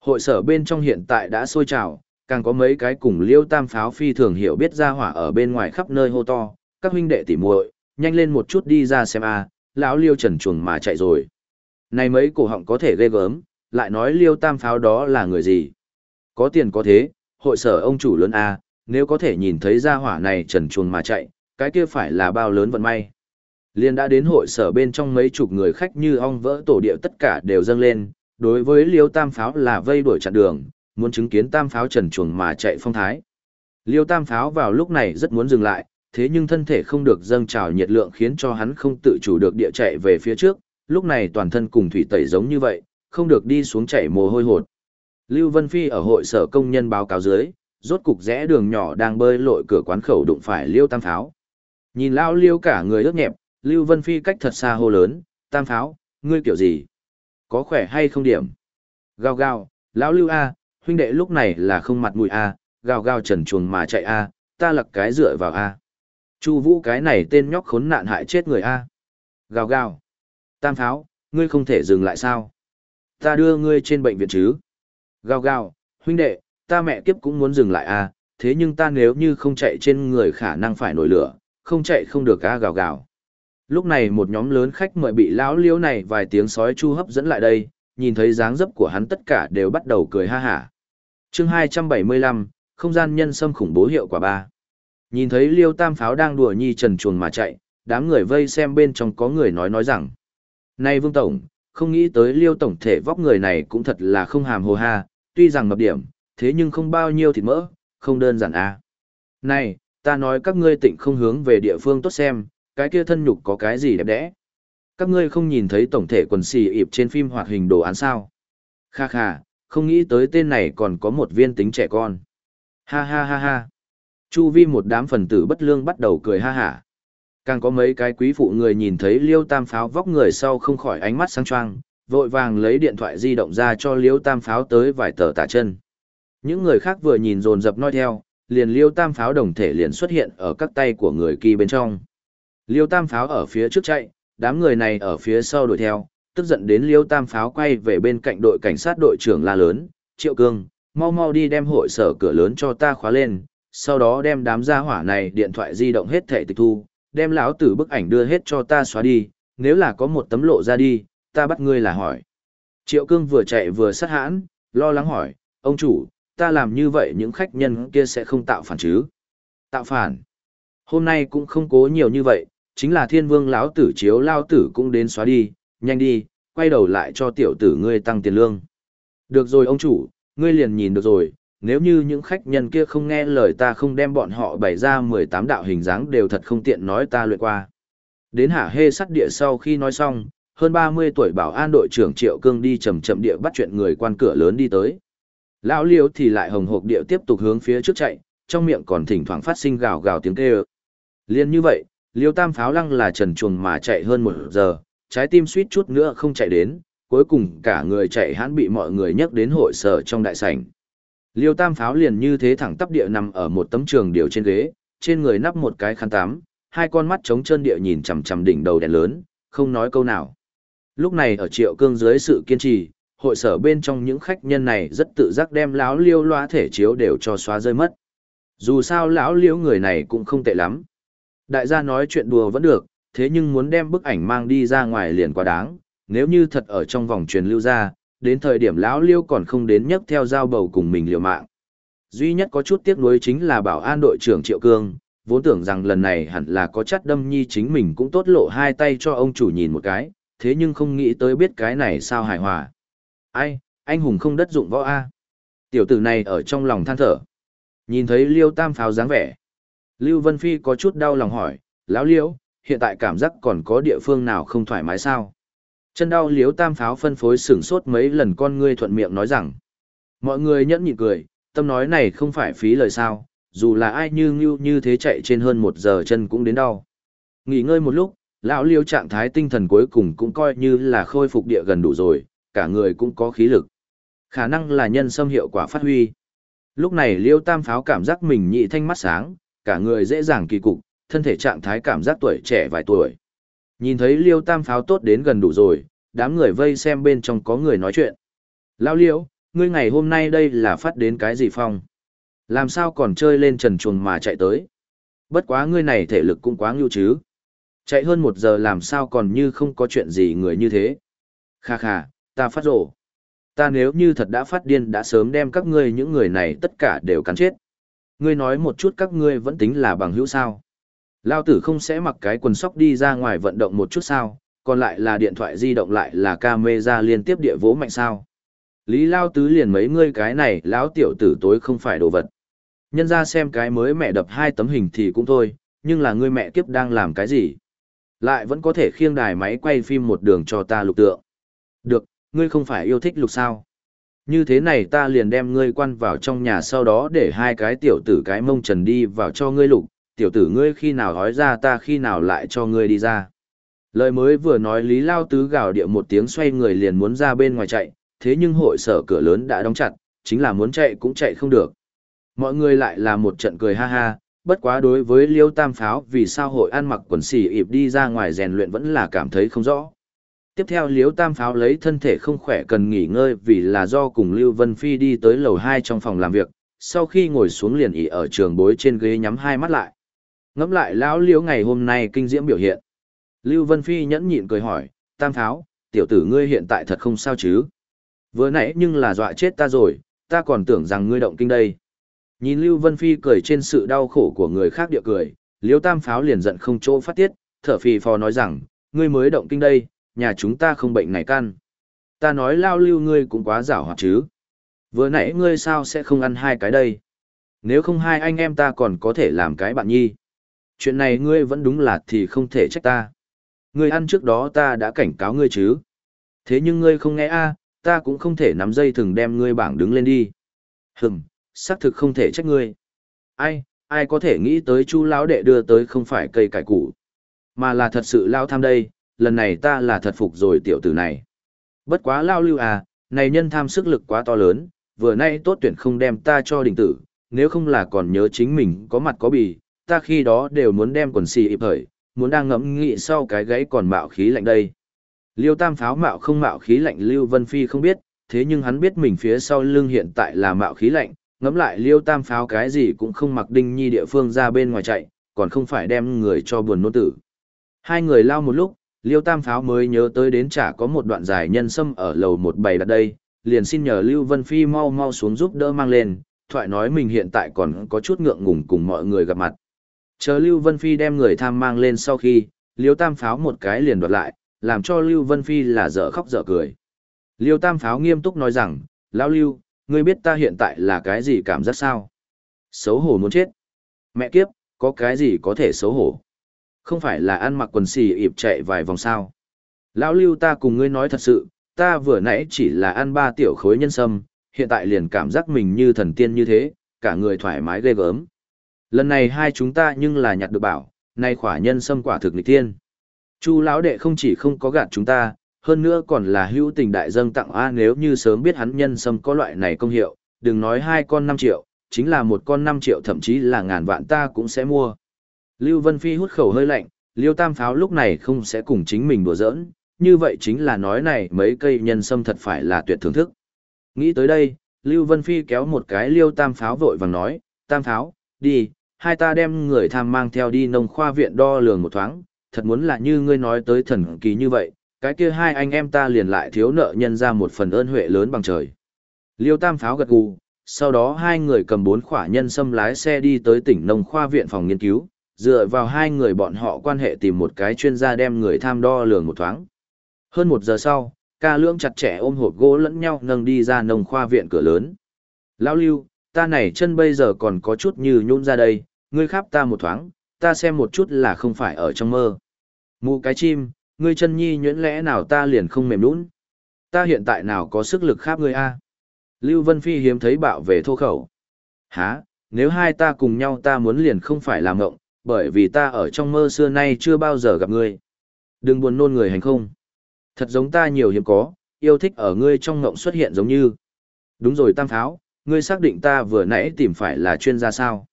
Hội sở bên trong hiện tại đã sôi trào, càng có mấy cái cùng liêu tam pháo phi thường hiểu biết ra hỏa ở bên ngoài khắp nơi hô to, các huynh đệ tỉ muội, nhanh lên một chút đi ra xem a, lão liêu trần chuồng mà chạy rồi. Này mấy cổ họng có thể ghê gớm, lại nói liêu tam pháo đó là người gì? Có tiền có thế, hội sở ông chủ lớn a, nếu có thể nhìn thấy ra hỏa này trần chuồng mà chạy, cái kia phải là bao lớn vận may. Liên đã đến hội sở bên trong mấy chục người khách như ong vỡ tổ địa tất cả đều dâng lên, đối với liêu tam pháo là vây đuổi chặn đường, muốn chứng kiến tam pháo trần chuồng mà chạy phong thái. Liêu tam pháo vào lúc này rất muốn dừng lại, thế nhưng thân thể không được dâng trào nhiệt lượng khiến cho hắn không tự chủ được địa chạy về phía trước, lúc này toàn thân cùng thủy tẩy giống như vậy, không được đi xuống chạy mồ hôi hột. Lưu Vân Phi ở hội sở công nhân báo cáo dưới, rốt cục rẽ đường nhỏ đang bơi lội cửa quán khẩu đụng phải Liêu Tam Pháo. Nhìn lão Liêu cả người ướt nhẹp, Lưu Vân Phi cách thật xa hô lớn, Tam Pháo, ngươi kiểu gì? Có khỏe hay không điểm? Gào gào, lão Lưu A, huynh đệ lúc này là không mặt mũi A, gào gào trần chuồng mà chạy A, ta lật cái dựa vào A. Chu vũ cái này tên nhóc khốn nạn hại chết người A. Gào gào. Tam Pháo, ngươi không thể dừng lại sao? Ta đưa ngươi trên bệnh viện chứ? Gào gào, huynh đệ, ta mẹ kiếp cũng muốn dừng lại A, thế nhưng ta nếu như không chạy trên người khả năng phải nổi lửa, không chạy không được A gào gào. Lúc này một nhóm lớn khách mời bị lão liêu này vài tiếng sói chu hấp dẫn lại đây, nhìn thấy dáng dấp của hắn tất cả đều bắt đầu cười ha hả. chương 275, không gian nhân sâm khủng bố hiệu quả ba. Nhìn thấy liêu tam pháo đang đùa nhi trần chuồn mà chạy, đám người vây xem bên trong có người nói nói rằng. Này Vương Tổng, không nghĩ tới liêu tổng thể vóc người này cũng thật là không hàm hồ ha, tuy rằng mập điểm, thế nhưng không bao nhiêu thịt mỡ, không đơn giản à. Này, ta nói các ngươi tỉnh không hướng về địa phương tốt xem, cái kia thân nhục có cái gì đẹp đẽ. Các ngươi không nhìn thấy tổng thể quần xì ịp trên phim hoạt hình đồ án sao. Kha kha, không nghĩ tới tên này còn có một viên tính trẻ con. Ha ha ha ha. Chu vi một đám phần tử bất lương bắt đầu cười ha hả. Càng có mấy cái quý phụ người nhìn thấy liêu tam pháo vóc người sau không khỏi ánh mắt sáng choang, vội vàng lấy điện thoại di động ra cho liêu tam pháo tới vài tờ tả chân. Những người khác vừa nhìn dồn dập nói theo, liền liêu tam pháo đồng thể liền xuất hiện ở các tay của người kỳ bên trong. Liêu tam pháo ở phía trước chạy, đám người này ở phía sau đuổi theo, tức giận đến liêu tam pháo quay về bên cạnh đội cảnh sát đội trưởng la lớn, triệu cương, mau mau đi đem hội sở cửa lớn cho ta khóa lên, sau đó đem đám gia hỏa này điện thoại di động hết thẻ tịch thu, đem lão tử bức ảnh đưa hết cho ta xóa đi, nếu là có một tấm lộ ra đi, ta bắt ngươi là hỏi. Triệu cương vừa chạy vừa sát hãn, lo lắng hỏi, ông chủ, ta làm như vậy những khách nhân kia sẽ không tạo phản chứ? Tạo phản? Hôm nay cũng không cố nhiều như vậy, chính là thiên vương lão tử chiếu lao tử cũng đến xóa đi, nhanh đi, quay đầu lại cho tiểu tử ngươi tăng tiền lương. Được rồi ông chủ, ngươi liền nhìn được rồi, nếu như những khách nhân kia không nghe lời ta không đem bọn họ bày ra 18 đạo hình dáng đều thật không tiện nói ta luyện qua. Đến hả hê sắt địa sau khi nói xong, hơn 30 tuổi bảo an đội trưởng Triệu Cương đi chậm chậm địa bắt chuyện người quan cửa lớn đi tới. Lão Liêu thì lại hồng hộc địa tiếp tục hướng phía trước chạy, trong miệng còn thỉnh thoảng phát sinh gào gào tiếng kêu. Liên như vậy, Liêu Tam pháo lăng là trần chuồng mà chạy hơn một giờ, trái tim suýt chút nữa không chạy đến, cuối cùng cả người chạy hãn bị mọi người nhấc đến hội sở trong đại sảnh. Liêu Tam pháo liền như thế thẳng tắp địa nằm ở một tấm trường điều trên ghế, trên người nắp một cái khăn tắm, hai con mắt trống trơn địa nhìn chằm chằm đỉnh đầu đèn lớn, không nói câu nào. Lúc này ở Triệu Cương dưới sự kiên trì, hội sở bên trong những khách nhân này rất tự giác đem lão liêu loa thể chiếu đều cho xóa rơi mất. Dù sao lão liêu người này cũng không tệ lắm. Đại gia nói chuyện đùa vẫn được, thế nhưng muốn đem bức ảnh mang đi ra ngoài liền quá đáng, nếu như thật ở trong vòng truyền lưu ra, đến thời điểm lão liêu còn không đến nhấc theo dao bầu cùng mình liều mạng. Duy nhất có chút tiếc nuối chính là bảo an đội trưởng Triệu Cương, vốn tưởng rằng lần này hẳn là có chắt đâm nhi chính mình cũng tốt lộ hai tay cho ông chủ nhìn một cái, thế nhưng không nghĩ tới biết cái này sao hài hòa. Ai, anh hùng không đất dụng võ A. Tiểu tử này ở trong lòng than thở. Nhìn thấy Liêu Tam Pháo dáng vẻ. Lưu Vân Phi có chút đau lòng hỏi, lão Liêu, hiện tại cảm giác còn có địa phương nào không thoải mái sao? Chân đau Liêu Tam Pháo phân phối sửng sốt mấy lần con ngươi thuận miệng nói rằng. Mọi người nhẫn nhịn cười, tâm nói này không phải phí lời sao, dù là ai như ngưu như thế chạy trên hơn một giờ chân cũng đến đau. Nghỉ ngơi một lúc, lão liêu trạng thái tinh thần cuối cùng cũng coi như là khôi phục địa gần đủ rồi, cả người cũng có khí lực. Khả năng là nhân xâm hiệu quả phát huy. Lúc này liêu tam pháo cảm giác mình nhị thanh mắt sáng, cả người dễ dàng kỳ cục, thân thể trạng thái cảm giác tuổi trẻ vài tuổi. Nhìn thấy liêu tam pháo tốt đến gần đủ rồi, đám người vây xem bên trong có người nói chuyện. Lao liêu, ngươi ngày hôm nay đây là phát đến cái gì phong? Làm sao còn chơi lên trần chuồng mà chạy tới? Bất quá ngươi này thể lực cũng quá ngưu chứ. Chạy hơn một giờ làm sao còn như không có chuyện gì người như thế. Kha kha, ta phát rổ. Ta nếu như thật đã phát điên đã sớm đem các ngươi những người này tất cả đều cắn chết. Ngươi nói một chút các ngươi vẫn tính là bằng hữu sao. Lao tử không sẽ mặc cái quần sóc đi ra ngoài vận động một chút sao, còn lại là điện thoại di động lại là camera liên tiếp địa vỗ mạnh sao. Lý Lao Tứ liền mấy ngươi cái này lão tiểu tử tối không phải đồ vật. Nhân ra xem cái mới mẹ đập hai tấm hình thì cũng thôi, nhưng là ngươi mẹ kiếp đang làm cái gì? Lại vẫn có thể khiêng đài máy quay phim một đường cho ta lục tượng. Được, ngươi không phải yêu thích lục sao. Như thế này ta liền đem ngươi quan vào trong nhà sau đó để hai cái tiểu tử cái mông trần đi vào cho ngươi lục, tiểu tử ngươi khi nào hói ra ta khi nào lại cho ngươi đi ra. Lời mới vừa nói Lý Lao Tứ gào địa một tiếng xoay người liền muốn ra bên ngoài chạy, thế nhưng hội sở cửa lớn đã đóng chặt, chính là muốn chạy cũng chạy không được. Mọi người lại là một trận cười ha ha, bất quá đối với liêu tam pháo vì sao hội ăn mặc quần xỉ ịp đi ra ngoài rèn luyện vẫn là cảm thấy không rõ. Tiếp theo liễu tam pháo lấy thân thể không khỏe cần nghỉ ngơi vì là do cùng Lưu Vân Phi đi tới lầu 2 trong phòng làm việc, sau khi ngồi xuống liền ỉ ở trường bối trên ghế nhắm hai mắt lại. Ngẫm lại lão liễu ngày hôm nay kinh diễm biểu hiện. Lưu Vân Phi nhẫn nhịn cười hỏi, tam pháo, tiểu tử ngươi hiện tại thật không sao chứ? Vừa nãy nhưng là dọa chết ta rồi, ta còn tưởng rằng ngươi động kinh đây. Nhìn Lưu Vân Phi cười trên sự đau khổ của người khác địa cười, Liêu Tam Pháo liền giận không chỗ phát tiết, thở phì phò nói rằng, ngươi mới động kinh đây, nhà chúng ta không bệnh này căn. Ta nói lao lưu ngươi cũng quá giả hoạt chứ. Vừa nãy ngươi sao sẽ không ăn hai cái đây? Nếu không hai anh em ta còn có thể làm cái bạn nhi. Chuyện này ngươi vẫn đúng là thì không thể trách ta. Ngươi ăn trước đó ta đã cảnh cáo ngươi chứ. Thế nhưng ngươi không nghe a, ta cũng không thể nắm dây thừng đem ngươi bảng đứng lên đi. Hừm, xác thực không thể trách ngươi. Ai, ai có thể nghĩ tới chu lão đệ đưa tới không phải cây cải củ, mà là thật sự lao tham đây, lần này ta là thật phục rồi tiểu tử này. Bất quá lao lưu à, này nhân tham sức lực quá to lớn, vừa nay tốt tuyển không đem ta cho đình tử, nếu không là còn nhớ chính mình có mặt có bì, ta khi đó đều muốn đem quần xì ịp hởi, muốn đang ngẫm nghĩ sau cái gáy còn mạo khí lạnh đây. Liêu tam pháo mạo không mạo khí lạnh Lưu Vân Phi không biết, thế nhưng hắn biết mình phía sau lưng hiện tại là mạo khí lạnh, ngẫm lại Liêu tam pháo cái gì cũng không mặc đinh nhi địa phương ra bên ngoài chạy, còn không phải đem người cho buồn nôn tử. Hai người lao một lúc, Liêu tam pháo mới nhớ tới đến chả có một đoạn dài nhân sâm ở lầu một bày đặt đây, liền xin nhờ Lưu Vân Phi mau mau xuống giúp đỡ mang lên, thoại nói mình hiện tại còn có chút ngượng ngùng cùng mọi người gặp mặt. Chờ Lưu Vân Phi đem người tham mang lên sau khi, Liêu Tam Pháo một cái liền đoạt lại, làm cho Lưu Vân Phi là dở khóc dở cười. Liêu Tam Pháo nghiêm túc nói rằng, Lão Lưu, ngươi biết ta hiện tại là cái gì cảm giác sao? Xấu hổ muốn chết. Mẹ kiếp, có cái gì có thể xấu hổ? Không phải là ăn mặc quần xì ịp chạy vài vòng sao? Lão Lưu ta cùng ngươi nói thật sự, ta vừa nãy chỉ là ăn ba tiểu khối nhân sâm, hiện tại liền cảm giác mình như thần tiên như thế, cả người thoải mái ghê gớm. Lần này hai chúng ta nhưng là nhặt được bảo, nay khỏa nhân sâm quả thực nghịch tiên. Chu lão đệ không chỉ không có gạt chúng ta, hơn nữa còn là hữu tình đại dâng tặng a nếu như sớm biết hắn nhân sâm có loại này công hiệu, đừng nói hai con 5 triệu, chính là một con 5 triệu thậm chí là ngàn vạn ta cũng sẽ mua. Lưu Vân Phi hút khẩu hơi lạnh, Liêu Tam Pháo lúc này không sẽ cùng chính mình đùa giỡn, như vậy chính là nói này mấy cây nhân sâm thật phải là tuyệt thưởng thức. Nghĩ tới đây, Lưu Vân Phi kéo một cái Liêu Tam Pháo vội vàng nói, Tam Pháo, đi, hai ta đem người tham mang theo đi nông khoa viện đo lường một thoáng, thật muốn là như ngươi nói tới thần kỳ như vậy, cái kia hai anh em ta liền lại thiếu nợ nhân ra một phần ơn huệ lớn bằng trời. Liêu Tam Pháo gật gù, sau đó hai người cầm bốn khỏa nhân sâm lái xe đi tới tỉnh nông khoa viện phòng nghiên cứu, dựa vào hai người bọn họ quan hệ tìm một cái chuyên gia đem người tham đo lường một thoáng. Hơn một giờ sau, ca lưỡng chặt chẽ ôm hộp gỗ lẫn nhau nâng đi ra nông khoa viện cửa lớn. Lão lưu, ta này chân bây giờ còn có chút như nhũn ra đây, ngươi khắp ta một thoáng, ta xem một chút là không phải ở trong mơ. Mụ cái chim, ngươi chân nhi nhuyễn lẽ nào ta liền không mềm nũng. Ta hiện tại nào có sức lực khắp ngươi a? Lưu Vân Phi hiếm thấy bạo về thô khẩu. Hả, nếu hai ta cùng nhau ta muốn liền không phải làm ngộng, bởi vì ta ở trong mơ xưa nay chưa bao giờ gặp ngươi. Đừng buồn nôn người hành không. Thật giống ta nhiều hiếm có, yêu thích ở ngươi trong ngộng xuất hiện giống như. Đúng rồi tam pháo, ngươi xác định ta vừa nãy tìm phải là chuyên gia sao.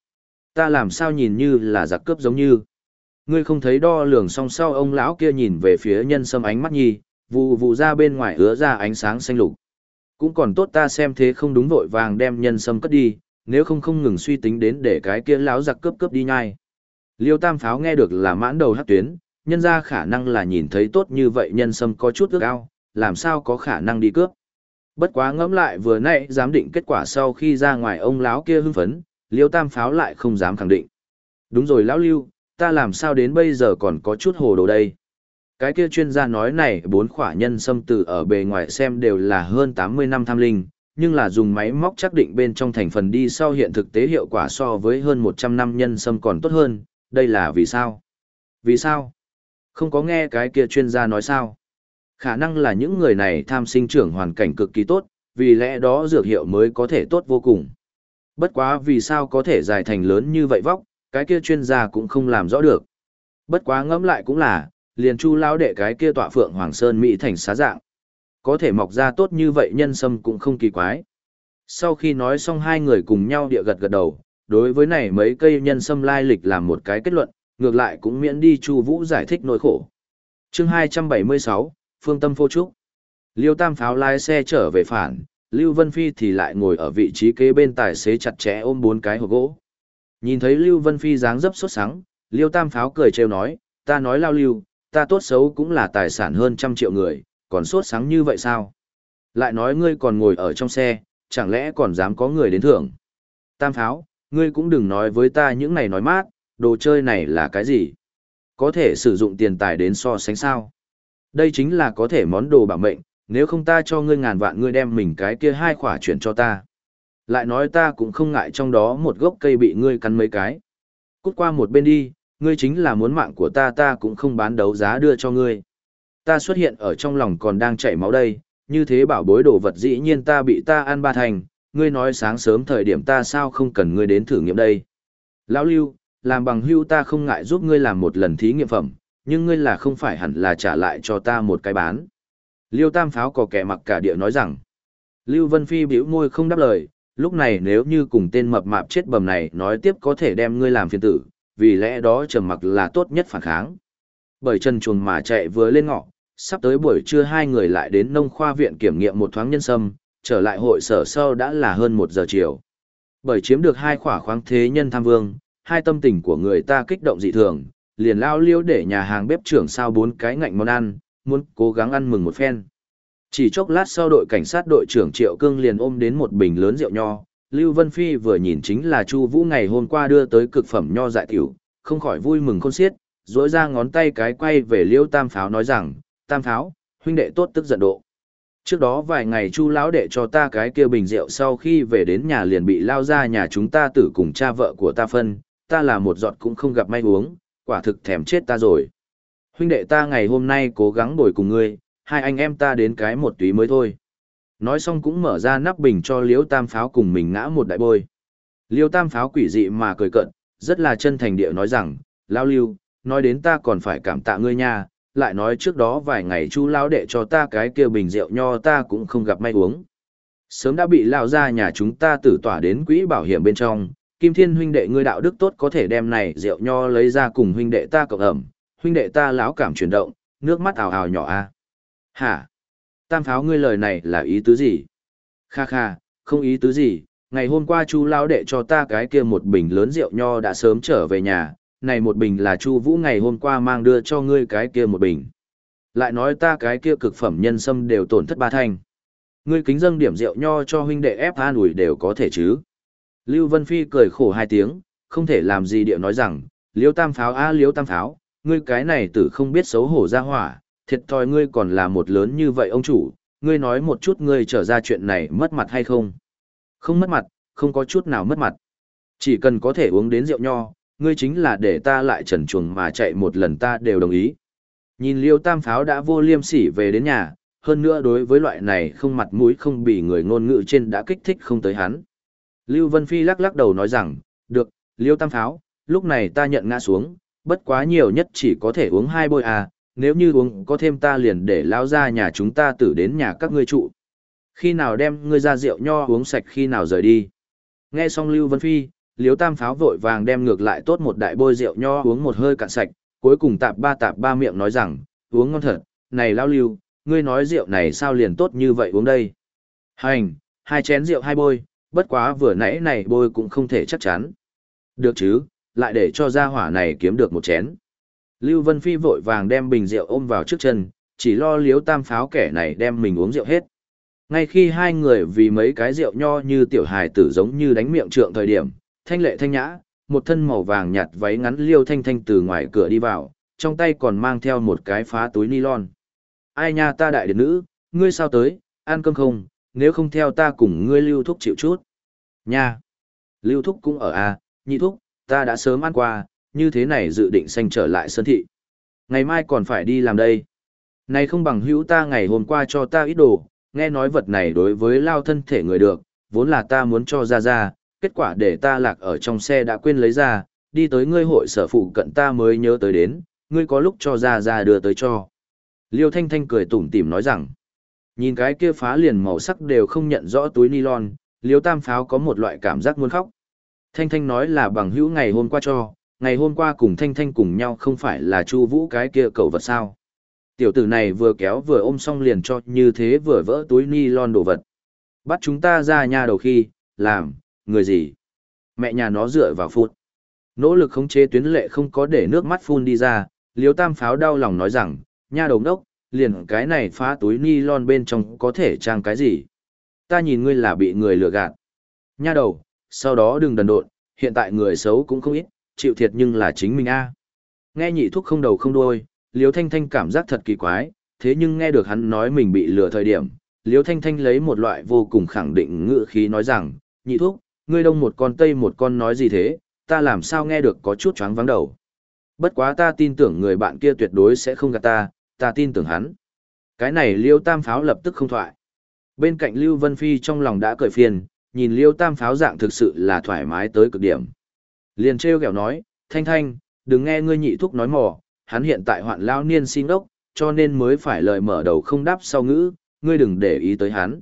Ta làm sao nhìn như là giặc cướp giống như. Ngươi không thấy đo lường song sau ông lão kia nhìn về phía nhân sâm ánh mắt nhi, vụ vụ ra bên ngoài hứa ra ánh sáng xanh lục. Cũng còn tốt ta xem thế không đúng vội vàng đem nhân sâm cất đi, nếu không không ngừng suy tính đến để cái kia lão giặc cướp cướp đi nhai. Liêu tam pháo nghe được là mãn đầu hát tuyến, nhân ra khả năng là nhìn thấy tốt như vậy nhân sâm có chút ước ao, làm sao có khả năng đi cướp. Bất quá ngẫm lại vừa nãy giám định kết quả sau khi ra ngoài ông lão kia hưng phấn, liêu tam pháo lại không dám khẳng định. Đúng rồi lão lưu, ta làm sao đến bây giờ còn có chút hồ đồ đây. Cái kia chuyên gia nói này bốn khỏa nhân sâm từ ở bề ngoài xem đều là hơn 80 năm tham linh, nhưng là dùng máy móc chắc định bên trong thành phần đi sau hiện thực tế hiệu quả so với hơn 100 năm nhân sâm còn tốt hơn, đây là vì sao? Vì sao? Không có nghe cái kia chuyên gia nói sao? Khả năng là những người này tham sinh trưởng hoàn cảnh cực kỳ tốt, vì lẽ đó dược hiệu mới có thể tốt vô cùng. Bất quá vì sao có thể dài thành lớn như vậy vóc, cái kia chuyên gia cũng không làm rõ được. Bất quá ngẫm lại cũng là, liền chu lao đệ cái kia tọa phượng hoàng sơn mỹ thành xá dạng. Có thể mọc ra tốt như vậy nhân sâm cũng không kỳ quái. Sau khi nói xong hai người cùng nhau địa gật gật đầu, đối với này mấy cây nhân sâm lai lịch làm một cái kết luận, ngược lại cũng miễn đi chu vũ giải thích nỗi khổ. chương 276, Phương Tâm Phô Trúc. Liêu Tam Pháo lái xe trở về phản, Lưu Vân Phi thì lại ngồi ở vị trí kế bên tài xế chặt chẽ ôm bốn cái hộp gỗ. Nhìn thấy Lưu Vân Phi dáng dấp sốt sắng, Liêu Tam Pháo cười trêu nói, ta nói lao lưu, ta tốt xấu cũng là tài sản hơn trăm triệu người, còn sốt sáng như vậy sao? Lại nói ngươi còn ngồi ở trong xe, chẳng lẽ còn dám có người đến thưởng? Tam Pháo, ngươi cũng đừng nói với ta những này nói mát, đồ chơi này là cái gì? Có thể sử dụng tiền tài đến so sánh sao? Đây chính là có thể món đồ bảo mệnh, nếu không ta cho ngươi ngàn vạn ngươi đem mình cái kia hai khỏa chuyển cho ta. Lại nói ta cũng không ngại trong đó một gốc cây bị ngươi cắn mấy cái. Cút qua một bên đi, ngươi chính là muốn mạng của ta ta cũng không bán đấu giá đưa cho ngươi. Ta xuất hiện ở trong lòng còn đang chảy máu đây, như thế bảo bối đồ vật dĩ nhiên ta bị ta ăn ba thành, ngươi nói sáng sớm thời điểm ta sao không cần ngươi đến thử nghiệm đây. Lão Lưu, làm bằng hưu ta không ngại giúp ngươi làm một lần thí nghiệm phẩm, nhưng ngươi là không phải hẳn là trả lại cho ta một cái bán. Liêu Tam Pháo có kẻ mặc cả địa nói rằng, Lưu Vân Phi biểu môi không đáp lời, lúc này nếu như cùng tên mập mạp chết bầm này nói tiếp có thể đem ngươi làm phiền tử, vì lẽ đó trầm mặc là tốt nhất phản kháng. Bởi chân chuồng mà chạy vừa lên ngọ, sắp tới buổi trưa hai người lại đến nông khoa viện kiểm nghiệm một thoáng nhân sâm, trở lại hội sở sau đã là hơn một giờ chiều. Bởi chiếm được hai khỏa khoáng thế nhân tham vương, hai tâm tình của người ta kích động dị thường, liền lao liêu để nhà hàng bếp trưởng sao bốn cái ngạnh món ăn, muốn cố gắng ăn mừng một phen. Chỉ chốc lát sau đội cảnh sát đội trưởng Triệu Cương liền ôm đến một bình lớn rượu nho, Lưu Vân Phi vừa nhìn chính là Chu Vũ ngày hôm qua đưa tới cực phẩm nho dại tiểu, không khỏi vui mừng khôn xiết, duỗi ra ngón tay cái quay về Liêu Tam Pháo nói rằng, "Tam Pháo, huynh đệ tốt tức giận độ." Trước đó vài ngày Chu lão đệ cho ta cái kia bình rượu sau khi về đến nhà liền bị lao ra nhà chúng ta tử cùng cha vợ của ta phân, ta là một giọt cũng không gặp may uống, quả thực thèm chết ta rồi. Huynh đệ ta ngày hôm nay cố gắng bồi cùng ngươi, hai anh em ta đến cái một túy mới thôi. Nói xong cũng mở ra nắp bình cho Liễu Tam Pháo cùng mình ngã một đại bôi. Liêu Tam Pháo quỷ dị mà cười cận, rất là chân thành địa nói rằng, Lao Lưu, nói đến ta còn phải cảm tạ ngươi nha, lại nói trước đó vài ngày chú Lao đệ cho ta cái kia bình rượu nho ta cũng không gặp may uống. Sớm đã bị Lao ra nhà chúng ta tử tỏa đến quỹ bảo hiểm bên trong, Kim Thiên huynh đệ ngươi đạo đức tốt có thể đem này rượu nho lấy ra cùng huynh đệ ta cộng ẩm, huynh đệ ta lão cảm chuyển động, nước mắt ào ào nhỏ a. Hả? Tam pháo ngươi lời này là ý tứ gì? Kha kha, không ý tứ gì, ngày hôm qua chu lão đệ cho ta cái kia một bình lớn rượu nho đã sớm trở về nhà, này một bình là chu vũ ngày hôm qua mang đưa cho ngươi cái kia một bình. Lại nói ta cái kia cực phẩm nhân sâm đều tổn thất ba thành. Ngươi kính dâng điểm rượu nho cho huynh đệ ép an ủi đều có thể chứ. Lưu Vân Phi cười khổ hai tiếng, không thể làm gì điệu nói rằng, Liễu tam pháo a Liễu tam pháo, ngươi cái này tử không biết xấu hổ ra hỏa, thiệt thòi ngươi còn là một lớn như vậy ông chủ, ngươi nói một chút ngươi trở ra chuyện này mất mặt hay không? Không mất mặt, không có chút nào mất mặt. Chỉ cần có thể uống đến rượu nho, ngươi chính là để ta lại trần chuồng mà chạy một lần ta đều đồng ý. Nhìn liêu tam pháo đã vô liêm sỉ về đến nhà, hơn nữa đối với loại này không mặt mũi không bị người ngôn ngữ trên đã kích thích không tới hắn. Lưu Vân Phi lắc lắc đầu nói rằng, được, liêu tam pháo, lúc này ta nhận ngã xuống, bất quá nhiều nhất chỉ có thể uống hai bôi à, nếu như uống có thêm ta liền để lao ra nhà chúng ta tử đến nhà các ngươi trụ. Khi nào đem ngươi ra rượu nho uống sạch khi nào rời đi. Nghe xong Lưu Vân Phi, Liếu Tam Pháo vội vàng đem ngược lại tốt một đại bôi rượu nho uống một hơi cạn sạch, cuối cùng tạp ba tạp ba miệng nói rằng, uống ngon thật, này lao lưu, ngươi nói rượu này sao liền tốt như vậy uống đây. Hành, hai chén rượu hai bôi, bất quá vừa nãy này bôi cũng không thể chắc chắn. Được chứ, lại để cho gia hỏa này kiếm được một chén. Lưu Vân Phi vội vàng đem bình rượu ôm vào trước chân, chỉ lo liếu tam pháo kẻ này đem mình uống rượu hết. Ngay khi hai người vì mấy cái rượu nho như tiểu hài tử giống như đánh miệng trượng thời điểm, thanh lệ thanh nhã, một thân màu vàng nhạt váy ngắn liêu thanh thanh từ ngoài cửa đi vào, trong tay còn mang theo một cái phá túi nylon. Ai nha ta đại điện nữ, ngươi sao tới, ăn cơm không, nếu không theo ta cùng ngươi lưu thúc chịu chút. Nha! Lưu thúc cũng ở à, nhị thúc, ta đã sớm ăn qua, như thế này dự định xanh trở lại sân thị. Ngày mai còn phải đi làm đây. Này không bằng hữu ta ngày hôm qua cho ta ít đồ, nghe nói vật này đối với lao thân thể người được, vốn là ta muốn cho ra ra, kết quả để ta lạc ở trong xe đã quên lấy ra, đi tới ngươi hội sở phụ cận ta mới nhớ tới đến, ngươi có lúc cho ra ra đưa tới cho. Liêu Thanh Thanh cười tủm tỉm nói rằng, nhìn cái kia phá liền màu sắc đều không nhận rõ túi nylon, Liêu Tam Pháo có một loại cảm giác muốn khóc. Thanh Thanh nói là bằng hữu ngày hôm qua cho, ngày hôm qua cùng Thanh Thanh cùng nhau không phải là Chu Vũ cái kia cậu vật sao. Tiểu tử này vừa kéo vừa ôm xong liền cho như thế vừa vỡ túi ni lon đồ vật. Bắt chúng ta ra nhà đầu khi, làm, người gì? Mẹ nhà nó dựa vào phút. Nỗ lực khống chế tuyến lệ không có để nước mắt phun đi ra, liếu tam pháo đau lòng nói rằng, nha đầu đốc, liền cái này phá túi ni lon bên trong có thể trang cái gì? Ta nhìn ngươi là bị người lừa gạt. Nha đầu, sau đó đừng đần độn, hiện tại người xấu cũng không ít, chịu thiệt nhưng là chính mình a. Nghe nhị thuốc không đầu không đuôi, Liễu Thanh Thanh cảm giác thật kỳ quái, thế nhưng nghe được hắn nói mình bị lừa thời điểm, Liễu Thanh Thanh lấy một loại vô cùng khẳng định ngữ khí nói rằng, nhị thuốc, ngươi đông một con tây một con nói gì thế, ta làm sao nghe được có chút choáng vắng đầu. Bất quá ta tin tưởng người bạn kia tuyệt đối sẽ không gạt ta, ta tin tưởng hắn. Cái này Liêu Tam Pháo lập tức không thoại. Bên cạnh Lưu Vân Phi trong lòng đã cười phiền, nhìn Liêu Tam Pháo dạng thực sự là thoải mái tới cực điểm. Liền treo kẹo nói, thanh thanh, đừng nghe ngươi nhị thúc nói mò, hắn hiện tại hoạn lao niên xin đốc, cho nên mới phải lời mở đầu không đáp sau ngữ, ngươi đừng để ý tới hắn.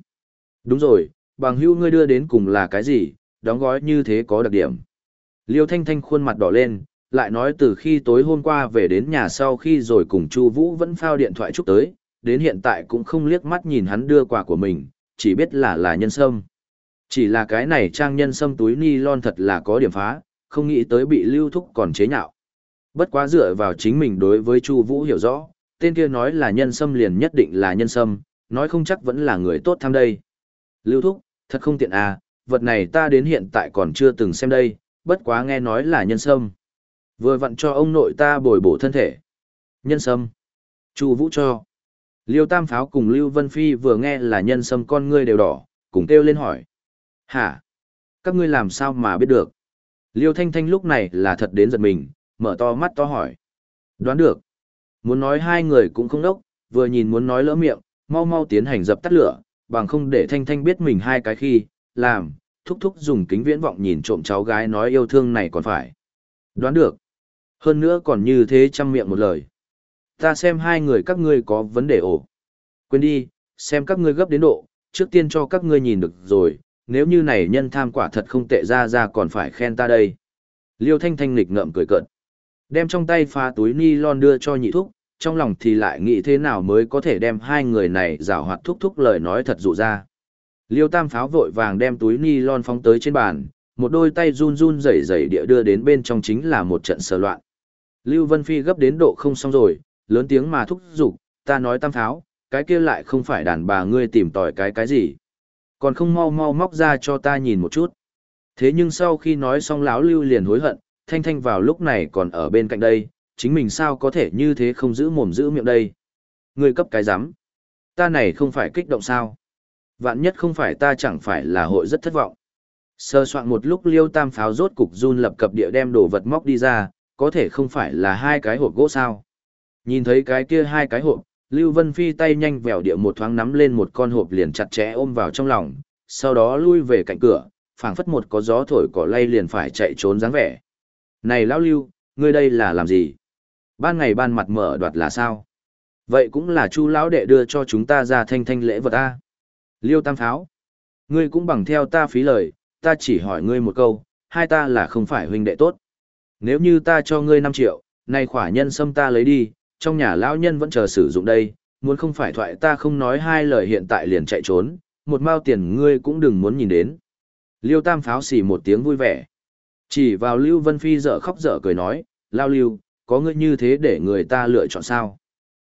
Đúng rồi, Bằng hữu ngươi đưa đến cùng là cái gì, đóng gói như thế có đặc điểm. Liêu Thanh Thanh khuôn mặt đỏ lên, lại nói từ khi tối hôm qua về đến nhà sau khi rồi cùng Chu Vũ vẫn phao điện thoại chúc tới, đến hiện tại cũng không liếc mắt nhìn hắn đưa quà của mình, chỉ biết là là nhân sâm. Chỉ là cái này trang nhân sâm túi ni lon thật là có điểm phá, không nghĩ tới bị lưu thúc còn chế nhạo. Bất quá dựa vào chính mình đối với Chu Vũ hiểu rõ, tên kia nói là nhân sâm liền nhất định là nhân sâm, nói không chắc vẫn là người tốt tham đây. Lưu thúc, thật không tiện à, vật này ta đến hiện tại còn chưa từng xem đây, bất quá nghe nói là nhân sâm. Vừa vặn cho ông nội ta bồi bổ thân thể. Nhân sâm. Chu Vũ cho. Liêu Tam Pháo cùng Lưu Vân Phi vừa nghe là nhân sâm con ngươi đều đỏ, cùng kêu lên hỏi. Hả? Các ngươi làm sao mà biết được? Liêu Thanh Thanh lúc này là thật đến giật mình, mở to mắt to hỏi. Đoán được. Muốn nói hai người cũng không đốc, vừa nhìn muốn nói lỡ miệng, mau mau tiến hành dập tắt lửa, bằng không để Thanh Thanh biết mình hai cái khi, làm, thúc thúc dùng kính viễn vọng nhìn trộm cháu gái nói yêu thương này còn phải. Đoán được. Hơn nữa còn như thế chăm miệng một lời. Ta xem hai người các ngươi có vấn đề ổ. Quên đi, xem các ngươi gấp đến độ, trước tiên cho các ngươi nhìn được rồi, nếu như này nhân tham quả thật không tệ ra ra còn phải khen ta đây. Liêu Thanh Thanh nghịch ngợm cười cợt. Đem trong tay pha túi ni lon đưa cho nhị thúc, trong lòng thì lại nghĩ thế nào mới có thể đem hai người này rào hoạt thúc thúc lời nói thật dụ ra. Liêu Tam Pháo vội vàng đem túi ni lon phóng tới trên bàn, một đôi tay run run rẩy rẩy địa đưa đến bên trong chính là một trận sờ loạn. Lưu Vân Phi gấp đến độ không xong rồi, lớn tiếng mà thúc giục, ta nói Tam Pháo, cái kia lại không phải đàn bà ngươi tìm tòi cái cái gì. Còn không mau mau móc ra cho ta nhìn một chút. Thế nhưng sau khi nói xong lão Lưu liền hối hận, Thanh Thanh vào lúc này còn ở bên cạnh đây, chính mình sao có thể như thế không giữ mồm giữ miệng đây. Ngươi cấp cái rắm Ta này không phải kích động sao. Vạn nhất không phải ta chẳng phải là hội rất thất vọng. Sơ soạn một lúc liêu tam pháo rốt cục run lập cập địa đem đồ vật móc đi ra, có thể không phải là hai cái hộp gỗ sao. Nhìn thấy cái kia hai cái hộp, Lưu Vân Phi tay nhanh vèo địa một thoáng nắm lên một con hộp liền chặt chẽ ôm vào trong lòng, sau đó lui về cạnh cửa, phảng phất một có gió thổi cỏ lay liền phải chạy trốn dáng vẻ. Này lão Lưu, ngươi đây là làm gì? Ban ngày ban mặt mở đoạt là sao? Vậy cũng là chu lão đệ đưa cho chúng ta ra thanh thanh lễ vật a. Liêu Tam Pháo, ngươi cũng bằng theo ta phí lời, ta chỉ hỏi ngươi một câu, hai ta là không phải huynh đệ tốt. Nếu như ta cho ngươi 5 triệu, nay khỏa nhân sâm ta lấy đi, trong nhà lão nhân vẫn chờ sử dụng đây, muốn không phải thoại ta không nói hai lời hiện tại liền chạy trốn, một mao tiền ngươi cũng đừng muốn nhìn đến. Liêu Tam Pháo xì một tiếng vui vẻ. Chỉ vào Lưu Vân Phi dở khóc dở cười nói, lao Lưu, có ngươi như thế để người ta lựa chọn sao?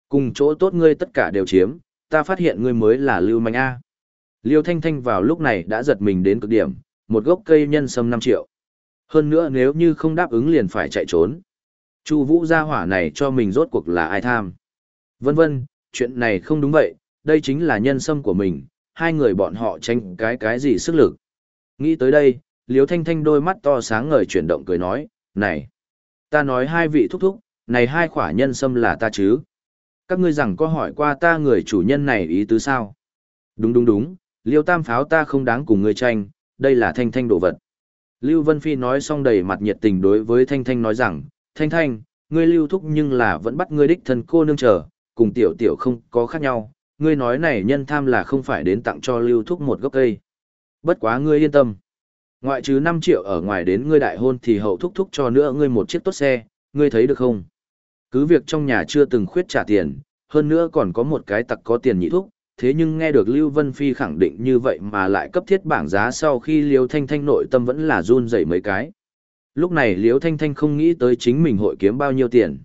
Cùng chỗ tốt ngươi tất cả đều chiếm, ta phát hiện ngươi mới là Lưu Mạnh A. Liêu Thanh Thanh vào lúc này đã giật mình đến cực điểm, một gốc cây nhân sâm 5 triệu. Hơn nữa nếu như không đáp ứng liền phải chạy trốn. Chu Vũ gia hỏa này cho mình rốt cuộc là ai tham. Vân vân, chuyện này không đúng vậy, đây chính là nhân sâm của mình, hai người bọn họ tranh cái cái gì sức lực. Nghĩ tới đây, Liêu Thanh Thanh đôi mắt to sáng ngời chuyển động cười nói, này, ta nói hai vị thúc thúc, này hai khỏa nhân sâm là ta chứ. Các ngươi rằng có hỏi qua ta người chủ nhân này ý tứ sao? Đúng đúng đúng, Liêu Tam Pháo ta không đáng cùng ngươi tranh, đây là Thanh Thanh đồ vật. Lưu Vân Phi nói xong đầy mặt nhiệt tình đối với Thanh Thanh nói rằng, Thanh Thanh, ngươi lưu thúc nhưng là vẫn bắt ngươi đích thân cô nương chờ, cùng tiểu tiểu không có khác nhau, ngươi nói này nhân tham là không phải đến tặng cho lưu thúc một gốc cây. Bất quá ngươi yên tâm. Ngoại trừ 5 triệu ở ngoài đến ngươi đại hôn thì hậu thúc thúc cho nữa ngươi một chiếc tốt xe, ngươi thấy được không? Cứ việc trong nhà chưa từng khuyết trả tiền, hơn nữa còn có một cái tặc có tiền nhị thúc, thế nhưng nghe được Lưu Vân Phi khẳng định như vậy mà lại cấp thiết bảng giá sau khi Liêu Thanh Thanh nội tâm vẫn là run rẩy mấy cái. Lúc này Liêu Thanh Thanh không nghĩ tới chính mình hội kiếm bao nhiêu tiền,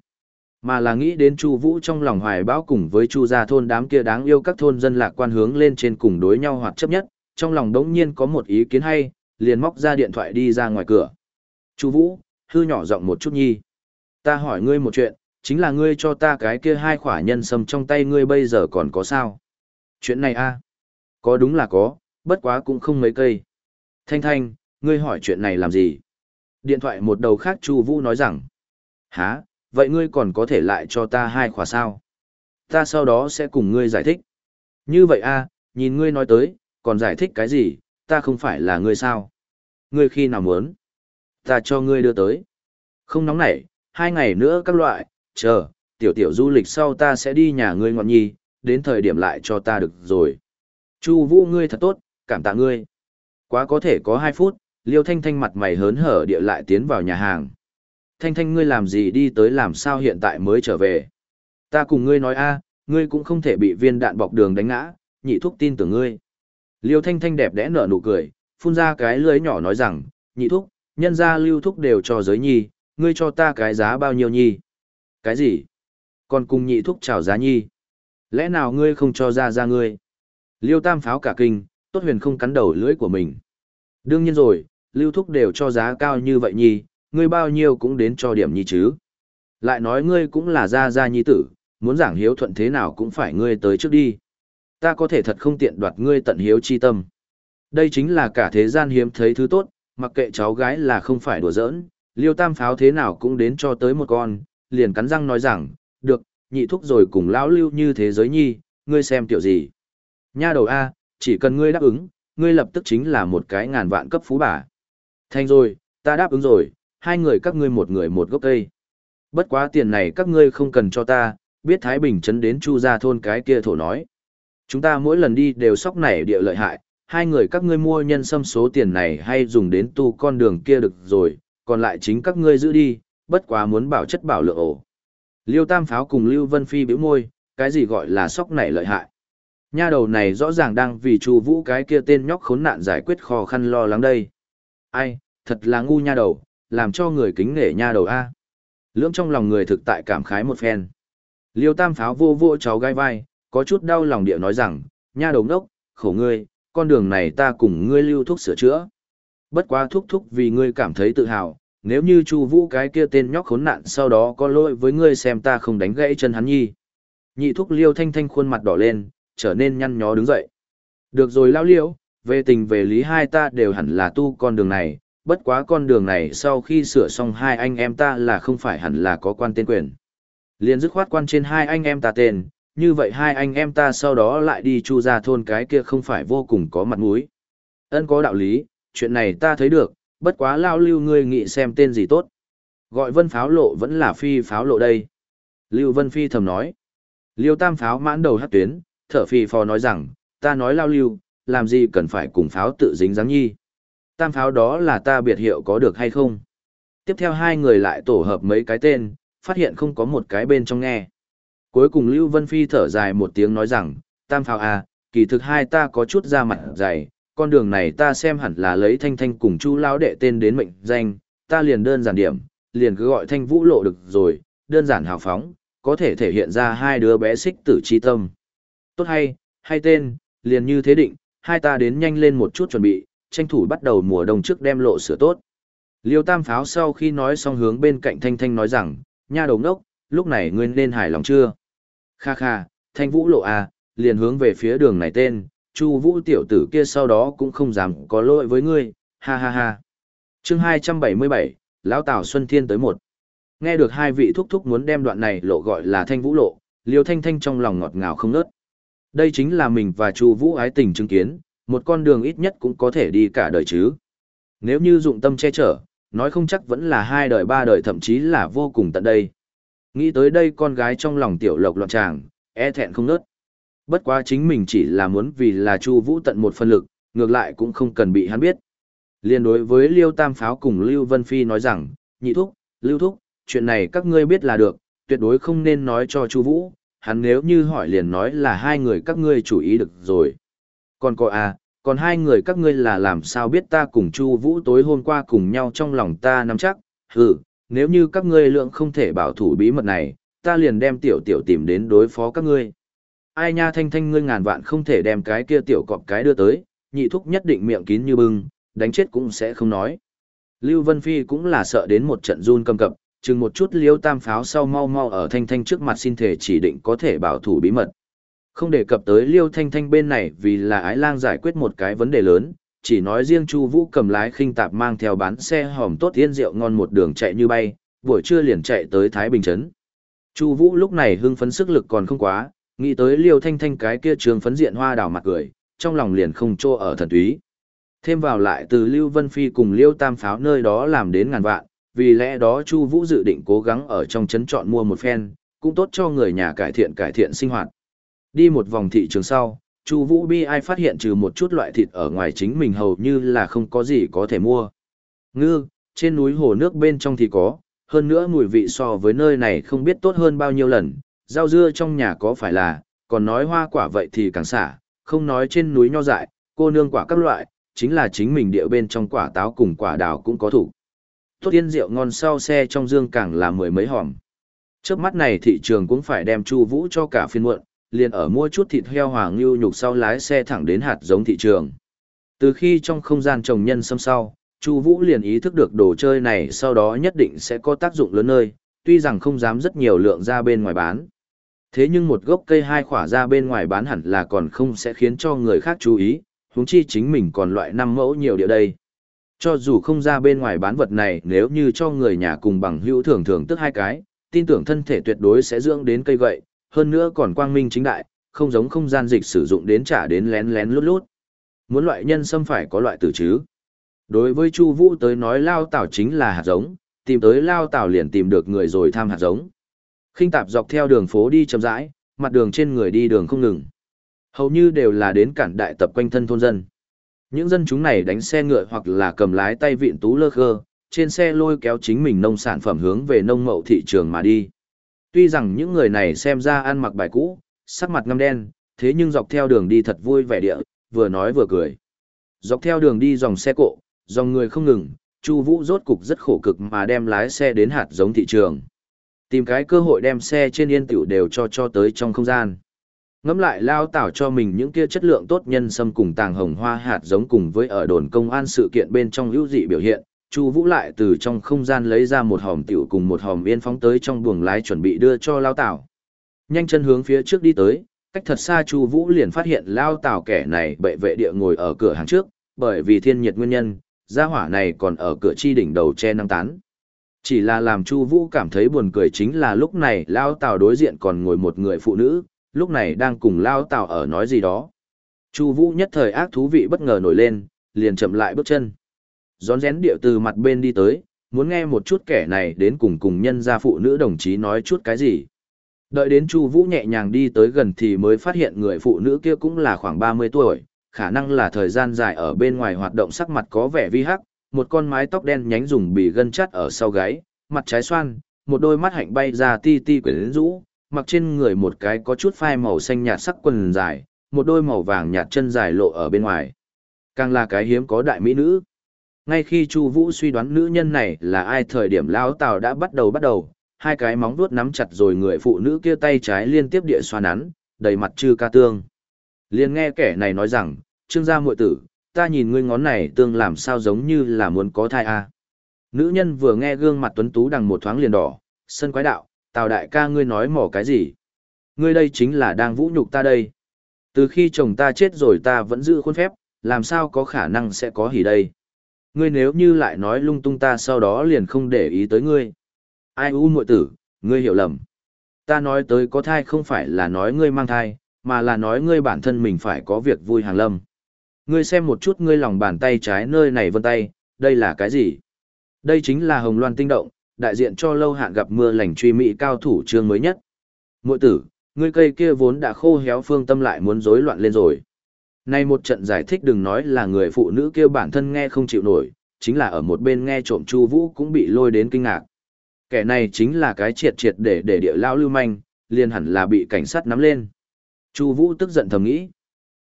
mà là nghĩ đến Chu Vũ trong lòng hoài bão cùng với Chu gia thôn đám kia đáng yêu các thôn dân lạc quan hướng lên trên cùng đối nhau hoặc chấp nhất, trong lòng đống nhiên có một ý kiến hay, liền móc ra điện thoại đi ra ngoài cửa. Chu Vũ, hư nhỏ giọng một chút nhi. Ta hỏi ngươi một chuyện, chính là ngươi cho ta cái kia hai khỏa nhân sâm trong tay ngươi bây giờ còn có sao? Chuyện này a Có đúng là có, bất quá cũng không mấy cây. Thanh Thanh, ngươi hỏi chuyện này làm gì? Điện thoại một đầu khác Chu Vũ nói rằng. Hả, vậy ngươi còn có thể lại cho ta hai khóa sao? Ta sau đó sẽ cùng ngươi giải thích. Như vậy a nhìn ngươi nói tới, còn giải thích cái gì, ta không phải là ngươi sao? Ngươi khi nào muốn? Ta cho ngươi đưa tới. Không nóng nảy, hai ngày nữa các loại, chờ, tiểu tiểu du lịch sau ta sẽ đi nhà ngươi ngọn nhi, đến thời điểm lại cho ta được rồi. Chu Vũ ngươi thật tốt, cảm tạ ngươi. Quá có thể có 2 phút, Liêu Thanh Thanh mặt mày hớn hở địa lại tiến vào nhà hàng. Thanh Thanh ngươi làm gì đi tới làm sao hiện tại mới trở về. Ta cùng ngươi nói a, ngươi cũng không thể bị viên đạn bọc đường đánh ngã, nhị thúc tin tưởng ngươi. Liêu Thanh Thanh đẹp đẽ nở nụ cười, phun ra cái lưới nhỏ nói rằng, nhị thúc, nhân gia lưu thúc đều cho giới nhi, ngươi cho ta cái giá bao nhiêu nhi? Cái gì? Còn cùng nhị thúc chào giá nhi? Lẽ nào ngươi không cho ra ra ngươi? Liêu tam pháo cả kinh, tốt huyền không cắn đầu lưỡi của mình. Đương nhiên rồi, lưu thúc đều cho giá cao như vậy nhi, ngươi bao nhiêu cũng đến cho điểm nhi chứ. Lại nói ngươi cũng là gia gia nhi tử, muốn giảng hiếu thuận thế nào cũng phải ngươi tới trước đi. Ta có thể thật không tiện đoạt ngươi tận hiếu chi tâm. Đây chính là cả thế gian hiếm thấy thứ tốt, mặc kệ cháu gái là không phải đùa giỡn, liêu tam pháo thế nào cũng đến cho tới một con, liền cắn răng nói rằng, được, nhị thúc rồi cùng lão lưu như thế giới nhi, ngươi xem tiểu gì. Nha đầu A, chỉ cần ngươi đáp ứng, ngươi lập tức chính là một cái ngàn vạn cấp phú bà. Thành rồi, ta đáp ứng rồi, hai người các ngươi một người một gốc cây. Bất quá tiền này các ngươi không cần cho ta, biết Thái Bình chấn đến Chu gia thôn cái kia thổ nói. Chúng ta mỗi lần đi đều sóc nảy địa lợi hại, hai người các ngươi mua nhân sâm số tiền này hay dùng đến tu con đường kia được rồi, còn lại chính các ngươi giữ đi, bất quá muốn bảo chất bảo lượng ổ. Liêu Tam Pháo cùng Lưu Vân Phi biểu môi, cái gì gọi là sóc nảy lợi hại. Nha đầu này rõ ràng đang vì Chu Vũ cái kia tên nhóc khốn nạn giải quyết khó khăn lo lắng đây. Ai, thật là ngu nha đầu, làm cho người kính nể nha đầu a. Lưỡng trong lòng người thực tại cảm khái một phen. Liêu Tam Pháo vô vô cháu gai vai, có chút đau lòng địa nói rằng, nha đầu ngốc, khổ ngươi, con đường này ta cùng ngươi lưu thuốc sửa chữa. Bất quá thúc thúc vì ngươi cảm thấy tự hào, nếu như Chu Vũ cái kia tên nhóc khốn nạn sau đó có lỗi với ngươi xem ta không đánh gãy chân hắn nhi. Nhị thúc Liêu Thanh Thanh khuôn mặt đỏ lên, trở nên nhăn nhó đứng dậy. Được rồi lao liêu, về tình về lý hai ta đều hẳn là tu con đường này, bất quá con đường này sau khi sửa xong hai anh em ta là không phải hẳn là có quan tên quyền. Liên dứt khoát quan trên hai anh em ta tên, như vậy hai anh em ta sau đó lại đi chu ra thôn cái kia không phải vô cùng có mặt mũi. Ân có đạo lý, chuyện này ta thấy được, bất quá lao lưu ngươi nghĩ xem tên gì tốt. Gọi vân pháo lộ vẫn là phi pháo lộ đây. Lưu Vân Phi thầm nói. Liêu tam pháo mãn đầu hát tuyến, thở phì phò nói rằng, ta nói lao lưu, làm gì cần phải cùng pháo tự dính dáng nhi. Tam pháo đó là ta biệt hiệu có được hay không? Tiếp theo hai người lại tổ hợp mấy cái tên, phát hiện không có một cái bên trong nghe. Cuối cùng Lưu Vân Phi thở dài một tiếng nói rằng, tam pháo à, kỳ thực hai ta có chút ra mặt dày, con đường này ta xem hẳn là lấy thanh thanh cùng chu lao đệ tên đến mệnh danh, ta liền đơn giản điểm, liền cứ gọi thanh vũ lộ được rồi, đơn giản hào phóng, có thể thể hiện ra hai đứa bé xích tử chi tâm. Tốt hay, hay tên, liền như thế định, hai ta đến nhanh lên một chút chuẩn bị, tranh thủ bắt đầu mùa đông trước đem lộ sửa tốt. Liêu tam pháo sau khi nói xong hướng bên cạnh thanh thanh nói rằng, nha đồng đốc, lúc này ngươi nên hài lòng chưa? Kha kha, thanh vũ lộ à, liền hướng về phía đường này tên, chu vũ tiểu tử kia sau đó cũng không dám có lỗi với ngươi, ha ha ha. chương 277, Lão Tào Xuân Thiên tới một. Nghe được hai vị thúc thúc muốn đem đoạn này lộ gọi là thanh vũ lộ, liêu thanh thanh trong lòng ngọt ngào không nớt. Đây chính là mình và chu vũ ái tình chứng kiến, một con đường ít nhất cũng có thể đi cả đời chứ. Nếu như dụng tâm che chở, nói không chắc vẫn là hai đời ba đời thậm chí là vô cùng tận đây. Nghĩ tới đây con gái trong lòng tiểu lộc loạn tràng, e thẹn không nớt. Bất quá chính mình chỉ là muốn vì là Chu Vũ tận một phân lực, ngược lại cũng không cần bị hắn biết. Liên đối với Liêu Tam Pháo cùng Lưu Vân Phi nói rằng, nhị thúc, Lưu thúc, chuyện này các ngươi biết là được, tuyệt đối không nên nói cho Chu Vũ, hắn nếu như hỏi liền nói là hai người các ngươi chủ ý được rồi. Còn có à, còn hai người các ngươi là làm sao biết ta cùng Chu Vũ tối hôm qua cùng nhau trong lòng ta nắm chắc, hừ, nếu như các ngươi lượng không thể bảo thủ bí mật này, ta liền đem tiểu tiểu tìm đến đối phó các ngươi. Ai nha thanh thanh ngươi ngàn vạn không thể đem cái kia tiểu cọp cái đưa tới, nhị thúc nhất định miệng kín như bưng, đánh chết cũng sẽ không nói. Lưu Vân Phi cũng là sợ đến một trận run cầm cập, chừng một chút liêu tam pháo sau mau mau ở thanh thanh trước mặt xin thể chỉ định có thể bảo thủ bí mật. Không đề cập tới liêu thanh thanh bên này vì là ái lang giải quyết một cái vấn đề lớn, chỉ nói riêng Chu Vũ cầm lái khinh tạp mang theo bán xe hòm tốt yên rượu ngon một đường chạy như bay, buổi trưa liền chạy tới Thái Bình trấn. Chu Vũ lúc này hưng phấn sức lực còn không quá, nghĩ tới Liêu Thanh Thanh cái kia trường phấn diện hoa đào mặt cười, trong lòng liền không trô ở thần túy. Thêm vào lại từ Lưu Vân Phi cùng Liêu Tam Pháo nơi đó làm đến ngàn vạn, vì lẽ đó Chu Vũ dự định cố gắng ở trong trấn chọn mua một phen, cũng tốt cho người nhà cải thiện cải thiện sinh hoạt. Đi một vòng thị trường sau, Chu Vũ Bi ai phát hiện trừ một chút loại thịt ở ngoài chính mình hầu như là không có gì có thể mua. Ngư, trên núi hồ nước bên trong thì có, hơn nữa mùi vị so với nơi này không biết tốt hơn bao nhiêu lần, rau dưa trong nhà có phải là, còn nói hoa quả vậy thì càng xả, không nói trên núi nho dại, cô nương quả các loại, chính là chính mình địa bên trong quả táo cùng quả đào cũng có thủ. Tốt tiên rượu ngon sau xe trong dương càng là mười mấy hòm. Trước mắt này thị trường cũng phải đem Chu Vũ cho cả phiên muộn, liền ở mua chút thịt heo hoàng lưu nhục sau lái xe thẳng đến hạt giống thị trường. Từ khi trong không gian trồng nhân xâm sau, Chu Vũ liền ý thức được đồ chơi này sau đó nhất định sẽ có tác dụng lớn nơi, tuy rằng không dám rất nhiều lượng ra bên ngoài bán. Thế nhưng một gốc cây hai khỏa ra bên ngoài bán hẳn là còn không sẽ khiến cho người khác chú ý, huống chi chính mình còn loại năm mẫu nhiều địa đây. Cho dù không ra bên ngoài bán vật này nếu như cho người nhà cùng bằng hữu thường thường tức hai cái, tin tưởng thân thể tuyệt đối sẽ dưỡng đến cây gậy, hơn nữa còn quang minh chính đại, không giống không gian dịch sử dụng đến trả đến lén lén lút lút. Muốn loại nhân sâm phải có loại tử chứ. Đối với Chu Vũ tới nói lao tảo chính là hạt giống, tìm tới lao tảo liền tìm được người rồi tham hạt giống. Khinh tạp dọc theo đường phố đi chậm rãi, mặt đường trên người đi đường không ngừng. Hầu như đều là đến cản đại tập quanh thân thôn dân. Những dân chúng này đánh xe ngựa hoặc là cầm lái tay vịn tú lơ khơ, trên xe lôi kéo chính mình nông sản phẩm hướng về nông mậu thị trường mà đi. Tuy rằng những người này xem ra ăn mặc bài cũ, sắc mặt ngăm đen, thế nhưng dọc theo đường đi thật vui vẻ địa, vừa nói vừa cười. Dọc theo đường đi dòng xe cộ, dòng người không ngừng, Chu Vũ rốt cục rất khổ cực mà đem lái xe đến hạt giống thị trường. Tìm cái cơ hội đem xe trên yên tiểu đều cho cho tới trong không gian. Ngắm lại lao tảo cho mình những kia chất lượng tốt nhân sâm cùng tàng hồng hoa hạt giống cùng với ở đồn công an sự kiện bên trong hữu dị biểu hiện, Chu Vũ lại từ trong không gian lấy ra một hòm tiểu cùng một hòm yên phóng tới trong buồng lái chuẩn bị đưa cho lao tảo. Nhanh chân hướng phía trước đi tới, cách thật xa Chu Vũ liền phát hiện lao tảo kẻ này bệ vệ địa ngồi ở cửa hàng trước, bởi vì thiên nhiệt nguyên nhân, gia hỏa này còn ở cửa chi đỉnh đầu che năng tán. Chỉ là làm Chu Vũ cảm thấy buồn cười chính là lúc này lao Tào đối diện còn ngồi một người phụ nữ, lúc này đang cùng lao Tào ở nói gì đó. Chu Vũ nhất thời ác thú vị bất ngờ nổi lên, liền chậm lại bước chân. Rón rén điệu từ mặt bên đi tới, muốn nghe một chút kẻ này đến cùng cùng nhân gia phụ nữ đồng chí nói chút cái gì. Đợi đến Chu Vũ nhẹ nhàng đi tới gần thì mới phát hiện người phụ nữ kia cũng là khoảng 30 tuổi, khả năng là thời gian dài ở bên ngoài hoạt động sắc mặt có vẻ vi hắc, một con mái tóc đen nhánh dùng bì gân chắt ở sau gáy, mặt trái xoan, một đôi mắt hạnh bay ra ti ti quyến rũ, mặc trên người một cái có chút phai màu xanh nhạt sắc quần dài, một đôi màu vàng nhạt chân dài lộ ở bên ngoài. Càng là cái hiếm có đại mỹ nữ. Ngay khi Chu Vũ suy đoán nữ nhân này là ai thời điểm lão Tào đã bắt đầu bắt đầu, hai cái móng vuốt nắm chặt rồi người phụ nữ kia tay trái liên tiếp địa xoa nắn, đầy mặt chư ca tương. Liền nghe kẻ này nói rằng, "Trương gia muội tử, ta nhìn ngươi ngón này tương làm sao giống như là muốn có thai a." À. Nữ nhân vừa nghe gương mặt tuấn tú đằng một thoáng liền đỏ, sân quái đạo, "Tào đại ca ngươi nói mỏ cái gì? Ngươi đây chính là đang vũ nhục ta đây. Từ khi chồng ta chết rồi ta vẫn giữ khuôn phép, làm sao có khả năng sẽ có hỉ đây?" ngươi nếu như lại nói lung tung ta sau đó liền không để ý tới ngươi. Ai u muội tử, ngươi hiểu lầm. Ta nói tới có thai không phải là nói ngươi mang thai, mà là nói ngươi bản thân mình phải có việc vui hàng lâm. Ngươi xem một chút ngươi lòng bàn tay trái nơi này vân tay, đây là cái gì? Đây chính là hồng loan tinh động, đại diện cho lâu hạn gặp mưa lành truy mỹ cao thủ trương mới nhất. Muội tử, ngươi cây kia vốn đã khô héo phương tâm lại muốn rối loạn lên rồi. Nay một trận giải thích đừng nói là người phụ nữ kia bản thân nghe không chịu nổi, chính là ở một bên nghe trộm Chu Vũ cũng bị lôi đến kinh ngạc. Kẻ này chính là cái triệt triệt để để địa lao lưu manh, liền hẳn là bị cảnh sát nắm lên. Chu Vũ tức giận thầm nghĩ.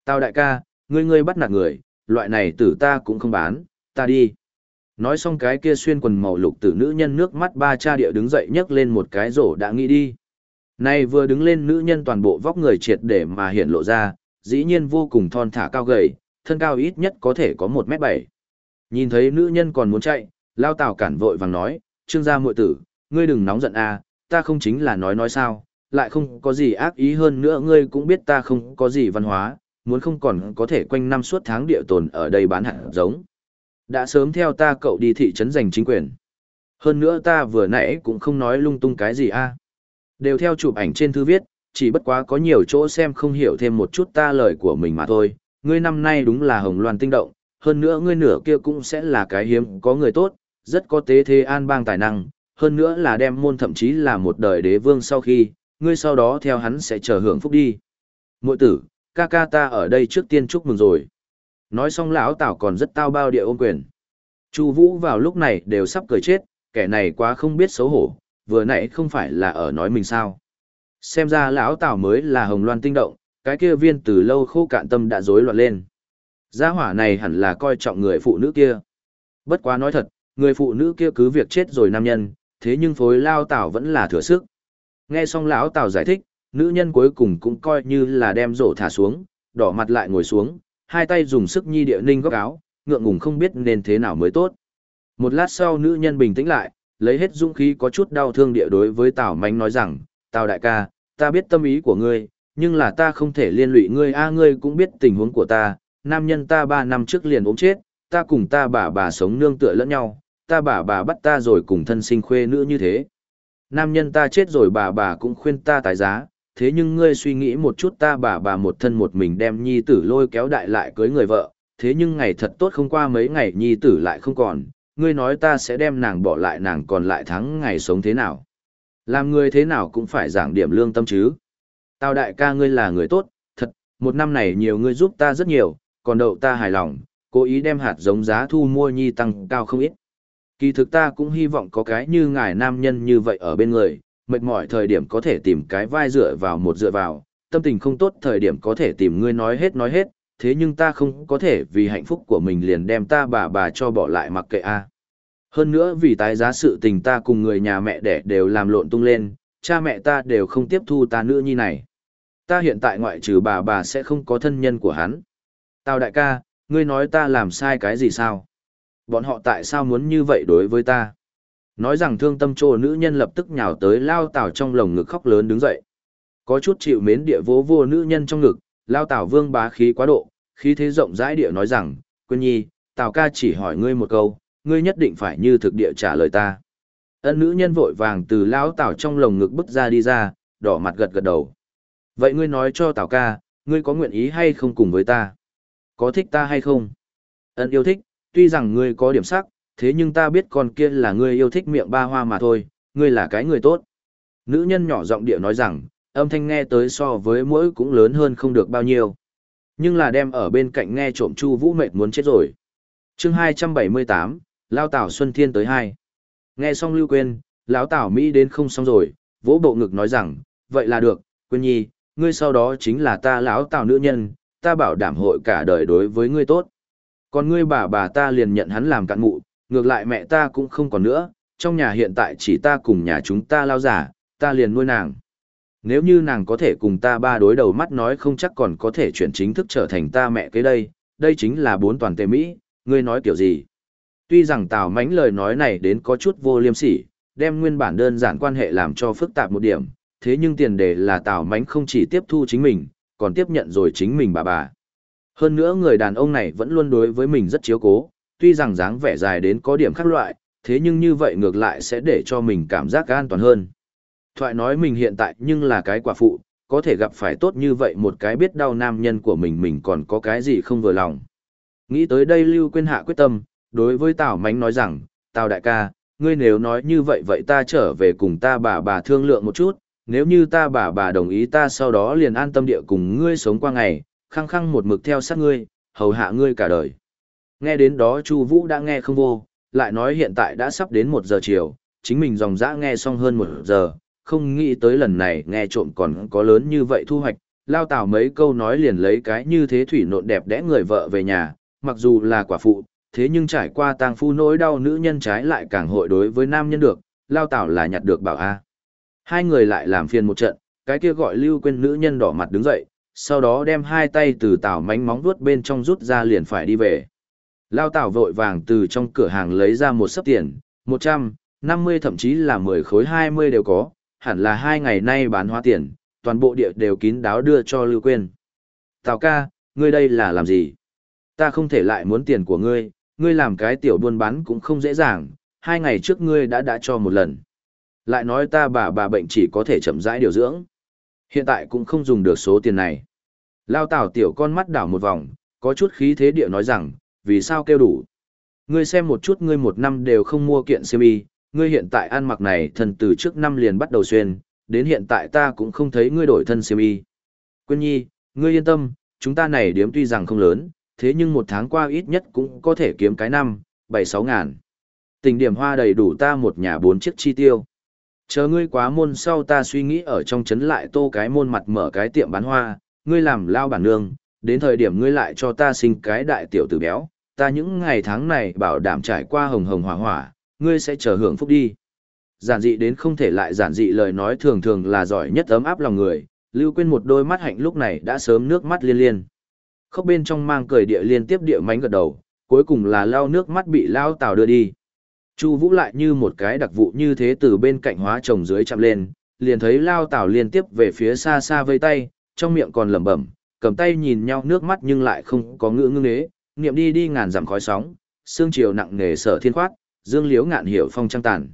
Tao đại ca, ngươi ngươi bắt nạt người, loại này tử ta cũng không bán, ta đi. Nói xong cái kia xuyên quần màu lục tử nữ nhân nước mắt ba cha địa đứng dậy nhấc lên một cái rổ đã nghĩ đi. Nay vừa đứng lên nữ nhân toàn bộ vóc người triệt để mà hiện lộ ra, dĩ nhiên vô cùng thon thả cao gầy, thân cao ít nhất có thể có một m bảy. Nhìn thấy nữ nhân còn muốn chạy, lao tào cản vội vàng nói, trương gia muội tử, ngươi đừng nóng giận a, ta không chính là nói nói sao, lại không có gì ác ý hơn nữa ngươi cũng biết ta không có gì văn hóa, muốn không còn có thể quanh năm suốt tháng địa tồn ở đây bán hạt giống. Đã sớm theo ta cậu đi thị trấn giành chính quyền. Hơn nữa ta vừa nãy cũng không nói lung tung cái gì a. Đều theo chụp ảnh trên thư viết, chỉ bất quá có nhiều chỗ xem không hiểu thêm một chút ta lời của mình mà thôi. Ngươi năm nay đúng là hồng loan tinh động, hơn nữa ngươi nửa kia cũng sẽ là cái hiếm có người tốt, rất có tế thế an bang tài năng, hơn nữa là đem môn thậm chí là một đời đế vương sau khi, ngươi sau đó theo hắn sẽ chờ hưởng phúc đi. Mội tử, ca ca ta ở đây trước tiên chúc mừng rồi. Nói xong lão Tào còn rất tao bao địa ôm quyền. Chu Vũ vào lúc này đều sắp cười chết, kẻ này quá không biết xấu hổ, vừa nãy không phải là ở nói mình sao? Xem ra lão Tào mới là Hồng Loan tinh động, cái kia viên từ lâu khô cạn tâm đã rối loạn lên. Gia hỏa này hẳn là coi trọng người phụ nữ kia. Bất quá nói thật, người phụ nữ kia cứ việc chết rồi nam nhân, thế nhưng phối lao Tào vẫn là thừa sức. Nghe xong lão Tào giải thích, nữ nhân cuối cùng cũng coi như là đem rổ thả xuống, đỏ mặt lại ngồi xuống, hai tay dùng sức nhi địa ninh góc áo, ngượng ngùng không biết nên thế nào mới tốt. Một lát sau nữ nhân bình tĩnh lại, lấy hết dũng khí có chút đau thương địa đối với Tào Mánh nói rằng, Tào đại ca, ta biết tâm ý của ngươi, nhưng là ta không thể liên lụy ngươi a ngươi cũng biết tình huống của ta, nam nhân ta ba năm trước liền ốm chết, ta cùng ta bà bà sống nương tựa lẫn nhau, ta bà bà bắt ta rồi cùng thân sinh khuê nữ như thế. Nam nhân ta chết rồi bà bà cũng khuyên ta tái giá, thế nhưng ngươi suy nghĩ một chút ta bà bà một thân một mình đem nhi tử lôi kéo đại lại cưới người vợ, thế nhưng ngày thật tốt không qua mấy ngày nhi tử lại không còn, ngươi nói ta sẽ đem nàng bỏ lại nàng còn lại tháng ngày sống thế nào. Làm người thế nào cũng phải giảng điểm lương tâm chứ. Tao đại ca ngươi là người tốt, thật, một năm này nhiều ngươi giúp ta rất nhiều, còn đậu ta hài lòng, cố ý đem hạt giống giá thu mua nhi tăng cao không ít. Kỳ thực ta cũng hy vọng có cái như ngài nam nhân như vậy ở bên người, mệt mỏi thời điểm có thể tìm cái vai dựa vào một dựa vào, tâm tình không tốt thời điểm có thể tìm ngươi nói hết nói hết, thế nhưng ta không có thể vì hạnh phúc của mình liền đem ta bà bà cho bỏ lại mặc kệ a. Hơn nữa vì tái giá sự tình ta cùng người nhà mẹ đẻ đều làm lộn tung lên, cha mẹ ta đều không tiếp thu ta nữ nhi này. Ta hiện tại ngoại trừ bà bà sẽ không có thân nhân của hắn. Tào đại ca, ngươi nói ta làm sai cái gì sao? Bọn họ tại sao muốn như vậy đối với ta? Nói rằng thương tâm trô nữ nhân lập tức nhào tới lao tảo trong lồng ngực khóc lớn đứng dậy. Có chút chịu mến địa vô vô nữ nhân trong ngực, lao tảo vương bá khí quá độ, khí thế rộng rãi địa nói rằng, quên nhi, tào ca chỉ hỏi ngươi một câu, ngươi nhất định phải như thực địa trả lời ta. Ân nữ nhân vội vàng từ lao tảo trong lồng ngực bước ra đi ra, đỏ mặt gật gật đầu. Vậy ngươi nói cho tào ca, ngươi có nguyện ý hay không cùng với ta? Có thích ta hay không? Ân yêu thích, tuy rằng ngươi có điểm sắc, thế nhưng ta biết con kia là ngươi yêu thích miệng ba hoa mà thôi, ngươi là cái người tốt. Nữ nhân nhỏ giọng địa nói rằng, âm thanh nghe tới so với mỗi cũng lớn hơn không được bao nhiêu. Nhưng là đem ở bên cạnh nghe trộm Chu Vũ mệt muốn chết rồi. Chương 278, Lao Tảo Xuân Thiên tới hai. Nghe xong Lưu Quên, lão Tảo Mỹ đến không xong rồi, vỗ bộ ngực nói rằng, vậy là được, Quyên Nhi, ngươi sau đó chính là ta lão Tảo nữ nhân, ta bảo đảm hội cả đời đối với ngươi tốt. Còn ngươi bà bà ta liền nhận hắn làm cạn mụ, ngược lại mẹ ta cũng không còn nữa, trong nhà hiện tại chỉ ta cùng nhà chúng ta lao giả, ta liền nuôi nàng. Nếu như nàng có thể cùng ta ba đối đầu mắt nói không chắc còn có thể chuyển chính thức trở thành ta mẹ cái đây, đây chính là bốn toàn tề Mỹ, ngươi nói kiểu gì. Tuy rằng Tào Mánh lời nói này đến có chút vô liêm sỉ, đem nguyên bản đơn giản quan hệ làm cho phức tạp một điểm, thế nhưng tiền đề là Tào Mánh không chỉ tiếp thu chính mình, còn tiếp nhận rồi chính mình bà bà. Hơn nữa người đàn ông này vẫn luôn đối với mình rất chiếu cố, tuy rằng dáng vẻ dài đến có điểm khác loại, thế nhưng như vậy ngược lại sẽ để cho mình cảm giác an toàn hơn. Thoại nói mình hiện tại nhưng là cái quả phụ, có thể gặp phải tốt như vậy một cái biết đau nam nhân của mình mình còn có cái gì không vừa lòng. Nghĩ tới đây Lưu Quyên Hạ quyết tâm, đối với Tào Mánh nói rằng, Tào đại ca, ngươi nếu nói như vậy vậy ta trở về cùng ta bà bà thương lượng một chút, nếu như ta bà bà đồng ý ta sau đó liền an tâm địa cùng ngươi sống qua ngày, khăng khăng một mực theo sát ngươi, hầu hạ ngươi cả đời. Nghe đến đó Chu Vũ đã nghe không vô, lại nói hiện tại đã sắp đến một giờ chiều, chính mình dòng dã nghe xong hơn một giờ, không nghĩ tới lần này nghe trộm còn có lớn như vậy thu hoạch, lao tảo mấy câu nói liền lấy cái như thế thủy nộn đẹp đẽ người vợ về nhà, mặc dù là quả phụ, thế nhưng trải qua tang phu nỗi đau nữ nhân trái lại càng hội đối với nam nhân được, lao tảo là nhặt được bảo A. Hai người lại làm phiền một trận, cái kia gọi lưu quên nữ nhân đỏ mặt đứng dậy, sau đó đem hai tay từ tảo mánh móng vuốt bên trong rút ra liền phải đi về. Lao tảo vội vàng từ trong cửa hàng lấy ra một sấp tiền, 100, 50 thậm chí là 10 khối 20 đều có, hẳn là hai ngày nay bán hóa tiền, toàn bộ địa đều kín đáo đưa cho Lưu Quyên. Tào ca, ngươi đây là làm gì? Ta không thể lại muốn tiền của ngươi, ngươi làm cái tiểu buôn bán cũng không dễ dàng, hai ngày trước ngươi đã đã cho một lần. Lại nói ta bà bà bệnh chỉ có thể chậm rãi điều dưỡng. Hiện tại cũng không dùng được số tiền này. Lao tảo tiểu con mắt đảo một vòng, có chút khí thế địa nói rằng, vì sao kêu đủ. Ngươi xem một chút ngươi một năm đều không mua kiện xiêm y, ngươi hiện tại ăn mặc này thần từ trước năm liền bắt đầu xuyên, đến hiện tại ta cũng không thấy ngươi đổi thân xiêm y. Quyên nhi, ngươi yên tâm, chúng ta này điếm tuy rằng không lớn, thế nhưng một tháng qua ít nhất cũng có thể kiếm cái năm, bảy sáu ngàn. Tình điểm hoa đầy đủ ta một nhà bốn chiếc chi tiêu. Chờ ngươi quá môn sau ta suy nghĩ ở trong trấn lại tô cái môn mặt mở cái tiệm bán hoa, ngươi làm lao bản nương, đến thời điểm ngươi lại cho ta sinh cái đại tiểu tử béo, ta những ngày tháng này bảo đảm trải qua hồng hồng hỏa hỏa, ngươi sẽ chờ hưởng phúc đi. Giản dị đến không thể lại giản dị lời nói thường thường là giỏi nhất ấm áp lòng người, Lưu Quyên một đôi mắt hạnh lúc này đã sớm nước mắt liên liên. Khóc bên trong mang cười địa liên tiếp địa mánh gật đầu, cuối cùng là lao nước mắt bị lao tào đưa đi. Chu Vũ lại như một cái đặc vụ như thế từ bên cạnh hóa trồng dưới chạm lên, liền thấy lao tào liên tiếp về phía xa xa vây tay, trong miệng còn lẩm bẩm, cầm tay nhìn nhau nước mắt nhưng lại không có ngữ ngưng nế, niệm đi đi ngàn dặm khói sóng, xương chiều nặng nề sở thiên khoát, dương liếu ngạn hiểu phong trăng tàn.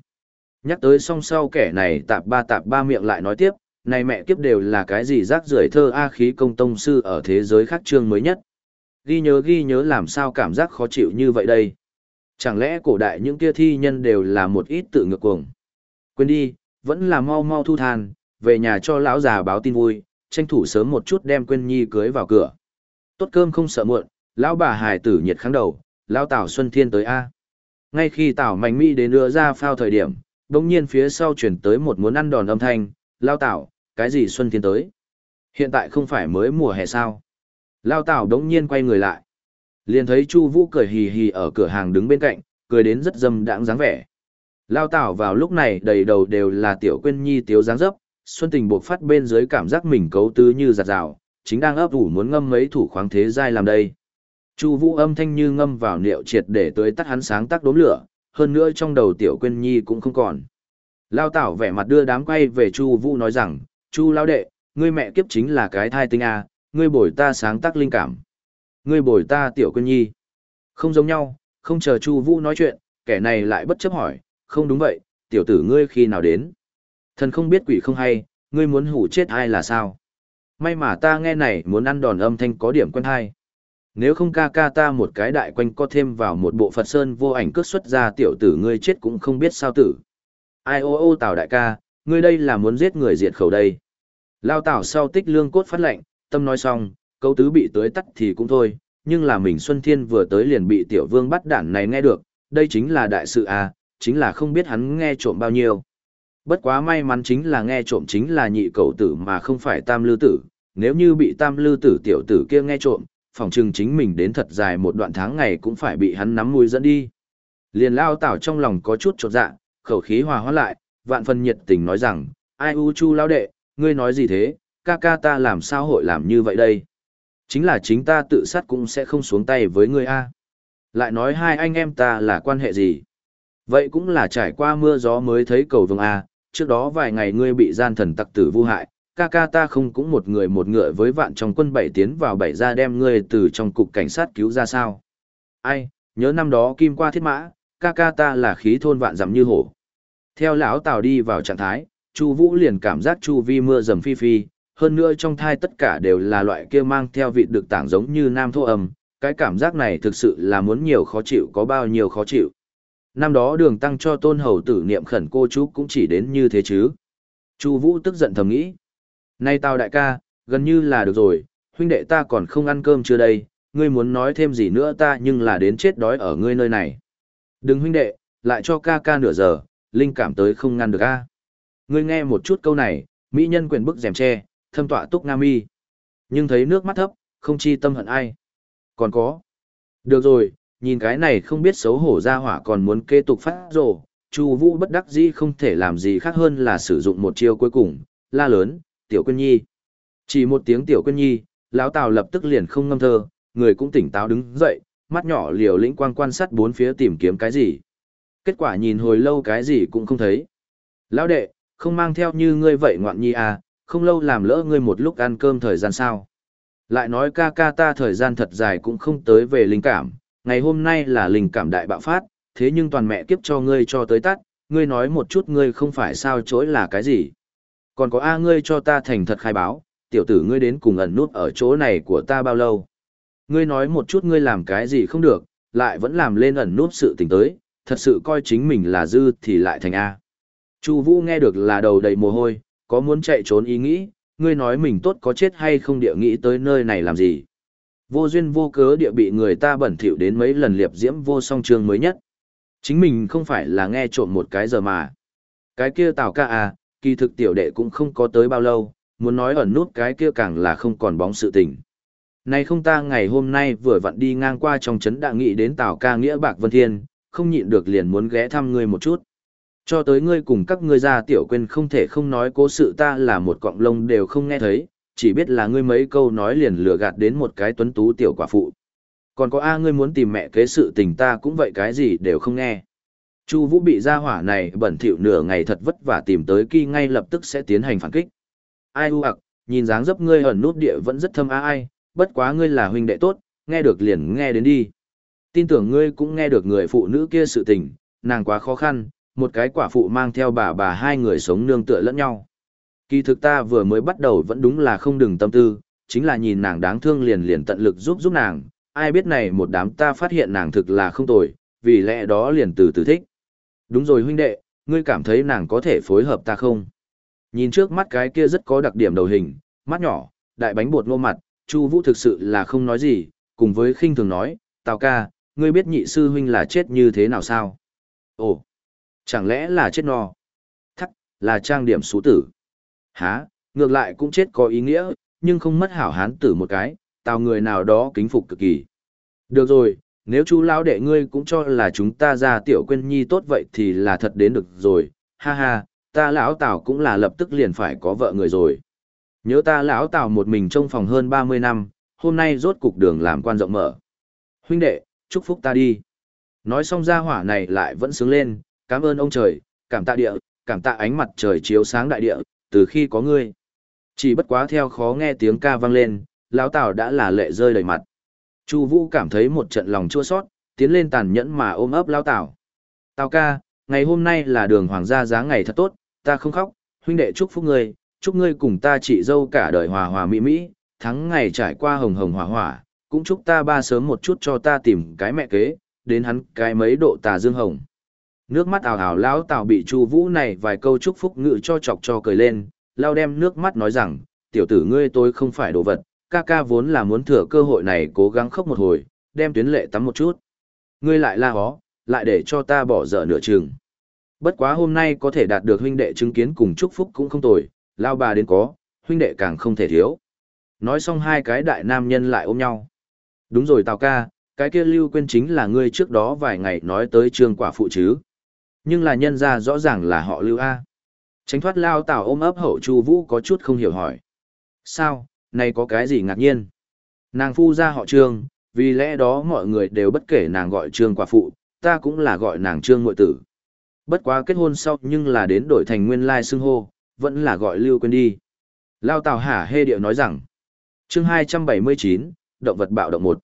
Nhắc tới song sau kẻ này tạp ba tạp ba miệng lại nói tiếp, này mẹ kiếp đều là cái gì rác rưởi thơ A khí công tông sư ở thế giới khác chương mới nhất. Ghi nhớ ghi nhớ làm sao cảm giác khó chịu như vậy đây. Chẳng lẽ cổ đại những kia thi nhân đều là một ít tự ngược cuồng. Quên đi, vẫn là mau mau thu than, về nhà cho lão già báo tin vui, tranh thủ sớm một chút đem quên nhi cưới vào cửa. Tốt cơm không sợ muộn, lão bà hải tử nhiệt kháng đầu, lão Tào Xuân Thiên tới A. Ngay khi Tào Mạnh Mỹ đến đưa ra phao thời điểm, đồng nhiên phía sau chuyển tới một muốn ăn đòn âm thanh, lão Tào, cái gì Xuân Thiên tới? Hiện tại không phải mới mùa hè sao? Lão Tào đống nhiên quay người lại. Liền thấy Chu Vũ cười hì hì ở cửa hàng đứng bên cạnh, cười đến rất dâm đãng dáng vẻ. Lão Tào vào lúc này đầy đầu đều là tiểu quên nhi tiếu dáng dấp, Xuân Tình buộc phát bên dưới cảm giác mình cấu tứ như giặt rào, chính đang ấp ủ muốn ngâm mấy thủ khoáng thế giai làm đây. Chu Vũ âm thanh như ngâm vào liệu triệt để tới tắt hắn sáng tác đốm lửa, hơn nữa trong đầu tiểu quên nhi cũng không còn. Lao Tảo vẻ mặt đưa đám quay về Chu Vũ nói rằng, "Chu lão đệ, ngươi mẹ kiếp chính là cái thai tinh a, ngươi bồi ta sáng tác linh cảm. Ngươi bồi ta tiểu quên nhi." Không giống nhau, không chờ Chu Vũ nói chuyện, kẻ này lại bất chấp hỏi, "Không đúng vậy, tiểu tử ngươi khi nào đến?" Thần không biết quỷ không hay, ngươi muốn hủ chết ai là sao? May mà ta nghe này muốn ăn đòn âm thanh có điểm quen hay. Nếu không ca ca ta một cái đại quanh co thêm vào một bộ Phật Sơn vô ảnh cướp xuất ra tiểu tử ngươi chết cũng không biết sao tử. Ai ô ô tào đại ca, ngươi đây là muốn giết người diệt khẩu đây. Lao tào sau tích lương cốt phát lệnh, tâm nói xong, câu tứ bị tới tắt thì cũng thôi, nhưng là mình Xuân Thiên vừa tới liền bị tiểu vương bắt đản này nghe được, đây chính là đại sự à, chính là không biết hắn nghe trộm bao nhiêu. Bất quá may mắn chính là nghe trộm chính là nhị cầu tử mà không phải tam lư tử, nếu như bị tam lư tử tiểu tử kia nghe trộm, phòng trừng chính mình đến thật dài một đoạn tháng ngày cũng phải bị hắn nắm mũi dẫn đi. Liền lao tảo trong lòng có chút trột dạ, khẩu khí hòa hóa lại, vạn phần nhiệt tình nói rằng, ai u chu lao đệ, ngươi nói gì thế, ca ca ta làm sao hội làm như vậy đây? Chính là chính ta tự sát cũng sẽ không xuống tay với ngươi a. Lại nói hai anh em ta là quan hệ gì? Vậy cũng là trải qua mưa gió mới thấy cầu vương a, trước đó vài ngày ngươi bị gian thần tặc tử vu hại, ca ca ta không cũng một người một ngựa với vạn trong quân bảy tiến vào bảy ra đem ngươi từ trong cục cảnh sát cứu ra sao. Ai, nhớ năm đó kim qua thiết mã, ca ca ta là khí thôn vạn dặm như hổ. Theo lão Tào đi vào trạng thái, Chu Vũ liền cảm giác chu vi mưa rầm phi phi, hơn nữa trong thai tất cả đều là loại kia mang theo vị được tảng giống như nam thô âm, cái cảm giác này thực sự là muốn nhiều khó chịu có bao nhiêu khó chịu. Năm đó đường tăng cho tôn hầu tử niệm khẩn cô chú cũng chỉ đến như thế chứ. Chu Vũ tức giận thầm nghĩ. Nay tao đại ca, gần như là được rồi, huynh đệ ta còn không ăn cơm chưa đây, ngươi muốn nói thêm gì nữa ta nhưng là đến chết đói ở ngươi nơi này. Đừng huynh đệ, lại cho ca ca nửa giờ, linh cảm tới không ngăn được a. Ngươi nghe một chút câu này, mỹ nhân quyền bức rèm che thâm tọa túc nam mi. Nhưng thấy nước mắt thấp, không chi tâm hận ai. Còn có. Được rồi, nhìn cái này không biết xấu hổ ra hỏa còn muốn kế tục phát rồ, Chu Vũ bất đắc dĩ không thể làm gì khác hơn là sử dụng một chiêu cuối cùng, la lớn, "Tiểu Quyên Nhi." Chỉ một tiếng Tiểu Quyên Nhi, lão Tào lập tức liền không ngâm thơ, người cũng tỉnh táo đứng dậy, mắt nhỏ liều lĩnh quang quan sát bốn phía tìm kiếm cái gì. Kết quả nhìn hồi lâu cái gì cũng không thấy. "Lão đệ, không mang theo như ngươi vậy ngoạn nhi à, không lâu làm lỡ ngươi một lúc ăn cơm thời gian sao?" Lại nói ca ca ta thời gian thật dài cũng không tới về linh cảm, ngày hôm nay là linh cảm đại bạo phát, thế nhưng toàn mẹ kiếp cho ngươi cho tới tắt, ngươi nói một chút ngươi không phải sao chối là cái gì. Còn có A ngươi cho ta thành thật khai báo, tiểu tử ngươi đến cùng ẩn nút ở chỗ này của ta bao lâu. Ngươi nói một chút ngươi làm cái gì không được, lại vẫn làm lên ẩn nút sự tình tới, thật sự coi chính mình là dư thì lại thành A. Chu Vũ nghe được là đầu đầy mồ hôi, có muốn chạy trốn ý nghĩ, ngươi nói mình tốt có chết hay không địa nghĩ tới nơi này làm gì. Vô duyên vô cớ địa bị người ta bẩn thỉu đến mấy lần liệp diễm vô song trường mới nhất. Chính mình không phải là nghe trộm một cái giờ mà. Cái kia tào ca à, kỳ thực tiểu đệ cũng không có tới bao lâu, muốn nói ẩn nút cái kia càng là không còn bóng sự tình. Này không ta ngày hôm nay vừa vặn đi ngang qua trong trấn đã nghĩ đến tào ca nghĩa bạc vân thiên, không nhịn được liền muốn ghé thăm ngươi một chút. Cho tới ngươi cùng các ngươi ra tiểu quên không thể không nói cố sự ta là một cọng lông đều không nghe thấy, chỉ biết là ngươi mấy câu nói liền lừa gạt đến một cái tuấn tú tiểu quả phụ. Còn có A ngươi muốn tìm mẹ kế sự tình ta cũng vậy cái gì đều không nghe. Chu Vũ bị gia hỏa này bẩn thỉu nửa ngày thật vất vả tìm tới kỳ ngay lập tức sẽ tiến hành phản kích. Ai u ặc, nhìn dáng dấp ngươi ẩn nút địa vẫn rất thâm a ai, bất quá ngươi là huynh đệ tốt, nghe được liền nghe đến đi. Tin tưởng ngươi cũng nghe được người phụ nữ kia sự tình, nàng quá khó khăn, một cái quả phụ mang theo bà bà hai người sống nương tựa lẫn nhau. Kỳ thực ta vừa mới bắt đầu vẫn đúng là không đừng tâm tư, chính là nhìn nàng đáng thương liền liền tận lực giúp giúp nàng, ai biết này một đám ta phát hiện nàng thực là không tồi, vì lẽ đó liền từ từ thích. Đúng rồi huynh đệ, ngươi cảm thấy nàng có thể phối hợp ta không? Nhìn trước mắt cái kia rất có đặc điểm đầu hình, mắt nhỏ, đại bánh bột ngô mặt, Chu Vũ thực sự là không nói gì, cùng với khinh thường nói, "Tào ca, ngươi biết nhị sư huynh là chết như thế nào sao?" "Ồ, chẳng lẽ là chết no?" "Thắc, là trang điểm số tử." "Hả, ngược lại cũng chết có ý nghĩa, nhưng không mất hảo hán tử một cái, tào người nào đó kính phục cực kỳ." "Được rồi, nếu chú lão đệ ngươi cũng cho là chúng ta ra tiểu quên nhi tốt vậy thì là thật đến được rồi, ha ha, ta lão tào cũng là lập tức liền phải có vợ người rồi. Nhớ ta lão tào một mình trong phòng hơn 30 năm, hôm nay rốt cục đường làm quan rộng mở. Huynh đệ, chúc phúc ta đi. Nói xong ra hỏa này lại vẫn sướng lên, cảm ơn ông trời, cảm tạ địa, cảm tạ ánh mặt trời chiếu sáng đại địa, từ khi có ngươi. Chỉ bất quá theo khó nghe tiếng ca vang lên, lão tào đã là lệ rơi đầy mặt. Chu Vũ cảm thấy một trận lòng chua xót, tiến lên tàn nhẫn mà ôm ấp lão tào. Tào ca, ngày hôm nay là đường hoàng gia giá ngày thật tốt, ta không khóc, huynh đệ chúc phúc ngươi, chúc ngươi cùng ta chị dâu cả đời hòa hòa mỹ mỹ, tháng ngày trải qua hồng hồng hỏa hỏa, cũng chúc ta ba sớm một chút cho ta tìm cái mẹ kế, đến hắn cái mấy độ tà dương hồng. Nước mắt ảo ảo lão Tào bị Chu Vũ này vài câu chúc phúc ngự cho chọc cho cười lên, lao đem nước mắt nói rằng, tiểu tử ngươi tôi không phải đồ vật, ca ca vốn là muốn thừa cơ hội này cố gắng khóc một hồi, đem tuyến lệ tắm một chút. Ngươi lại la hó, lại để cho ta bỏ dở nửa chừng. Bất quá hôm nay có thể đạt được huynh đệ chứng kiến cùng chúc phúc cũng không tồi, lao bà đến có, huynh đệ càng không thể thiếu. Nói xong hai cái đại nam nhân lại ôm nhau. Đúng rồi Tào ca, cái kia lưu quên chính là ngươi trước đó vài ngày nói tới trường quả phụ chứ. Nhưng là nhân ra rõ ràng là họ lưu A. Tránh thoát lao Tào ôm ấp hậu Chu Vũ có chút không hiểu hỏi. Sao, nay có cái gì ngạc nhiên? Nàng phu ra họ trương, vì lẽ đó mọi người đều bất kể nàng gọi trương quả phụ, ta cũng là gọi nàng trương muội tử. Bất quá kết hôn sau nhưng là đến đổi thành nguyên lai xưng hô, vẫn là gọi lưu quên đi. Lao Tào hả hê điệu nói rằng, chương 279, động vật bạo động một.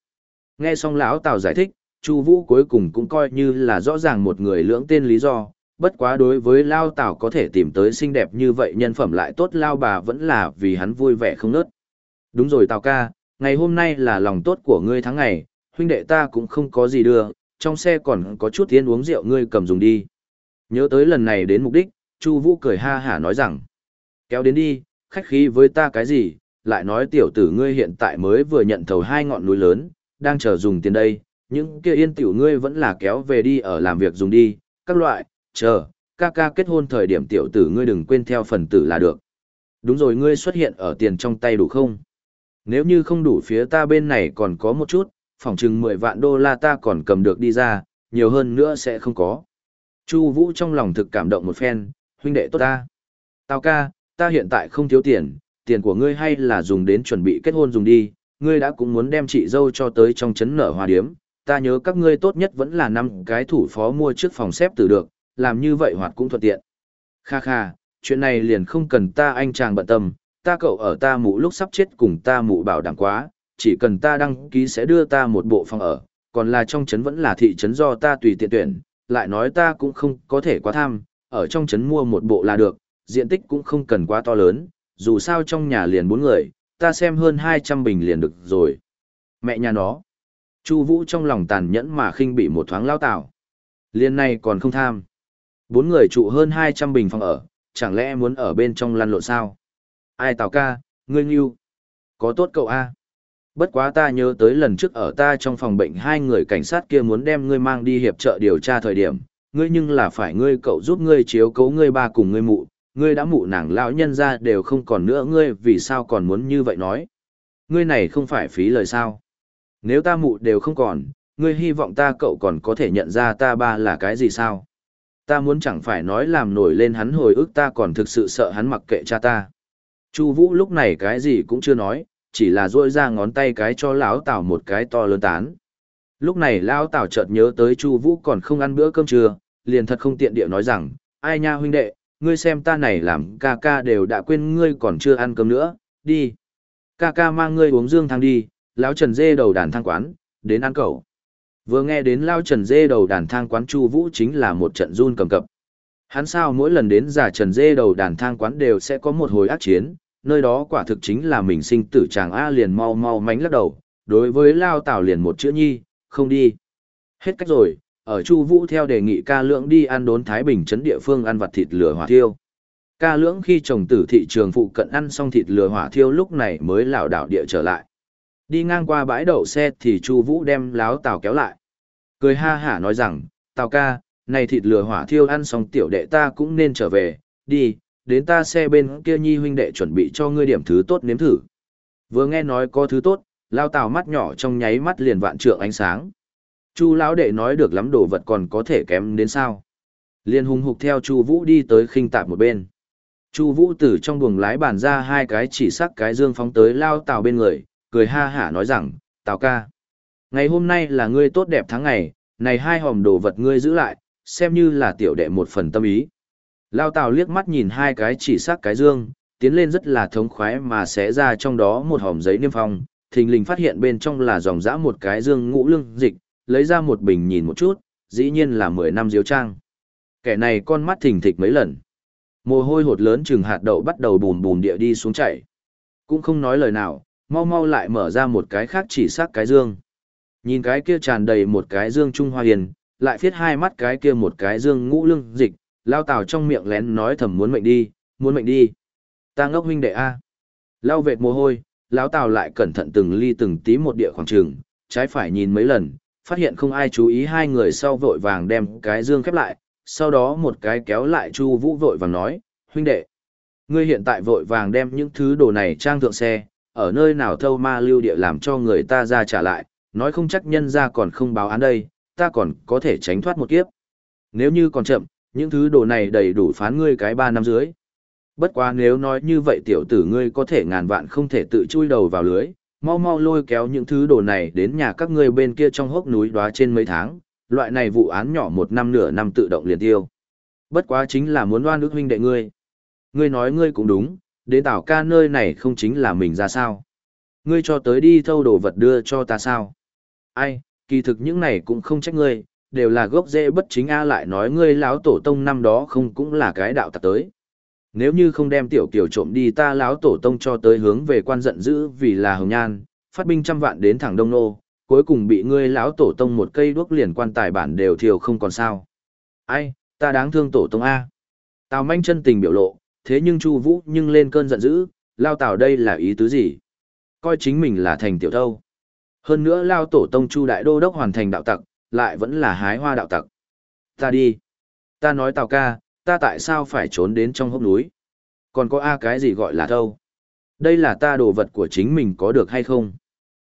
Nghe xong lão Tào giải thích, Chu Vũ cuối cùng cũng coi như là rõ ràng một người lưỡng tên lý do, bất quá đối với Lao Tào có thể tìm tới xinh đẹp như vậy nhân phẩm lại tốt Lao bà vẫn là vì hắn vui vẻ không nớt. Đúng rồi Tào ca, ngày hôm nay là lòng tốt của ngươi tháng ngày, huynh đệ ta cũng không có gì đưa, trong xe còn có chút tiên uống rượu ngươi cầm dùng đi. Nhớ tới lần này đến mục đích, Chu Vũ cười ha hả nói rằng, kéo đến đi, khách khí với ta cái gì, lại nói tiểu tử ngươi hiện tại mới vừa nhận thầu hai ngọn núi lớn, đang chờ dùng tiền đây, những kia yên tiểu ngươi vẫn là kéo về đi ở làm việc dùng đi, các loại, chờ, ca ca kết hôn thời điểm tiểu tử ngươi đừng quên theo phần tử là được. Đúng rồi ngươi xuất hiện ở tiền trong tay đủ không? Nếu như không đủ phía ta bên này còn có một chút, phòng chừng 10 vạn đô la ta còn cầm được đi ra, nhiều hơn nữa sẽ không có. Chu Vũ trong lòng thực cảm động một phen, huynh đệ tốt ta. Tào ca, ta hiện tại không thiếu tiền, tiền của ngươi hay là dùng đến chuẩn bị kết hôn dùng đi, ngươi đã cũng muốn đem chị dâu cho tới trong chấn nở hoa điếm, ta nhớ các ngươi tốt nhất vẫn là năm cái thủ phó mua trước phòng xếp tử được, làm như vậy hoạt cũng thuận tiện. Kha kha, chuyện này liền không cần ta anh chàng bận tâm, ta cậu ở ta mụ lúc sắp chết cùng ta mụ bảo đảm quá, chỉ cần ta đăng ký sẽ đưa ta một bộ phòng ở, còn là trong trấn vẫn là thị trấn do ta tùy tiện tuyển, lại nói ta cũng không có thể quá tham, ở trong trấn mua một bộ là được, diện tích cũng không cần quá to lớn, dù sao trong nhà liền bốn người, ta xem hơn 200 bình liền được rồi. Mẹ nhà nó. Chu Vũ trong lòng tàn nhẫn mà khinh bị một thoáng lao tạo. Liên này còn không tham. Bốn người trụ hơn 200 bình phòng ở, chẳng lẽ muốn ở bên trong lăn lộn sao? Ai tào ca, ngươi nghiêu. Có tốt cậu A. Bất quá ta nhớ tới lần trước ở ta trong phòng bệnh hai người cảnh sát kia muốn đem ngươi mang đi hiệp trợ điều tra thời điểm, ngươi nhưng là phải ngươi cậu giúp ngươi chiếu cố ngươi ba cùng ngươi mụ, ngươi đã mụ nàng lão nhân ra đều không còn nữa ngươi vì sao còn muốn như vậy nói. Ngươi này không phải phí lời sao. Nếu ta mụ đều không còn, ngươi hy vọng ta cậu còn có thể nhận ra ta ba là cái gì sao? Ta muốn chẳng phải nói làm nổi lên hắn hồi ức ta còn thực sự sợ hắn mặc kệ cha ta. Chu Vũ lúc này cái gì cũng chưa nói, chỉ là duỗi ra ngón tay cái cho lão Tào một cái to lớn tán. Lúc này lão Tào chợt nhớ tới Chu Vũ còn không ăn bữa cơm trưa, liền thật không tiện địa nói rằng, ai nha huynh đệ, ngươi xem ta này làm ca ca đều đã quên ngươi còn chưa ăn cơm nữa, đi. Ca ca mang ngươi uống dương thang đi, lão Trần dê đầu đàn thang quán, đến ăn cậu. Vừa nghe đến lão Trần dê đầu đàn thang quán Chu Vũ chính là một trận run cầm cập. Hắn sao mỗi lần đến giả Trần dê đầu đàn thang quán đều sẽ có một hồi ác chiến, nơi đó quả thực chính là mình sinh tử chàng A liền mau mau mánh lắc đầu, đối với Lao Tảo liền một chữ nhi, không đi. Hết cách rồi, ở Chu Vũ theo đề nghị ca lưỡng đi ăn đốn Thái Bình trấn địa phương ăn vặt thịt lửa hỏa thiêu. Ca lưỡng khi chồng tử thị trường phụ cận ăn xong thịt lửa hỏa thiêu lúc này mới lảo đảo địa trở lại. Đi ngang qua bãi đậu xe thì Chu Vũ đem láo Tào kéo lại. Cười ha hả nói rằng, Tào ca, này thịt lửa hỏa thiêu ăn xong tiểu đệ ta cũng nên trở về, đi, đến ta xe bên kia nhi huynh đệ chuẩn bị cho ngươi điểm thứ tốt nếm thử. Vừa nghe nói có thứ tốt, lao tào mắt nhỏ trong nháy mắt liền vạn trượng ánh sáng. Chu lão đệ nói được lắm đồ vật còn có thể kém đến sao? Liên hung hục theo Chu Vũ đi tới khinh tạp một bên. Chu Vũ từ trong buồng lái bàn ra hai cái chỉ sắc cái dương phóng tới lao tào bên người, cười ha hả nói rằng, "Tào ca, ngày hôm nay là ngươi tốt đẹp tháng ngày, này hai hòm đồ vật ngươi giữ lại, xem như là tiểu đệ một phần tâm ý." Lao Tào liếc mắt nhìn hai cái chỉ xác cái dương, tiến lên rất là thống khoái mà sẽ ra trong đó một hòm giấy niêm phong, thình lình phát hiện bên trong là dòng dã một cái dương ngũ lương dịch, lấy ra một bình nhìn một chút, dĩ nhiên là 10 năm diếu trang. Kẻ này con mắt thình thịch mấy lần. Mồ hôi hột lớn chừng hạt đậu bắt đầu bùn bùn địa đi xuống chảy. Cũng không nói lời nào, mau mau lại mở ra một cái khác chỉ xác cái dương. Nhìn cái kia tràn đầy một cái dương Trung Hoa Hiền, lại phiết hai mắt cái kia một cái dương ngũ lương dịch, Lao Tào trong miệng lén nói thầm muốn mệnh đi, muốn mệnh đi. Ta ngốc huynh đệ A. Lao vệt mồ hôi, Lão Tào lại cẩn thận từng ly từng tí một địa khoảng trường, trái phải nhìn mấy lần, phát hiện không ai chú ý hai người sau vội vàng đem cái dương khép lại, sau đó một cái kéo lại Chu Vũ vội vàng nói, huynh đệ. Ngươi hiện tại vội vàng đem những thứ đồ này trang thượng xe, ở nơi nào thâu ma lưu địa làm cho người ta ra trả lại, nói không chắc nhân ra còn không báo án đây, ta còn có thể tránh thoát một kiếp. Nếu như còn chậm, những thứ đồ này đầy đủ phán ngươi cái ba năm dưới. Bất quá nếu nói như vậy tiểu tử ngươi có thể ngàn vạn không thể tự chui đầu vào lưới, mau mau lôi kéo những thứ đồ này đến nhà các ngươi bên kia trong hốc núi đóa trên mấy tháng, loại này vụ án nhỏ một năm nửa năm tự động liền tiêu. Bất quá chính là muốn đoan ước huynh đệ ngươi. Ngươi nói ngươi cũng đúng, đến tảo ca nơi này không chính là mình ra sao. Ngươi cho tới đi thâu đồ vật đưa cho ta sao. Ai, kỳ thực những này cũng không trách ngươi, đều là gốc rễ bất chính a lại nói ngươi lão tổ tông năm đó không cũng là cái đạo tặc tới. Nếu như không đem tiểu kiều trộm đi ta lão tổ tông cho tới hướng về quan giận dữ vì là hồng nhan, phát binh trăm vạn đến thẳng đông nô, cuối cùng bị ngươi lão tổ tông một cây đuốc liền quan tài bản đều thiều không còn sao. Ai, ta đáng thương tổ tông A. Tào manh chân tình biểu lộ, thế nhưng Chu Vũ nhưng lên cơn giận dữ, lao tào đây là ý tứ gì? Coi chính mình là thành tiểu thâu. Hơn nữa lao tổ tông Chu Đại Đô Đốc hoàn thành đạo tặc, lại vẫn là hái hoa đạo tặc. Ta đi. Ta nói tào ca, ta tại sao phải trốn đến trong hốc núi? Còn có a cái gì gọi là thâu? Đây là ta đồ vật của chính mình có được hay không?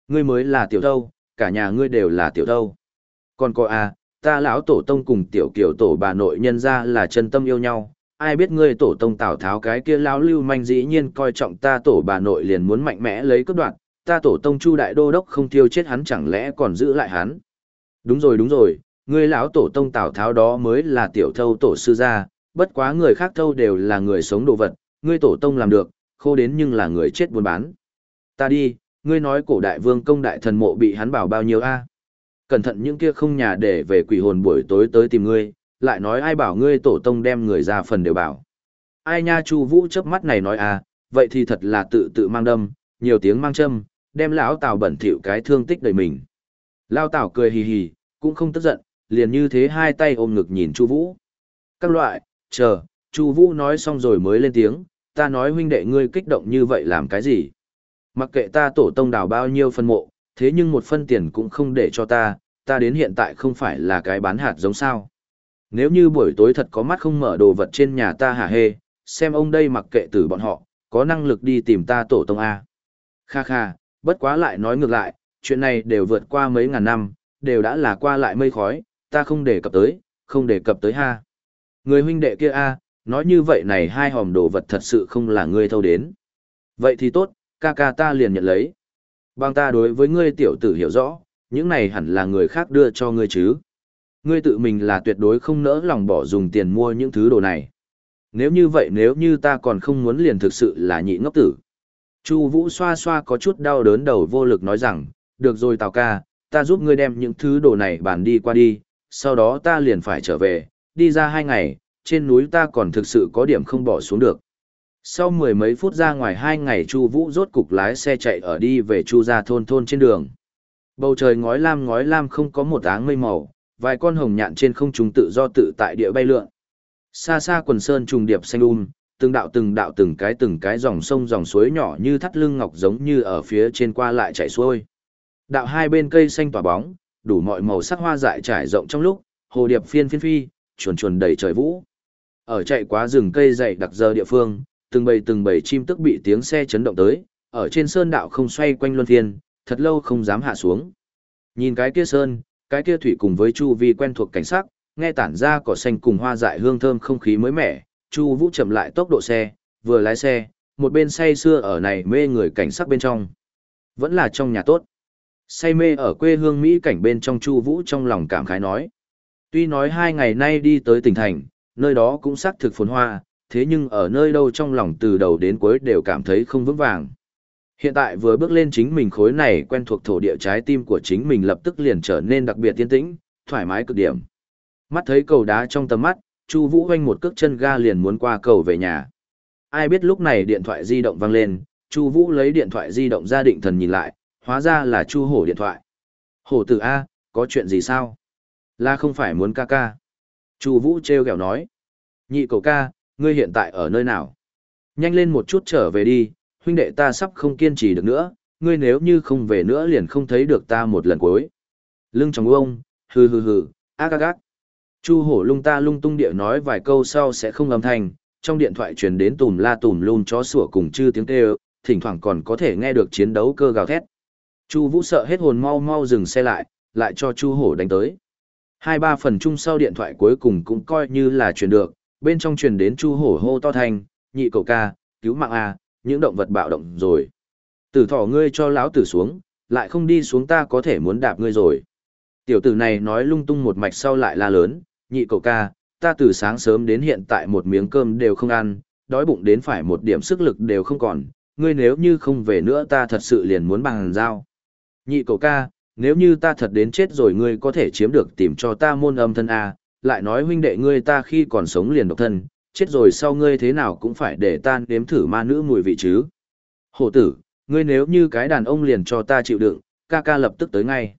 Ngươi mới là tiểu thâu, cả nhà ngươi đều là tiểu thâu. Còn có a, ta lão tổ tông cùng tiểu kiểu tổ bà nội nhân ra là chân tâm yêu nhau. Ai biết ngươi tổ tông Tào Tháo cái kia lão lưu manh dĩ nhiên coi trọng ta tổ bà nội liền muốn mạnh mẽ lấy cướp đoạn, ta tổ tông Chu đại đô đốc không tiêu chết hắn chẳng lẽ còn giữ lại hắn? Đúng rồi đúng rồi, ngươi lão tổ tông Tào Tháo đó mới là tiểu thâu tổ sư gia, bất quá người khác thâu đều là người sống đồ vật, ngươi tổ tông làm được, khô đến nhưng là người chết buôn bán. Ta đi, ngươi nói cổ đại vương công đại thần mộ bị hắn bảo bao nhiêu a? Cẩn thận những kia không nhà để về quỷ hồn buổi tối tới tìm ngươi, lại nói ai bảo ngươi tổ tông đem người ra phần đều bảo. Ai nha Chu Vũ chớp mắt này nói a, vậy thì thật là tự tự mang đâm, nhiều tiếng mang châm, đem lão Tào bẩn thỉu cái thương tích đầy mình. Lão Tào cười hì hì, cũng không tức giận, liền như thế hai tay ôm ngực nhìn Chu Vũ. Các loại, chờ, Chu Vũ nói xong rồi mới lên tiếng, ta nói huynh đệ ngươi kích động như vậy làm cái gì? Mặc kệ ta tổ tông đào bao nhiêu phân mộ, thế nhưng một phân tiền cũng không để cho ta, ta đến hiện tại không phải là cái bán hạt giống sao. Nếu như buổi tối thật có mắt không mở đồ vật trên nhà ta hả hê, xem ông đây mặc kệ tử bọn họ, có năng lực đi tìm ta tổ tông A. Kha kha, bất quá lại nói ngược lại, chuyện này đều vượt qua mấy ngàn năm, đều đã là qua lại mây khói, ta không đề cập tới, không đề cập tới ha. Người huynh đệ kia A, nói như vậy này hai hòm đồ vật thật sự không là ngươi thâu đến. Vậy thì tốt, ca ca ta liền nhận lấy. Bằng ta đối với ngươi tiểu tử hiểu rõ, những này hẳn là người khác đưa cho ngươi chứ. Ngươi tự mình là tuyệt đối không nỡ lòng bỏ dùng tiền mua những thứ đồ này. Nếu như vậy nếu như ta còn không muốn liền thực sự là nhị ngốc tử. Chu Vũ xoa xoa có chút đau đớn đầu vô lực nói rằng, được rồi Tào ca, ta giúp ngươi đem những thứ đồ này bàn đi qua đi, sau đó ta liền phải trở về, đi ra hai ngày, trên núi ta còn thực sự có điểm không bỏ xuống được. Sau mười mấy phút ra ngoài hai ngày Chu Vũ rốt cục lái xe chạy ở đi về Chu gia thôn thôn trên đường. Bầu trời ngói lam ngói lam không có một áng mây màu, vài con hồng nhạn trên không trung tự do tự tại địa bay lượn. Xa xa quần sơn trùng điệp xanh um, từng đạo từng đạo từng cái từng cái dòng sông dòng suối nhỏ như thắt lưng ngọc giống như ở phía trên qua lại chảy xuôi. Đạo hai bên cây xanh tỏa bóng, đủ mọi màu sắc hoa dại trải rộng trong lúc, hồ điệp phiên phiên phi, chuồn chuồn đầy trời vũ. Ở chạy quá rừng cây dày đặc giờ địa phương, từng bầy từng bầy chim tức bị tiếng xe chấn động tới, ở trên sơn đạo không xoay quanh luân thiên, thật lâu không dám hạ xuống. Nhìn cái kia sơn, cái kia thủy cùng với chu vi quen thuộc cảnh sắc, nghe tản ra cỏ xanh cùng hoa dại hương thơm không khí mới mẻ, Chu Vũ chậm lại tốc độ xe, vừa lái xe, một bên say sưa ở này mê người cảnh sắc bên trong. Vẫn là trong nhà tốt. Say mê ở quê hương Mỹ cảnh bên trong Chu Vũ trong lòng cảm khái nói. Tuy nói hai ngày nay đi tới tỉnh thành, nơi đó cũng xác thực phồn hoa, thế nhưng ở nơi đâu trong lòng từ đầu đến cuối đều cảm thấy không vững vàng. Hiện tại vừa bước lên chính mình khối này quen thuộc thổ địa trái tim của chính mình lập tức liền trở nên đặc biệt tiên tĩnh, thoải mái cực điểm. Mắt thấy cầu đá trong tầm mắt, Chu Vũ hoành một cước chân ga liền muốn qua cầu về nhà. Ai biết lúc này điện thoại di động vang lên, Chu Vũ lấy điện thoại di động ra định thần nhìn lại, hóa ra là Chu Hổ điện thoại. "Hổ tử a, có chuyện gì sao?" La không phải muốn ca ca." Chu Vũ trêu ghẹo nói. "Nhị cậu ca, ngươi hiện tại ở nơi nào? Nhanh lên một chút trở về đi, huynh đệ ta sắp không kiên trì được nữa, ngươi nếu như không về nữa liền không thấy được ta một lần cuối." Lưng trong ông, hừ hừ hừ, ác ác ác. Chu hổ lung ta lung tung địa nói vài câu sau sẽ không âm thanh, trong điện thoại truyền đến tùm la tùm lum chó sủa cùng chư tiếng kêu, thỉnh thoảng còn có thể nghe được chiến đấu cơ gào thét. Chu Vũ sợ hết hồn mau mau dừng xe lại, lại cho Chu hổ đánh tới. Hai ba phần chung sau điện thoại cuối cùng cũng coi như là truyền được, bên trong truyền đến Chu hổ hô to thanh, nhị cậu ca, cứu mạng a, những động vật bạo động rồi. Tử thỏ ngươi cho lão tử xuống, lại không đi xuống ta có thể muốn đạp ngươi rồi. Tiểu tử này nói lung tung một mạch sau lại la lớn, nhị cậu ca, ta từ sáng sớm đến hiện tại một miếng cơm đều không ăn, đói bụng đến phải một điểm sức lực đều không còn, ngươi nếu như không về nữa ta thật sự liền muốn bằng giao. Nhị cậu ca, nếu như ta thật đến chết rồi ngươi có thể chiếm được tìm cho ta môn âm thân A, lại nói huynh đệ ngươi ta khi còn sống liền độc thân, chết rồi sau ngươi thế nào cũng phải để ta nếm thử ma nữ mùi vị chứ. Hổ tử, ngươi nếu như cái đàn ông liền cho ta chịu đựng, ca ca lập tức tới ngay.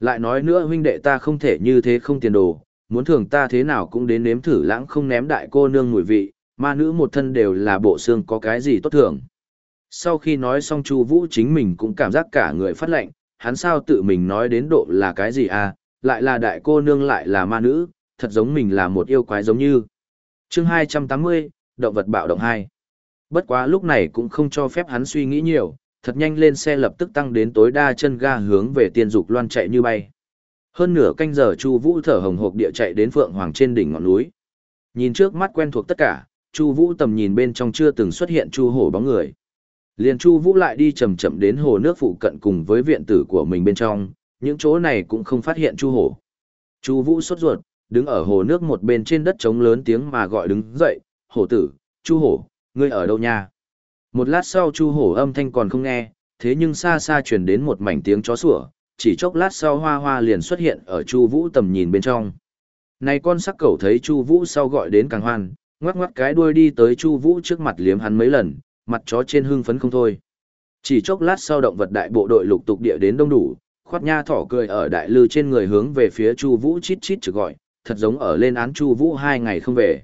Lại nói nữa huynh đệ ta không thể như thế không tiền đồ, muốn thường ta thế nào cũng đến nếm thử lãng không ném đại cô nương mùi vị, ma nữ một thân đều là bộ xương có cái gì tốt thường. Sau khi nói xong Chu Vũ chính mình cũng cảm giác cả người phát lạnh, hắn sao tự mình nói đến độ là cái gì à, lại là đại cô nương lại là ma nữ, thật giống mình là một yêu quái giống như. Chương 280, động vật bạo động 2. Bất quá lúc này cũng không cho phép hắn suy nghĩ nhiều, thật nhanh lên xe lập tức tăng đến tối đa chân ga hướng về tiên dục loan chạy như bay. Hơn nửa canh giờ Chu Vũ thở hồng hộc địa chạy đến Phượng Hoàng trên đỉnh ngọn núi. Nhìn trước mắt quen thuộc tất cả, Chu Vũ tầm nhìn bên trong chưa từng xuất hiện Chu Hổ bóng người. Liền Chu Vũ lại đi chậm chậm đến hồ nước phụ cận cùng với viện tử của mình bên trong, những chỗ này cũng không phát hiện Chu Hổ. Chu Vũ sốt ruột, đứng ở hồ nước một bên trên đất trống lớn tiếng mà gọi đứng dậy, "Hổ tử, Chu Hổ, ngươi ở đâu nha?" Một lát sau Chu Hổ âm thanh còn không nghe, thế nhưng xa xa truyền đến một mảnh tiếng chó sủa, chỉ chốc lát sau hoa hoa liền xuất hiện ở Chu Vũ tầm nhìn bên trong. Này con sắc cẩu thấy Chu Vũ sau gọi đến càng hoan, ngoắc ngoắc cái đuôi đi tới Chu Vũ trước mặt liếm hắn mấy lần, mặt chó trên hưng phấn không thôi. Chỉ chốc lát sau động vật đại bộ đội lục tục địa đến đông đủ, khoát nha thỏ cười ở đại lư trên người hướng về phía Chu Vũ chít chít chực gọi, thật giống ở lên án Chu Vũ hai ngày không về.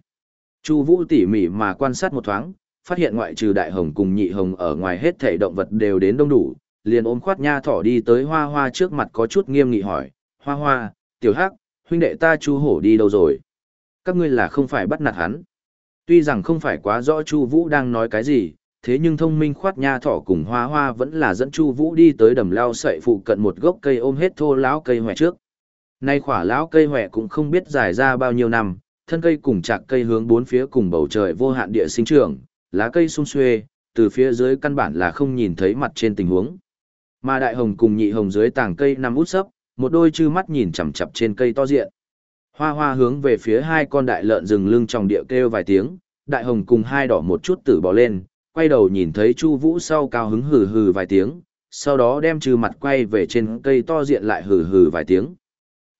Chu Vũ tỉ mỉ mà quan sát một thoáng, phát hiện ngoại trừ đại hồng cùng nhị hồng ở ngoài hết thể động vật đều đến đông đủ, liền ôm khoát nha thỏ đi tới hoa hoa trước mặt có chút nghiêm nghị hỏi, hoa hoa, tiểu hắc, huynh đệ ta chu hổ đi đâu rồi? Các ngươi là không phải bắt nạt hắn. Tuy rằng không phải quá rõ chu vũ đang nói cái gì, thế nhưng thông minh khoát nha thỏ cùng hoa hoa vẫn là dẫn chu vũ đi tới đầm lao sậy phụ cận một gốc cây ôm hết thô lão cây hoẹ trước. Nay khỏa lão cây hoẹ cũng không biết dài ra bao nhiêu năm, thân cây cùng chạc cây hướng bốn phía cùng bầu trời vô hạn địa sinh trưởng, lá cây sung xuê, từ phía dưới căn bản là không nhìn thấy mặt trên tình huống. Mà đại hồng cùng nhị hồng dưới tảng cây nằm út sấp, một đôi chư mắt nhìn chằm chằm trên cây to diện. Hoa hoa hướng về phía hai con đại lợn rừng lưng trong địa kêu vài tiếng, đại hồng cùng hai đỏ một chút tử bỏ lên, quay đầu nhìn thấy Chu Vũ sau cao hứng hừ hừ vài tiếng, sau đó đem trừ mặt quay về trên cây to diện lại hừ hừ vài tiếng.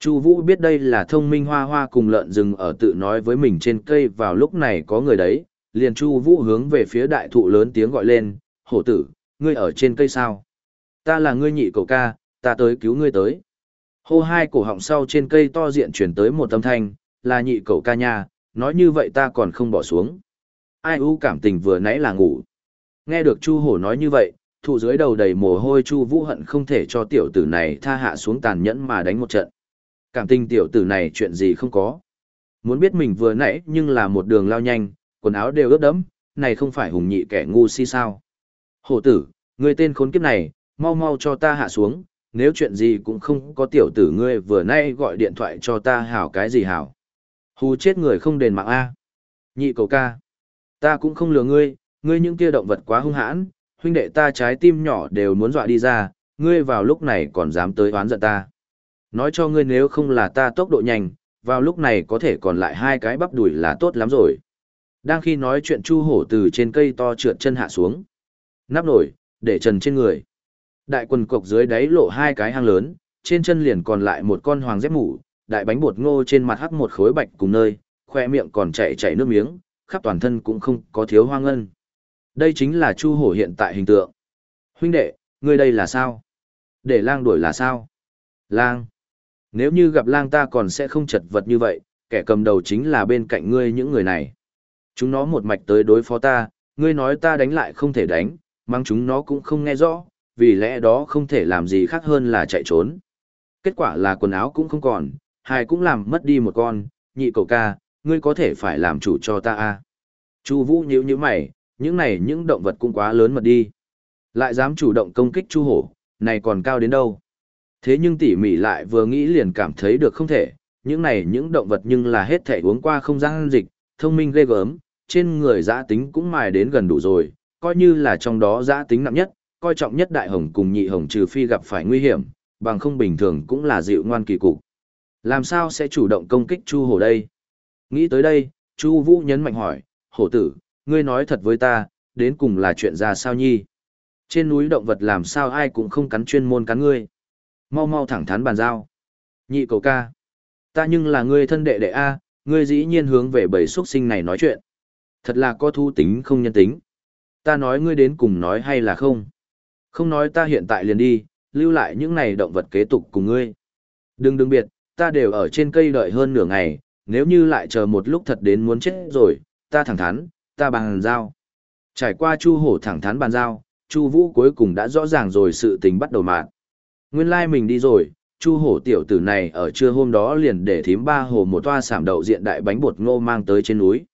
Chu Vũ biết đây là thông minh hoa hoa cùng lợn rừng ở tự nói với mình trên cây vào lúc này có người đấy, liền Chu Vũ hướng về phía đại thụ lớn tiếng gọi lên, "Hổ tử, ngươi ở trên cây sao? Ta là ngươi nhị cậu ca, ta tới cứu ngươi tới." Hô hai cổ họng sau trên cây to diện truyền tới một âm thanh, "Là nhị cậu ca nha, nói như vậy ta còn không bỏ xuống." Ai u cảm tình vừa nãy là ngủ. Nghe được Chu Hổ nói như vậy, thụ dưới đầu đầy mồ hôi Chu Vũ hận không thể cho tiểu tử này tha hạ xuống tàn nhẫn mà đánh một trận. Cảm tình tiểu tử này chuyện gì không có. Muốn biết mình vừa nãy nhưng là một đường lao nhanh, quần áo đều ướt đẫm, này không phải hùng nhị kẻ ngu si sao. Hổ tử, người tên khốn kiếp này, mau mau cho ta hạ xuống, nếu chuyện gì cũng không có tiểu tử ngươi vừa nay gọi điện thoại cho ta hảo cái gì hảo. Hù chết người không đền mạng A. Nhị cầu ca. Ta cũng không lừa ngươi, ngươi những kia động vật quá hung hãn, huynh đệ ta trái tim nhỏ đều muốn dọa đi ra, ngươi vào lúc này còn dám tới oán giận ta. Nói cho ngươi nếu không là ta tốc độ nhanh, vào lúc này có thể còn lại hai cái bắp đùi là tốt lắm rồi. Đang khi nói chuyện Chu Hổ từ trên cây to trượt chân hạ xuống. Nắp nổi, để trần trên người. Đại quần cộc dưới đáy lộ hai cái hang lớn, trên chân liền còn lại một con hoàng dép mủ, đại bánh bột ngô trên mặt hắc một khối bạch cùng nơi, khoe miệng còn chảy chảy nước miếng, khắp toàn thân cũng không có thiếu hoang ngân. Đây chính là Chu Hổ hiện tại hình tượng. Huynh đệ, ngươi đây là sao? Để lang đuổi là sao? Lang. Nếu như gặp lang ta còn sẽ không chật vật như vậy, kẻ cầm đầu chính là bên cạnh ngươi những người này. Chúng nó một mạch tới đối phó ta, ngươi nói ta đánh lại không thể đánh, mang chúng nó cũng không nghe rõ, vì lẽ đó không thể làm gì khác hơn là chạy trốn. Kết quả là quần áo cũng không còn, hai cũng làm mất đi một con, nhị cầu ca, ngươi có thể phải làm chủ cho ta a. Chu Vũ nhíu nhíu mày, những này những động vật cũng quá lớn mật đi. Lại dám chủ động công kích Chu Hổ, này còn cao đến đâu. Thế nhưng tỉ mỉ lại vừa nghĩ liền cảm thấy được không thể, những này những động vật nhưng là hết thể uống qua không gian dịch, thông minh ghê gớm, trên người giã tính cũng mài đến gần đủ rồi, coi như là trong đó giã tính nặng nhất, coi trọng nhất đại hồng cùng nhị hồng trừ phi gặp phải nguy hiểm, bằng không bình thường cũng là dịu ngoan kỳ cục. Làm sao sẽ chủ động công kích Chu Hổ đây? Nghĩ tới đây, Chu Vũ nhấn mạnh hỏi, hổ tử, ngươi nói thật với ta, đến cùng là chuyện ra sao nhi? Trên núi động vật làm sao ai cũng không cắn chuyên môn cắn ngươi? Mau mau thẳng thắn bàn giao. Nhị cầu ca. Ta nhưng là ngươi thân đệ đệ A, ngươi dĩ nhiên hướng về bầy xuất sinh này nói chuyện. Thật là có thu tính không nhân tính. Ta nói ngươi đến cùng nói hay là không? Không nói ta hiện tại liền đi, lưu lại những này động vật kế tục cùng ngươi. Đừng đừng biệt, ta đều ở trên cây đợi hơn nửa ngày, nếu như lại chờ một lúc thật đến muốn chết rồi, ta thẳng thắn, ta bàn giao. Trải qua Chu Hổ thẳng thắn bàn giao, Chu Vũ cuối cùng đã rõ ràng rồi sự tình bắt đầu mạn. Nguyên lai like mình đi rồi, Chu Hổ tiểu tử này ở trưa hôm đó liền để thím ba hồ một toa sảm đậu diện đại bánh bột ngô mang tới trên núi.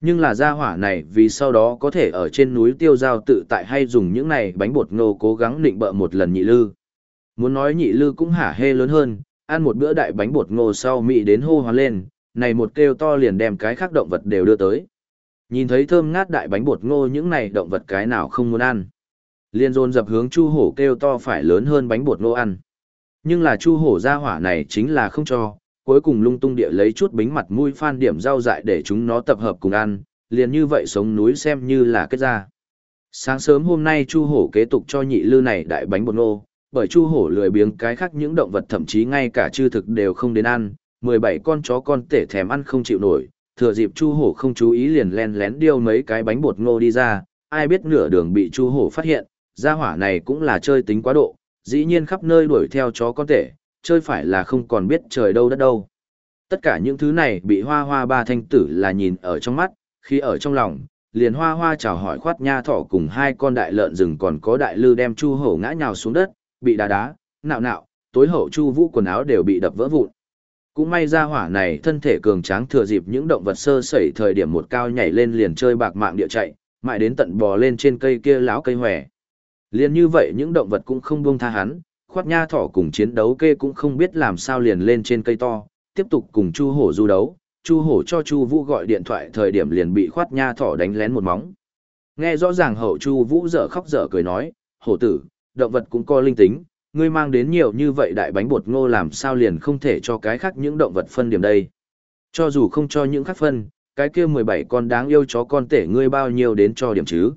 Nhưng là gia hỏa này vì sau đó có thể ở trên núi tiêu giao tự tại hay dùng những này bánh bột ngô cố gắng định bợ một lần nhị lư. Muốn nói nhị lư cũng hả hê lớn hơn, ăn một bữa đại bánh bột ngô sau mị đến hô hoán lên, này một kêu to liền đem cái khác động vật đều đưa tới. Nhìn thấy thơm ngát đại bánh bột ngô những này động vật cái nào không muốn ăn. Liên dồn dập hướng chu hổ kêu to phải lớn hơn bánh bột ngô ăn. Nhưng là chu hổ gia hỏa này chính là không cho, cuối cùng lung tung địa lấy chút bính mặt mũi phan điểm rau dại để chúng nó tập hợp cùng ăn, liền như vậy sống núi xem như là kết ra. Sáng sớm hôm nay Chu Hổ kế tục cho nhị lư này đại bánh bột ngô, bởi Chu Hổ lười biếng cái khác những động vật thậm chí ngay cả chư thực đều không đến ăn, 17 con chó con tể thèm ăn không chịu nổi, thừa dịp Chu Hổ không chú ý liền len lén điêu mấy cái bánh bột ngô đi ra, ai biết nửa đường bị Chu Hổ phát hiện, gia hỏa này cũng là chơi tính quá độ, dĩ nhiên khắp nơi đuổi theo chó con tể, chơi phải là không còn biết trời đâu đất đâu. Tất cả những thứ này bị hoa hoa ba thanh tử là nhìn ở trong mắt, khi ở trong lòng, liền hoa hoa chào hỏi khoát nha thỏ cùng hai con đại lợn rừng còn có đại lư đem chu hổ ngã nhào xuống đất, bị đá đá, nạo nạo, tối hậu chu vũ quần áo đều bị đập vỡ vụn. Cũng may ra hỏa này thân thể cường tráng thừa dịp những động vật sơ sẩy thời điểm một cao nhảy lên liền chơi bạc mạng địa chạy, mãi đến tận bò lên trên cây kia láo cây hòe. Liên như vậy những động vật cũng không buông tha hắn, khoát nha thỏ cùng chiến đấu kê cũng không biết làm sao liền lên trên cây to, tiếp tục cùng chu hổ du đấu, chu hổ cho chu vũ gọi điện thoại thời điểm liền bị khoát nha thỏ đánh lén một móng. Nghe rõ ràng hậu chu vũ dở khóc dở cười nói, hổ tử, động vật cũng có linh tính, ngươi mang đến nhiều như vậy đại bánh bột ngô làm sao liền không thể cho cái khác những động vật phân điểm đây. Cho dù không cho những khác phân, cái kia 17 con đáng yêu chó con tể ngươi bao nhiêu đến cho điểm chứ.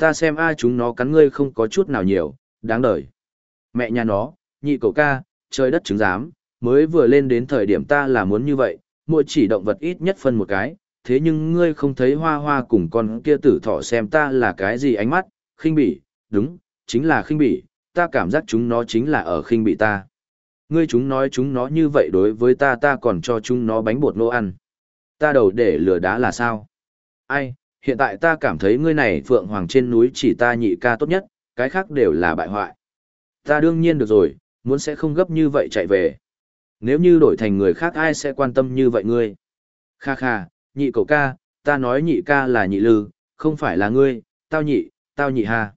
Ta xem ai chúng nó cắn ngươi không có chút nào nhiều, đáng đời. Mẹ nhà nó, nhị cậu ca, trời đất chứng giám, mới vừa lên đến thời điểm ta là muốn như vậy, mỗi chỉ động vật ít nhất phân một cái, thế nhưng ngươi không thấy hoa hoa cùng con kia tử thỏ xem ta là cái gì ánh mắt, khinh bỉ, đúng, chính là khinh bỉ, ta cảm giác chúng nó chính là ở khinh bỉ ta. Ngươi chúng nói chúng nó như vậy đối với ta ta còn cho chúng nó bánh bột nô ăn. Ta đầu để lừa đá là sao? Ai, hiện tại ta cảm thấy ngươi này phượng hoàng trên núi chỉ ta nhị ca tốt nhất, cái khác đều là bại hoại. Ta đương nhiên được rồi, muốn sẽ không gấp như vậy chạy về. Nếu như đổi thành người khác ai sẽ quan tâm như vậy ngươi? Kha kha, nhị cậu ca, ta nói nhị ca là nhị lư, không phải là ngươi, tao nhị, tao nhị ha.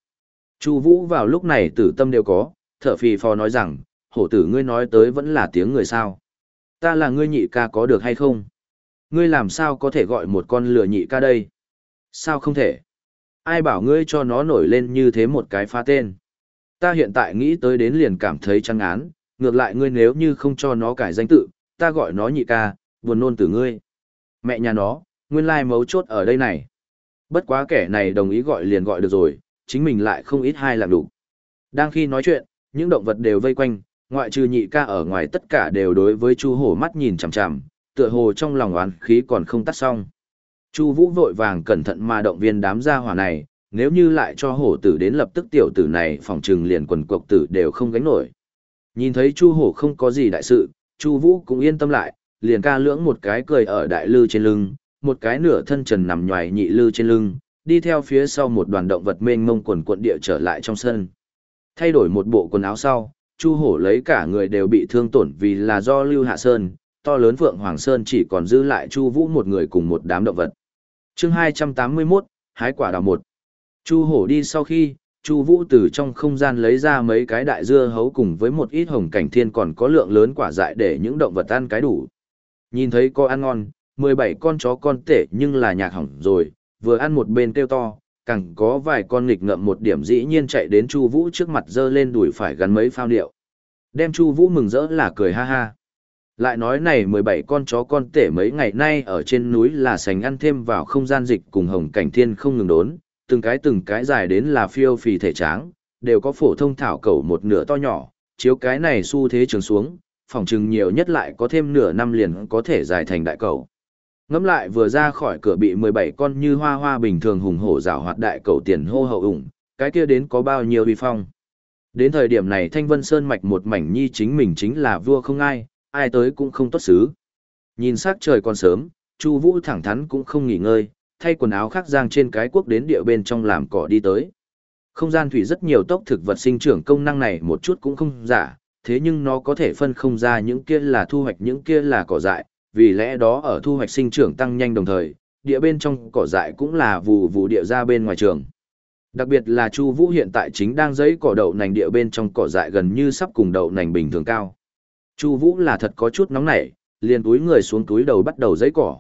Chu Vũ vào lúc này tử tâm đều có, thở phì phò nói rằng, hổ tử ngươi nói tới vẫn là tiếng người sao. Ta là ngươi nhị ca có được hay không? Ngươi làm sao có thể gọi một con lừa nhị ca đây? Sao không thể? Ai bảo ngươi cho nó nổi lên như thế một cái phá tên? Ta hiện tại nghĩ tới đến liền cảm thấy trăng án, ngược lại ngươi nếu như không cho nó cải danh tự, ta gọi nó nhị ca, buồn nôn từ ngươi. Mẹ nhà nó, nguyên lai mấu chốt ở đây này. Bất quá kẻ này đồng ý gọi liền gọi được rồi, chính mình lại không ít hai làm đủ. Đang khi nói chuyện, những động vật đều vây quanh, ngoại trừ nhị ca ở ngoài tất cả đều đối với Chu Hổ mắt nhìn chằm chằm, tựa hồ trong lòng oán khí còn không tắt xong. Chu Vũ vội vàng cẩn thận mà động viên đám gia hỏa này, nếu như lại cho hổ tử đến lập tức tiểu tử này phòng trừng liền quần cộc tử đều không gánh nổi. Nhìn thấy Chu Hổ không có gì đại sự, Chu Vũ cũng yên tâm lại, liền ca lưỡng một cái cười ở đại lư trên lưng, một cái nửa thân trần nằm nhoài nhị lư trên lưng, đi theo phía sau một đoàn động vật mênh mông quần cuộn địa trở lại trong sân. Thay đổi một bộ quần áo sau, Chu Hổ lấy cả người đều bị thương tổn vì là do Lưu Hạ Sơn, to lớn Vượng Hoàng Sơn chỉ còn giữ lại Chu Vũ một người cùng một đám động vật. Chương 281, hái quả đào một. Chu Hổ đi sau khi, Chu Vũ từ trong không gian lấy ra mấy cái đại dưa hấu cùng với một ít hồng cảnh thiên còn có lượng lớn quả dại để những động vật ăn cái đủ. Nhìn thấy có ăn ngon, 17 con chó con tệ nhưng là nhạc hỏng rồi, vừa ăn một bên kêu to, càng có vài con nghịch ngợm một điểm dĩ nhiên chạy đến Chu Vũ trước mặt giơ lên đùi phải gắn mấy phao điệu. Đem Chu Vũ mừng rỡ là cười ha ha. Lại nói này 17 con chó con tể mấy ngày nay ở trên núi là sành ăn thêm vào không gian dịch cùng hồng cảnh thiên không ngừng đốn, từng cái từng cái dài đến là phiêu phì thể tráng, đều có phổ thông thảo cầu một nửa to nhỏ, chiếu cái này xu thế trường xuống, phòng trừng nhiều nhất lại có thêm nửa năm liền có thể dài thành đại cầu. Ngắm lại vừa ra khỏi cửa bị 17 con như hoa hoa bình thường hùng hổ rào hoạt đại cầu tiền hô hậu ủng, cái kia đến có bao nhiêu uy phong. Đến thời điểm này Thanh Vân Sơn mạch một mảnh nhi chính mình chính là vua không ai, ai tới cũng không tốt xứ. Nhìn sắc trời còn sớm, Chu Vũ thẳng thắn cũng không nghỉ ngơi, thay quần áo khác giang trên cái quốc đến địa bên trong làm cỏ đi tới. Không gian thủy rất nhiều tốc thực vật sinh trưởng công năng này một chút cũng không giả, thế nhưng nó có thể phân không ra những kia là thu hoạch những kia là cỏ dại, vì lẽ đó ở thu hoạch sinh trưởng tăng nhanh đồng thời, địa bên trong cỏ dại cũng là vù vù địa ra bên ngoài trường. Đặc biệt là Chu Vũ hiện tại chính đang giấy cỏ đậu nành địa bên trong cỏ dại gần như sắp cùng đậu nành bình thường cao. Chu Vũ là thật có chút nóng nảy, liền túi người xuống túi đầu bắt đầu giấy cỏ.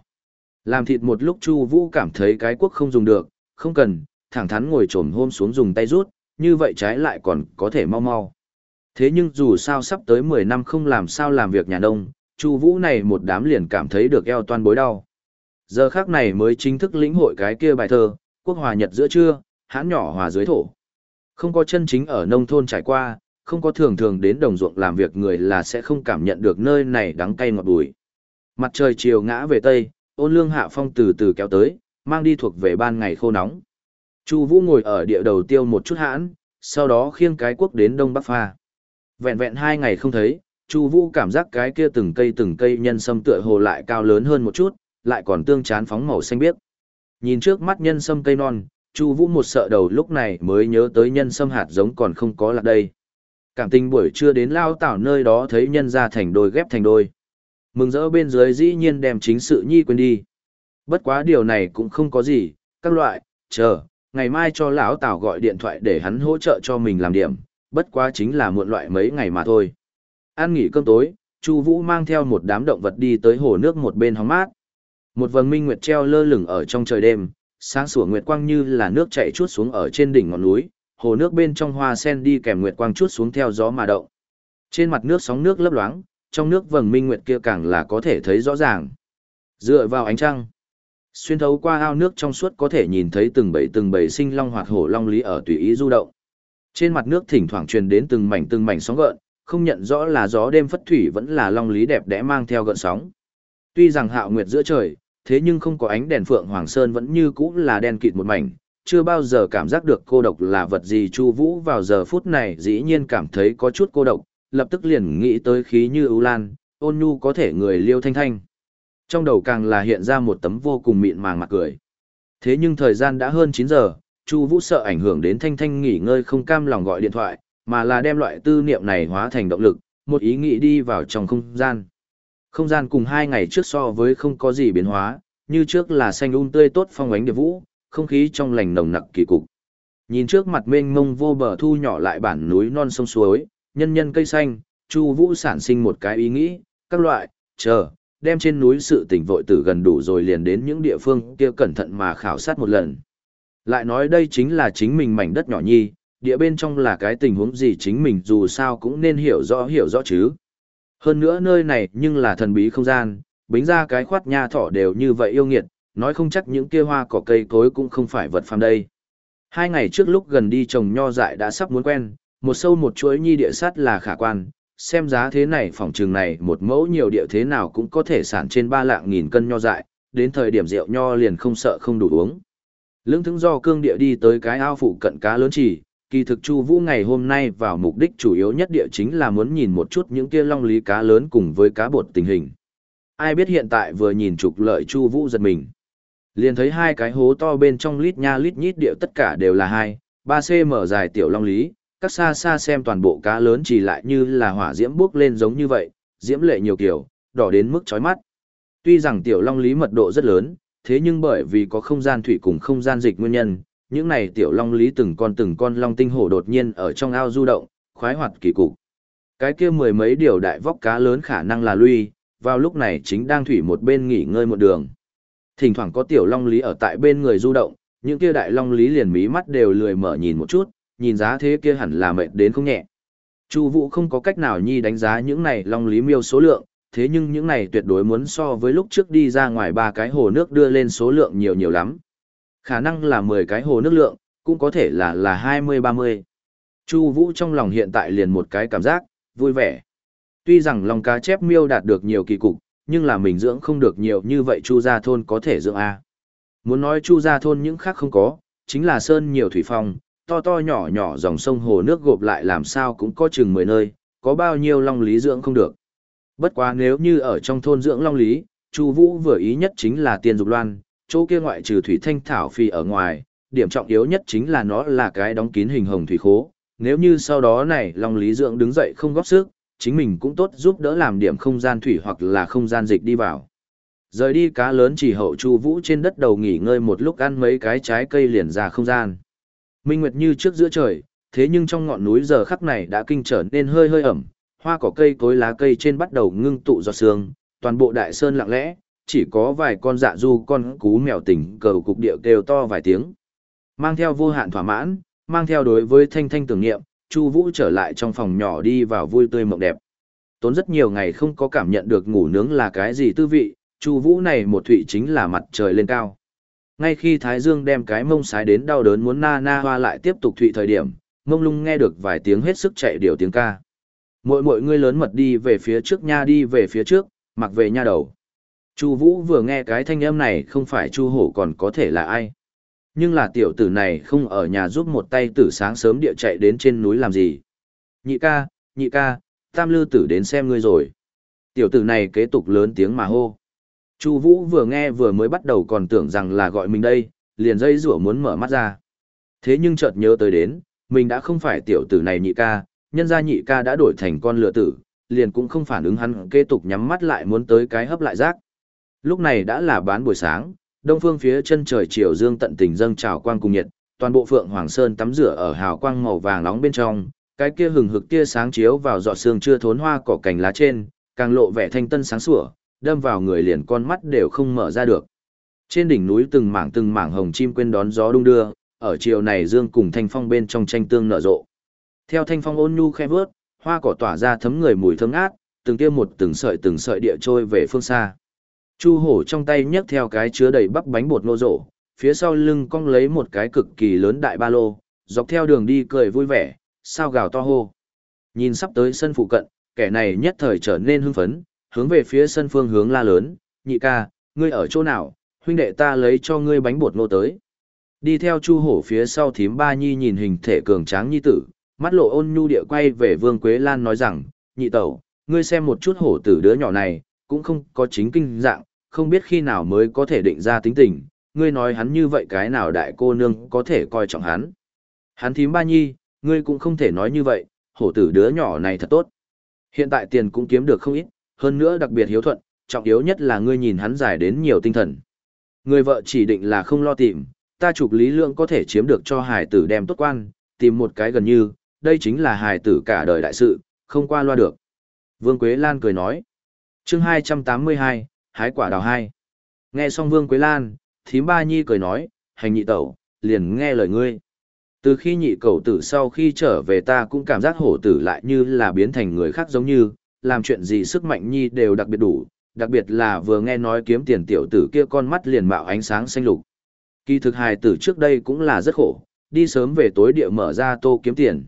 Làm thịt một lúc Chu Vũ cảm thấy cái quốc không dùng được, không cần, thẳng thắn ngồi xổm hôm xuống dùng tay rút, như vậy trái lại còn có thể mau mau. Thế nhưng dù sao sắp tới 10 năm không làm sao làm việc nhà nông, Chu Vũ này một đám liền cảm thấy được eo toan bối đau. Giờ khắc này mới chính thức lĩnh hội cái kia bài thơ, quốc hòa nhật giữa trưa, hãn nhỏ hòa dưới thổ. Không có chân chính ở nông thôn trải qua, không có thường thường đến đồng ruộng làm việc người là sẽ không cảm nhận được nơi này đắng cay ngọt bùi. Mặt trời chiều ngã về tây, ôn lương hạ phong từ từ kéo tới, mang đi thuộc về ban ngày khô nóng. Chu Vũ ngồi ở địa đầu tiêu một chút hãn, sau đó khiêng cái quốc đến đông bắc pha. Vẹn vẹn hai ngày không thấy, Chu Vũ cảm giác cái kia từng cây từng cây nhân sâm tựa hồ lại cao lớn hơn một chút, lại còn tương chán phóng màu xanh biếc. Nhìn trước mắt nhân sâm cây non, Chu Vũ một sợ đầu lúc này mới nhớ tới nhân sâm hạt giống còn không có là đây. Cảm tình buổi trưa đến lao tảo nơi đó thấy nhân ra thành đôi ghép thành đôi. Mừng rỡ bên dưới dĩ nhiên đem chính sự nhi quên đi. Bất quá điều này cũng không có gì, các loại, chờ, ngày mai cho lão Tảo gọi điện thoại để hắn hỗ trợ cho mình làm điểm, bất quá chính là muộn loại mấy ngày mà thôi. Ăn nghỉ cơm tối, Chu Vũ mang theo một đám động vật đi tới hồ nước một bên hóng mát. Một vầng minh nguyệt treo lơ lửng ở trong trời đêm, sáng sủa nguyệt quang như là nước chảy chuốt xuống ở trên đỉnh ngọn núi, hồ nước bên trong hoa sen đi kèm nguyệt quang chuốt xuống theo gió mà động. Trên mặt nước sóng nước lấp loáng, trong nước vầng minh nguyệt kia càng là có thể thấy rõ ràng. Dựa vào ánh trăng, xuyên thấu qua ao nước trong suốt có thể nhìn thấy từng bầy từng bầy sinh long hoạt hổ long lý ở tùy ý du động. Trên mặt nước thỉnh thoảng truyền đến từng mảnh từng mảnh sóng gợn, không nhận rõ là gió đêm phất thủy vẫn là long lý đẹp đẽ mang theo gợn sóng. Tuy rằng hạo nguyệt giữa trời, thế nhưng không có ánh đèn phượng hoàng sơn vẫn như cũ là đen kịt một mảnh, chưa bao giờ cảm giác được cô độc là vật gì Chu Vũ vào giờ phút này dĩ nhiên cảm thấy có chút cô độc, lập tức liền nghĩ tới khí như ưu lan, ôn nhu có thể người liêu thanh thanh. Trong đầu càng là hiện ra một tấm vô cùng mịn màng mặt cười. Thế nhưng thời gian đã hơn 9 giờ, Chu Vũ sợ ảnh hưởng đến Thanh Thanh nghỉ ngơi không cam lòng gọi điện thoại, mà là đem loại tư niệm này hóa thành động lực, một ý nghĩ đi vào trong không gian. Không gian cùng hai ngày trước so với không có gì biến hóa, như trước là xanh um tươi tốt phong ánh địa vũ, không khí trong lành nồng nặc kỳ cục. Nhìn trước mặt mênh mông vô bờ thu nhỏ lại bản núi non sông suối, nhân nhân cây xanh, Chu Vũ sản sinh một cái ý nghĩ, các loại, chờ, đem trên núi sự tình vội tử gần đủ rồi liền đến những địa phương kia cẩn thận mà khảo sát một lần. Lại nói đây chính là chính mình mảnh đất nhỏ nhi, địa bên trong là cái tình huống gì chính mình dù sao cũng nên hiểu rõ hiểu rõ chứ. Hơn nữa nơi này nhưng là thần bí không gian, bính ra cái khoát nha thỏ đều như vậy yêu nghiệt, nói không chắc những kia hoa cỏ cây cối cũng không phải vật phàm đây. Hai ngày trước lúc gần đi trồng nho dại đã sắp muốn quen, một sâu một chuỗi nhi địa sắt là khả quan, xem giá thế này phòng trường này một mẫu nhiều địa thế nào cũng có thể sản trên ba lạng nghìn cân nho dại, đến thời điểm rượu nho liền không sợ không đủ uống. Lưỡng thứng do cương địa đi tới cái ao phụ cận cá lớn chỉ, kỳ thực Chu Vũ ngày hôm nay vào mục đích chủ yếu nhất địa chính là muốn nhìn một chút những kia long lý cá lớn cùng với cá bột tình hình. Ai biết hiện tại vừa nhìn trục lợi Chu Vũ giật mình. Liền thấy hai cái hố to bên trong lít nha lít nhít địa tất cả đều là hai, 3 cm dài tiểu long lý, các xa xa xem toàn bộ cá lớn chỉ lại như là hỏa diễm bước lên giống như vậy, diễm lệ nhiều kiểu, đỏ đến mức chói mắt. Tuy rằng tiểu long lý mật độ rất lớn, thế nhưng bởi vì có không gian thủy cùng không gian dịch nguyên nhân, những này tiểu long lý từng con từng con long tinh hổ đột nhiên ở trong ao du động, khoái hoạt kỳ cục. Cái kia mười mấy điều đại vóc cá lớn khả năng là lui, vào lúc này chính đang thủy một bên nghỉ ngơi một đường. Thỉnh thoảng có tiểu long lý ở tại bên người du động, những kia đại long lý liền mí mắt đều lười mở nhìn một chút, nhìn giá thế kia hẳn là mệt đến không nhẹ. Chu Vũ không có cách nào nhi đánh giá những này long lý miêu số lượng, thế nhưng những này tuyệt đối muốn so với lúc trước đi ra ngoài ba cái hồ nước đưa lên số lượng nhiều nhiều lắm. Khả năng là 10 cái hồ nước lượng, cũng có thể là là 20-30. Chu Vũ trong lòng hiện tại liền một cái cảm giác, vui vẻ. Tuy rằng lòng cá chép miêu đạt được nhiều kỳ cục, nhưng là mình dưỡng không được nhiều như vậy Chu Gia Thôn có thể dưỡng A. Muốn nói Chu Gia Thôn những khác không có, chính là sơn nhiều thủy phong, to to nhỏ nhỏ dòng sông hồ nước gộp lại làm sao cũng có chừng 10 nơi, có bao nhiêu long lý dưỡng không được. Bất quá nếu như ở trong thôn dưỡng long lý, Chu Vũ vừa ý nhất chính là Tiên Dục Loan, chỗ kia ngoại trừ thủy thanh thảo phi ở ngoài, điểm trọng yếu nhất chính là nó là cái đóng kín hình hồng thủy khố. Nếu như sau đó này Long Lý Dưỡng đứng dậy không góp sức, chính mình cũng tốt giúp đỡ làm điểm không gian thủy hoặc là không gian dịch đi vào. Rời đi cá lớn chỉ hậu Chu Vũ trên đất đầu nghỉ ngơi một lúc ăn mấy cái trái cây liền ra không gian. Minh Nguyệt như trước giữa trời, thế nhưng trong ngọn núi giờ khắc này đã kinh trở nên hơi hơi ẩm, hoa cỏ cây cối lá cây trên bắt đầu ngưng tụ giọt sương, toàn bộ đại sơn lặng lẽ, chỉ có vài con dạ du con cú mèo tỉnh cờ cục địa kêu to vài tiếng. Mang theo vô hạn thỏa mãn, mang theo đối với thanh thanh tưởng niệm, Chu Vũ trở lại trong phòng nhỏ đi vào vui tươi mộng đẹp. Tốn rất nhiều ngày không có cảm nhận được ngủ nướng là cái gì tư vị, Chu Vũ này một thụy chính là mặt trời lên cao. Ngay khi Thái Dương đem cái mông sái đến đau đớn muốn na na hoa lại tiếp tục thụy thời điểm, mông lung nghe được vài tiếng hết sức chạy điều tiếng ca. Mỗi mỗi ngươi lớn mật đi về phía trước nha đi về phía trước, mặc về nha đầu. Chu Vũ vừa nghe cái thanh âm này không phải Chu Hổ còn có thể là ai. Nhưng là tiểu tử này không ở nhà giúp một tay tử sáng sớm địa chạy đến trên núi làm gì. Nhị ca, nhị ca, tam lư tử đến xem ngươi rồi. Tiểu tử này kế tục lớn tiếng mà hô. Chu Vũ vừa nghe vừa mới bắt đầu còn tưởng rằng là gọi mình đây, liền dây rủa muốn mở mắt ra. Thế nhưng chợt nhớ tới đến, mình đã không phải tiểu tử này nhị ca, nhân gia nhị ca đã đổi thành con lựa tử, liền cũng không phản ứng hắn kế tục nhắm mắt lại muốn tới cái hấp lại rác. Lúc này đã là bán buổi sáng, đông phương phía chân trời chiều dương tận tình dâng trào quang cùng nhiệt, toàn bộ Phượng Hoàng Sơn tắm rửa ở hào quang màu vàng nóng bên trong, cái kia hừng hực tia sáng chiếu vào giọt sương chưa thốn hoa cỏ cành lá trên, càng lộ vẻ thanh tân sáng sủa, đâm vào người liền con mắt đều không mở ra được. Trên đỉnh núi từng mảng từng mảng hồng chim quên đón gió đung đưa, ở chiều này dương cùng thanh phong bên trong tranh tương nở rộ. Theo thanh phong ôn nhu khẽ vớt, hoa cỏ tỏa ra thấm người mùi thơm ngát, từng tia một từng sợi từng sợi địa trôi về phương xa. Chu hổ trong tay nhấc theo cái chứa đầy bắp bánh bột nô rộ, phía sau lưng cong lấy một cái cực kỳ lớn đại ba lô, dọc theo đường đi cười vui vẻ, sao gào to hô. Nhìn sắp tới sân phụ cận, kẻ này nhất thời trở nên hưng phấn, hướng về phía sân phương hướng la lớn, nhị ca, ngươi ở chỗ nào, huynh đệ ta lấy cho ngươi bánh bột nô tới. Đi theo chu hổ phía sau thím ba nhi nhìn hình thể cường tráng nhi tử, mắt lộ ôn nhu địa quay về vương Quế Lan nói rằng, nhị tẩu, ngươi xem một chút hổ tử đứa nhỏ này, cũng không có chính kinh dạng, không biết khi nào mới có thể định ra tính tình, ngươi nói hắn như vậy cái nào đại cô nương có thể coi trọng hắn. Hắn thím ba nhi, ngươi cũng không thể nói như vậy, hổ tử đứa nhỏ này thật tốt. Hiện tại tiền cũng kiếm được không ít, hơn nữa đặc biệt hiếu thuận, trọng yếu nhất là ngươi nhìn hắn giải đến nhiều tinh thần. Người vợ chỉ định là không lo tìm, ta chụp lý lượng có thể chiếm được cho hải tử đem tốt quan, tìm một cái gần như, đây chính là hải tử cả đời đại sự, không qua loa được. Vương Quế Lan cười nói. chương 282, hái quả đào hai. Nghe xong Vương Quế Lan, thím ba nhi cười nói, hành nhị tẩu, liền nghe lời ngươi. Từ khi nhị cầu tử sau khi trở về ta cũng cảm giác hổ tử lại như là biến thành người khác giống như, làm chuyện gì sức mạnh nhi đều đặc biệt đủ, đặc biệt là vừa nghe nói kiếm tiền tiểu tử kia con mắt liền mạo ánh sáng xanh lục. Kỳ thực hài tử trước đây cũng là rất khổ, đi sớm về tối địa mở ra tô kiếm tiền.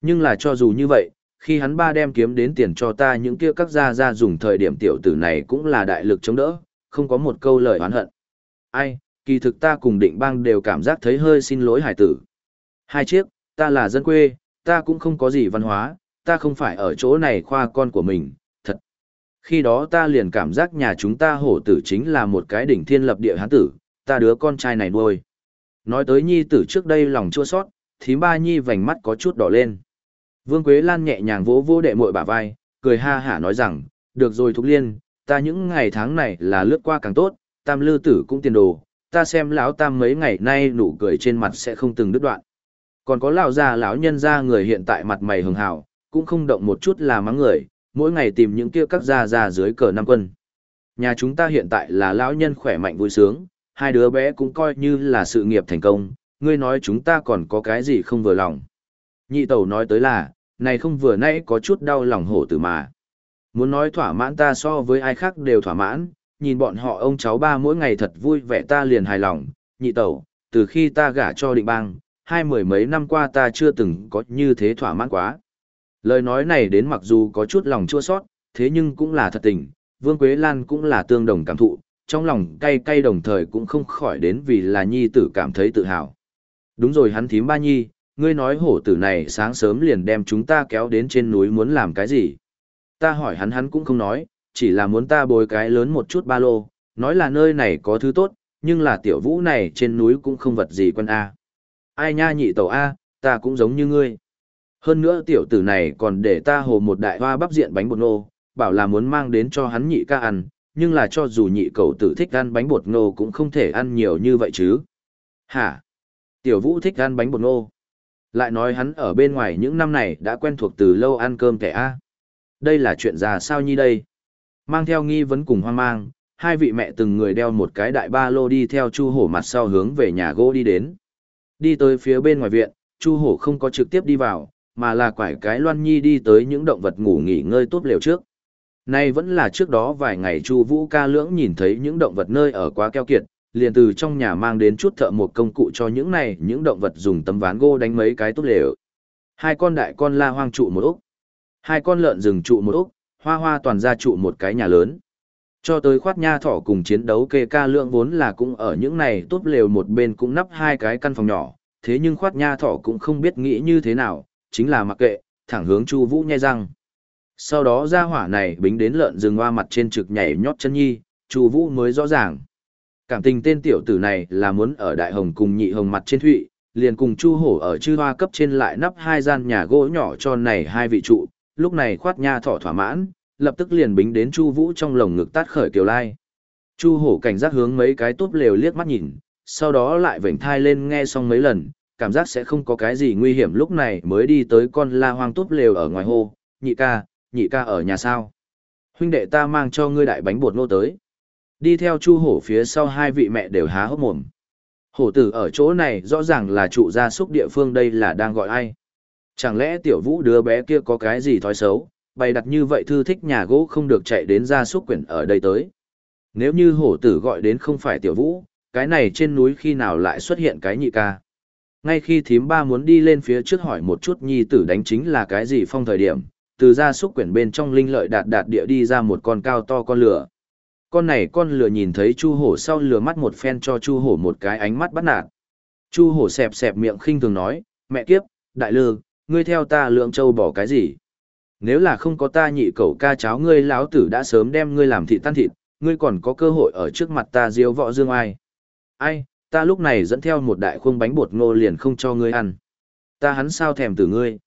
Nhưng là cho dù như vậy, khi hắn ba đem kiếm đến tiền cho ta những kia các gia gia dùng thời điểm tiểu tử này cũng là đại lực chống đỡ, không có một câu lời oán hận. Ai, kỳ thực ta cùng định bang đều cảm giác thấy hơi xin lỗi hải tử. Hai chiếc, ta là dân quê, ta cũng không có gì văn hóa, ta không phải ở chỗ này khoa con của mình, thật. Khi đó ta liền cảm giác nhà chúng ta hổ tử chính là một cái đỉnh thiên lập địa hán tử, ta đứa con trai này nuôi. Nói tới nhi tử trước đây lòng chua sót, thím ba nhi vành mắt có chút đỏ lên. Vương Quế Lan nhẹ nhàng vỗ vỗ đệ muội bả vai, cười ha hả nói rằng, được rồi Thục Liên, ta những ngày tháng này là lướt qua càng tốt, tam lư tử cũng tiền đồ, ta xem lão tam mấy ngày nay nụ cười trên mặt sẽ không từng đứt đoạn. Còn có lão già lão nhân gia người hiện tại mặt mày hường hào, cũng không động một chút là mắng người, mỗi ngày tìm những kia các gia gia dưới cờ năm quân. Nhà chúng ta hiện tại là lão nhân khỏe mạnh vui sướng, hai đứa bé cũng coi như là sự nghiệp thành công, ngươi nói chúng ta còn có cái gì không vừa lòng. Nhị tẩu nói tới là, này không vừa nãy có chút đau lòng hổ tử mà. Muốn nói thỏa mãn ta so với ai khác đều thỏa mãn, nhìn bọn họ ông cháu ba mỗi ngày thật vui vẻ ta liền hài lòng, nhị tẩu, từ khi ta gả cho định bang, hai mười mấy năm qua ta chưa từng có như thế thỏa mãn quá. Lời nói này đến mặc dù có chút lòng chua sót, thế nhưng cũng là thật tình, Vương Quế Lan cũng là tương đồng cảm thụ, trong lòng cay cay đồng thời cũng không khỏi đến vì là nhi tử cảm thấy tự hào. Đúng rồi hắn thím ba nhi, ngươi nói hổ tử này sáng sớm liền đem chúng ta kéo đến trên núi muốn làm cái gì. Ta hỏi hắn hắn cũng không nói, chỉ là muốn ta bồi cái lớn một chút ba lô, nói là nơi này có thứ tốt, nhưng là tiểu vũ này trên núi cũng không vật gì quân A. Ai nha nhị tẩu A, ta cũng giống như ngươi. Hơn nữa tiểu tử này còn để ta hồ một đại hoa bắp diện bánh bột nô, bảo là muốn mang đến cho hắn nhị ca ăn, nhưng là cho dù nhị cậu tử thích ăn bánh bột nô cũng không thể ăn nhiều như vậy chứ. Hả? Tiểu vũ thích ăn bánh bột nô. Lại nói hắn ở bên ngoài những năm này đã quen thuộc từ lâu ăn cơm kẻ A. Đây là chuyện già sao nhi đây? Mang theo nghi vấn cùng hoang mang, hai vị mẹ từng người đeo một cái đại ba lô đi theo chu hổ mặt sau hướng về nhà gỗ đi đến. Đi tới phía bên ngoài viện, chu hổ không có trực tiếp đi vào, mà là quải cái loan nhi đi tới những động vật ngủ nghỉ ngơi tốt lều trước. Nay vẫn là trước đó vài ngày chu vũ ca lưỡng nhìn thấy những động vật nơi ở quá keo kiệt, liền từ trong nhà mang đến chút thợ một công cụ cho những này những động vật dùng tấm ván gỗ đánh mấy cái tốt lều. Hai con đại con la hoang trụ một ốc. Hai con lợn rừng trụ một ốc, hoa hoa toàn gia trụ một cái nhà lớn. Cho tới khoát nha thỏ cùng chiến đấu kê ca lượng vốn là cũng ở những này tốt lều một bên cũng nắp hai cái căn phòng nhỏ, thế nhưng khoát nha thỏ cũng không biết nghĩ như thế nào, chính là mặc kệ, thẳng hướng Chu Vũ nhai răng. Sau đó ra hỏa này bính đến lợn rừng hoa mặt trên trực nhảy nhót chân nhi, Chu Vũ mới rõ ràng. Cảm tình tên tiểu tử này là muốn ở Đại Hồng cùng Nhị Hồng mặt trên thụy, liền cùng Chu Hổ ở chư hoa cấp trên lại nắp hai gian nhà gỗ nhỏ cho này hai vị trụ, lúc này khoát nha thỏ thỏa mãn, lập tức liền bính đến Chu Vũ trong lồng ngực tát khởi kiều lai. Chu Hổ cảnh giác hướng mấy cái tốt lều liếc mắt nhìn, sau đó lại vểnh thai lên nghe xong mấy lần, cảm giác sẽ không có cái gì nguy hiểm lúc này mới đi tới con la hoang túp lều ở ngoài hồ nhị ca, nhị ca ở nhà sao? Huynh đệ ta mang cho ngươi đại bánh bột nô tới. Đi theo Chu Hổ phía sau hai vị mẹ đều há hốc mồm. Hổ tử ở chỗ này rõ ràng là trụ gia súc địa phương đây là đang gọi ai. Chẳng lẽ tiểu vũ đứa bé kia có cái gì thói xấu, bày đặt như vậy thư thích nhà gỗ không được chạy đến gia súc quyển ở đây tới. Nếu như hổ tử gọi đến không phải tiểu vũ, cái này trên núi khi nào lại xuất hiện cái nhị ca. Ngay khi thím ba muốn đi lên phía trước hỏi một chút nhi tử đánh chính là cái gì phong thời điểm, từ ra xúc quyển bên trong linh lợi đạt đạt địa đi ra một con cao to con lửa. Con này con lửa nhìn thấy chu hổ sau lửa mắt một phen cho chu hổ một cái ánh mắt bắt nạt. Chu hổ xẹp xẹp miệng khinh thường nói, mẹ kiếp, đại lư, ngươi theo ta lượng châu bỏ cái gì? Nếu là không có ta nhị cậu ca cháo ngươi láo tử đã sớm đem ngươi làm thịt tan thịt, ngươi còn có cơ hội ở trước mặt ta diếu võ dương ai. Ai, ta lúc này dẫn theo một đại khuôn bánh bột ngô liền không cho ngươi ăn. Ta hắn sao thèm từ ngươi.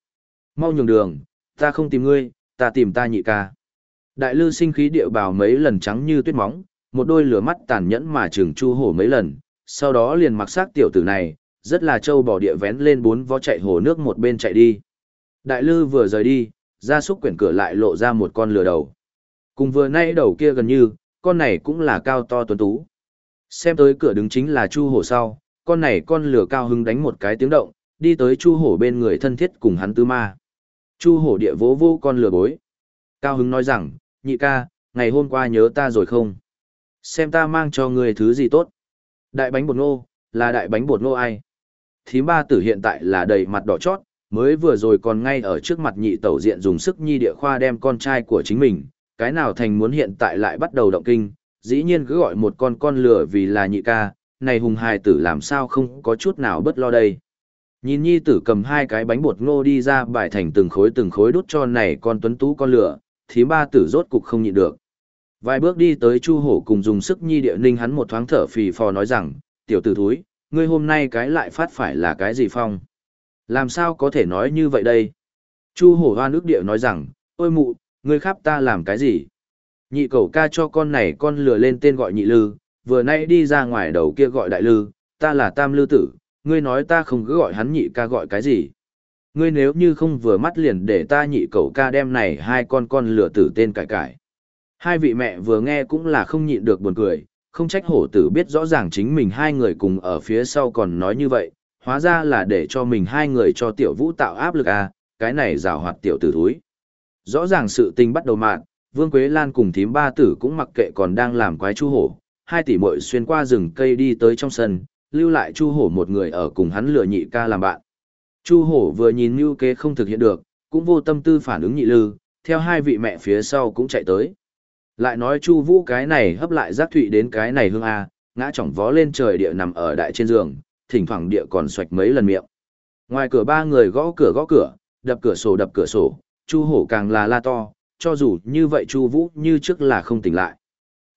Mau nhường đường, ta không tìm ngươi, ta tìm ta nhị ca. Đại lư sinh khí địa bào mấy lần trắng như tuyết móng, một đôi lửa mắt tàn nhẫn mà trừng chu hổ mấy lần, sau đó liền mặc xác tiểu tử này, rất là trâu bỏ địa vén lên bốn vó chạy hồ nước một bên chạy đi. Đại lư vừa rời đi, ra súc quyển cửa lại lộ ra một con lửa đầu. Cùng vừa nay đầu kia gần như, con này cũng là cao to tuấn tú. Xem tới cửa đứng chính là Chu Hổ sau, con này con lửa cao hứng đánh một cái tiếng động, đi tới Chu Hổ bên người thân thiết cùng hắn tư ma. Chu Hổ địa vỗ vô con lửa bối. Cao hứng nói rằng, nhị ca, ngày hôm qua nhớ ta rồi không? Xem ta mang cho người thứ gì tốt. Đại bánh bột ngô, là đại bánh bột ngô ai? Thím ba tử hiện tại là đầy mặt đỏ chót, mới vừa rồi còn ngay ở trước mặt nhị tẩu diện dùng sức nhi địa khoa đem con trai của chính mình, cái nào thành muốn hiện tại lại bắt đầu động kinh, dĩ nhiên cứ gọi một con con lửa vì là nhị ca, này hùng hài tử làm sao không có chút nào bất lo đây. Nhìn nhi tử cầm hai cái bánh bột ngô đi ra bài thành từng khối từng khối đút cho này con tuấn tú con lửa, thím ba tử rốt cục không nhịn được. Vài bước đi tới Chu Hổ cùng dùng sức nhi địa ninh hắn một thoáng thở phì phò nói rằng, tiểu tử thúi, ngươi hôm nay cái lại phát phải là cái gì phong? Làm sao có thể nói như vậy đây? Chu Hổ hoa nước địa nói rằng, ôi mụ, ngươi khắp ta làm cái gì? Nhị cầu ca cho con này con lừa lên tên gọi nhị lư, vừa nay đi ra ngoài đầu kia gọi đại lư, ta là tam lư tử, ngươi nói ta không cứ gọi hắn nhị ca gọi cái gì? Ngươi nếu như không vừa mắt liền để ta nhị cầu ca đem này hai con con lừa tử tên cải cải. Hai vị mẹ vừa nghe cũng là không nhịn được buồn cười, không trách hổ tử biết rõ ràng chính mình hai người cùng ở phía sau còn nói như vậy, hóa ra là để cho mình hai người cho tiểu vũ tạo áp lực à, cái này rào hoạt tiểu tử thúi. Rõ ràng sự tình bắt đầu mạn, Vương Quế Lan cùng thím ba tử cũng mặc kệ còn đang làm quái chu hổ, hai tỷ muội xuyên qua rừng cây đi tới trong sân, lưu lại chu hổ một người ở cùng hắn lừa nhị ca làm bạn. Chu hổ vừa nhìn mưu kế không thực hiện được, cũng vô tâm tư phản ứng nhị lư, theo hai vị mẹ phía sau cũng chạy tới. Lại nói Chu Vũ cái này hấp lại giác thụy đến cái này hương a, ngã chỏng vó lên trời địa nằm ở đại trên giường, thỉnh thoảng địa còn xoạch mấy lần miệng. Ngoài cửa ba người gõ cửa gõ cửa, đập cửa sổ đập cửa sổ, Chu Hổ càng là la to, cho dù như vậy Chu Vũ như trước là không tỉnh lại.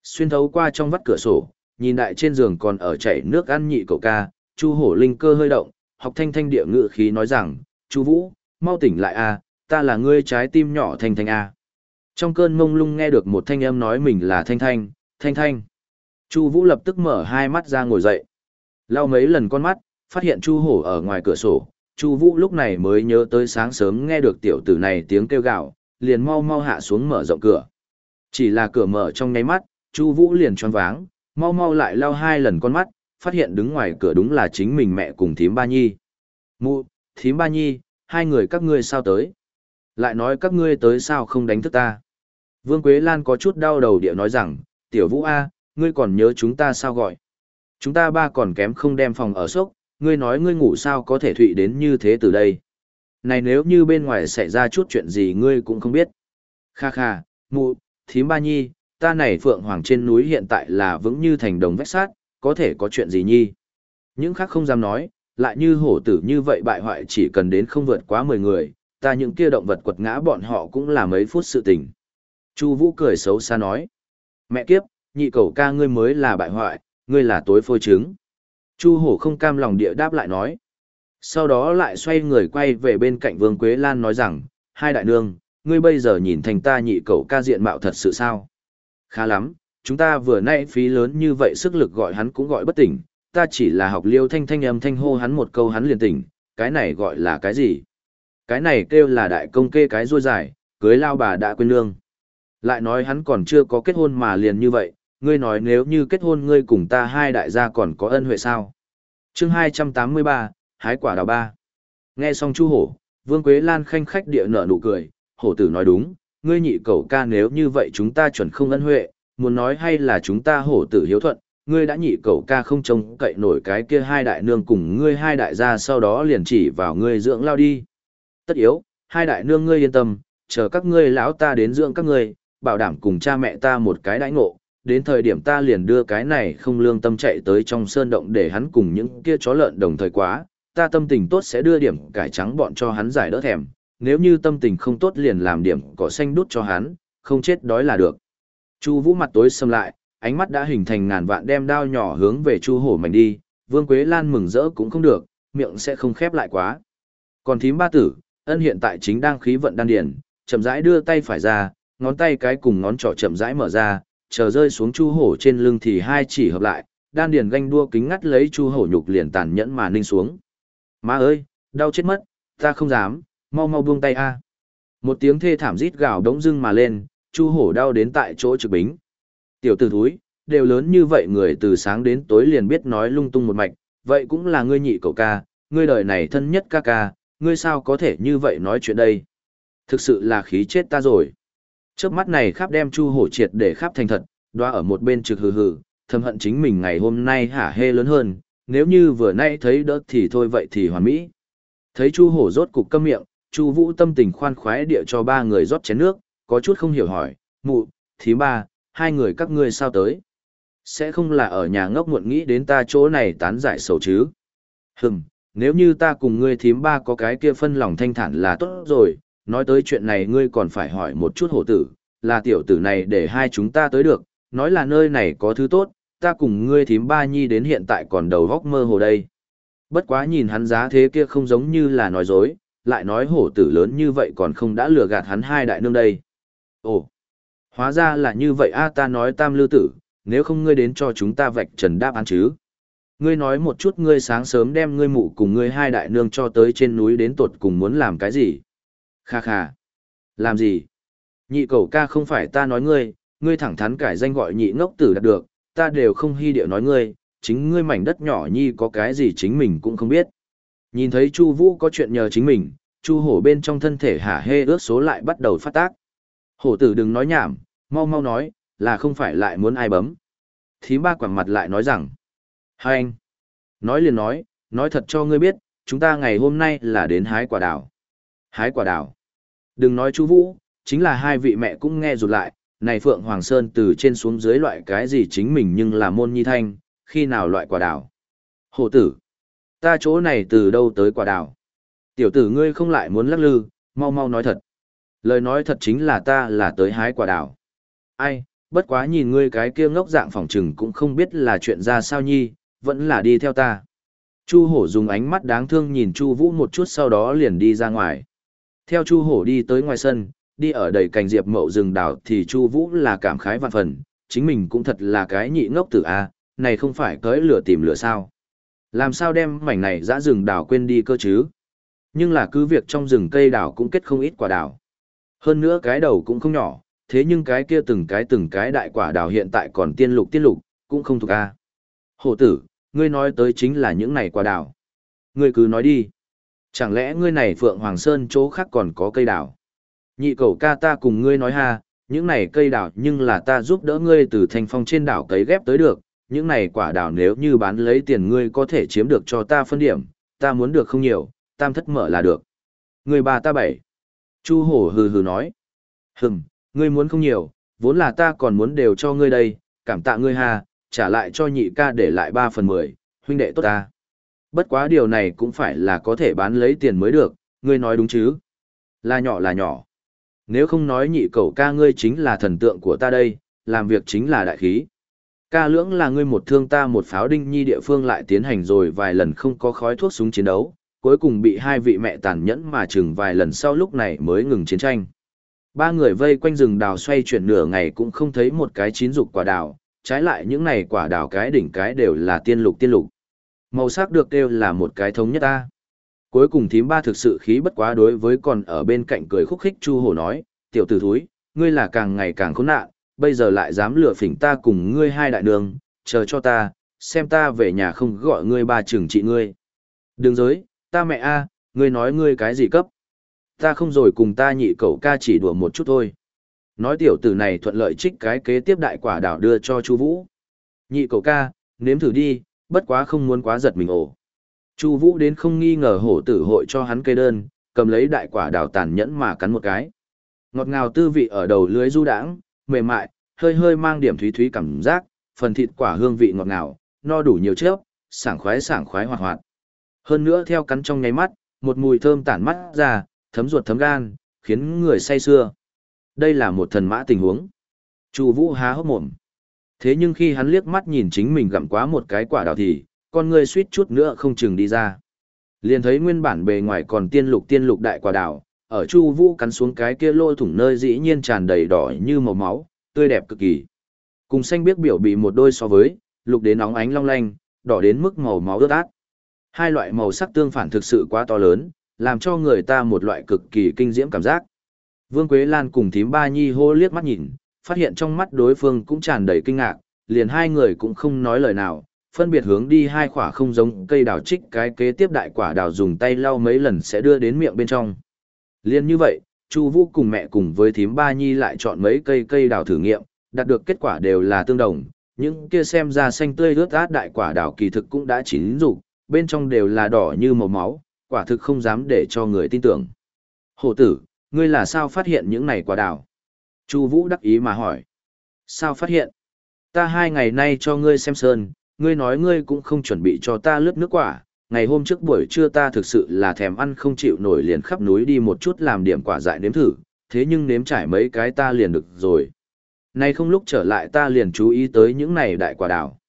Xuyên thấu qua trong vắt cửa sổ, nhìn lại trên giường còn ở chảy nước ăn nhị cậu ca, Chu Hổ linh cơ hơi động, học thanh thanh địa ngữ khí nói rằng, "Chu Vũ, mau tỉnh lại a, ta là ngươi trái tim nhỏ thanh thanh a." Trong cơn mông lung nghe được một thanh âm nói mình là Thanh Thanh, Thanh Thanh. Chu Vũ lập tức mở hai mắt ra ngồi dậy. Lau mấy lần con mắt, phát hiện Chu Hổ ở ngoài cửa sổ. Chu Vũ lúc này mới nhớ tới sáng sớm nghe được tiểu tử này tiếng kêu gào, liền mau mau hạ xuống mở rộng cửa. Chỉ là cửa mở trong nháy mắt, Chu Vũ liền choáng váng, mau mau lại lau hai lần con mắt, phát hiện đứng ngoài cửa đúng là chính mình mẹ cùng thím Ba Nhi. Mụ, thím Ba Nhi, hai người các ngươi sao tới? Lại nói các ngươi tới sao không đánh thức ta? Vương Quế Lan có chút đau đầu địa nói rằng, tiểu vũ A, ngươi còn nhớ chúng ta sao gọi? Chúng ta ba còn kém không đem phòng ở sốc, ngươi nói ngươi ngủ sao có thể thụy đến như thế từ đây. Này nếu như bên ngoài xảy ra chút chuyện gì ngươi cũng không biết. Kha kha, mụ, thím ba nhi, ta này phượng hoàng trên núi hiện tại là vững như thành đồng vách sát, có thể có chuyện gì nhi. Những khác không dám nói, lại như hổ tử như vậy bại hoại chỉ cần đến không vượt quá 10 người, ta những kia động vật quật ngã bọn họ cũng là mấy phút sự tình. Chu Vũ cười xấu xa nói. Mẹ kiếp, nhị cầu ca ngươi mới là bại hoại, ngươi là tối phôi trứng. Chu hổ không cam lòng địa đáp lại nói. Sau đó lại xoay người quay về bên cạnh Vương Quế Lan nói rằng, hai đại nương, ngươi bây giờ nhìn thành ta nhị cậu ca diện mạo thật sự sao? Khá lắm, chúng ta vừa nãy phí lớn như vậy sức lực gọi hắn cũng gọi bất tỉnh, ta chỉ là học liêu thanh thanh âm thanh hô hắn một câu hắn liền tỉnh, cái này gọi là cái gì? Cái này kêu là đại công kê cái ruôi dài, cưới lao bà đã quên lương. Lại nói hắn còn chưa có kết hôn mà liền như vậy, ngươi nói nếu như kết hôn ngươi cùng ta hai đại gia còn có ân huệ sao? chương 283, hái quả đào ba. Nghe xong chu hổ, Vương Quế Lan khanh khách địa nở nụ cười, hổ tử nói đúng, ngươi nhị cậu ca nếu như vậy chúng ta chuẩn không ân huệ, muốn nói hay là chúng ta hổ tử hiếu thuận, ngươi đã nhị cậu ca không trông cậy nổi cái kia hai đại nương cùng ngươi hai đại gia sau đó liền chỉ vào ngươi dưỡng lao đi. Tất yếu, hai đại nương ngươi yên tâm, chờ các ngươi lão ta đến dưỡng các ngươi, bảo đảm cùng cha mẹ ta một cái đãi ngộ, đến thời điểm ta liền đưa cái này không lương tâm chạy tới trong sơn động để hắn cùng những kia chó lợn đồng thời quá, ta tâm tình tốt sẽ đưa điểm cải trắng bọn cho hắn giải đỡ thèm, nếu như tâm tình không tốt liền làm điểm cỏ xanh đút cho hắn, không chết đói là được. Chu Vũ mặt tối sầm lại, ánh mắt đã hình thành ngàn vạn đem đao nhỏ hướng về Chu Hổ mạnh đi, Vương Quế Lan mừng rỡ cũng không được, miệng sẽ không khép lại quá. Còn thím ba tử, ân hiện tại chính đang khí vận đan điền, chậm rãi đưa tay phải ra, ngón tay cái cùng ngón trỏ chậm rãi mở ra, chờ rơi xuống Chu Hổ trên lưng thì hai chỉ hợp lại, đan điền ganh đua kính ngắt lấy Chu Hổ nhục liền tàn nhẫn mà ninh xuống. Má ơi, đau chết mất, ta không dám, mau mau buông tay a. Một tiếng thê thảm rít gào đống dưng mà lên, Chu Hổ đau đến tại chỗ trực bính. Tiểu tử thúi, đều lớn như vậy người từ sáng đến tối liền biết nói lung tung một mạch, vậy cũng là ngươi nhị cậu ca, ngươi đời này thân nhất ca ca, ngươi sao có thể như vậy nói chuyện đây? Thực sự là khí chết ta rồi. Chớp mắt này khắp đem Chu Hổ triệt để khắp thành thật, đoa ở một bên trực hừ hừ, thầm hận chính mình ngày hôm nay hả hê lớn hơn, nếu như vừa nay thấy đỡ thì thôi vậy thì hoàn mỹ. Thấy Chu Hổ rốt cục câm miệng, Chu Vũ tâm tình khoan khoái địa cho ba người rót chén nước, có chút không hiểu hỏi, "Mụ, thí ba, hai người các ngươi sao tới? Sẽ không là ở nhà ngốc muộn nghĩ đến ta chỗ này tán giải sầu chứ?" "Hừm, nếu như ta cùng ngươi thím ba có cái kia phân lòng thanh thản là tốt rồi, nói tới chuyện này ngươi còn phải hỏi một chút hổ tử, là tiểu tử này để hai chúng ta tới được, nói là nơi này có thứ tốt, ta cùng ngươi thím ba nhi đến hiện tại còn đầu góc mơ hồ đây. Bất quá nhìn hắn giá thế kia không giống như là nói dối, lại nói hổ tử lớn như vậy còn không đã lừa gạt hắn hai đại nương đây. Ồ, hóa ra là như vậy a ta nói tam lưu tử, nếu không ngươi đến cho chúng ta vạch trần đáp án chứ. Ngươi nói một chút ngươi sáng sớm đem ngươi mụ cùng ngươi hai đại nương cho tới trên núi đến tuột cùng muốn làm cái gì? Kha kha. Làm gì? Nhị cầu ca không phải ta nói ngươi, ngươi thẳng thắn cải danh gọi nhị ngốc tử đạt được, ta đều không hy điệu nói ngươi, chính ngươi mảnh đất nhỏ nhi có cái gì chính mình cũng không biết. Nhìn thấy Chu Vũ có chuyện nhờ chính mình, Chu Hổ bên trong thân thể hả hê ước số lại bắt đầu phát tác. Hổ tử đừng nói nhảm, mau mau nói, là không phải lại muốn ai bấm. Thím ba quẳng mặt lại nói rằng, hai anh, nói liền nói, nói thật cho ngươi biết, chúng ta ngày hôm nay là đến hái quả đào. Hái quả đào. Đừng nói Chu Vũ, chính là hai vị mẹ cũng nghe rụt lại, này Phượng Hoàng Sơn từ trên xuống dưới loại cái gì chính mình nhưng là môn nhi thanh, khi nào loại quả đào. Hổ tử, ta chỗ này từ đâu tới quả đào. Tiểu tử ngươi không lại muốn lắc lư, mau mau nói thật. Lời nói thật chính là ta là tới hái quả đào. Ai, bất quá nhìn ngươi cái kia ngốc dạng phòng trừng cũng không biết là chuyện ra sao nhi, vẫn là đi theo ta. Chu hổ dùng ánh mắt đáng thương nhìn Chu Vũ một chút sau đó liền đi ra ngoài. Theo Chu hổ đi tới ngoài sân, đi ở đầy cành diệp mậu rừng đào thì Chu Vũ là cảm khái vạn phần, chính mình cũng thật là cái nhị ngốc tử a, này không phải cưỡi lửa tìm lửa sao? Làm sao đem mảnh này dã rừng đào quên đi cơ chứ? Nhưng là cứ việc trong rừng cây đào cũng kết không ít quả đào. Hơn nữa cái đầu cũng không nhỏ, thế nhưng cái kia từng cái từng cái đại quả đào hiện tại còn tiên lục tiên lục, cũng không thuộc a. Hổ tử, ngươi nói tới chính là những này quả đào. Ngươi cứ nói đi. Chẳng lẽ ngươi này Phượng Hoàng Sơn chỗ khác còn có cây đào? Nhị cầu ca ta cùng ngươi nói ha, những này cây đào nhưng là ta giúp đỡ ngươi từ thành phong trên đảo cấy ghép tới được, những này quả đào nếu như bán lấy tiền ngươi có thể chiếm được cho ta phân điểm, ta muốn được không nhiều, tam thất mở là được. Người bà ta bảy. Chu hổ hừ hừ nói. Hừm, ngươi muốn không nhiều, vốn là ta còn muốn đều cho ngươi đây, cảm tạ ngươi ha, trả lại cho nhị ca để lại 3 phần 10, huynh đệ tốt ta. Bất quá điều này cũng phải là có thể bán lấy tiền mới được, ngươi nói đúng chứ? Là nhỏ là nhỏ. Nếu không nói nhị cậu ca ngươi chính là thần tượng của ta đây, làm việc chính là đại khí. Ca lưỡng là ngươi một thương ta một pháo đinh nhi địa phương lại tiến hành rồi vài lần không có khói thuốc súng chiến đấu, cuối cùng bị hai vị mẹ tàn nhẫn mà chừng vài lần sau lúc này mới ngừng chiến tranh. Ba người vây quanh rừng đào xoay chuyển nửa ngày cũng không thấy một cái chín dục quả đào, trái lại những này quả đào cái đỉnh cái đều là tiên lục tiên lục. Màu sắc được kêu là một cái thống nhất ta. Cuối cùng thím ba thực sự khí bất quá đối với còn ở bên cạnh cười khúc khích Chu Hổ nói, tiểu tử thúi, ngươi là càng ngày càng khốn nạn, bây giờ lại dám lừa phỉnh ta cùng ngươi hai đại đường, chờ cho ta, xem ta về nhà không gọi ngươi ba trừng trị ngươi. Đường giới, ta mẹ a, ngươi nói ngươi cái gì cấp? Ta không rồi cùng ta nhị cậu ca chỉ đùa một chút thôi. Nói tiểu tử này thuận lợi trích cái kế tiếp đại quả đảo đưa cho Chu Vũ. Nhị cậu ca, nếm thử đi, bất quá không muốn quá giật mình ổ. Chu Vũ đến không nghi ngờ hổ tử hội cho hắn cây đơn, cầm lấy đại quả đào tàn nhẫn mà cắn một cái. Ngọt ngào tư vị ở đầu lưới du đãng, mềm mại, hơi hơi mang điểm thúy thúy cảm giác, phần thịt quả hương vị ngọt ngào, no đủ nhiều chớp, sảng khoái sảng khoái hoạt hoạt. Hơn nữa theo cắn trong nháy mắt, một mùi thơm tản mắt ra, thấm ruột thấm gan, khiến người say sưa. Đây là một thần mã tình huống. Chu Vũ há hốc mồm. Thế nhưng khi hắn liếc mắt nhìn chính mình gặm quá một cái quả đào thì, con người suýt chút nữa không chừng đi ra. Liền thấy nguyên bản bề ngoài còn tiên lục tiên lục đại quả đào, ở Chu Vũ cắn xuống cái kia lỗ thủng nơi dĩ nhiên tràn đầy đỏ như màu máu, tươi đẹp cực kỳ. Cùng xanh biếc biểu bị một đôi so với, lục đến nóng ánh long lanh, đỏ đến mức màu máu ướt át. Hai loại màu sắc tương phản thực sự quá to lớn, làm cho người ta một loại cực kỳ kinh diễm cảm giác. Vương Quế Lan cùng thím ba nhi hô liếc mắt nhìn, phát hiện trong mắt đối phương cũng tràn đầy kinh ngạc, liền hai người cũng không nói lời nào, phân biệt hướng đi hai quả không giống cây đào trích cái kế tiếp đại quả đào dùng tay lau mấy lần sẽ đưa đến miệng bên trong. Liên như vậy, Chu Vũ cùng mẹ cùng với thím ba nhi lại chọn mấy cây cây đào thử nghiệm, đạt được kết quả đều là tương đồng, những kia xem ra xanh tươi rớt át đại quả đào kỳ thực cũng đã chín rụng, bên trong đều là đỏ như màu máu, quả thực không dám để cho người tin tưởng. Hổ tử, ngươi là sao phát hiện những này quả đào? Chu Vũ đắc ý mà hỏi. Sao phát hiện? Ta hai ngày nay cho ngươi xem sơn, ngươi nói ngươi cũng không chuẩn bị cho ta lướt nước quả. Ngày hôm trước buổi trưa ta thực sự là thèm ăn không chịu nổi liền khắp núi đi một chút làm điểm quả dại nếm thử, thế nhưng nếm trải mấy cái ta liền được rồi. Nay không lúc trở lại ta liền chú ý tới những này đại quả đào.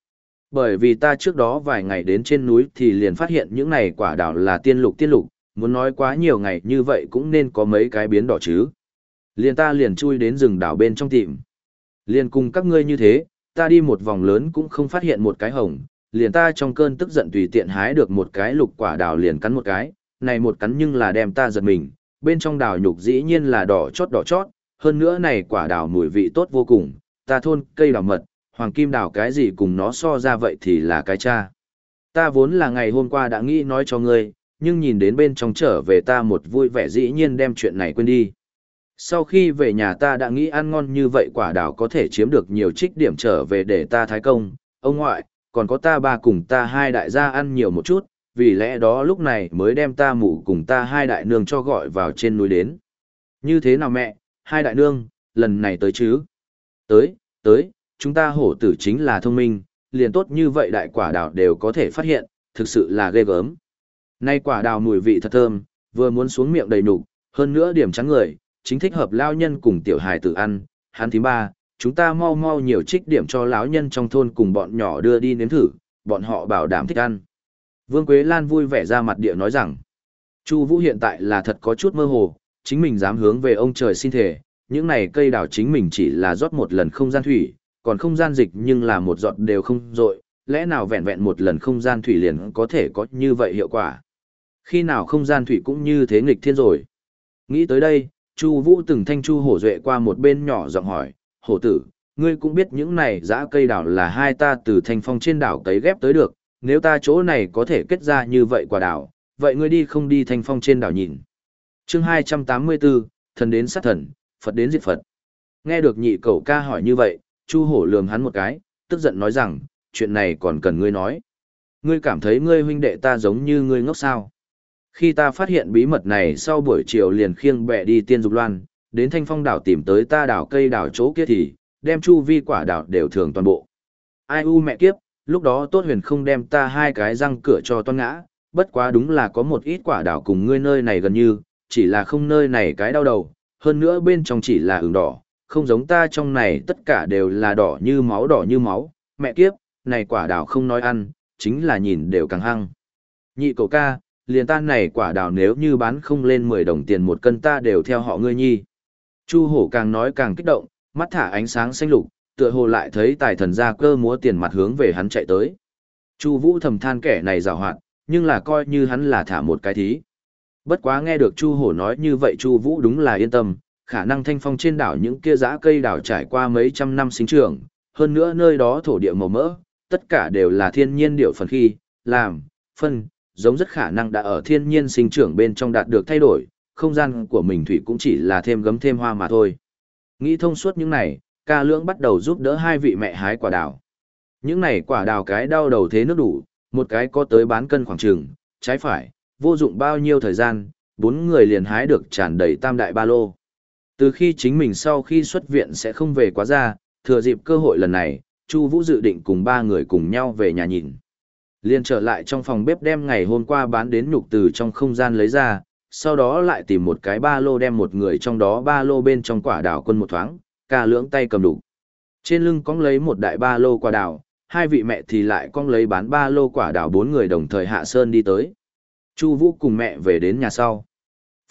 Bởi vì ta trước đó vài ngày đến trên núi thì liền phát hiện những này quả đào là tiên lục tiên lục, muốn nói quá nhiều ngày như vậy cũng nên có mấy cái biến đỏ chứ. Liền ta liền chui đến rừng đảo bên trong tìm. Liền cùng các ngươi như thế, ta đi một vòng lớn cũng không phát hiện một cái hồng, liền ta trong cơn tức giận tùy tiện hái được một cái lục quả đào liền cắn một cái, này một cắn nhưng là đem ta giật mình, bên trong đào nhục dĩ nhiên là đỏ chót đỏ chót, hơn nữa này quả đào mùi vị tốt vô cùng, ta thôn cây đào mật, hoàng kim đào cái gì cùng nó so ra vậy thì là cái cha. Ta vốn là ngày hôm qua đã nghĩ nói cho ngươi, nhưng nhìn đến bên trong trở về ta một vui vẻ dĩ nhiên đem chuyện này quên đi. Sau khi về nhà ta đã nghĩ ăn ngon như vậy quả đào có thể chiếm được nhiều trích điểm trở về để ta thái công, ông ngoại, còn có ta ba cùng ta hai đại gia ăn nhiều một chút, vì lẽ đó lúc này mới đem ta mụ cùng ta hai đại nương cho gọi vào trên núi đến. Như thế nào mẹ, hai đại nương, lần này tới chứ? Tới, tới, chúng ta hổ tử chính là thông minh, liền tốt như vậy đại quả đào đều có thể phát hiện, thực sự là ghê gớm. Nay quả đào mùi vị thật thơm, vừa muốn xuống miệng đầy nục, hơn nữa điểm trắng người, chính thích hợp lao nhân cùng tiểu hài tử ăn, hắn thím ba, chúng ta mau mau nhiều trích điểm cho lão nhân trong thôn cùng bọn nhỏ đưa đi nếm thử, bọn họ bảo đảm thích ăn. Vương Quế Lan vui vẻ ra mặt địa nói rằng, Chu Vũ hiện tại là thật có chút mơ hồ, chính mình dám hướng về ông trời xin thể, những này cây đào chính mình chỉ là rót một lần không gian thủy, còn không gian dịch nhưng là một giọt đều không dội, lẽ nào vẹn vẹn một lần không gian thủy liền có thể có như vậy hiệu quả. Khi nào không gian thủy cũng như thế nghịch thiên rồi. Nghĩ tới đây, Chu Vũ từng thanh Chu Hổ Duệ qua một bên nhỏ giọng hỏi, "Hổ tử, ngươi cũng biết những này dã cây đào là hai ta từ thanh phong trên đảo cấy ghép tới được, nếu ta chỗ này có thể kết ra như vậy quả đào, vậy ngươi đi không đi thanh phong trên đảo nhìn." Chương 284, thần đến sát thần, Phật đến diệt Phật. Nghe được nhị cậu ca hỏi như vậy, Chu Hổ lườm hắn một cái, tức giận nói rằng, chuyện này còn cần ngươi nói. Ngươi cảm thấy ngươi huynh đệ ta giống như ngươi ngốc sao? Khi ta phát hiện bí mật này sau buổi chiều liền khiêng bẹ đi tiên dục loan, đến thanh phong đảo tìm tới ta đảo cây đảo chỗ kia thì, đem chu vi quả đảo đều thường toàn bộ. Ai u mẹ kiếp, lúc đó tốt huyền không đem ta hai cái răng cửa cho toan ngã, bất quá đúng là có một ít quả đảo cùng ngươi nơi này gần như, chỉ là không nơi này cái đau đầu, hơn nữa bên trong chỉ là ửng đỏ, không giống ta trong này tất cả đều là đỏ như máu đỏ như máu, mẹ kiếp, này quả đào không nói ăn, chính là nhìn đều càng hăng. Nhị cầu ca, liền tan này quả đào nếu như bán không lên 10 đồng tiền một cân ta đều theo họ ngươi nhi. Chu hổ càng nói càng kích động, mắt thả ánh sáng xanh lục, tựa hồ lại thấy tài thần ra cơ múa tiền mặt hướng về hắn chạy tới. Chu vũ thầm than kẻ này rào hoạt, nhưng là coi như hắn là thả một cái thí. Bất quá nghe được Chu hổ nói như vậy Chu vũ đúng là yên tâm, khả năng thanh phong trên đảo những kia giã cây đảo trải qua mấy trăm năm sinh trưởng, hơn nữa nơi đó thổ địa màu mỡ, tất cả đều là thiên nhiên điệu phần khi, làm, phân, giống rất khả năng đã ở thiên nhiên sinh trưởng bên trong đạt được thay đổi, không gian của mình thủy cũng chỉ là thêm gấm thêm hoa mà thôi. Nghĩ thông suốt những này, ca lưỡng bắt đầu giúp đỡ hai vị mẹ hái quả đào. Những này quả đào cái đau đầu thế nước đủ, một cái có tới bán cân khoảng trường, trái phải, vô dụng bao nhiêu thời gian, bốn người liền hái được tràn đầy tam đại ba lô. Từ khi chính mình sau khi xuất viện sẽ không về quá ra, thừa dịp cơ hội lần này, Chu Vũ dự định cùng ba người cùng nhau về nhà nhìn. Liên trở lại trong phòng bếp đem ngày hôm qua bán đến nhục từ trong không gian lấy ra, sau đó lại tìm một cái ba lô đem một người trong đó ba lô bên trong quả đào quân một thoáng, ca lưỡng tay cầm đủ. Trên lưng cong lấy một đại ba lô quả đào, hai vị mẹ thì lại cong lấy bán ba lô quả đào bốn người đồng thời hạ sơn đi tới. Chu Vũ cùng mẹ về đến nhà sau.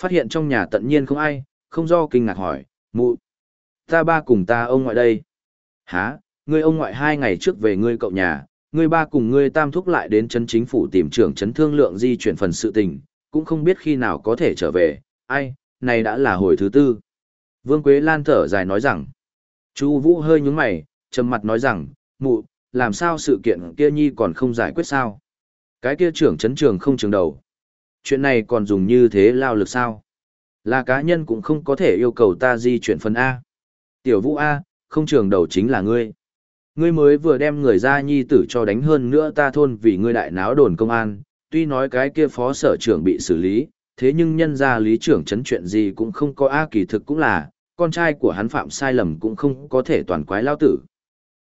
Phát hiện trong nhà tận nhiên không ai, không do kinh ngạc hỏi, mụ. Ta ba cùng ta ông ngoại đây. Hả, ngươi ông ngoại hai ngày trước về ngươi cậu nhà, ngươi ba cùng ngươi tam thúc lại đến chấn chính phủ tìm trưởng chấn thương lượng di chuyển phần sự tình, cũng không biết khi nào có thể trở về, ai, này đã là hồi thứ tư. Vương Quế Lan thở dài nói rằng, chú Vũ hơi nhướng mày, trầm mặt nói rằng, mụ, làm sao sự kiện kia nhi còn không giải quyết sao? Cái kia trưởng chấn trường không trường đầu. Chuyện này còn dùng như thế lao lực sao? Là cá nhân cũng không có thể yêu cầu ta di chuyển phần A. Tiểu Vũ A, không trường đầu chính là ngươi. Ngươi mới vừa đem người ra nhi tử cho đánh hơn nữa ta thôn vì ngươi đại náo đồn công an, tuy nói cái kia phó sở trưởng bị xử lý, thế nhưng nhân ra lý trưởng chấn chuyện gì cũng không có A kỳ thực cũng là, con trai của hắn phạm sai lầm cũng không có thể toàn quái lao tử.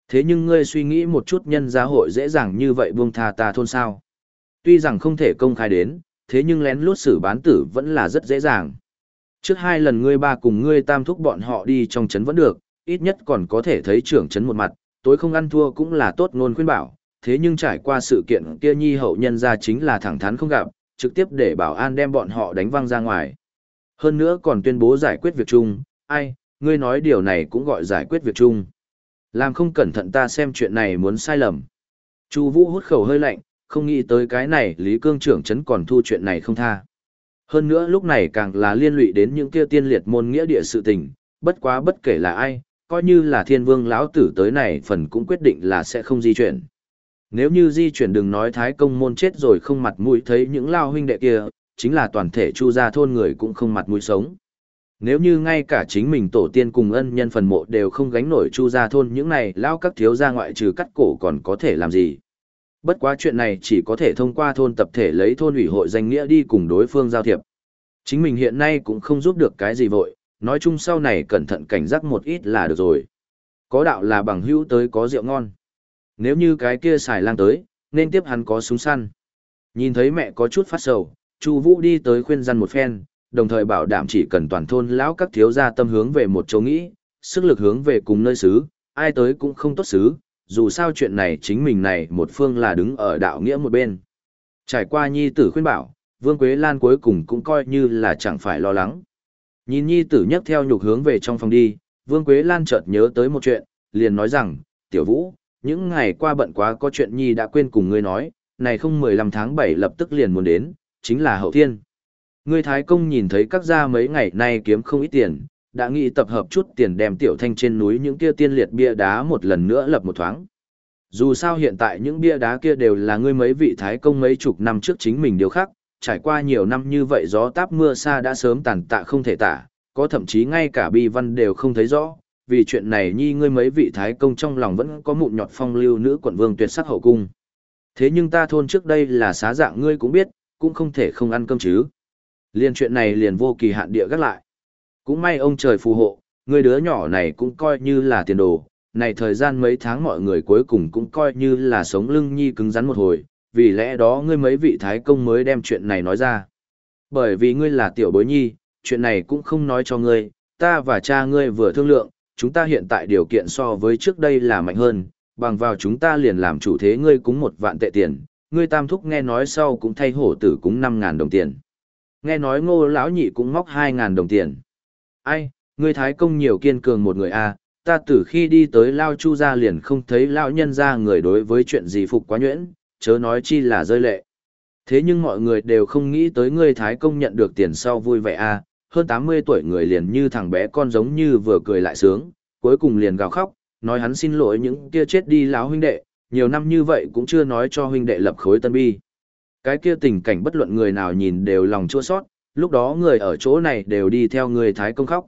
Thế nhưng ngươi suy nghĩ một chút nhân gia hội dễ dàng như vậy buông tha ta thôn sao. Tuy rằng không thể công khai đến, thế nhưng lén lút xử bán tử vẫn là rất dễ dàng. Trước hai lần ngươi ba cùng ngươi tam thúc bọn họ đi trong trấn vẫn được, ít nhất còn có thể thấy trưởng trấn một mặt, tối không ăn thua cũng là tốt ngôn khuyên bảo, thế nhưng trải qua sự kiện kia nhi hậu nhân ra chính là thẳng thắn không gặp, trực tiếp để bảo an đem bọn họ đánh văng ra ngoài. Hơn nữa còn tuyên bố giải quyết việc chung, ai, ngươi nói điều này cũng gọi giải quyết việc chung. Làm không cẩn thận ta xem chuyện này muốn sai lầm. Chu Vũ hút khẩu hơi lạnh, không nghĩ tới cái này Lý Cương trưởng trấn còn thu chuyện này không tha. Hơn nữa lúc này càng là liên lụy đến những kia tiên liệt môn nghĩa địa sự tình, bất quá bất kể là ai, coi như là thiên vương lão tử tới này phần cũng quyết định là sẽ không di chuyển. Nếu như di chuyển đừng nói thái công môn chết rồi không mặt mũi thấy những lao huynh đệ kia, chính là toàn thể chu gia thôn người cũng không mặt mũi sống. Nếu như ngay cả chính mình tổ tiên cùng ân nhân phần mộ đều không gánh nổi chu gia thôn những này lao các thiếu gia ngoại trừ cắt cổ còn có thể làm gì. Bất quá chuyện này chỉ có thể thông qua thôn tập thể lấy thôn ủy hội danh nghĩa đi cùng đối phương giao thiệp. Chính mình hiện nay cũng không giúp được cái gì vội, nói chung sau này cẩn thận cảnh giác một ít là được rồi. Có đạo là bằng hữu tới có rượu ngon. Nếu như cái kia xài lang tới, nên tiếp hắn có súng săn. Nhìn thấy mẹ có chút phát sầu, Chu Vũ đi tới khuyên răn một phen, đồng thời bảo đảm chỉ cần toàn thôn lão các thiếu gia tâm hướng về một chỗ nghĩ, sức lực hướng về cùng nơi xứ, ai tới cũng không tốt xứ, dù sao chuyện này chính mình này một phương là đứng ở đạo nghĩa một bên. Trải qua nhi tử khuyên bảo, Vương Quế Lan cuối cùng cũng coi như là chẳng phải lo lắng. Nhìn nhi tử nhấc theo nhục hướng về trong phòng đi, Vương Quế Lan chợt nhớ tới một chuyện, liền nói rằng, tiểu vũ, những ngày qua bận quá có chuyện nhi đã quên cùng ngươi nói, này không 15 tháng 7 lập tức liền muốn đến, chính là hậu thiên. Ngươi Thái Công nhìn thấy các gia mấy ngày nay kiếm không ít tiền, đã nghĩ tập hợp chút tiền đem tiểu thanh trên núi những kia tiên liệt bia đá một lần nữa lập một thoáng. Dù sao hiện tại những bia đá kia đều là ngươi mấy vị Thái Công mấy chục năm trước chính mình điều khác, trải qua nhiều năm như vậy gió táp mưa xa đã sớm tàn tạ không thể tả, có thậm chí ngay cả bi văn đều không thấy rõ, vì chuyện này nhi ngươi mấy vị thái công trong lòng vẫn có mụn nhọt phong lưu nữ quận vương tuyệt sắc hậu cung. Thế nhưng ta thôn trước đây là xá dạng ngươi cũng biết, cũng không thể không ăn cơm chứ. Liên chuyện này liền vô kỳ hạn địa gác lại. Cũng may ông trời phù hộ, người đứa nhỏ này cũng coi như là tiền đồ, này thời gian mấy tháng mọi người cuối cùng cũng coi như là sống lưng nhi cứng rắn một hồi, vì lẽ đó ngươi mấy vị thái công mới đem chuyện này nói ra. Bởi vì ngươi là tiểu bối nhi, chuyện này cũng không nói cho ngươi, ta và cha ngươi vừa thương lượng, chúng ta hiện tại điều kiện so với trước đây là mạnh hơn, bằng vào chúng ta liền làm chủ thế ngươi cúng một vạn tệ tiền, ngươi tam thúc nghe nói sau cũng thay hổ tử cúng năm ngàn đồng tiền. Nghe nói ngô lão nhị cũng móc hai ngàn đồng tiền. Ai, ngươi thái công nhiều kiên cường một người a ta từ khi đi tới lao chu ra liền không thấy lão nhân ra người đối với chuyện gì phục quá nhuyễn, chớ nói chi là rơi lệ. Thế nhưng mọi người đều không nghĩ tới ngươi thái công nhận được tiền sau vui vẻ a hơn 80 tuổi người liền như thằng bé con giống như vừa cười lại sướng, cuối cùng liền gào khóc, nói hắn xin lỗi những kia chết đi láo huynh đệ, nhiều năm như vậy cũng chưa nói cho huynh đệ lập khối tân bi. Cái kia tình cảnh bất luận người nào nhìn đều lòng chua sót, lúc đó người ở chỗ này đều đi theo người thái công khóc.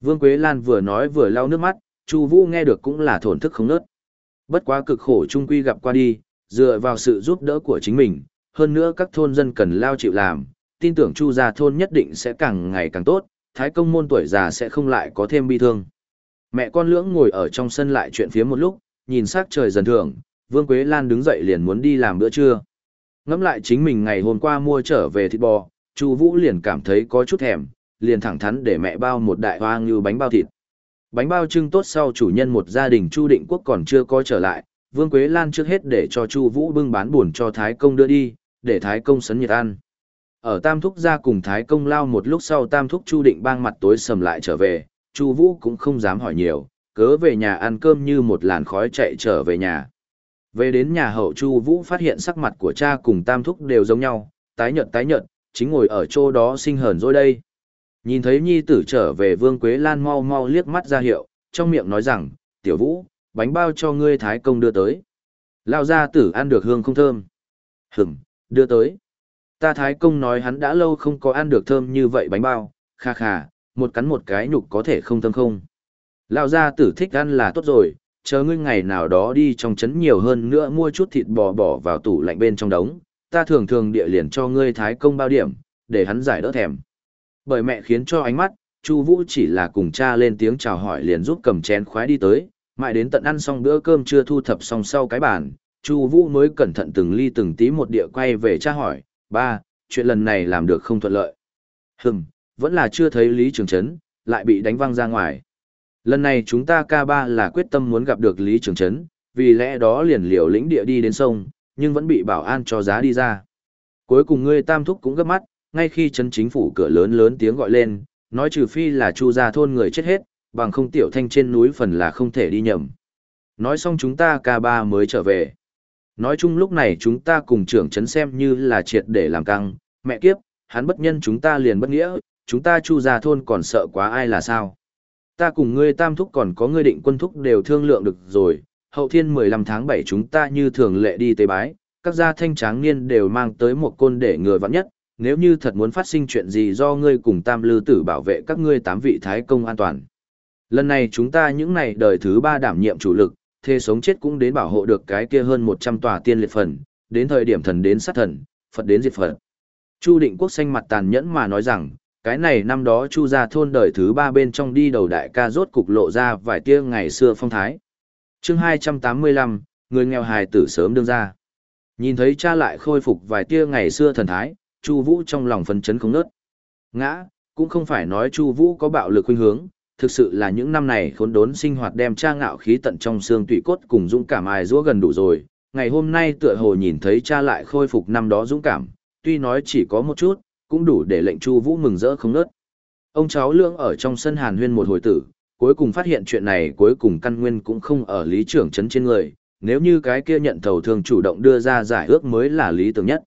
Vương Quế Lan vừa nói vừa lau nước mắt, Chu Vũ nghe được cũng là thổn thức không nớt. Bất quá cực khổ trung quy gặp qua đi, dựa vào sự giúp đỡ của chính mình, hơn nữa các thôn dân cần lao chịu làm, tin tưởng Chu gia thôn nhất định sẽ càng ngày càng tốt, thái công môn tuổi già sẽ không lại có thêm bi thương. Mẹ con lưỡng ngồi ở trong sân lại chuyện phía một lúc, nhìn sắc trời dần thưởng, Vương Quế Lan đứng dậy liền muốn đi làm bữa trưa. Ngẫm lại chính mình ngày hôm qua mua trở về thịt bò, Chu Vũ liền cảm thấy có chút thèm, liền thẳng thắn để mẹ bao một đại hoa như bánh bao thịt. Bánh bao trưng tốt sau chủ nhân một gia đình Chu Định Quốc còn chưa có trở lại, Vương Quế Lan trước hết để cho Chu Vũ bưng bán buồn cho Thái công đưa đi, để Thái công sấn nhiệt ăn. Ở Tam Thúc gia cùng Thái công lao một lúc sau Tam Thúc Chu Định bang mặt tối sầm lại trở về, Chu Vũ cũng không dám hỏi nhiều, cớ về nhà ăn cơm như một làn khói chạy trở về nhà. Về đến nhà hậu Chu Vũ phát hiện sắc mặt của cha cùng Tam Thúc đều giống nhau, tái nhợt tái nhợt, chính ngồi ở chỗ đó sinh hờn rồi đây. Nhìn thấy nhi tử trở về Vương Quế Lan mau mau liếc mắt ra hiệu, trong miệng nói rằng, "Tiểu Vũ, bánh bao cho ngươi thái công đưa tới." Lão gia tử ăn được hương không thơm. Hửm, đưa tới." Ta thái công nói hắn đã lâu không có ăn được thơm như vậy bánh bao, kha kha, một cắn một cái nhục có thể không thơm không. Lão gia tử thích ăn là tốt rồi, chờ ngươi ngày nào đó đi trong trấn nhiều hơn nữa mua chút thịt bò bỏ vào tủ lạnh bên trong đống, ta thường thường địa liền cho ngươi thái công bao điểm, để hắn giải đỡ thèm. Bởi mẹ khiến cho ánh mắt, Chu Vũ chỉ là cùng cha lên tiếng chào hỏi liền giúp cầm chén khoái đi tới, mãi đến tận ăn xong bữa cơm chưa thu thập xong sau cái bàn, Chu Vũ mới cẩn thận từng ly từng tí một địa quay về tra hỏi, "Ba, chuyện lần này làm được không thuận lợi?" Hừm, vẫn là chưa thấy Lý Trường Trấn, lại bị đánh văng ra ngoài." Lần này chúng ta ca ba là quyết tâm muốn gặp được Lý Trường Trấn, vì lẽ đó liền liều lĩnh địa đi đến sông, nhưng vẫn bị bảo an cho giá đi ra. Cuối cùng ngươi tam thúc cũng gấp mắt, ngay khi trấn chính phủ cửa lớn lớn tiếng gọi lên, nói trừ phi là chu gia thôn người chết hết, bằng không tiểu thanh trên núi phần là không thể đi nhầm. Nói xong chúng ta ca ba mới trở về. Nói chung lúc này chúng ta cùng trưởng trấn xem như là triệt để làm căng, mẹ kiếp, hắn bất nhân chúng ta liền bất nghĩa, chúng ta chu gia thôn còn sợ quá ai là sao ta cùng ngươi tam thúc còn có ngươi định quân thúc đều thương lượng được rồi, hậu thiên 15 tháng 7 chúng ta như thường lệ đi tế bái, các gia thanh tráng niên đều mang tới một côn để người vặn nhất, nếu như thật muốn phát sinh chuyện gì do ngươi cùng tam lư tử bảo vệ các ngươi tám vị thái công an toàn. Lần này chúng ta những này đời thứ ba đảm nhiệm chủ lực, thế sống chết cũng đến bảo hộ được cái kia hơn 100 tòa tiên liệt phần, đến thời điểm thần đến sát thần, Phật đến diệt Phật. Chu định quốc xanh mặt tàn nhẫn mà nói rằng, cái này năm đó chu gia thôn đời thứ ba bên trong đi đầu đại ca rốt cục lộ ra vài tia ngày xưa phong thái. chương hai trăm tám mươi lăm người nghèo hài tử sớm đương ra. Nhìn thấy cha lại khôi phục vài tia ngày xưa thần thái, chu vũ trong lòng phấn chấn không nớt. Ngã, cũng không phải nói chu vũ có bạo lực khuynh hướng, thực sự là những năm này khốn đốn sinh hoạt đem cha ngạo khí tận trong xương tủy cốt cùng dũng cảm ai rũa gần đủ rồi. Ngày hôm nay tựa hồ nhìn thấy cha lại khôi phục năm đó dũng cảm, tuy nói chỉ có một chút, cũng đủ để lệnh Chu Vũ mừng rỡ không ngớt. Ông cháu lưỡng ở trong sân Hàn Huyên một hồi tử, cuối cùng phát hiện chuyện này cuối cùng căn nguyên cũng không ở lý trưởng trấn trên người, nếu như cái kia nhận thầu thường chủ động đưa ra giải ước mới là lý tưởng nhất.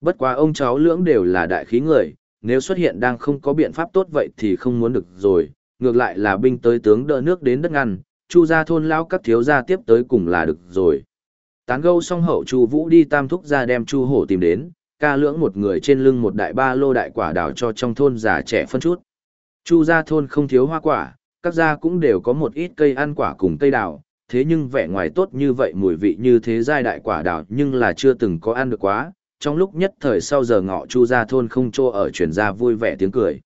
Bất quá ông cháu lưỡng đều là đại khí người, nếu xuất hiện đang không có biện pháp tốt vậy thì không muốn được rồi, ngược lại là binh tới tướng đỡ nước đến đất ngăn, Chu gia thôn lão các thiếu gia tiếp tới cùng là được rồi. Tán gâu xong hậu Chu Vũ đi Tam thúc gia đem Chu Hổ tìm đến, ca lưỡng một người trên lưng một đại ba lô đại quả đào cho trong thôn già trẻ phân chút. Chu gia thôn không thiếu hoa quả, các gia cũng đều có một ít cây ăn quả cùng cây đào, thế nhưng vẻ ngoài tốt như vậy mùi vị như thế giai đại quả đào nhưng là chưa từng có ăn được quá, trong lúc nhất thời sau giờ ngọ chu gia thôn không trô ở chuyển ra vui vẻ tiếng cười.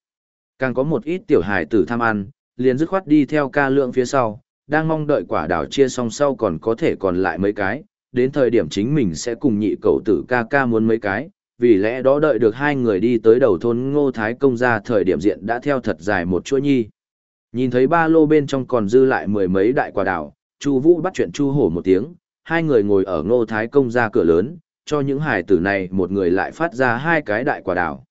Càng có một ít tiểu hài tử tham ăn, liền dứt khoát đi theo ca lượng phía sau, đang mong đợi quả đào chia xong sau còn có thể còn lại mấy cái, đến thời điểm chính mình sẽ cùng nhị cậu tử ca ca muốn mấy cái, vì lẽ đó đợi được hai người đi tới đầu thôn Ngô Thái Công ra thời điểm diện đã theo thật dài một chuỗi nhi. Nhìn thấy ba lô bên trong còn dư lại mười mấy đại quả đào, Chu Vũ bắt chuyện Chu Hổ một tiếng, hai người ngồi ở Ngô Thái công ra cửa lớn, cho những hài tử này một người lại phát ra hai cái đại quả đào.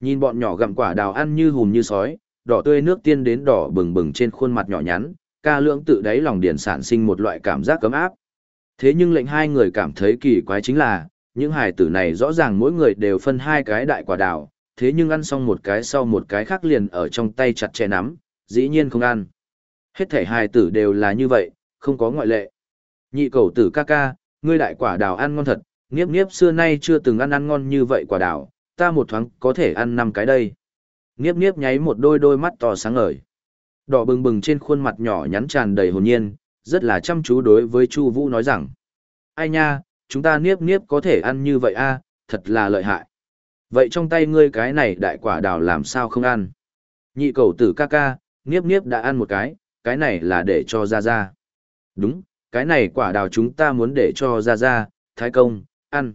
Nhìn bọn nhỏ gặm quả đào ăn như hùm như sói, đỏ tươi nước tiên đến đỏ bừng bừng trên khuôn mặt nhỏ nhắn, ca lượng tự đáy lòng điển sản sinh một loại cảm giác cấm áp. Thế nhưng lệnh hai người cảm thấy kỳ quái chính là, những hài tử này rõ ràng mỗi người đều phân hai cái đại quả đào, thế nhưng ăn xong một cái sau một cái khác liền ở trong tay chặt chẽ nắm, dĩ nhiên không ăn. Hết thể hài tử đều là như vậy, không có ngoại lệ. Nhị cầu tử ca ca, ngươi đại quả đào ăn ngon thật, nghiếp nghiếp xưa nay chưa từng ăn ăn ngon như vậy quả đào, ta một thoáng có thể ăn năm cái đây. Niếp niếp nháy một đôi đôi mắt to sáng ngời. Đỏ bừng bừng trên khuôn mặt nhỏ nhắn tràn đầy hồn nhiên, rất là chăm chú đối với Chu Vũ nói rằng: "Ai nha, chúng ta niếp niếp có thể ăn như vậy a, thật là lợi hại. Vậy trong tay ngươi cái này đại quả đào làm sao không ăn?" Nhị cầu tử ca ca, niếp niếp đã ăn một cái, cái này là để cho ra ra. Đúng, cái này quả đào chúng ta muốn để cho ra ra, thái công, ăn.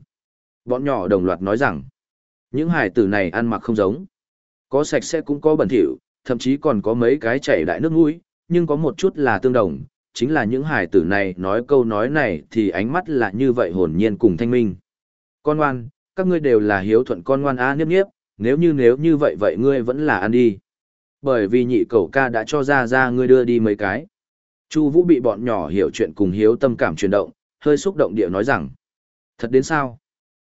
Bọn nhỏ đồng loạt nói rằng, những hải tử này ăn mặc không giống. Có sạch sẽ cũng có bẩn thỉu, thậm chí còn có mấy cái chảy đại nước mũi, nhưng có một chút là tương đồng, chính là những hải tử này nói câu nói này thì ánh mắt là như vậy hồn nhiên cùng thanh minh. Con ngoan, các ngươi đều là hiếu thuận con ngoan a niếp niếp, nếu như nếu như vậy vậy ngươi vẫn là ăn đi. Bởi vì nhị cậu ca đã cho ra ra ngươi đưa đi mấy cái. Chu Vũ bị bọn nhỏ hiểu chuyện cùng hiếu tâm cảm chuyển động, hơi xúc động địa nói rằng: "Thật đến sao?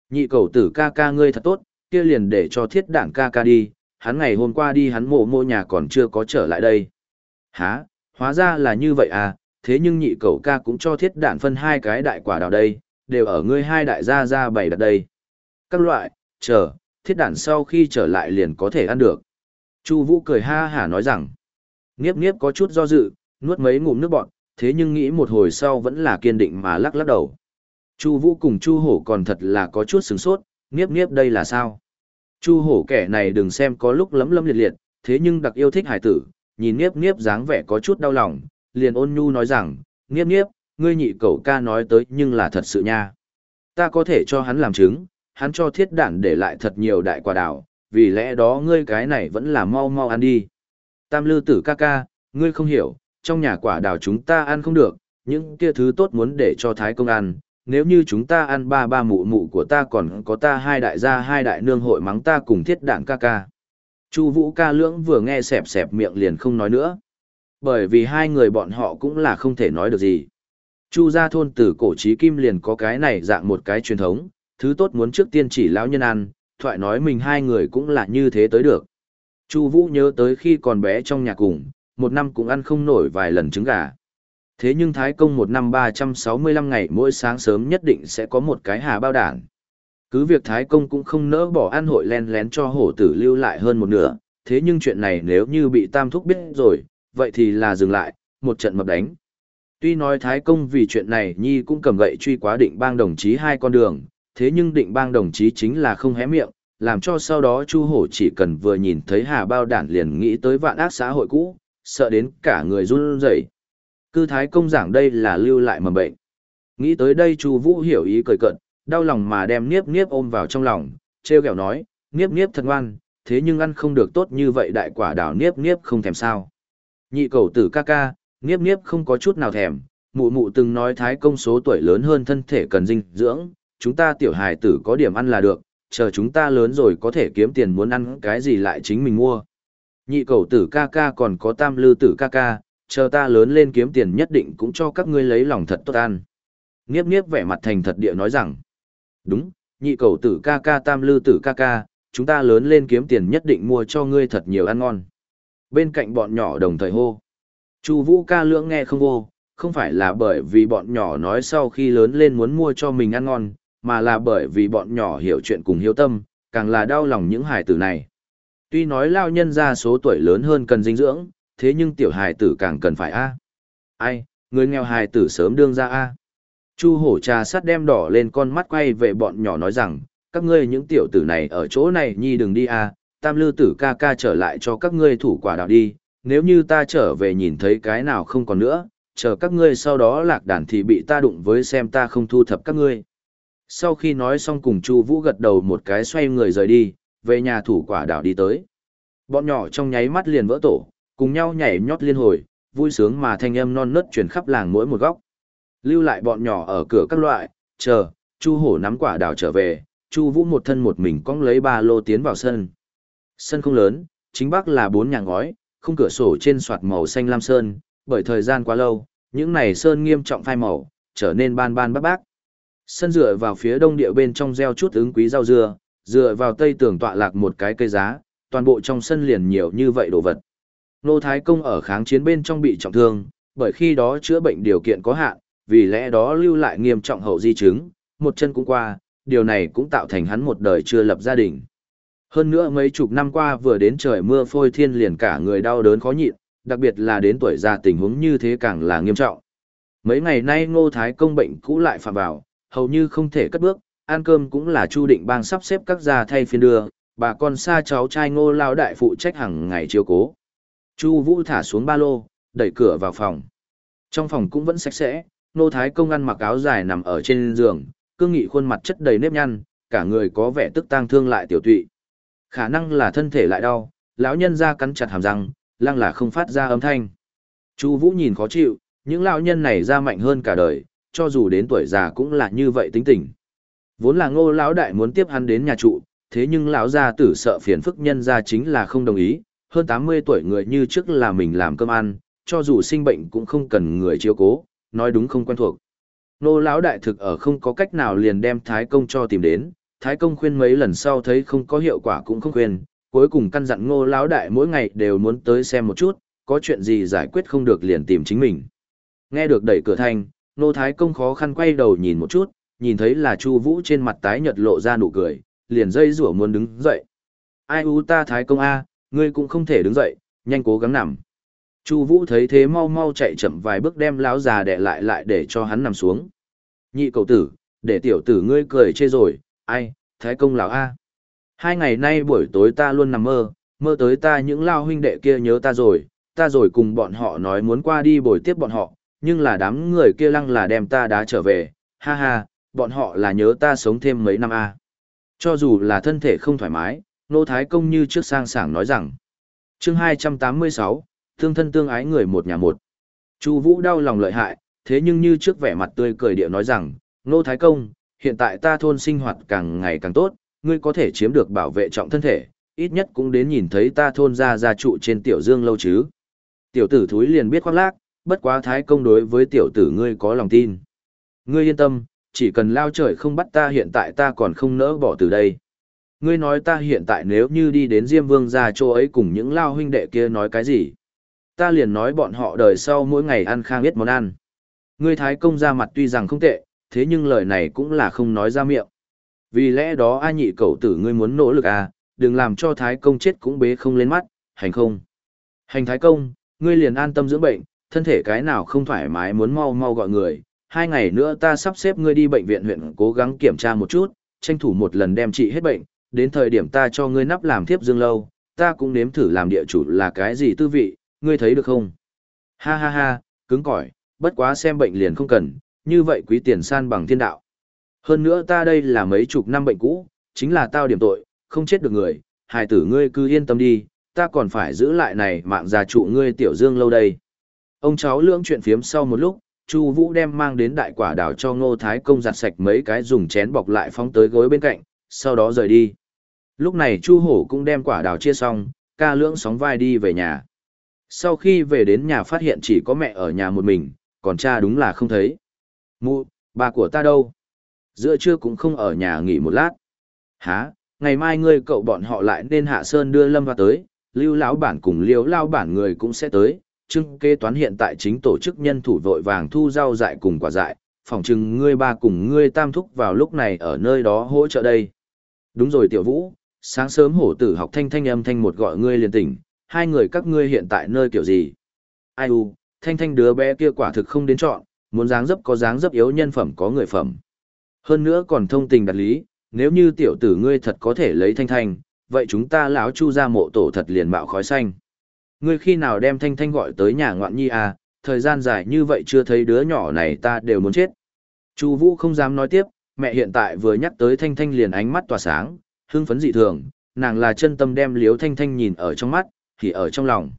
Nhị cầu tử ca ca ngươi thật tốt, kia liền để cho thiết đảng ca ca đi, hắn ngày hôm qua đi hắn mộ mộ nhà còn chưa có trở lại đây." "Hả? Hóa ra là như vậy à, thế nhưng nhị cầu ca cũng cho thiết đảng phân hai cái đại quả đào đây, đều ở ngươi hai đại gia gia bày đặt đây." Các loại, chờ, thiết đản sau khi trở lại liền có thể ăn được. Chu Vũ cười ha hả nói rằng, Niếp Niếp có chút do dự, nuốt mấy ngụm nước bọt, thế nhưng nghĩ một hồi sau vẫn là kiên định mà lắc lắc đầu. Chu Vũ cùng Chu Hổ còn thật là có chút sửng sốt, Niếp Niếp đây là sao? Chu Hổ kẻ này đừng xem có lúc lấm lấm liệt liệt, thế nhưng đặc yêu thích hải tử, nhìn nghiếp nghiếp dáng vẻ có chút đau lòng, liền ôn nhu nói rằng, nghiếp nghiếp, ngươi nhị cậu ca nói tới nhưng là thật sự nha. Ta có thể cho hắn làm chứng, hắn cho thiết đản để lại thật nhiều đại quả đào, vì lẽ đó ngươi cái này vẫn là mau mau ăn đi. Tam lư tử ca ca, ngươi không hiểu, trong nhà quả đào chúng ta ăn không được, những kia thứ tốt muốn để cho thái công ăn, nếu như chúng ta ăn ba ba mụ mụ của ta còn có ta hai đại gia hai đại nương hội mắng ta cùng thiết đảng ca ca. Chu vũ ca lưỡng vừa nghe xẹp xẹp miệng liền không nói nữa. Bởi vì hai người bọn họ cũng là không thể nói được gì. Chu gia thôn từ cổ trí kim liền có cái này dạng một cái truyền thống, thứ tốt muốn trước tiên chỉ lão nhân ăn, thoại nói mình hai người cũng là như thế tới được. Chu Vũ nhớ tới khi còn bé trong nhà cùng, một năm cũng ăn không nổi vài lần trứng gà. Thế nhưng Thái Công một năm 365 ngày mỗi sáng sớm nhất định sẽ có một cái hà bao đản. Cứ việc Thái Công cũng không nỡ bỏ an hội len lén cho hổ tử lưu lại hơn một nửa, thế nhưng chuyện này nếu như bị Tam Thúc biết rồi, vậy thì là dừng lại, một trận mập đánh. Tuy nói Thái Công vì chuyện này Nhi cũng cầm gậy truy quá định bang đồng chí hai con đường, thế nhưng định bang đồng chí chính là không hé miệng, làm cho sau đó Chu Hổ chỉ cần vừa nhìn thấy hà bao đản liền nghĩ tới vạn ác xã hội cũ, sợ đến cả người run rẩy. Cư thái công giảng đây là lưu lại mầm bệnh. Nghĩ tới đây Chu Vũ hiểu ý cười cận, đau lòng mà đem Niếp Niếp ôm vào trong lòng, trêu ghẹo nói, Niếp Niếp thật ngoan, thế nhưng ăn không được tốt như vậy đại quả đào Niếp Niếp không thèm sao? Nhị cầu tử ca ca, Niếp Niếp không có chút nào thèm, mụ mụ từng nói thái công số tuổi lớn hơn thân thể cần dinh dưỡng, chúng ta tiểu hài tử có điểm ăn là được, chờ chúng ta lớn rồi có thể kiếm tiền muốn ăn cái gì lại chính mình mua. Nhị cầu tử ca ca còn có tam lư tử ca ca, chờ ta lớn lên kiếm tiền nhất định cũng cho các ngươi lấy lòng thật tốt an. Nghiếp nghiếp vẻ mặt thành thật địa nói rằng, đúng, nhị cầu tử ca ca tam lư tử ca ca, chúng ta lớn lên kiếm tiền nhất định mua cho ngươi thật nhiều ăn ngon. Bên cạnh bọn nhỏ đồng thời hô. Chu vũ ca lưỡng nghe không vô, không phải là bởi vì bọn nhỏ nói sau khi lớn lên muốn mua cho mình ăn ngon, mà là bởi vì bọn nhỏ hiểu chuyện cùng hiếu tâm, càng là đau lòng những hài tử này. Tuy nói lao nhân ra số tuổi lớn hơn cần dinh dưỡng, thế nhưng tiểu hài tử càng cần phải a. Ai, người nghèo hài tử sớm đương ra a. Chu hổ trà sắt đem đỏ lên con mắt quay về bọn nhỏ nói rằng, các ngươi những tiểu tử này ở chỗ này nhi đừng đi a, tam lư tử ca ca trở lại cho các ngươi thủ quả đào đi, nếu như ta trở về nhìn thấy cái nào không còn nữa, chờ các ngươi sau đó lạc đàn thì bị ta đụng với xem ta không thu thập các ngươi. Sau khi nói xong cùng Chu Vũ gật đầu một cái xoay người rời đi, về nhà thủ quả đảo đi tới. Bọn nhỏ trong nháy mắt liền vỡ tổ, cùng nhau nhảy nhót liên hồi, vui sướng mà thanh âm non nớt truyền khắp làng mỗi một góc. Lưu lại bọn nhỏ ở cửa các loại, chờ, Chu Hổ nắm quả đào trở về, Chu Vũ một thân một mình cong lấy ba lô tiến vào sân. Sân không lớn, chính bắc là bốn nhà ngói, khung cửa sổ trên soạt màu xanh lam sơn, bởi thời gian quá lâu, những này sơn nghiêm trọng phai màu, trở nên ban ban bác bác. Sân dựa vào phía đông địa bên trong gieo chút ứng quý rau dưa, dựa vào tây tường tọa lạc một cái cây giá, toàn bộ trong sân liền nhiều như vậy đồ vật. Nô Thái Công ở kháng chiến bên trong bị trọng thương, bởi khi đó chữa bệnh điều kiện có hạn, vì lẽ đó lưu lại nghiêm trọng hậu di chứng, một chân cũng qua, điều này cũng tạo thành hắn một đời chưa lập gia đình. Hơn nữa mấy chục năm qua vừa đến trời mưa phôi thiên liền cả người đau đớn khó nhịn, đặc biệt là đến tuổi già tình huống như thế càng là nghiêm trọng. Mấy ngày nay Ngô Thái công bệnh cũ lại phạm vào, hầu như không thể cất bước, ăn cơm cũng là Chu Định Bang sắp xếp các gia thay phiên đưa, bà con xa cháu trai Ngô lao đại phụ trách hàng ngày chiêu cố. Chu Vũ thả xuống ba lô, đẩy cửa vào phòng. Trong phòng cũng vẫn sạch sẽ, Ngô Thái công ăn mặc áo dài nằm ở trên giường, cương nghị khuôn mặt chất đầy nếp nhăn, cả người có vẻ tức tang thương lại tiểu tụy. Khả năng là thân thể lại đau, lão nhân ra cắn chặt hàm răng, lăng là không phát ra âm thanh. Chu Vũ nhìn khó chịu, những lão nhân này ra mạnh hơn cả đời, cho dù đến tuổi già cũng là như vậy tính tình. Vốn là Ngô lão đại muốn tiếp hắn đến nhà trụ, thế nhưng lão gia tử sợ phiền phức nhân gia chính là không đồng ý, hơn 80 tuổi người như trước là mình làm cơm ăn, cho dù sinh bệnh cũng không cần người chiếu cố, nói đúng không quen thuộc. Ngô lão đại thực ở không có cách nào liền đem Thái công cho tìm đến, Thái công khuyên mấy lần sau thấy không có hiệu quả cũng không khuyên, cuối cùng căn dặn Ngô lão đại mỗi ngày đều muốn tới xem một chút, có chuyện gì giải quyết không được liền tìm chính mình. Nghe được đẩy cửa thanh, Nô Thái Công khó khăn quay đầu nhìn một chút, nhìn thấy là Chu Vũ trên mặt tái nhợt lộ ra nụ cười, liền dây rủa muốn đứng dậy. Ai u ta Thái Công A, ngươi cũng không thể đứng dậy, nhanh cố gắng nằm. Chu Vũ thấy thế mau mau chạy chậm vài bước đem lão già đè lại lại để cho hắn nằm xuống. Nhị cậu tử, để tiểu tử ngươi cười chê rồi, ai, Thái Công lão A. Hai ngày nay buổi tối ta luôn nằm mơ, mơ tới ta những lao huynh đệ kia nhớ ta rồi, ta rồi cùng bọn họ nói muốn qua đi bồi tiếp bọn họ, nhưng là đám người kia lăng là đem ta đá trở về, ha ha, bọn họ là nhớ ta sống thêm mấy năm a. À. Cho dù là thân thể không thoải mái, Nô Thái Công như trước sang sảng nói rằng. chương 286, thương thân tương ái người một nhà một. Chu Vũ đau lòng lợi hại, thế nhưng như trước vẻ mặt tươi cười điệu nói rằng, Nô Thái Công, hiện tại ta thôn sinh hoạt càng ngày càng tốt, ngươi có thể chiếm được bảo vệ trọng thân thể, ít nhất cũng đến nhìn thấy ta thôn ra gia trụ trên tiểu dương lâu chứ. Tiểu tử thúi liền biết khoác lác, bất quá thái công đối với tiểu tử ngươi có lòng tin. Ngươi yên tâm, chỉ cần lao trời không bắt ta hiện tại ta còn không nỡ bỏ từ đây. Ngươi nói ta hiện tại nếu như đi đến Diêm Vương ra chỗ ấy cùng những lao huynh đệ kia nói cái gì? Ta liền nói bọn họ đời sau mỗi ngày ăn khang biết món ăn. Ngươi thái công ra mặt tuy rằng không tệ, thế nhưng lời này cũng là không nói ra miệng. Vì lẽ đó a nhị cậu tử ngươi muốn nỗ lực à, đừng làm cho thái công chết cũng bế không lên mắt, hành không? Hành thái công, ngươi liền an tâm dưỡng bệnh, thân thể cái nào không thoải mái muốn mau mau gọi người, hai ngày nữa ta sắp xếp ngươi đi bệnh viện huyện cố gắng kiểm tra một chút, tranh thủ một lần đem trị hết bệnh, đến thời điểm ta cho ngươi nắp làm thiếp dương lâu, ta cũng nếm thử làm địa chủ là cái gì tư vị, ngươi thấy được không? Ha ha ha, cứng cỏi, bất quá xem bệnh liền không cần, như vậy quý tiền san bằng thiên đạo. Hơn nữa ta đây là mấy chục năm bệnh cũ, chính là tao điểm tội, không chết được người, hài tử ngươi cứ yên tâm đi, ta còn phải giữ lại này mạng già trụ ngươi tiểu dương lâu đây. Ông cháu lưỡng chuyện phiếm sau một lúc, Chu Vũ đem mang đến đại quả đào cho Ngô Thái công giặt sạch mấy cái dùng chén bọc lại phóng tới gối bên cạnh, sau đó rời đi. Lúc này Chu Hổ cũng đem quả đào chia xong, ca lưỡng sóng vai đi về nhà. Sau khi về đến nhà phát hiện chỉ có mẹ ở nhà một mình, còn cha đúng là không thấy. Mụ, bà của ta đâu? Giữa trưa cũng không ở nhà nghỉ một lát. Hả, ngày mai ngươi cậu bọn họ lại nên hạ sơn đưa Lâm vào tới, lưu lão bản cùng liếu lao bản người cũng sẽ tới, trưng kế toán hiện tại chính tổ chức nhân thủ vội vàng thu rau dại cùng quả dại, phòng chừng ngươi ba cùng ngươi tam thúc vào lúc này ở nơi đó hỗ trợ đây. Đúng rồi tiểu vũ, sáng sớm hổ tử học thanh thanh âm thanh một gọi ngươi liền tỉnh, hai người các ngươi hiện tại nơi kiểu gì? Ai u, thanh thanh đứa bé kia quả thực không đến chọn, muốn dáng dấp có dáng dấp yếu nhân phẩm có người phẩm. Hơn nữa còn thông tình đặt lý, nếu như tiểu tử ngươi thật có thể lấy thanh thanh, vậy chúng ta lão chu ra mộ tổ thật liền bạo khói xanh. Ngươi khi nào đem Thanh Thanh gọi tới nhà ngoạn nhi à, thời gian dài như vậy chưa thấy đứa nhỏ này ta đều muốn chết. Chu Vũ không dám nói tiếp, mẹ hiện tại vừa nhắc tới Thanh Thanh liền ánh mắt tỏa sáng, hưng phấn dị thường, nàng là chân tâm đem Liếu Thanh Thanh nhìn ở trong mắt, thì ở trong lòng.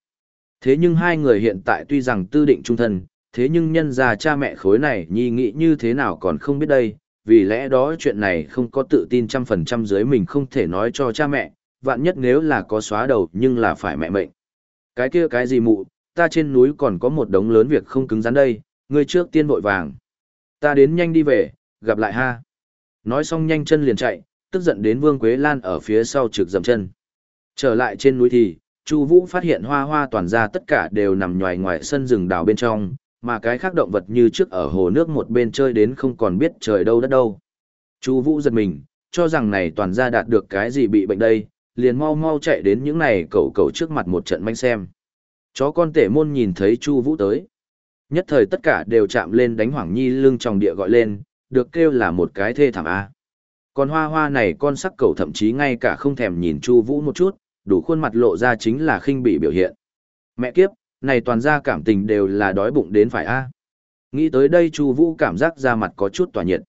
Thế nhưng hai người hiện tại tuy rằng tư định trung thân, thế nhưng nhân già cha mẹ khối này nhi nghĩ như thế nào còn không biết đây, vì lẽ đó chuyện này không có tự tin trăm phần trăm dưới mình không thể nói cho cha mẹ, vạn nhất nếu là có xóa đầu nhưng là phải mẹ mệnh. Cái kia cái gì mụ, ta trên núi còn có một đống lớn việc không cứng rắn đây, ngươi trước tiên vội vàng. Ta đến nhanh đi về, gặp lại ha. Nói xong nhanh chân liền chạy, tức giận đến Vương Quế Lan ở phía sau trực dầm chân. Trở lại trên núi thì, Chu Vũ phát hiện hoa hoa toàn ra tất cả đều nằm nhòi ngoài sân rừng đào bên trong, mà cái khác động vật như trước ở hồ nước một bên chơi đến không còn biết trời đâu đất đâu. Chu Vũ giật mình, cho rằng này toàn ra đạt được cái gì bị bệnh đây, liền mau mau chạy đến những này cậu cậu trước mặt một trận manh xem. Chó con tể môn nhìn thấy Chu Vũ tới. Nhất thời tất cả đều chạm lên đánh Hoàng Nhi lưng trong địa gọi lên, được kêu là một cái thê thảm a. Còn hoa hoa này con sắc cầu thậm chí ngay cả không thèm nhìn Chu Vũ một chút, đủ khuôn mặt lộ ra chính là khinh bị biểu hiện. Mẹ kiếp, này toàn ra cảm tình đều là đói bụng đến phải a. Nghĩ tới đây Chu Vũ cảm giác da mặt có chút tỏa nhiệt.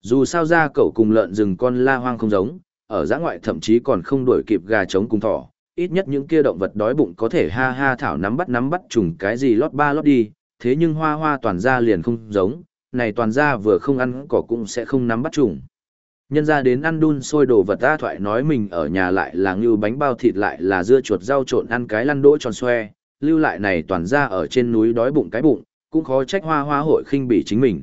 Dù sao ra cậu cùng lợn rừng con la hoang không giống, ở giã ngoại thậm chí còn không đuổi kịp gà trống cùng thỏ, ít nhất những kia động vật đói bụng có thể ha ha thảo nắm bắt nắm bắt trùng cái gì lót ba lót đi, thế nhưng hoa hoa toàn ra liền không giống, này toàn ra vừa không ăn cỏ cũng sẽ không nắm bắt trùng. Nhân ra đến ăn đun sôi đồ vật ta thoại nói mình ở nhà lại là ngưu bánh bao thịt lại là dưa chuột rau trộn ăn cái lăn đỗ tròn xoe, lưu lại này toàn ra ở trên núi đói bụng cái bụng, cũng khó trách hoa hoa hội khinh bỉ chính mình.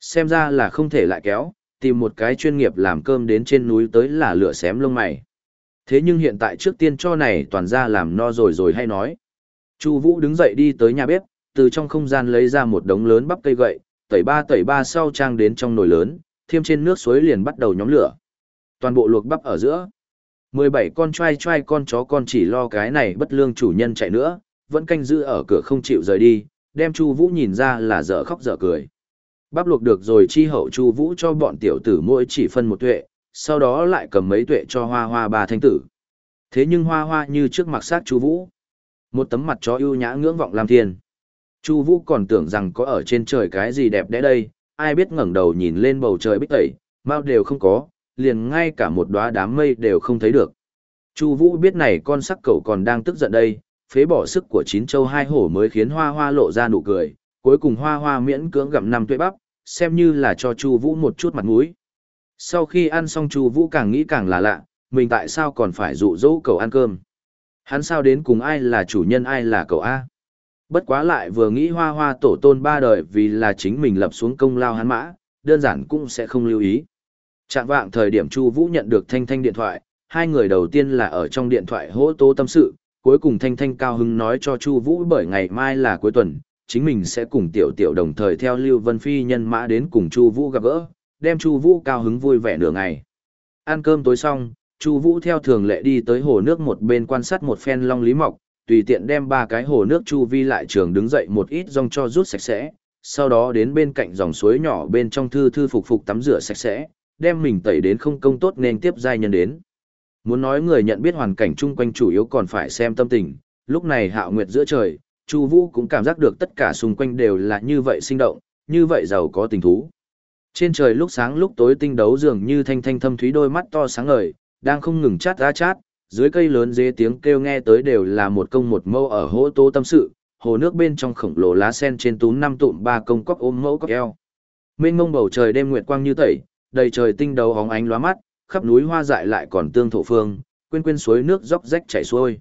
Xem ra là không thể lại kéo, tìm một cái chuyên nghiệp làm cơm đến trên núi tới là lửa xém lông mày. Thế nhưng hiện tại trước tiên cho này toàn ra làm no rồi rồi hay nói. Chu Vũ đứng dậy đi tới nhà bếp, từ trong không gian lấy ra một đống lớn bắp cây gậy, tẩy ba tẩy ba sau trang đến trong nồi lớn, thêm trên nước suối liền bắt đầu nhóm lửa. Toàn bộ luộc bắp ở giữa. 17 con trai trai con chó con chỉ lo cái này bất lương chủ nhân chạy nữa, vẫn canh giữ ở cửa không chịu rời đi, đem Chu Vũ nhìn ra là dở khóc dở cười. Bắp luộc được rồi chi hậu Chu Vũ cho bọn tiểu tử mỗi chỉ phân một tuệ, sau đó lại cầm mấy tuệ cho Hoa Hoa bà thanh tử. Thế nhưng Hoa Hoa như trước mặt sát Chu Vũ. Một tấm mặt chó ưu nhã ngưỡng vọng làm thiên. Chu Vũ còn tưởng rằng có ở trên trời cái gì đẹp đẽ đây, ai biết ngẩng đầu nhìn lên bầu trời bích tẩy, bao đều không có, liền ngay cả một đóa đám mây đều không thấy được. Chu Vũ biết này con sắc cẩu còn đang tức giận đây, phế bỏ sức của chín châu hai hổ mới khiến Hoa Hoa lộ ra nụ cười, cuối cùng Hoa Hoa miễn cưỡng gặm năm tuệ bắp, xem như là cho Chu Vũ một chút mặt mũi. Sau khi ăn xong Chu Vũ càng nghĩ càng là lạ, mình tại sao còn phải dụ dỗ cậu ăn cơm? Hắn sao đến cùng ai là chủ nhân ai là cậu a? Bất quá lại vừa nghĩ hoa hoa tổ tôn ba đời vì là chính mình lập xuống công lao hắn mã, đơn giản cũng sẽ không lưu ý. Trạng vạng thời điểm Chu Vũ nhận được Thanh Thanh điện thoại, hai người đầu tiên là ở trong điện thoại hỗ tố tâm sự, cuối cùng Thanh Thanh cao hứng nói cho Chu Vũ bởi ngày mai là cuối tuần, chính mình sẽ cùng tiểu tiểu đồng thời theo Lưu Vân Phi nhân mã đến cùng Chu Vũ gặp gỡ, đem Chu Vũ cao hứng vui vẻ nửa ngày. Ăn cơm tối xong, Chu Vũ theo thường lệ đi tới hồ nước một bên quan sát một phen long lý mọc, tùy tiện đem ba cái hồ nước chu vi lại trường đứng dậy một ít rong cho rút sạch sẽ, sau đó đến bên cạnh dòng suối nhỏ bên trong thư thư phục phục tắm rửa sạch sẽ, đem mình tẩy đến không công tốt nên tiếp giai nhân đến. Muốn nói người nhận biết hoàn cảnh chung quanh chủ yếu còn phải xem tâm tình, lúc này hạo nguyệt giữa trời, Chu Vũ cũng cảm giác được tất cả xung quanh đều là như vậy sinh động, như vậy giàu có tình thú. Trên trời lúc sáng lúc tối tinh đấu dường như thanh thanh thâm thúy đôi mắt to sáng ngời, đang không ngừng chát ra chát, dưới cây lớn dế tiếng kêu nghe tới đều là một công một mâu ở hỗ tố tâm sự, hồ nước bên trong khổng lồ lá sen trên túm năm tụm ba công cóc ôm mẫu cóc eo. Mênh mông bầu trời đêm nguyệt quang như tẩy, đầy trời tinh đấu hóng ánh lóa mắt, khắp núi hoa dại lại còn tương thổ phương, quên quên suối nước róc rách chảy xuôi.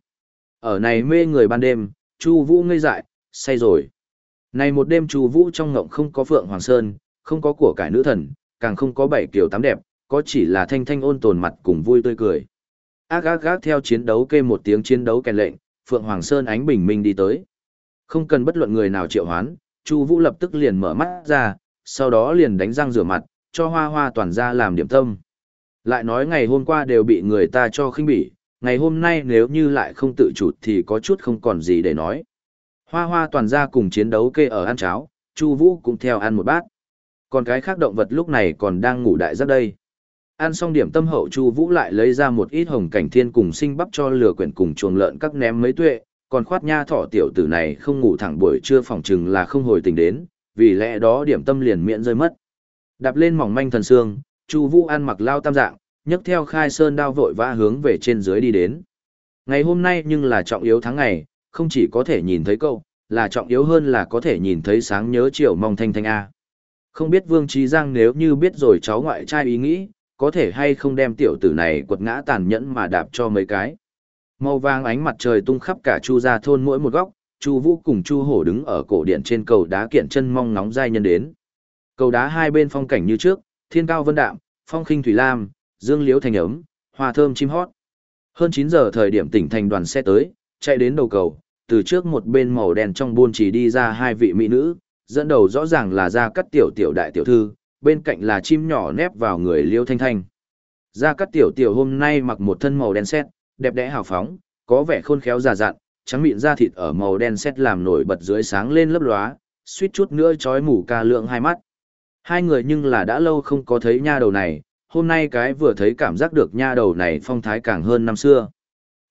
Ở này mê người ban đêm, Chu Vũ ngây dại, say rồi. Này một đêm Chu Vũ trong ngộng không có Phượng Hoàng Sơn, không có của cải nữ thần, càng không có bảy kiều tám đẹp, có chỉ là thanh thanh ôn tồn mặt cùng vui tươi cười. Ác ác ác theo chiến đấu kê một tiếng chiến đấu kèn lệnh, Phượng Hoàng Sơn ánh bình minh đi tới. Không cần bất luận người nào triệu hoán, Chu Vũ lập tức liền mở mắt ra, sau đó liền đánh răng rửa mặt, cho Hoa Hoa toàn ra làm điểm tâm. Lại nói ngày hôm qua đều bị người ta cho khinh bỉ, ngày hôm nay nếu như lại không tự chủ thì có chút không còn gì để nói. Hoa Hoa toàn ra cùng chiến đấu kê ở ăn cháo, Chu Vũ cũng theo ăn một bát. Còn cái khác động vật lúc này còn đang ngủ đại giấc đây. Ăn xong điểm tâm hậu Chu Vũ lại lấy ra một ít hồng cảnh thiên cùng sinh bắp cho lừa quyển cùng chuồng lợn các ném mấy tuệ, còn khoát nha thỏ tiểu tử này không ngủ thẳng buổi trưa phòng chừng là không hồi tỉnh đến, vì lẽ đó điểm tâm liền miễn rơi mất. Đạp lên mỏng manh thần xương, Chu Vũ ăn mặc lao tam dạng, nhấc theo khai sơn đao vội vã hướng về trên dưới đi đến. Ngày hôm nay nhưng là trọng yếu tháng ngày, không chỉ có thể nhìn thấy cậu, là trọng yếu hơn là có thể nhìn thấy sáng nhớ chiều mong thanh thanh A. Không biết Vương Trí Giang nếu như biết rồi cháu ngoại trai ý nghĩ, có thể hay không đem tiểu tử này quật ngã tàn nhẫn mà đạp cho mấy cái. Màu vàng ánh mặt trời tung khắp cả Chu gia thôn mỗi một góc, Chu Vũ cùng Chu Hổ đứng ở cổ điện trên cầu đá kiện chân mong nóng giai nhân đến. Cầu đá hai bên phong cảnh như trước, thiên cao vân đạm, phong khinh thủy lam, dương liễu thành ấm, hoa thơm chim hót. Hơn 9 giờ thời điểm tỉnh thành đoàn xe tới, chạy đến đầu cầu, từ trước một bên màu đen trong buôn chỉ đi ra hai vị mỹ nữ, dẫn đầu rõ ràng là ra cắt tiểu tiểu đại tiểu thư, bên cạnh là chim nhỏ nép vào người liêu thanh thanh. Gia cắt tiểu tiểu hôm nay mặc một thân màu đen xét, đẹp đẽ hào phóng, có vẻ khôn khéo già dặn, trắng mịn da thịt ở màu đen xét làm nổi bật dưới sáng lên lấp lóa, suýt chút nữa chói mù ca lượng hai mắt. Hai người nhưng là đã lâu không có thấy nha đầu này, hôm nay cái vừa thấy cảm giác được nha đầu này phong thái càng hơn năm xưa.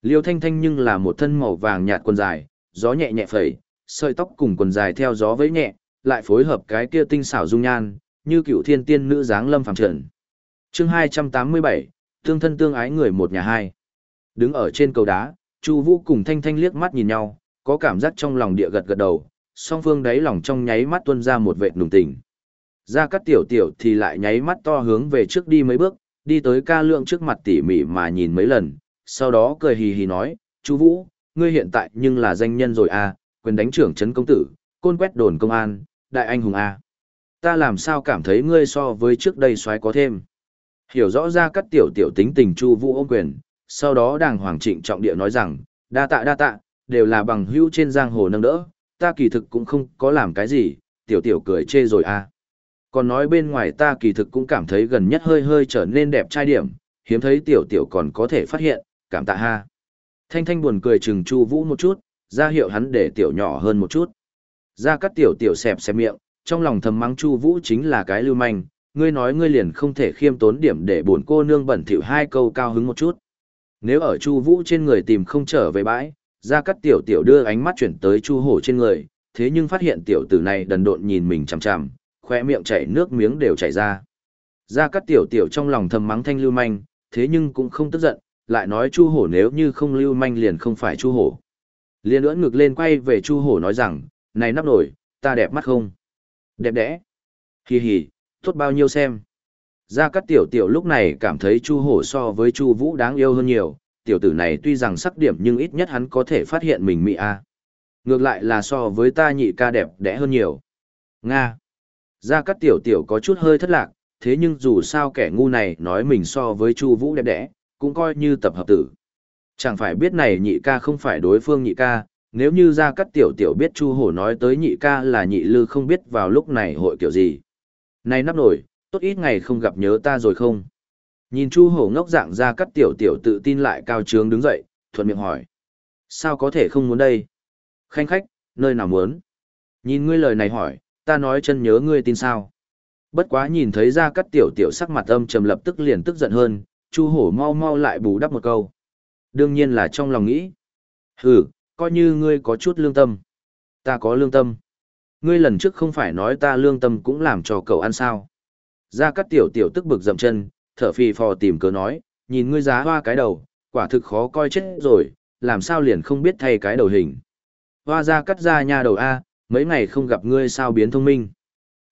Liêu Thanh Thanh nhưng là một thân màu vàng nhạt quần dài, gió nhẹ nhẹ phẩy, sợi tóc cùng quần dài theo gió với nhẹ, lại phối hợp cái kia tinh xảo dung nhan, như cựu thiên tiên nữ dáng lâm phàm trần. Chương 287, tương thân tương ái người một nhà hai. Đứng ở trên cầu đá, Chu Vũ cùng Thanh Thanh liếc mắt nhìn nhau, có cảm giác trong lòng địa gật gật đầu, song phương đáy lòng trong nháy mắt tuôn ra một vệt nùng tình. Ra cắt tiểu tiểu thì lại nháy mắt to hướng về trước đi mấy bước, đi tới ca lượng trước mặt tỉ mỉ mà nhìn mấy lần, sau đó cười hì hì nói, chú Vũ, ngươi hiện tại nhưng là danh nhân rồi à, quyền đánh trưởng trấn công tử, côn quét đồn công an, đại anh hùng à. Ta làm sao cảm thấy ngươi so với trước đây xoái có thêm. Hiểu rõ ra cắt tiểu tiểu tính tình chu Vũ ôm quyền, sau đó đàng hoàng trịnh trọng địa nói rằng, đa tạ đa tạ, đều là bằng hữu trên giang hồ nâng đỡ, ta kỳ thực cũng không có làm cái gì, tiểu tiểu cười chê rồi à còn nói bên ngoài ta kỳ thực cũng cảm thấy gần nhất hơi hơi trở nên đẹp trai điểm, hiếm thấy tiểu tiểu còn có thể phát hiện, cảm tạ ha. Thanh Thanh buồn cười chừng Chu Vũ một chút, ra hiệu hắn để tiểu nhỏ hơn một chút. Ra cắt tiểu tiểu xẹp xẹp miệng, trong lòng thầm mắng Chu Vũ chính là cái lưu manh, ngươi nói ngươi liền không thể khiêm tốn điểm để buồn cô nương bẩn thỉu hai câu cao hứng một chút. Nếu ở Chu Vũ trên người tìm không trở về bãi, gia cát tiểu tiểu đưa ánh mắt chuyển tới Chu Hổ trên người, thế nhưng phát hiện tiểu tử này đần độn nhìn mình chằm chằm, khoe miệng chảy nước miếng đều chảy ra. gia cát tiểu tiểu trong lòng thầm mắng thanh lưu manh, thế nhưng cũng không tức giận, lại nói chu hổ nếu như không lưu manh liền không phải chu hổ. Liên ưỡn ngực lên quay về chu hổ nói rằng, này nắp nổi, ta đẹp mắt không? Đẹp đẽ. Hì hì, tốt bao nhiêu xem. Gia Cát tiểu tiểu lúc này cảm thấy chu hổ so với chu vũ đáng yêu hơn nhiều, tiểu tử này tuy rằng sắc điểm nhưng ít nhất hắn có thể phát hiện mình mị a. Ngược lại là so với ta nhị ca đẹp đẽ hơn nhiều. Nga. Gia Cát Tiểu Tiểu có chút hơi thất lạc, thế nhưng dù sao kẻ ngu này nói mình so với Chu Vũ đẹp đẽ, cũng coi như tập hợp tử. Chẳng phải biết này nhị ca không phải đối phương nhị ca, nếu như Gia Cát Tiểu Tiểu biết Chu Hổ nói tới nhị ca là nhị lư không biết vào lúc này hội kiểu gì. nay nắp nổi, tốt ít ngày không gặp nhớ ta rồi không? Nhìn Chu Hổ ngốc dạng Gia Cát Tiểu Tiểu tự tin lại cao trướng đứng dậy, thuận miệng hỏi. Sao có thể không muốn đây? Khanh khách, nơi nào muốn? Nhìn ngươi lời này hỏi, ta nói chân nhớ ngươi tin sao. Bất quá nhìn thấy ra cắt tiểu tiểu sắc mặt âm trầm lập tức liền tức giận hơn, chu hổ mau mau lại bù đắp một câu. Đương nhiên là trong lòng nghĩ. Hừ, coi như ngươi có chút lương tâm. Ta có lương tâm. Ngươi lần trước không phải nói ta lương tâm cũng làm cho cậu ăn sao. Ra cắt tiểu tiểu tức bực dậm chân, thở phì phò tìm cớ nói, nhìn ngươi giá hoa cái đầu, quả thực khó coi chết rồi, làm sao liền không biết thay cái đầu hình. Hoa ra cắt ra nha đầu A, mấy ngày không gặp ngươi sao biến thông minh.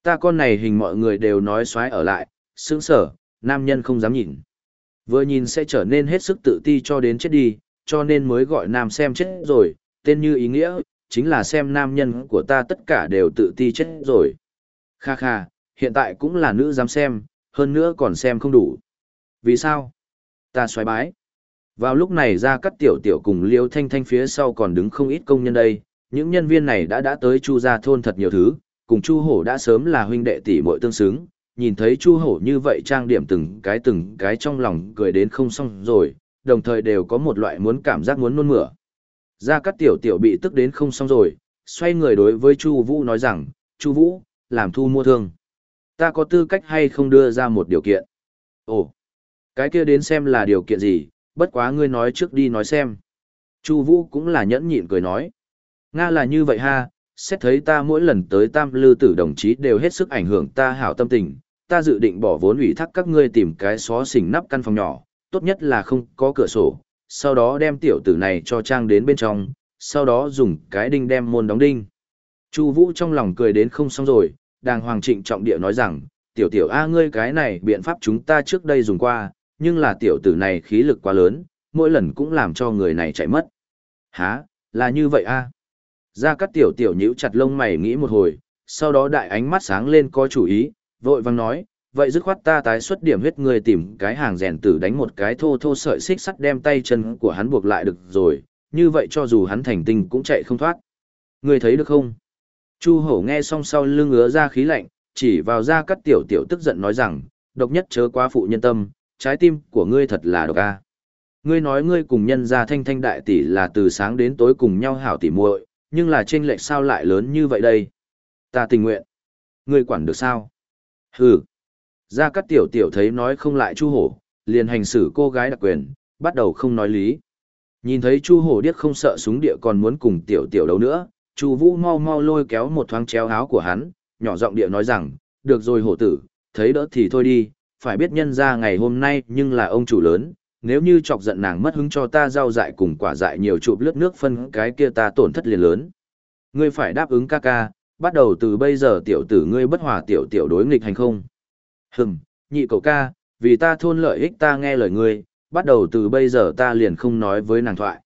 Ta con này hình mọi người đều nói xoái ở lại, sững sở, nam nhân không dám nhìn. Vừa nhìn sẽ trở nên hết sức tự ti cho đến chết đi, cho nên mới gọi nam xem chết rồi, tên như ý nghĩa, chính là xem nam nhân của ta tất cả đều tự ti chết rồi. Kha kha, hiện tại cũng là nữ dám xem, hơn nữa còn xem không đủ. Vì sao? Ta xoáy bái. Vào lúc này ra cắt tiểu tiểu cùng liêu thanh thanh phía sau còn đứng không ít công nhân đây, những nhân viên này đã đã tới Chu gia thôn thật nhiều thứ, cùng Chu Hổ đã sớm là huynh đệ tỷ muội tương xứng, nhìn thấy Chu Hổ như vậy trang điểm từng cái từng cái trong lòng cười đến không xong rồi, đồng thời đều có một loại muốn cảm giác muốn nôn mửa. Gia Cát Tiểu Tiểu bị tức đến không xong rồi, xoay người đối với Chu Vũ nói rằng, "Chu Vũ, làm thu mua thương. Ta có tư cách hay không đưa ra một điều kiện?" "Ồ, cái kia đến xem là điều kiện gì, bất quá ngươi nói trước đi nói xem." Chu Vũ cũng là nhẫn nhịn cười nói. Nga là như vậy ha, xét thấy ta mỗi lần tới tam lư tử đồng chí đều hết sức ảnh hưởng ta hảo tâm tình, ta dự định bỏ vốn ủy thác các ngươi tìm cái xó xỉnh nắp căn phòng nhỏ, tốt nhất là không có cửa sổ, sau đó đem tiểu tử này cho trang đến bên trong, sau đó dùng cái đinh đem môn đóng đinh. Chu Vũ trong lòng cười đến không xong rồi, đàng hoàng trịnh trọng địa nói rằng, tiểu tiểu a ngươi cái này biện pháp chúng ta trước đây dùng qua, nhưng là tiểu tử này khí lực quá lớn, mỗi lần cũng làm cho người này chạy mất. Hả, là như vậy a? Gia Cát tiểu tiểu nhíu chặt lông mày nghĩ một hồi, sau đó đại ánh mắt sáng lên có chủ ý, vội vàng nói, vậy dứt khoát ta tái xuất điểm huyết ngươi tìm cái hàng rèn tử đánh một cái thô thô sợi xích sắt đem tay chân của hắn buộc lại được rồi, như vậy cho dù hắn thành tinh cũng chạy không thoát. ngươi thấy được không? Chu hổ nghe xong sau lưng ứa ra khí lạnh, chỉ vào ra cắt tiểu tiểu tức giận nói rằng, độc nhất chớ quá phụ nhân tâm, trái tim của ngươi thật là độc a. Ngươi nói ngươi cùng nhân gia thanh thanh đại tỷ là từ sáng đến tối cùng nhau hảo tỷ muội, nhưng là trên lệch sao lại lớn như vậy đây? Ta tình nguyện. Ngươi quản được sao? Hừ. Gia Cát Tiểu Tiểu thấy nói không lại Chu Hổ, liền hành xử cô gái đặc quyền, bắt đầu không nói lý. Nhìn thấy Chu Hổ điếc không sợ súng địa còn muốn cùng Tiểu Tiểu đấu nữa, Chu Vũ mau mau lôi kéo một thoáng chéo áo của hắn, nhỏ giọng địa nói rằng, "Được rồi hổ tử, thấy đỡ thì thôi đi, phải biết nhân ra ngày hôm nay nhưng là ông chủ lớn, nếu như chọc giận nàng mất hứng cho ta rau dại cùng quả dại nhiều chụp lướt nước phân cái kia ta tổn thất liền lớn. Ngươi phải đáp ứng ca ca, bắt đầu từ bây giờ tiểu tử ngươi bất hòa tiểu tiểu đối nghịch hành không?" Hừm, nhị cậu ca, vì ta thôn lợi ích ta nghe lời ngươi, bắt đầu từ bây giờ ta liền không nói với nàng thoại.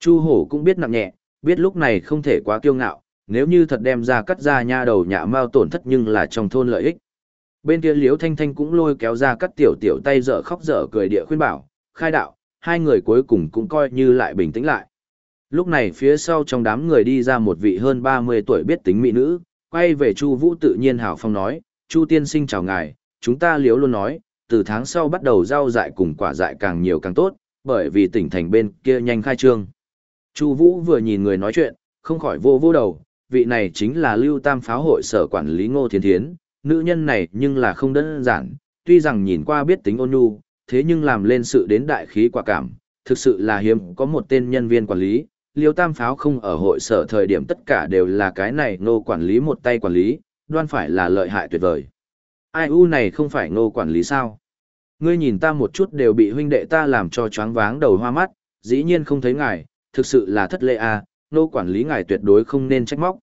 Chu hổ cũng biết nặng nhẹ, biết lúc này không thể quá kiêu ngạo, nếu như thật đem ra cắt ra nha đầu nhạ mao tổn thất nhưng là trong thôn lợi ích. Bên kia Liễu Thanh Thanh cũng lôi kéo ra cắt tiểu tiểu tay dở khóc dở cười địa khuyên bảo, khai đạo, hai người cuối cùng cũng coi như lại bình tĩnh lại. Lúc này phía sau trong đám người đi ra một vị hơn 30 tuổi biết tính mỹ nữ, quay về Chu Vũ tự nhiên hào phong nói, Chu tiên sinh chào ngài, chúng ta liếu luôn nói, từ tháng sau bắt đầu rau dại cùng quả dại càng nhiều càng tốt, bởi vì tỉnh thành bên kia nhanh khai trương. Chu Vũ vừa nhìn người nói chuyện, không khỏi vô vô đầu, vị này chính là Lưu Tam pháo hội sở quản lý Ngô Thiên Thiến, nữ nhân này nhưng là không đơn giản, tuy rằng nhìn qua biết tính ôn nhu, thế nhưng làm lên sự đến đại khí quả cảm, thực sự là hiếm có một tên nhân viên quản lý, Liêu Tam pháo không ở hội sở thời điểm tất cả đều là cái này Ngô quản lý một tay quản lý, đoan phải là lợi hại tuyệt vời. Ai u này không phải Ngô quản lý sao? Ngươi nhìn ta một chút đều bị huynh đệ ta làm cho choáng váng đầu hoa mắt, dĩ nhiên không thấy ngài, thực sự là thất lễ à, nô quản lý ngài tuyệt đối không nên trách móc.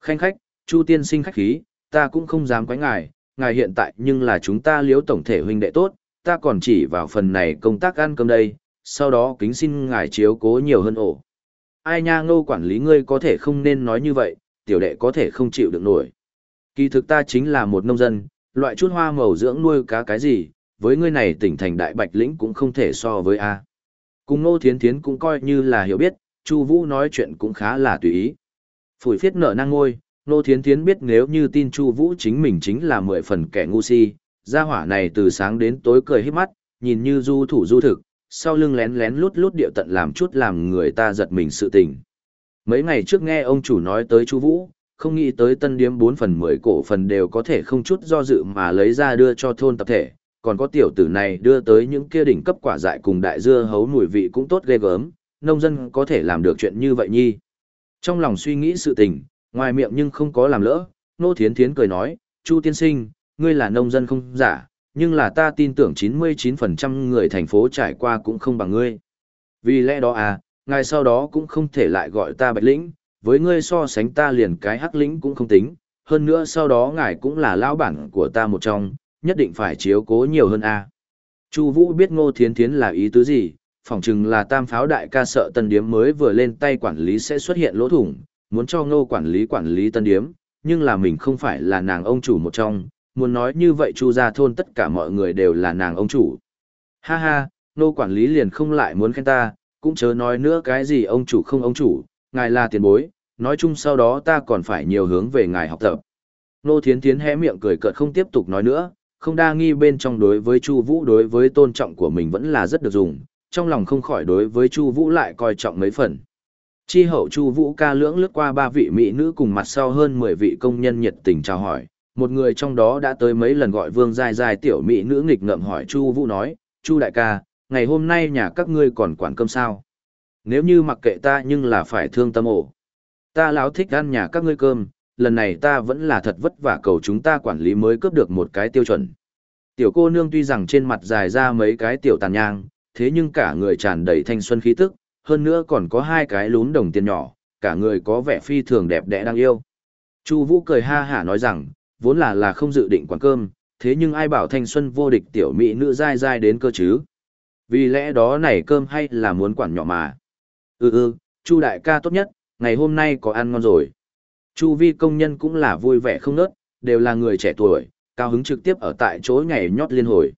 Khanh khách, Chu tiên sinh khách khí, ta cũng không dám quái ngài, ngài hiện tại nhưng là chúng ta liếu tổng thể huynh đệ tốt, ta còn chỉ vào phần này công tác ăn cơm đây, sau đó kính xin ngài chiếu cố nhiều hơn ổ. Ai nha ngô quản lý ngươi có thể không nên nói như vậy, tiểu đệ có thể không chịu được nổi. Kỳ thực ta chính là một nông dân, loại chút hoa màu dưỡng nuôi cá cái gì, với ngươi này tỉnh thành đại bạch lĩnh cũng không thể so với A. Cùng Ngô Thiến Thiến cũng coi như là hiểu biết, Chu Vũ nói chuyện cũng khá là tùy ý. Phủi phiết nở năng ngôi, Ngô Thiến Thiến biết nếu như tin Chu Vũ chính mình chính là mười phần kẻ ngu si, gia hỏa này từ sáng đến tối cười hết mắt, nhìn như du thủ du thực, sau lưng lén lén lút lút điệu tận làm chút làm người ta giật mình sự tình. Mấy ngày trước nghe ông chủ nói tới Chu Vũ, không nghĩ tới tân điếm 4 phần 10 cổ phần đều có thể không chút do dự mà lấy ra đưa cho thôn tập thể, còn có tiểu tử này đưa tới những kia đỉnh cấp quả dại cùng đại dưa hấu mùi vị cũng tốt ghê gớm, nông dân có thể làm được chuyện như vậy nhi. Trong lòng suy nghĩ sự tình, ngoài miệng nhưng không có làm lỡ, Nô Thiến Thiến cười nói, Chu tiên sinh, ngươi là nông dân không giả, nhưng là ta tin tưởng 99% người thành phố trải qua cũng không bằng ngươi. Vì lẽ đó à, ngài sau đó cũng không thể lại gọi ta bạch lĩnh, với ngươi so sánh ta liền cái hắc lĩnh cũng không tính, hơn nữa sau đó ngài cũng là lão bản của ta một trong, nhất định phải chiếu cố nhiều hơn a. Chu Vũ biết Ngô Thiến Thiến là ý tứ gì, phỏng chừng là tam pháo đại ca sợ tân điếm mới vừa lên tay quản lý sẽ xuất hiện lỗ thủng, muốn cho Ngô quản lý quản lý tân điếm, nhưng là mình không phải là nàng ông chủ một trong, muốn nói như vậy Chu gia thôn tất cả mọi người đều là nàng ông chủ. Ha ha, Ngô quản lý liền không lại muốn khen ta, cũng chớ nói nữa cái gì ông chủ không ông chủ, ngài là tiền bối, nói chung sau đó ta còn phải nhiều hướng về ngài học tập. Nô Thiến Thiến hé miệng cười cợt không tiếp tục nói nữa, không đa nghi bên trong đối với Chu Vũ đối với tôn trọng của mình vẫn là rất được dùng, trong lòng không khỏi đối với Chu Vũ lại coi trọng mấy phần. Chi hậu Chu Vũ ca lưỡng lướt qua ba vị mỹ nữ cùng mặt sau hơn 10 vị công nhân nhiệt tình chào hỏi, một người trong đó đã tới mấy lần gọi Vương Dài Dài tiểu mỹ nữ nghịch ngợm hỏi Chu Vũ nói, "Chu đại ca, ngày hôm nay nhà các ngươi còn quản cơm sao? Nếu như mặc kệ ta nhưng là phải thương tâm ổ. Ta láo thích ăn nhà các ngươi cơm, lần này ta vẫn là thật vất vả cầu chúng ta quản lý mới cướp được một cái tiêu chuẩn. Tiểu cô nương tuy rằng trên mặt dài ra mấy cái tiểu tàn nhang, thế nhưng cả người tràn đầy thanh xuân khí tức, hơn nữa còn có hai cái lún đồng tiền nhỏ, cả người có vẻ phi thường đẹp đẽ đang yêu. Chu Vũ cười ha hả nói rằng, vốn là là không dự định quán cơm, thế nhưng ai bảo thanh xuân vô địch tiểu mỹ nữ dai dai đến cơ chứ. Vì lẽ đó này cơm hay là muốn quản nhỏ mà. Ừ ừ, Chu đại ca tốt nhất, ngày hôm nay có ăn ngon rồi. Chu vi công nhân cũng là vui vẻ không nớt, đều là người trẻ tuổi, cao hứng trực tiếp ở tại chỗ ngày nhót liên hồi.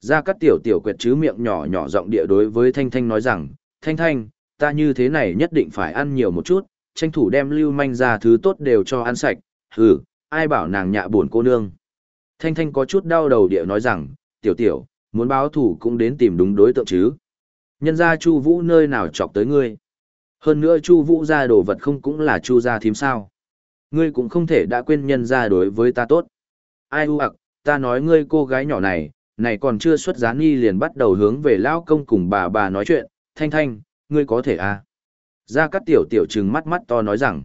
Ra các tiểu tiểu quyệt chứ miệng nhỏ nhỏ giọng địa đối với Thanh Thanh nói rằng, Thanh Thanh, ta như thế này nhất định phải ăn nhiều một chút, tranh thủ đem lưu manh ra thứ tốt đều cho ăn sạch, hừ, ai bảo nàng nhạ buồn cô nương. Thanh Thanh có chút đau đầu địa nói rằng, tiểu tiểu, muốn báo thủ cũng đến tìm đúng đối tượng chứ. Nhân ra Chu Vũ nơi nào chọc tới ngươi. Hơn nữa Chu Vũ ra đồ vật không cũng là Chu gia thím sao. Ngươi cũng không thể đã quên nhân ra đối với ta tốt. Ai u ặc, ta nói ngươi cô gái nhỏ này, này còn chưa xuất giá nghi liền bắt đầu hướng về lão công cùng bà bà nói chuyện, thanh thanh, ngươi có thể à. Gia Cát Tiểu Tiểu trừng mắt mắt to nói rằng,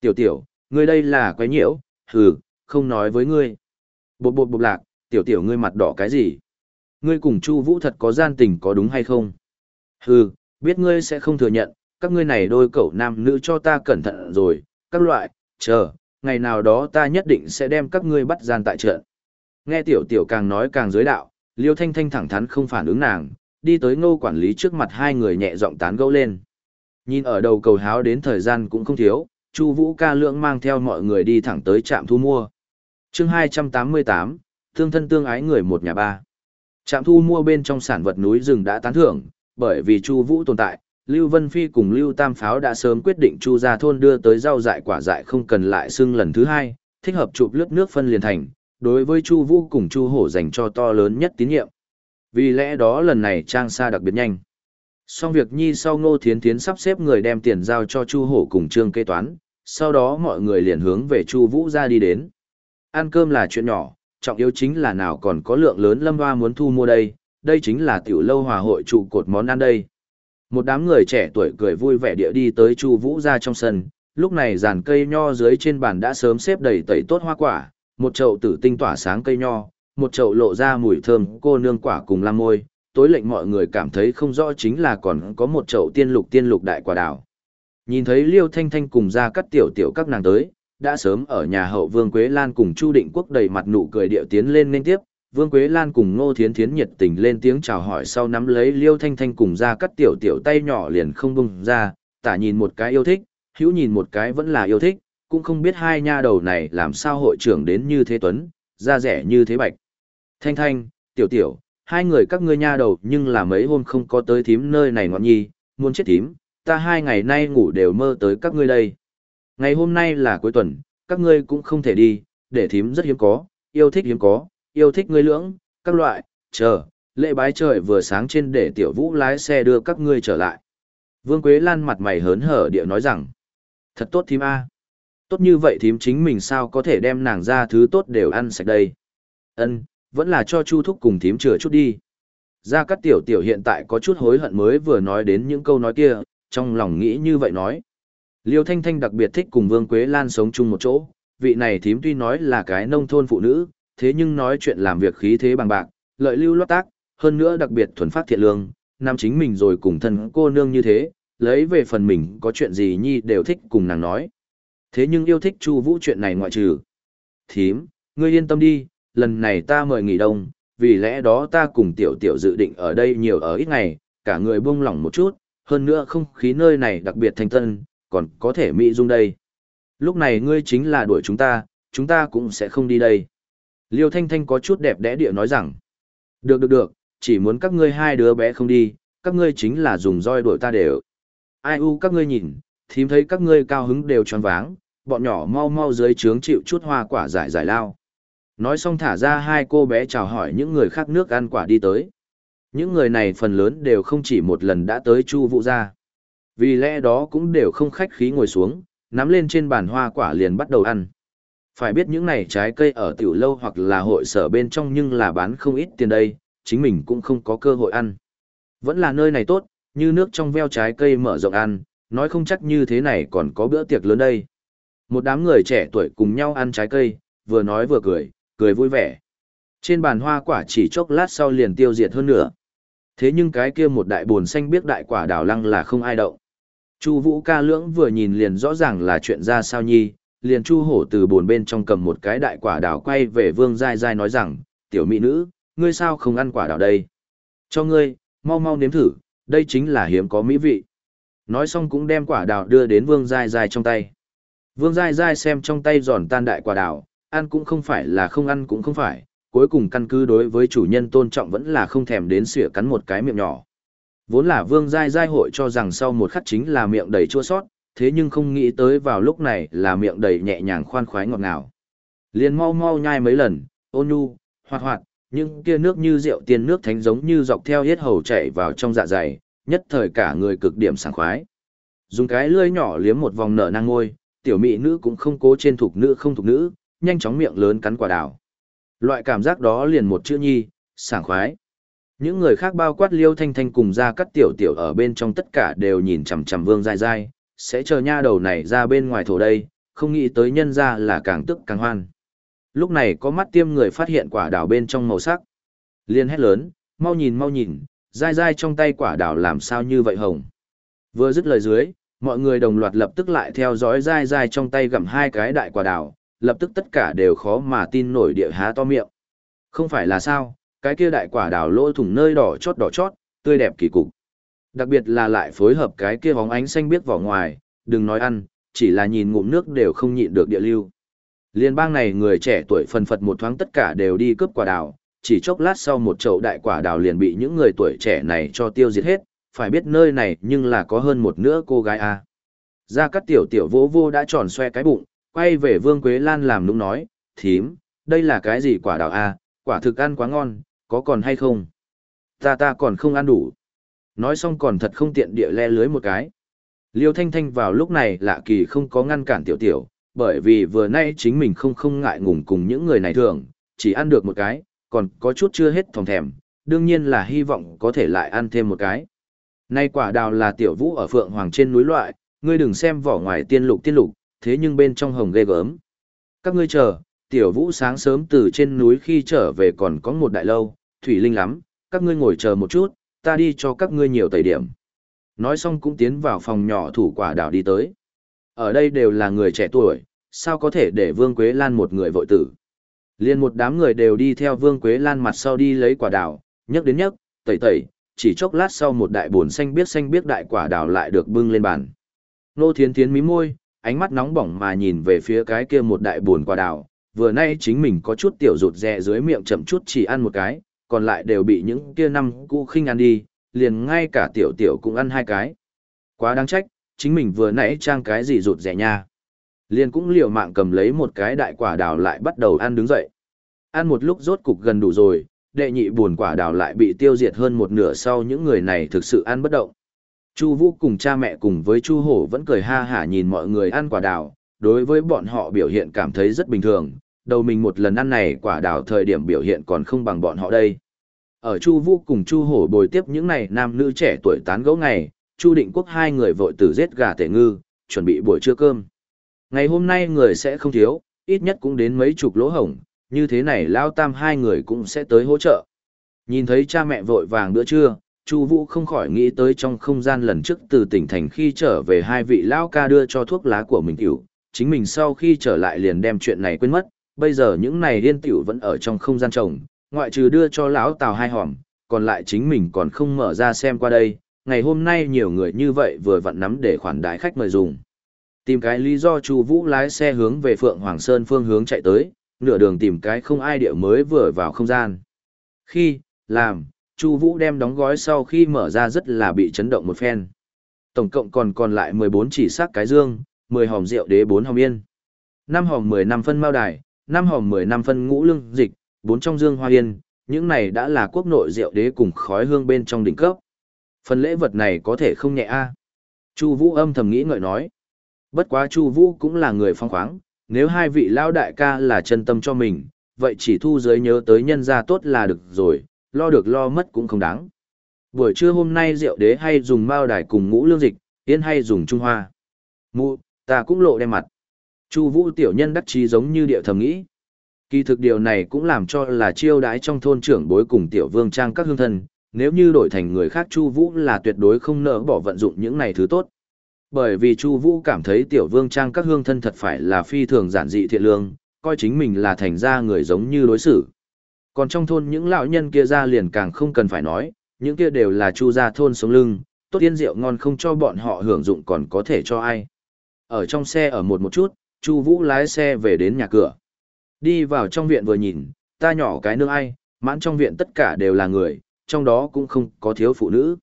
Tiểu Tiểu, ngươi đây là quái nhiễu, hừ, không nói với ngươi. Bột bột bột lạc, Tiểu Tiểu ngươi mặt đỏ cái gì? Ngươi cùng Chu Vũ thật có gian tình có đúng hay không? Hừ, biết ngươi sẽ không thừa nhận, các ngươi này đôi cậu nam nữ cho ta cẩn thận rồi, các loại, chờ, ngày nào đó ta nhất định sẽ đem các ngươi bắt gian tại trận. Nghe tiểu tiểu càng nói càng giới đạo, Liêu Thanh Thanh thẳng thắn không phản ứng nàng, đi tới ngô quản lý trước mặt hai người nhẹ giọng tán gẫu lên. Nhìn ở đầu cầu háo đến thời gian cũng không thiếu, Chu Vũ ca lượng mang theo mọi người đi thẳng tới trạm thu mua. Chương 288, thương thân tương ái người một nhà ba. Trạm thu mua bên trong sản vật núi rừng đã tán thưởng, bởi vì Chu Vũ tồn tại, Lưu Vân Phi cùng Lưu Tam Pháo đã sớm quyết định Chu gia thôn đưa tới rau dại quả dại không cần lại xưng lần thứ hai, thích hợp chụp lướt nước phân liền thành, đối với Chu Vũ cùng Chu Hổ dành cho to lớn nhất tín nhiệm. Vì lẽ đó lần này trang xa đặc biệt nhanh. Xong việc nhi sau Ngô Thiến Thiến sắp xếp người đem tiền giao cho Chu Hổ cùng Trương kế toán, sau đó mọi người liền hướng về Chu Vũ ra đi đến. Ăn cơm là chuyện nhỏ, trọng yếu chính là nào còn có lượng lớn lâm hoa muốn thu mua đây, đây chính là tiểu lâu hòa hội trụ cột món ăn đây. Một đám người trẻ tuổi cười vui vẻ địa đi tới Chu Vũ gia trong sân, lúc này giàn cây nho dưới trên bàn đã sớm xếp đầy tẩy tốt hoa quả, một chậu tử tinh tỏa sáng cây nho, một chậu lộ ra mùi thơm cô nương quả cùng lam môi, tối lệnh mọi người cảm thấy không rõ chính là còn có một chậu tiên lục tiên lục đại quả đào. Nhìn thấy Liêu Thanh Thanh cùng ra cắt tiểu tiểu các nàng tới, đã sớm ở nhà hậu Vương Quế Lan cùng Chu Định Quốc đầy mặt nụ cười điệu tiến lên nên tiếp, Vương Quế Lan cùng Ngô Thiến Thiến nhiệt tình lên tiếng chào hỏi sau nắm lấy Liêu Thanh Thanh cùng ra cắt tiểu tiểu tay nhỏ liền không bung ra, tả nhìn một cái yêu thích, hữu nhìn một cái vẫn là yêu thích, cũng không biết hai nha đầu này làm sao hội trưởng đến như thế tuấn, da rẻ như thế bạch. Thanh Thanh, tiểu tiểu, hai người các ngươi nha đầu nhưng là mấy hôm không có tới thím nơi này ngọn nhi, muốn chết thím, ta hai ngày nay ngủ đều mơ tới các ngươi đây. Ngày hôm nay là cuối tuần, các ngươi cũng không thể đi, để thím rất hiếm có, yêu thích hiếm có, yêu thích ngươi lưỡng, các loại, chờ, lễ bái trời vừa sáng trên để tiểu vũ lái xe đưa các ngươi trở lại. Vương Quế Lan mặt mày hớn hở địa nói rằng, thật tốt thím A. Tốt như vậy thím chính mình sao có thể đem nàng ra thứ tốt đều ăn sạch đây. Ân, vẫn là cho Chu Thúc cùng thím chừa chút đi. Gia Cát Tiểu Tiểu hiện tại có chút hối hận mới vừa nói đến những câu nói kia, trong lòng nghĩ như vậy nói. Liêu Thanh Thanh đặc biệt thích cùng Vương Quế Lan sống chung một chỗ, vị này thím tuy nói là cái nông thôn phụ nữ, thế nhưng nói chuyện làm việc khí thế bằng bạc, lợi lưu loát tác, hơn nữa đặc biệt thuần phát thiện lương, nam chính mình rồi cùng thân cô nương như thế, lấy về phần mình có chuyện gì nhi đều thích cùng nàng nói. Thế nhưng yêu thích Chu Vũ chuyện này ngoại trừ. Thím, ngươi yên tâm đi, lần này ta mời nghỉ đông, vì lẽ đó ta cùng tiểu tiểu dự định ở đây nhiều ở ít ngày, cả người buông lỏng một chút, hơn nữa không khí nơi này đặc biệt thanh tân, còn có thể mỹ dung đây. Lúc này ngươi chính là đuổi chúng ta, chúng ta cũng sẽ không đi đây. Liêu Thanh Thanh có chút đẹp đẽ địa nói rằng, được được được, chỉ muốn các ngươi hai đứa bé không đi, các ngươi chính là dùng roi đuổi ta đều. Ai u các ngươi nhìn, thím thấy các ngươi cao hứng đều tròn váng, bọn nhỏ mau mau dưới trướng chịu chút hoa quả giải giải lao. Nói xong thả ra hai cô bé chào hỏi những người khác nước ăn quả đi tới. Những người này phần lớn đều không chỉ một lần đã tới chu vụ ra. Vì lẽ đó cũng đều không khách khí ngồi xuống, nắm lên trên bàn hoa quả liền bắt đầu ăn. Phải biết những này trái cây ở tiểu lâu hoặc là hội sở bên trong nhưng là bán không ít tiền đây, chính mình cũng không có cơ hội ăn. Vẫn là nơi này tốt, như nước trong veo trái cây mở rộng ăn, nói không chắc như thế này còn có bữa tiệc lớn đây. Một đám người trẻ tuổi cùng nhau ăn trái cây, vừa nói vừa cười, cười vui vẻ. Trên bàn hoa quả chỉ chốc lát sau liền tiêu diệt hơn nữa. Thế nhưng cái kia một đại buồn xanh biết đại quả đào lăng là không ai động. Chu Vũ ca lưỡng vừa nhìn liền rõ ràng là chuyện ra sao nhi, liền Chu Hổ từ buồn bên trong cầm một cái đại quả đào quay về Vương Giai Giai nói rằng, tiểu mỹ nữ, ngươi sao không ăn quả đào đây? Cho ngươi, mau mau nếm thử, đây chính là hiếm có mỹ vị. Nói xong cũng đem quả đào đưa đến Vương Giai Giai trong tay. Vương Giai Giai xem trong tay giòn tan đại quả đào, ăn cũng không phải là không ăn cũng không phải, cuối cùng căn cứ đối với chủ nhân tôn trọng vẫn là không thèm đến xỉa cắn một cái miệng nhỏ. Vốn là Vương Giai Giai hội cho rằng sau một khắc chính là miệng đầy chua sót, thế nhưng không nghĩ tới vào lúc này là miệng đầy nhẹ nhàng khoan khoái ngọt ngào. Liền mau mau nhai mấy lần, ôn nhu, hoạt hoạt, nhưng kia nước như rượu tiên nước thánh giống như dọc theo hết hầu chảy vào trong dạ dày, nhất thời cả người cực điểm sảng khoái. Dùng cái lưỡi nhỏ liếm một vòng nở nang ngôi, tiểu mỹ nữ cũng không cố trên thuộc nữ không thuộc nữ, nhanh chóng miệng lớn cắn quả đào. Loại cảm giác đó liền một chữ nhi, sảng khoái. Những người khác bao quát liêu thanh thanh cùng ra cắt tiểu tiểu ở bên trong tất cả đều nhìn chằm chằm vương dai dai, sẽ chờ nha đầu này ra bên ngoài thổ đây, không nghĩ tới nhân ra là càng tức càng hoan. Lúc này có mắt tiêm người phát hiện quả đào bên trong màu sắc. Liên hét lớn, mau nhìn mau nhìn, dai dai trong tay quả đào làm sao như vậy hồng. Vừa dứt lời dưới, mọi người đồng loạt lập tức lại theo dõi dai dai trong tay gặm hai cái đại quả đào, lập tức tất cả đều khó mà tin nổi địa há to miệng. Không phải là sao, cái kia đại quả đào lỗ thủng nơi đỏ chót đỏ chót, tươi đẹp kỳ cục. Đặc biệt là lại phối hợp cái kia bóng ánh xanh biếc vỏ ngoài, đừng nói ăn, chỉ là nhìn ngụm nước đều không nhịn được địa lưu. Liên bang này người trẻ tuổi phần phật một thoáng tất cả đều đi cướp quả đào, chỉ chốc lát sau một chậu đại quả đào liền bị những người tuổi trẻ này cho tiêu diệt hết, phải biết nơi này nhưng là có hơn một nửa cô gái a. À. Gia Cát Tiểu Tiểu vỗ vô đã tròn xoe cái bụng, quay về Vương Quế Lan làm nũng nói, thím, đây là cái gì quả đào a, quả thực ăn quá ngon, có còn hay không? Ta ta còn không ăn đủ. Nói xong còn thật không tiện địa le lưới một cái. Liêu Thanh Thanh vào lúc này lạ kỳ không có ngăn cản Tiểu Tiểu, bởi vì vừa nay chính mình không không ngại ngùng cùng những người này thường, chỉ ăn được một cái, còn có chút chưa hết thòng thèm, đương nhiên là hy vọng có thể lại ăn thêm một cái. Nay quả đào là tiểu vũ ở phượng hoàng trên núi loại, ngươi đừng xem vỏ ngoài tiên lục tiên lục, thế nhưng bên trong hồng ghê gớm. Các ngươi chờ, tiểu vũ sáng sớm từ trên núi khi trở về còn có một đại lâu, thủy linh lắm, các ngươi ngồi chờ một chút, ta đi cho các ngươi nhiều tẩy điểm. Nói xong cũng tiến vào phòng nhỏ thủ quả đào đi tới. Ở đây đều là người trẻ tuổi, sao có thể để Vương Quế Lan một người vội tử. Liên một đám người đều đi theo Vương Quế Lan mặt sau đi lấy quả đào, nhấc đến nhấc, tẩy tẩy, chỉ chốc lát sau một đại buồn xanh biết xanh biết đại quả đào lại được bưng lên bàn. Nô Thiến Thiến mí môi, ánh mắt nóng bỏng mà nhìn về phía cái kia một đại buồn quả đào, vừa nay chính mình có chút tiểu rụt rè dưới miệng chậm chút chỉ ăn một cái, còn lại đều bị những kia năm cũ khinh ăn đi, liền ngay cả tiểu tiểu cũng ăn hai cái. Quá đáng trách, chính mình vừa nãy trang cái gì rụt rẻ nha. Liền cũng liều mạng cầm lấy một cái đại quả đào lại bắt đầu ăn đứng dậy. Ăn một lúc rốt cục gần đủ rồi, đệ nhị buồn quả đào lại bị tiêu diệt hơn một nửa sau những người này thực sự ăn bất động. Chu Vũ cùng cha mẹ cùng với Chu Hổ vẫn cười ha hả nhìn mọi người ăn quả đào, đối với bọn họ biểu hiện cảm thấy rất bình thường, đầu mình một lần ăn này quả đào thời điểm biểu hiện còn không bằng bọn họ đây. Ở Chu Vũ cùng Chu Hổ bồi tiếp những này nam nữ trẻ tuổi tán gẫu ngày, Chu Định Quốc hai người vội tử giết gà tể ngư, chuẩn bị buổi trưa cơm. Ngày hôm nay người sẽ không thiếu, ít nhất cũng đến mấy chục lỗ hổng, như thế này lao tam hai người cũng sẽ tới hỗ trợ. Nhìn thấy cha mẹ vội vàng bữa trưa, Chu Vũ không khỏi nghĩ tới trong không gian lần trước từ tỉnh thành khi trở về hai vị lão ca đưa cho thuốc lá của mình tiểu, chính mình sau khi trở lại liền đem chuyện này quên mất, bây giờ những này điên tiểu vẫn ở trong không gian trồng, ngoại trừ đưa cho lão Tào hai hòm, còn lại chính mình còn không mở ra xem qua đây, ngày hôm nay nhiều người như vậy vừa vặn nắm để khoản đái khách mời dùng. Tìm cái lý do Chu Vũ lái xe hướng về Phượng Hoàng Sơn phương hướng chạy tới, nửa đường tìm cái không ai địa mới vừa vào không gian. Khi, làm, Chu Vũ đem đóng gói sau khi mở ra rất là bị chấn động một phen. Tổng cộng còn còn lại 14 chỉ sắc cái dương, 10 hòm rượu đế 4 hòm yên. 5 hòm 10 năm phân mao đài, năm hòm 10 năm phân ngũ lương dịch, bốn trong dương hoa yên, những này đã là quốc nội rượu đế cùng khói hương bên trong đỉnh cấp. Phần lễ vật này có thể không nhẹ a. Chu Vũ âm thầm nghĩ ngợi nói. Bất quá Chu Vũ cũng là người phong khoáng, nếu hai vị lão đại ca là chân tâm cho mình, vậy chỉ thu giới nhớ tới nhân gia tốt là được rồi, lo được lo mất cũng không đáng. Buổi trưa hôm nay rượu đế hay dùng mao đài cùng ngũ lương dịch, yên hay dùng trung hoa. Mụ, ta cũng lộ đem mặt. Chu Vũ tiểu nhân đắc chí giống như điệu thầm nghĩ. Kỳ thực điều này cũng làm cho là chiêu đái trong thôn trưởng bối cùng tiểu vương trang các hương thân, nếu như đổi thành người khác Chu Vũ là tuyệt đối không nỡ bỏ vận dụng những này thứ tốt. Bởi vì Chu Vũ cảm thấy tiểu vương trang các hương thân thật phải là phi thường giản dị thiện lương, coi chính mình là thành ra người giống như đối xử. Còn trong thôn những lão nhân kia ra liền càng không cần phải nói, những kia đều là Chu gia thôn sống lưng, tốt tiên rượu ngon không cho bọn họ hưởng dụng còn có thể cho ai. Ở trong xe ở một một chút, Chu Vũ lái xe về đến nhà cửa. Đi vào trong viện vừa nhìn, ta nhỏ cái nương ai, mãn trong viện tất cả đều là người, trong đó cũng không có thiếu phụ nữ.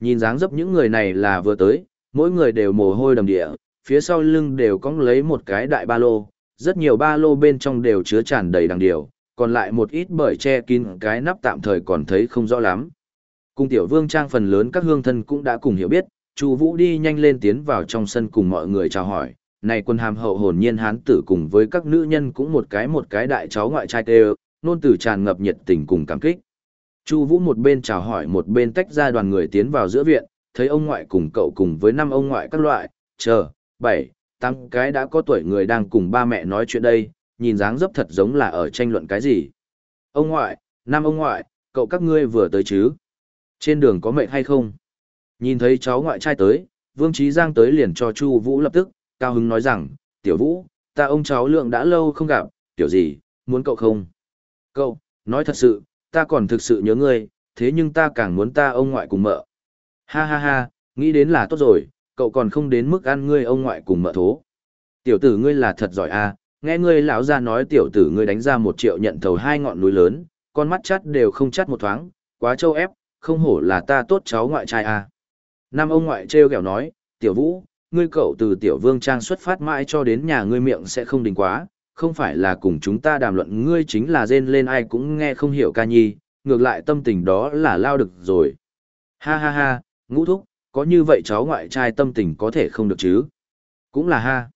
Nhìn dáng dấp những người này là vừa tới, mỗi người đều mồ hôi đầm địa, phía sau lưng đều cong lấy một cái đại ba lô, rất nhiều ba lô bên trong đều chứa tràn đầy đằng điều, còn lại một ít bởi che kín cái nắp tạm thời còn thấy không rõ lắm. Cung tiểu vương trang phần lớn các hương thân cũng đã cùng hiểu biết, Chu Vũ đi nhanh lên tiến vào trong sân cùng mọi người chào hỏi, này quân hàm hậu hồn nhiên hán tử cùng với các nữ nhân cũng một cái một cái đại cháu ngoại trai tê nôn tử tràn ngập nhiệt tình cùng cảm kích. Chu Vũ một bên chào hỏi một bên tách ra đoàn người tiến vào giữa viện, thấy ông ngoại cùng cậu cùng với năm ông ngoại các loại, chờ, bảy, tám cái đã có tuổi người đang cùng ba mẹ nói chuyện đây, nhìn dáng dấp thật giống là ở tranh luận cái gì. Ông ngoại, năm ông ngoại, cậu các ngươi vừa tới chứ? Trên đường có mệt hay không? Nhìn thấy cháu ngoại trai tới, Vương Trí Giang tới liền cho Chu Vũ lập tức, cao hứng nói rằng, "Tiểu Vũ, ta ông cháu lượng đã lâu không gặp, tiểu gì, muốn cậu không?" "Cậu, nói thật sự, ta còn thực sự nhớ ngươi, thế nhưng ta càng muốn ta ông ngoại cùng mợ." "Ha ha ha, nghĩ đến là tốt rồi, cậu còn không đến mức ăn ngươi ông ngoại cùng mợ thố." "Tiểu tử ngươi là thật giỏi à? nghe ngươi lão gia nói tiểu tử ngươi đánh ra một triệu nhận thầu hai ngọn núi lớn, con mắt chắt đều không chắt một thoáng, quá trâu ép, không hổ là ta tốt cháu ngoại trai à? Nam ông ngoại trêu ghẹo nói, "Tiểu Vũ, ngươi cậu từ tiểu vương trang xuất phát mãi cho đến nhà ngươi miệng sẽ không đình quá, không phải là cùng chúng ta đàm luận ngươi chính là rên lên ai cũng nghe không hiểu ca nhi, ngược lại tâm tình đó là lao được rồi. Ha ha ha, ngũ thúc, có như vậy cháu ngoại trai tâm tình có thể không được chứ? Cũng là ha.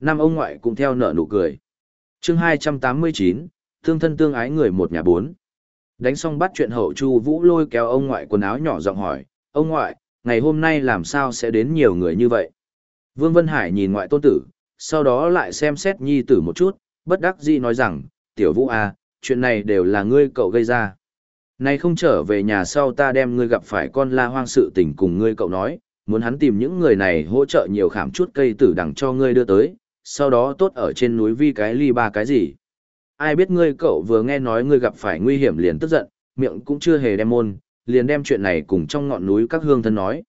Năm ông ngoại cũng theo nợ nụ cười. chương 289, thương thân tương ái người một nhà bốn. Đánh xong bắt chuyện hậu chu vũ lôi kéo ông ngoại quần áo nhỏ giọng hỏi, ông ngoại, ngày hôm nay làm sao sẽ đến nhiều người như vậy? Vương Vân Hải nhìn ngoại tôn tử, sau đó lại xem xét nhi tử một chút, bất đắc dĩ nói rằng, tiểu vũ à, chuyện này đều là ngươi cậu gây ra. Này không trở về nhà sau ta đem ngươi gặp phải con la hoang sự tình cùng ngươi cậu nói, muốn hắn tìm những người này hỗ trợ nhiều khảm chút cây tử đằng cho ngươi đưa tới, sau đó tốt ở trên núi vi cái ly ba cái gì. Ai biết ngươi cậu vừa nghe nói ngươi gặp phải nguy hiểm liền tức giận, miệng cũng chưa hề đem môn, liền đem chuyện này cùng trong ngọn núi các hương thân nói.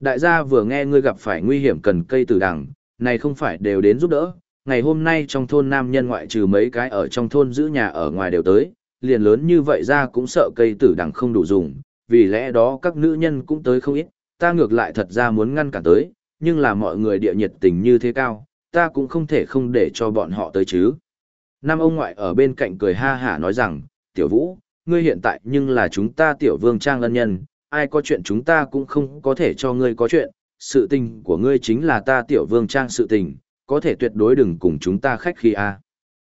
Đại gia vừa nghe ngươi gặp phải nguy hiểm cần cây tử đằng, này không phải đều đến giúp đỡ, ngày hôm nay trong thôn nam nhân ngoại trừ mấy cái ở trong thôn giữ nhà ở ngoài đều tới, liền lớn như vậy ra cũng sợ cây tử đằng không đủ dùng, vì lẽ đó các nữ nhân cũng tới không ít, ta ngược lại thật ra muốn ngăn cản tới, nhưng là mọi người địa nhiệt tình như thế cao, ta cũng không thể không để cho bọn họ tới chứ. Nam ông ngoại ở bên cạnh cười ha hả nói rằng, tiểu vũ, ngươi hiện tại nhưng là chúng ta tiểu vương trang ân nhân, ai có chuyện chúng ta cũng không có thể cho ngươi có chuyện, sự tình của ngươi chính là ta tiểu vương trang sự tình, có thể tuyệt đối đừng cùng chúng ta khách khi a.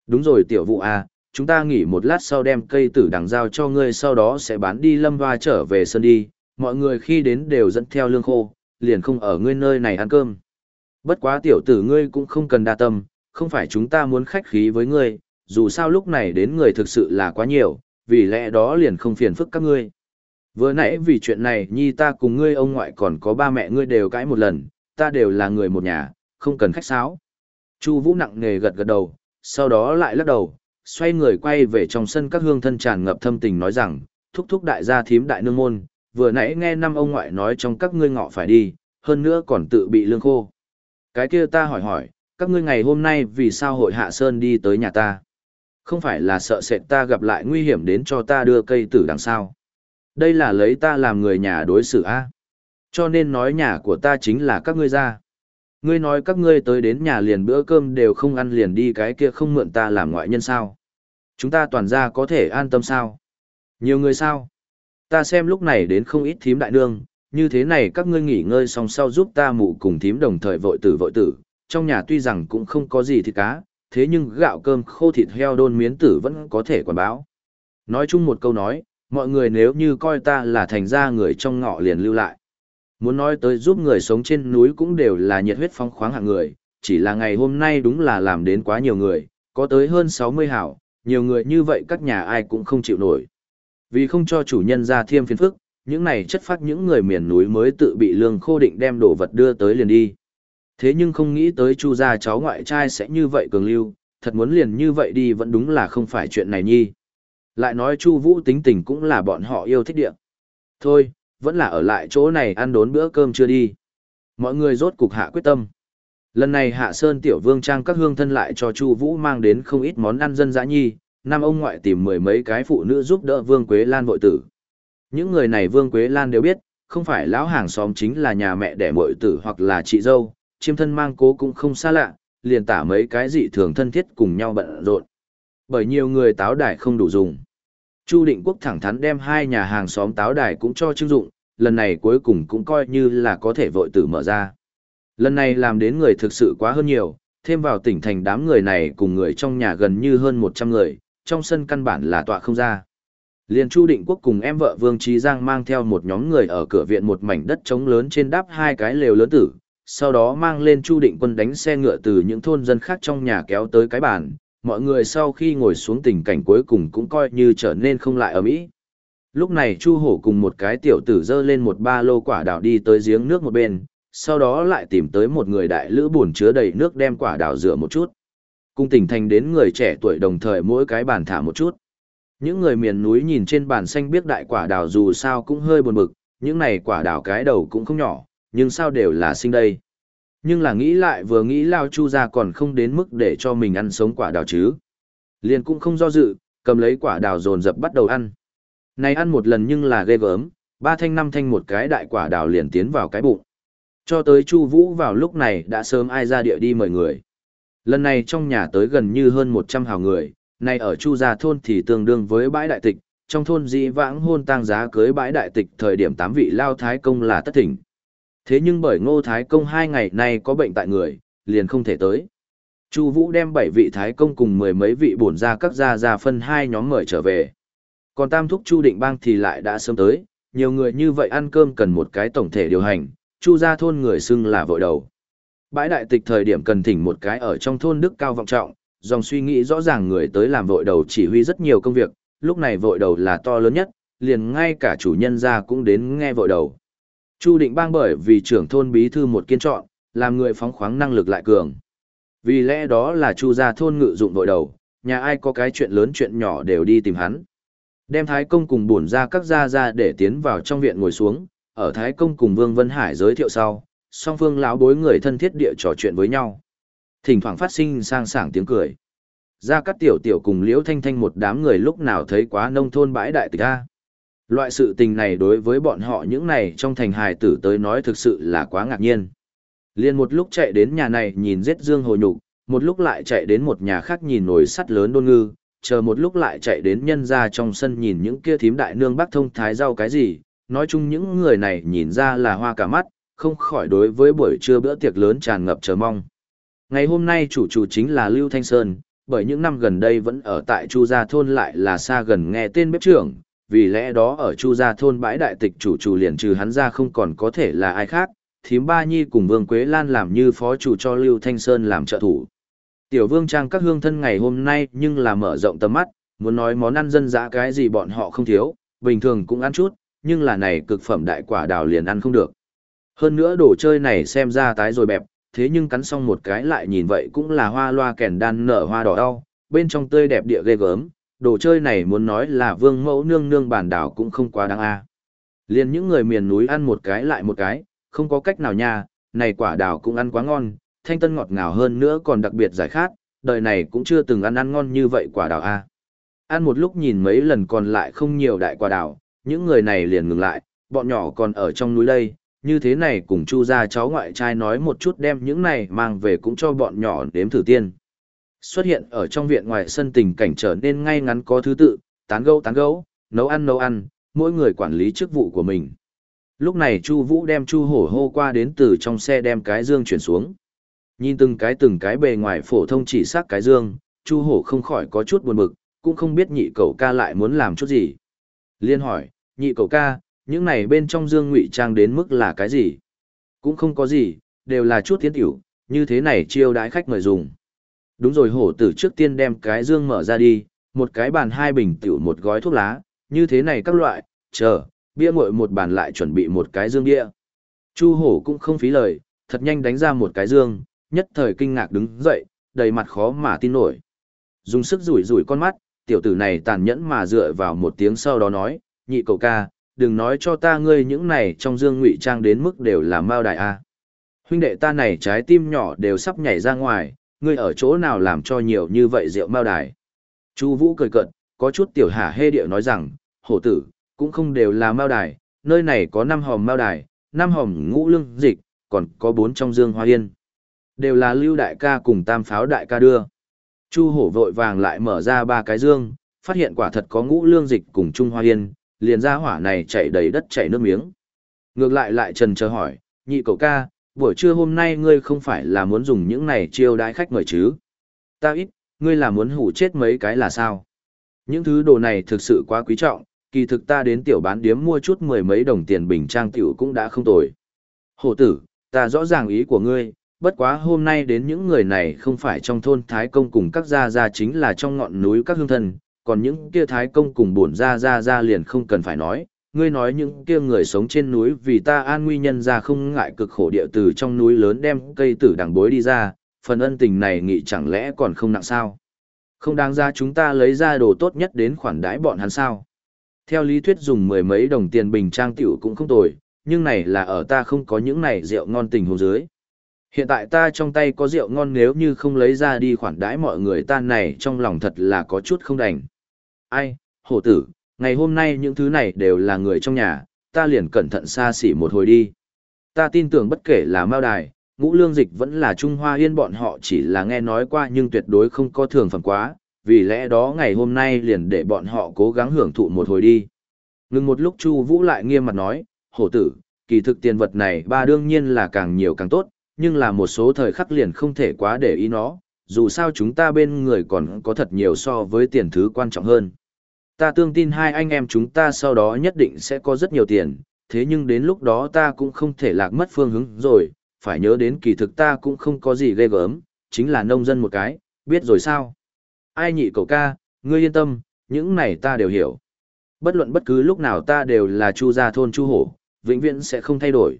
Đúng rồi tiểu vụ a, chúng ta nghỉ một lát sau đem cây tử đằng giao cho ngươi sau đó sẽ bán đi lâm hoa trở về sân đi, mọi người khi đến đều dẫn theo lương khô, liền không ở ngươi nơi này ăn cơm. Bất quá tiểu tử ngươi cũng không cần đa tâm, không phải chúng ta muốn khách khí với ngươi, dù sao lúc này đến người thực sự là quá nhiều, vì lẽ đó liền không phiền phức các ngươi. Vừa nãy vì chuyện này nhi ta cùng ngươi ông ngoại còn có ba mẹ ngươi đều cãi một lần, ta đều là người một nhà, không cần khách sáo. Chu Vũ nặng nề gật gật đầu, sau đó lại lắc đầu, xoay người quay về trong sân các hương thân tràn ngập thâm tình nói rằng, thúc thúc đại gia thím đại nương môn, vừa nãy nghe năm ông ngoại nói trong các ngươi ngọ phải đi, hơn nữa còn tự bị lương khô. Cái kia ta hỏi hỏi, các ngươi ngày hôm nay vì sao hội hạ sơn đi tới nhà ta? Không phải là sợ sệt ta gặp lại nguy hiểm đến cho ta đưa cây tử đằng sau. Đây là lấy ta làm người nhà đối xử a. Cho nên nói nhà của ta chính là các ngươi ra. Ngươi nói các ngươi tới đến nhà liền bữa cơm đều không ăn liền đi cái kia không mượn ta làm ngoại nhân sao. Chúng ta toàn ra có thể an tâm sao. Nhiều người sao. Ta xem lúc này đến không ít thím đại nương, như thế này các ngươi nghỉ ngơi xong sau giúp ta mụ cùng thím đồng thời vội tử vội tử. Trong nhà tuy rằng cũng không có gì thịt cá, thế nhưng gạo cơm khô thịt heo đôn miến tử vẫn có thể quản báo. Nói chung một câu nói, mọi người nếu như coi ta là thành ra người trong ngọ liền lưu lại. Muốn nói tới giúp người sống trên núi cũng đều là nhiệt huyết phong khoáng hạng người, chỉ là ngày hôm nay đúng là làm đến quá nhiều người, có tới hơn 60 hảo, nhiều người như vậy các nhà ai cũng không chịu nổi. Vì không cho chủ nhân ra thêm phiền phức, những này chất phát những người miền núi mới tự bị lương khô định đem đồ vật đưa tới liền đi. Thế nhưng không nghĩ tới chu gia cháu ngoại trai sẽ như vậy cường lưu, thật muốn liền như vậy đi vẫn đúng là không phải chuyện này nhi. Lại nói chu vũ tính tình cũng là bọn họ yêu thích địa. Thôi, vẫn là ở lại chỗ này ăn đốn bữa cơm chưa đi. Mọi người rốt cục hạ quyết tâm. Lần này Hạ Sơn Tiểu Vương Trang các hương thân lại cho Chu Vũ mang đến không ít món ăn dân dã nhi, năm ông ngoại tìm mười mấy cái phụ nữ giúp đỡ Vương Quế Lan vội tử. Những người này Vương Quế Lan đều biết, không phải lão hàng xóm chính là nhà mẹ đẻ muội tử hoặc là chị dâu, chiêm thân mang cố cũng không xa lạ, liền tả mấy cái dị thường thân thiết cùng nhau bận rộn. Bởi nhiều người táo đài không đủ dùng. Chu Định Quốc thẳng thắn đem hai nhà hàng xóm táo đài cũng cho chưng dụng, lần này cuối cùng cũng coi như là có thể vội tử mở ra. Lần này làm đến người thực sự quá hơn nhiều, thêm vào tỉnh thành đám người này cùng người trong nhà gần như hơn 100 người, trong sân căn bản là tọa không ra. Liên Chu Định Quốc cùng em vợ Vương Trí Giang mang theo một nhóm người ở cửa viện một mảnh đất trống lớn trên đáp hai cái lều lớn tử, sau đó mang lên Chu Định Quân đánh xe ngựa từ những thôn dân khác trong nhà kéo tới cái bàn, mọi người sau khi ngồi xuống tình cảnh cuối cùng cũng coi như trở nên không lại ở mỹ. Lúc này Chu Hổ cùng một cái tiểu tử dơ lên một ba lô quả đào đi tới giếng nước một bên, sau đó lại tìm tới một người đại lữ buồn chứa đầy nước đem quả đào rửa một chút. Cung tỉnh thành đến người trẻ tuổi đồng thời mỗi cái bàn thả một chút. Những người miền núi nhìn trên bàn xanh biết đại quả đào dù sao cũng hơi buồn bực, những này quả đào cái đầu cũng không nhỏ, nhưng sao đều là sinh đây. Nhưng là nghĩ lại vừa nghĩ lao chu ra còn không đến mức để cho mình ăn sống quả đào chứ. Liền cũng không do dự, cầm lấy quả đào dồn dập bắt đầu ăn. Này ăn một lần nhưng là ghê gớm, ba thanh năm thanh một cái đại quả đào liền tiến vào cái bụng. Cho tới Chu Vũ vào lúc này đã sớm ai ra địa đi mời người. Lần này trong nhà tới gần như hơn 100 hào người, này ở Chu gia thôn thì tương đương với bãi đại tịch, trong thôn dĩ vãng hôn tang giá cưới bãi đại tịch thời điểm tám vị lao thái công là tất thỉnh. Thế nhưng bởi Ngô Thái công hai ngày nay có bệnh tại người, liền không thể tới. Chu Vũ đem bảy vị thái công cùng mười mấy vị bổn gia các gia gia phân hai nhóm mời trở về. Còn Tam thúc Chu Định Bang thì lại đã sớm tới, nhiều người như vậy ăn cơm cần một cái tổng thể điều hành, chu gia thôn người xưng là vội đầu. Bãi đại tịch thời điểm cần thỉnh một cái ở trong thôn đức cao vọng trọng, dòng suy nghĩ rõ ràng người tới làm vội đầu chỉ huy rất nhiều công việc, lúc này vội đầu là to lớn nhất, liền ngay cả chủ nhân gia cũng đến nghe vội đầu. Chu định bang bởi vì trưởng thôn bí thư một kiên chọn, làm người phóng khoáng năng lực lại cường. Vì lẽ đó là chu gia thôn ngự dụng đội đầu, nhà ai có cái chuyện lớn chuyện nhỏ đều đi tìm hắn. Đem thái công cùng bổn ra các gia ra để tiến vào trong viện ngồi xuống, ở Thái Công cùng Vương Vân Hải giới thiệu sau, song phương lão bối người thân thiết địa trò chuyện với nhau. Thỉnh thoảng phát sinh sang sảng tiếng cười. Ra các tiểu tiểu cùng Liễu Thanh Thanh một đám người lúc nào thấy quá nông thôn bãi đại tịch a. Loại sự tình này đối với bọn họ những này trong thành hài tử tới nói thực sự là quá ngạc nhiên. Liên một lúc chạy đến nhà này nhìn giết dương hồi nhục, một lúc lại chạy đến một nhà khác nhìn nồi sắt lớn đôn ngư, chờ một lúc lại chạy đến nhân ra trong sân nhìn những kia thím đại nương bắc thông thái rau cái gì, nói chung những người này nhìn ra là hoa cả mắt, không khỏi đối với buổi trưa bữa tiệc lớn tràn ngập chờ mong. Ngày hôm nay chủ chủ chính là Lưu Thanh Sơn, bởi những năm gần đây vẫn ở tại Chu Gia Thôn lại là xa gần nghe tên bếp trưởng, vì lẽ đó ở Chu Gia Thôn bãi đại tịch chủ chủ liền trừ hắn ra không còn có thể là ai khác, thím ba nhi cùng Vương Quế Lan làm như phó chủ cho Lưu Thanh Sơn làm trợ thủ. Tiểu Vương Trang các hương thân ngày hôm nay nhưng là mở rộng tầm mắt, muốn nói món ăn dân dã cái gì bọn họ không thiếu, bình thường cũng ăn chút, nhưng là này cực phẩm đại quả đào liền ăn không được. Hơn nữa đồ chơi này xem ra tái rồi bẹp, thế nhưng cắn xong một cái lại nhìn vậy cũng là hoa loa kèn đan nở hoa đỏ đau, bên trong tươi đẹp địa ghê gớm, đồ chơi này muốn nói là vương mẫu nương nương bản đảo cũng không quá đáng a. À. Liền những người miền núi ăn một cái lại một cái, không có cách nào nha, này quả đào cũng ăn quá ngon, thanh tân ngọt ngào hơn nữa còn đặc biệt giải khát, đời này cũng chưa từng ăn ăn ngon như vậy quả đào a. Ăn một lúc nhìn mấy lần còn lại không nhiều đại quả đào, những người này liền ngừng lại, bọn nhỏ còn ở trong núi đây, như thế này cùng chu gia cháu ngoại trai nói một chút đem những này mang về cũng cho bọn nhỏ đếm thử tiên. Xuất hiện ở trong viện ngoài sân tình cảnh trở nên ngay ngắn có thứ tự, tán gẫu tán gẫu, nấu ăn nấu ăn, mỗi người quản lý chức vụ của mình. Lúc này Chu Vũ đem Chu Hổ hô qua đến từ trong xe đem cái dương chuyển xuống. Nhìn từng cái từng cái bề ngoài phổ thông chỉ xác cái dương, Chu Hổ không khỏi có chút buồn bực, cũng không biết nhị cậu ca lại muốn làm chút gì. Liên hỏi, nhị cậu ca, những này bên trong dương ngụy trang đến mức là cái gì? Cũng không có gì, đều là chút tiến tiểu, như thế này chiêu đãi khách mời dùng. Đúng rồi hổ tử trước tiên đem cái dương mở ra đi, một cái bàn hai bình tiểu một gói thuốc lá, như thế này các loại, chờ, bia nguội một bàn lại chuẩn bị một cái dương bia. Chu hổ cũng không phí lời, thật nhanh đánh ra một cái dương, nhất thời kinh ngạc đứng dậy, đầy mặt khó mà tin nổi. Dùng sức rủi rủi con mắt, tiểu tử này tàn nhẫn mà dựa vào một tiếng sau đó nói, nhị cậu ca, đừng nói cho ta ngươi những này trong dương ngụy trang đến mức đều là mao đại a. Huynh đệ ta này trái tim nhỏ đều sắp nhảy ra ngoài, ngươi ở chỗ nào làm cho nhiều như vậy rượu mao đài. Chu Vũ cười cợt, có chút tiểu hả hê điệu nói rằng, hổ tử, cũng không đều là mao đài, nơi này có năm hòm mao đài, năm hòm ngũ lương dịch, còn có bốn trong dương hoa yên. Đều là lưu đại ca cùng tam pháo đại ca đưa. Chu hổ vội vàng lại mở ra ba cái dương, phát hiện quả thật có ngũ lương dịch cùng trung hoa yên, liền ra hỏa này chảy đầy đất chảy nước miếng. Ngược lại lại trần chờ hỏi, nhị cậu ca, buổi trưa hôm nay ngươi không phải là muốn dùng những này chiêu đãi khách mời chứ? Ta ít, ngươi là muốn hủ chết mấy cái là sao? Những thứ đồ này thực sự quá quý trọng, kỳ thực ta đến tiểu bán điếm mua chút mười mấy đồng tiền bình trang tiểu cũng đã không tồi. Hổ tử, ta rõ ràng ý của ngươi, bất quá hôm nay đến những người này không phải trong thôn Thái Công cùng các gia gia chính là trong ngọn núi các hương thân, còn những kia Thái Công cùng bổn gia gia gia liền không cần phải nói, ngươi nói những kia người sống trên núi vì ta an nguy nhân ra không ngại cực khổ địa từ trong núi lớn đem cây tử đằng bối đi ra, phần ân tình này nghĩ chẳng lẽ còn không nặng sao? Không đáng ra chúng ta lấy ra đồ tốt nhất đến khoản đãi bọn hắn sao? Theo lý thuyết dùng mười mấy đồng tiền bình trang tiểu cũng không tồi, nhưng này là ở ta không có những này rượu ngon tình hồ dưới. Hiện tại ta trong tay có rượu ngon nếu như không lấy ra đi khoản đãi mọi người ta này trong lòng thật là có chút không đành. Ai, hổ tử, ngày hôm nay những thứ này đều là người trong nhà, ta liền cẩn thận xa xỉ một hồi đi. Ta tin tưởng bất kể là Mao Đài, Ngũ Lương Dịch vẫn là Trung Hoa Yên bọn họ chỉ là nghe nói qua nhưng tuyệt đối không có thường phẩm quá, vì lẽ đó ngày hôm nay liền để bọn họ cố gắng hưởng thụ một hồi đi. Ngừng một lúc Chu Vũ lại nghiêm mặt nói, hổ tử, kỳ thực tiền vật này ba đương nhiên là càng nhiều càng tốt, nhưng là một số thời khắc liền không thể quá để ý nó, dù sao chúng ta bên người còn có thật nhiều so với tiền thứ quan trọng hơn. Ta tương tin hai anh em chúng ta sau đó nhất định sẽ có rất nhiều tiền, thế nhưng đến lúc đó ta cũng không thể lạc mất phương hướng rồi, phải nhớ đến kỳ thực ta cũng không có gì ghê gớm, chính là nông dân một cái, biết rồi sao? Ai nhị cậu ca, ngươi yên tâm, những này ta đều hiểu. Bất luận bất cứ lúc nào ta đều là chu gia thôn chu hổ, vĩnh viễn sẽ không thay đổi.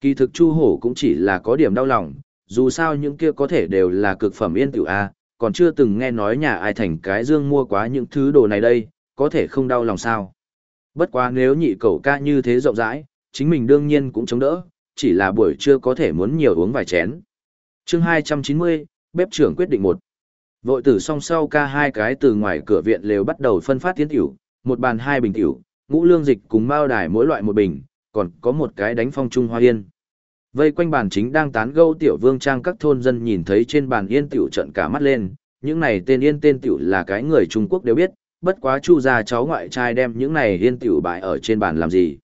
Kỳ thực chu hổ cũng chỉ là có điểm đau lòng, dù sao những kia có thể đều là cực phẩm yên tiểu A, còn chưa từng nghe nói nhà ai thành cái dương mua quá những thứ đồ này đây, có thể không đau lòng sao. Bất quá nếu nhị cậu ca như thế rộng rãi, chính mình đương nhiên cũng chống đỡ, chỉ là buổi trưa có thể muốn nhiều uống vài chén. chương 290, bếp trưởng quyết định một. Vội tử song sau ca hai cái từ ngoài cửa viện lều bắt đầu phân phát tiến tiểu, một bàn hai bình tiểu, ngũ lương dịch cùng mao đài mỗi loại một bình, còn có một cái đánh phong trung hoa yên. Vây quanh bàn chính đang tán gẫu tiểu vương trang các thôn dân nhìn thấy trên bàn yên tiểu trận cả mắt lên, những này tên yên tên tiểu là cái người Trung Quốc đều biết, bất quá chu gia cháu ngoại trai đem những này yên tiểu bại ở trên bàn làm gì.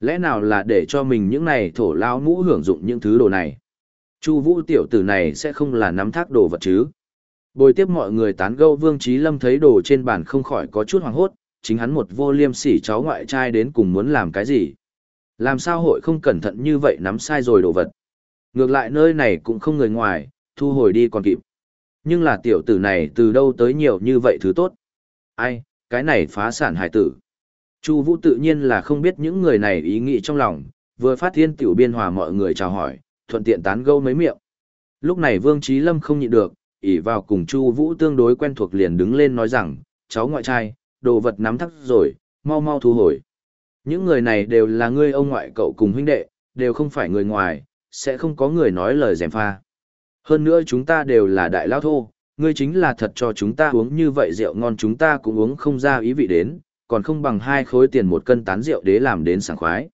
Lẽ nào là để cho mình những này thổ lao mũ hưởng dụng những thứ đồ này. Chu vũ tiểu tử này sẽ không là nắm thác đồ vật chứ. Bồi tiếp mọi người tán gẫu Vương Trí Lâm thấy đồ trên bàn không khỏi có chút hoảng hốt, chính hắn một vô liêm sỉ cháu ngoại trai đến cùng muốn làm cái gì. Làm sao hội không cẩn thận như vậy nắm sai rồi đồ vật. Ngược lại nơi này cũng không người ngoài, thu hồi đi còn kịp. Nhưng là tiểu tử này từ đâu tới nhiều như vậy thứ tốt. Ai, cái này phá sản hải tử. Chu Vũ tự nhiên là không biết những người này ý nghĩ trong lòng, vừa phát thiên tiểu biên hòa mọi người chào hỏi, thuận tiện tán gẫu mấy miệng. Lúc này Vương Chí Lâm không nhịn được, ỷ vào cùng Chu Vũ tương đối quen thuộc liền đứng lên nói rằng, cháu ngoại trai, đồ vật nắm thắt rồi, mau mau thu hồi. Những người này đều là ngươi ông ngoại cậu cùng huynh đệ, đều không phải người ngoài, sẽ không có người nói lời dèm pha. Hơn nữa chúng ta đều là đại lao thô, ngươi chính là thật cho chúng ta uống như vậy rượu ngon chúng ta cũng uống không ra ý vị đến, còn không bằng hai khối tiền một cân tán rượu đế làm đến sảng khoái.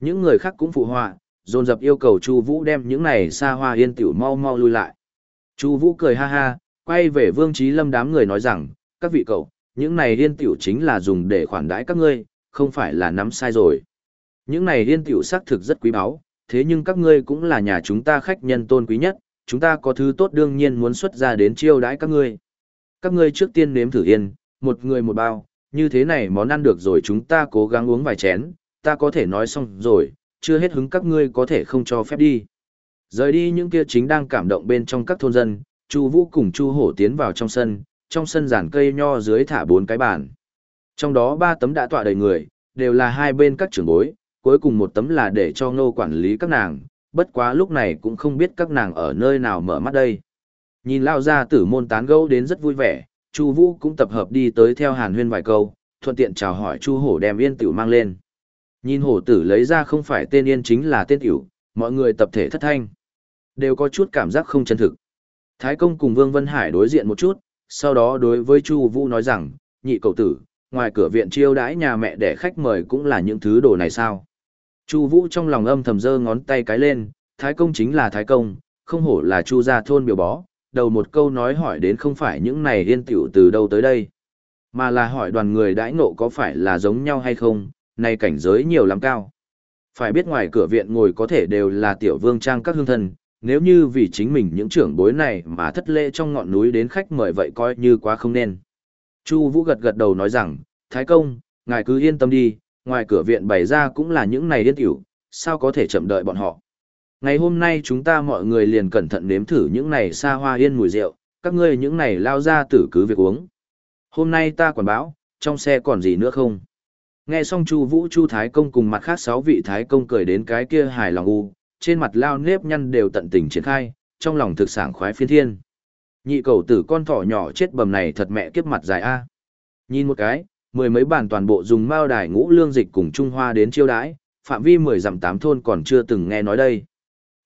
Những người khác cũng phụ họa, dồn dập yêu cầu Chu Vũ đem những này xa hoa yên tiểu mau mau lui lại. Chu Vũ cười ha ha, quay về Vương Chí Lâm đám người nói rằng, các vị cậu, những này yên tiểu chính là dùng để khoản đãi các ngươi, không phải là nắm sai rồi. Những này yên tiểu xác thực rất quý báu, thế nhưng các ngươi cũng là nhà chúng ta khách nhân tôn quý nhất, chúng ta có thứ tốt đương nhiên muốn xuất ra đến chiêu đãi các ngươi. Các ngươi trước tiên nếm thử yên, một người một bao, như thế này món ăn được rồi chúng ta cố gắng uống vài chén, ta có thể nói xong rồi, chưa hết hứng các ngươi có thể không cho phép đi. Rời đi những kia chính đang cảm động bên trong các thôn dân, Chu Vũ cùng Chu Hổ tiến vào trong sân, trong sân giàn cây nho dưới thả bốn cái bàn. Trong đó ba tấm đã tọa đầy người, đều là hai bên các trưởng bối, cuối cùng một tấm là để cho ngô quản lý các nàng, bất quá lúc này cũng không biết các nàng ở nơi nào mở mắt đây. Nhìn lao ra tử môn tán gẫu đến rất vui vẻ, Chu Vũ cũng tập hợp đi tới theo Hàn Huyên vài câu, thuận tiện chào hỏi Chu Hổ đem yên tiểu mang lên. Nhìn hổ tử lấy ra không phải tên yên chính là tên tiểu, mọi người tập thể thất thanh. Đều có chút cảm giác không chân thực. Thái công cùng Vương Vân Hải đối diện một chút, sau đó đối với Chu Vũ nói rằng, nhị cậu tử, ngoài cửa viện chiêu đãi nhà mẹ để khách mời cũng là những thứ đồ này sao. Chu Vũ trong lòng âm thầm giơ ngón tay cái lên, Thái công chính là Thái công, không hổ là Chu gia thôn biểu bó, đầu một câu nói hỏi đến không phải những này yên tiểu từ đâu tới đây, mà là hỏi đoàn người đãi ngộ có phải là giống nhau hay không, này cảnh giới nhiều lắm cao. Phải biết ngoài cửa viện ngồi có thể đều là tiểu vương trang các hương thân, nếu như vì chính mình những trưởng bối này mà thất lễ trong ngọn núi đến khách mời vậy coi như quá không nên. Chu Vũ gật gật đầu nói rằng, Thái công, ngài cứ yên tâm đi, ngoài cửa viện bày ra cũng là những này điên tiểu, sao có thể chậm đợi bọn họ. Ngày hôm nay chúng ta mọi người liền cẩn thận nếm thử những này xa hoa yên mùi rượu, các ngươi những này lao ra tử cứ việc uống. Hôm nay ta quản báo, trong xe còn gì nữa không? Nghe xong Chu Vũ Chu Thái công cùng mặt khác sáu vị thái công cười đến cái kia hài lòng u, trên mặt lao nếp nhăn đều tận tình triển khai, trong lòng thực sảng khoái phiên thiên. Nhị cầu tử con thỏ nhỏ chết bầm này thật mẹ kiếp mặt dài a. Nhìn một cái, mười mấy bản toàn bộ dùng mao đài ngũ lương dịch cùng Trung Hoa đến chiêu đãi, phạm vi mười dặm tám thôn còn chưa từng nghe nói đây.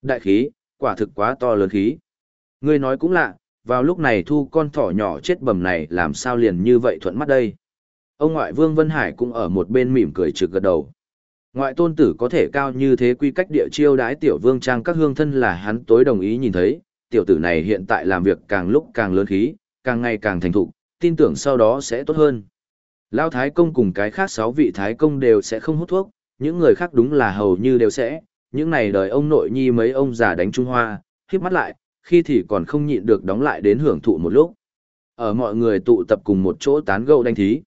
Đại khí, quả thực quá to lớn khí. Ngươi nói cũng lạ, vào lúc này thu con thỏ nhỏ chết bầm này làm sao liền như vậy thuận mắt đây. Ông ngoại Vương Vân Hải cũng ở một bên mỉm cười trực gật đầu. Ngoại tôn tử có thể cao như thế quy cách địa chiêu đái tiểu vương trang các hương thân là hắn tối đồng ý nhìn thấy, tiểu tử này hiện tại làm việc càng lúc càng lớn khí, càng ngày càng thành thục, tin tưởng sau đó sẽ tốt hơn. Lao Thái Công cùng cái khác sáu vị Thái Công đều sẽ không hút thuốc, những người khác đúng là hầu như đều sẽ, những này đời ông nội nhi mấy ông già đánh Trung Hoa, khiếp mắt lại, khi thì còn không nhịn được đóng lại đến hưởng thụ một lúc. Ở mọi người tụ tập cùng một chỗ tán gẫu đánh thí.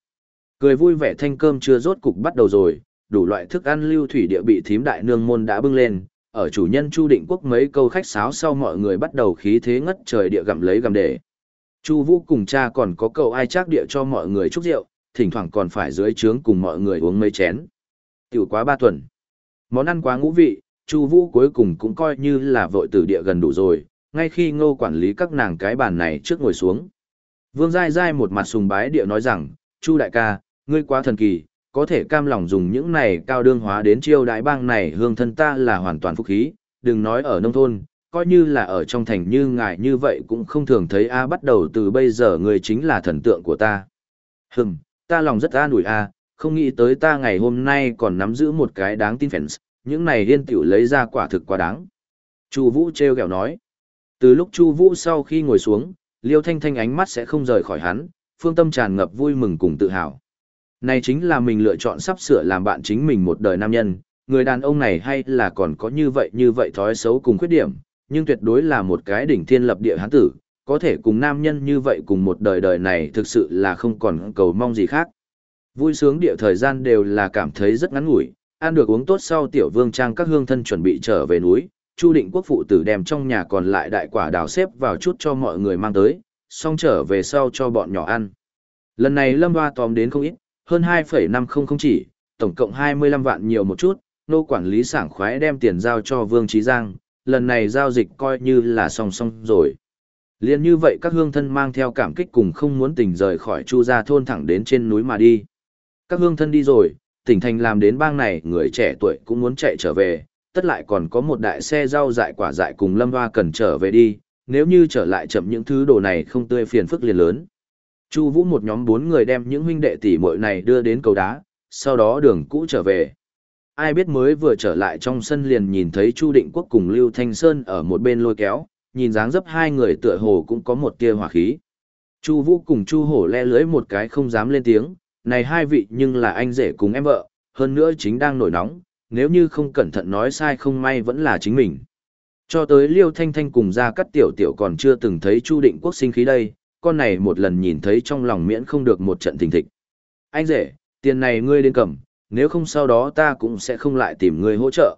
Cười vui vẻ thanh cơm chưa rốt cục bắt đầu rồi, đủ loại thức ăn lưu thủy địa bị thím đại nương môn đã bưng lên, ở chủ nhân Chu Định Quốc mấy câu khách sáo sau mọi người bắt đầu khí thế ngất trời địa gặm lấy gặm để. Chu Vũ cùng cha còn có cậu ai chắc địa cho mọi người chúc rượu, thỉnh thoảng còn phải dưới trướng cùng mọi người uống mấy chén. Tiểu quá ba tuần. Món ăn quá ngũ vị, Chu Vũ cuối cùng cũng coi như là vội tử địa gần đủ rồi, ngay khi Ngô quản lý các nàng cái bàn này trước ngồi xuống. Vương Giai Giai một mặt sùng bái địa nói rằng, Chu đại ca, ngươi quá thần kỳ, có thể cam lòng dùng những này cao đương hóa đến chiêu đại bang này hương thân ta là hoàn toàn phúc khí, đừng nói ở nông thôn, coi như là ở trong thành như ngài như vậy cũng không thường thấy a bắt đầu từ bây giờ người chính là thần tượng của ta. Hừm, ta lòng rất an ủi a, không nghĩ tới ta ngày hôm nay còn nắm giữ một cái đáng tin fans, những này liên tiểu lấy ra quả thực quá đáng. Chu Vũ treo kẹo nói. Từ lúc Chu Vũ sau khi ngồi xuống, Liêu Thanh Thanh ánh mắt sẽ không rời khỏi hắn, phương tâm tràn ngập vui mừng cùng tự hào. Này chính là mình lựa chọn sắp sửa làm bạn chính mình một đời nam nhân, người đàn ông này hay là còn có như vậy như vậy thói xấu cùng khuyết điểm, nhưng tuyệt đối là một cái đỉnh thiên lập địa hán tử, có thể cùng nam nhân như vậy cùng một đời đời này thực sự là không còn cầu mong gì khác. Vui sướng địa thời gian đều là cảm thấy rất ngắn ngủi, ăn được uống tốt sau tiểu vương trang các hương thân chuẩn bị trở về núi, Chu Định Quốc phụ tử đem trong nhà còn lại đại quả đào xếp vào chút cho mọi người mang tới, xong trở về sau cho bọn nhỏ ăn. Lần này Lâm Hoa tóm đến không ít, hơn 2,500 chỉ, tổng cộng 25 vạn nhiều một chút, nô quản lý sảng khoái đem tiền giao cho Vương Trí Giang, lần này giao dịch coi như là song song rồi. Liên như vậy các hương thân mang theo cảm kích cùng không muốn tỉnh rời khỏi Chu gia thôn thẳng đến trên núi mà đi. Các hương thân đi rồi, tỉnh thành làm đến bang này người trẻ tuổi cũng muốn chạy trở về, tất lại còn có một đại xe rau dại quả dại cùng lâm hoa cần trở về đi, nếu như trở lại chậm những thứ đồ này không tươi phiền phức liền lớn. Chu Vũ một nhóm bốn người đem những huynh đệ tỷ muội này đưa đến cầu đá, sau đó đường cũ trở về. Ai biết mới vừa trở lại trong sân liền nhìn thấy Chu Định Quốc cùng Lưu Thanh Sơn ở một bên lôi kéo, nhìn dáng dấp hai người tựa hồ cũng có một tia hỏa khí. Chu Vũ cùng Chu Hổ le lưỡi một cái không dám lên tiếng, này hai vị nhưng là anh rể cùng em vợ, hơn nữa chính đang nổi nóng, nếu như không cẩn thận nói sai không may vẫn là chính mình. Cho tới Liêu Thanh Thanh cùng ra cắt tiểu tiểu còn chưa từng thấy Chu Định Quốc sinh khí đây, con này một lần nhìn thấy trong lòng miễn không được một trận thình thịch. Anh rể, tiền này ngươi đến cầm, nếu không sau đó ta cũng sẽ không lại tìm ngươi hỗ trợ.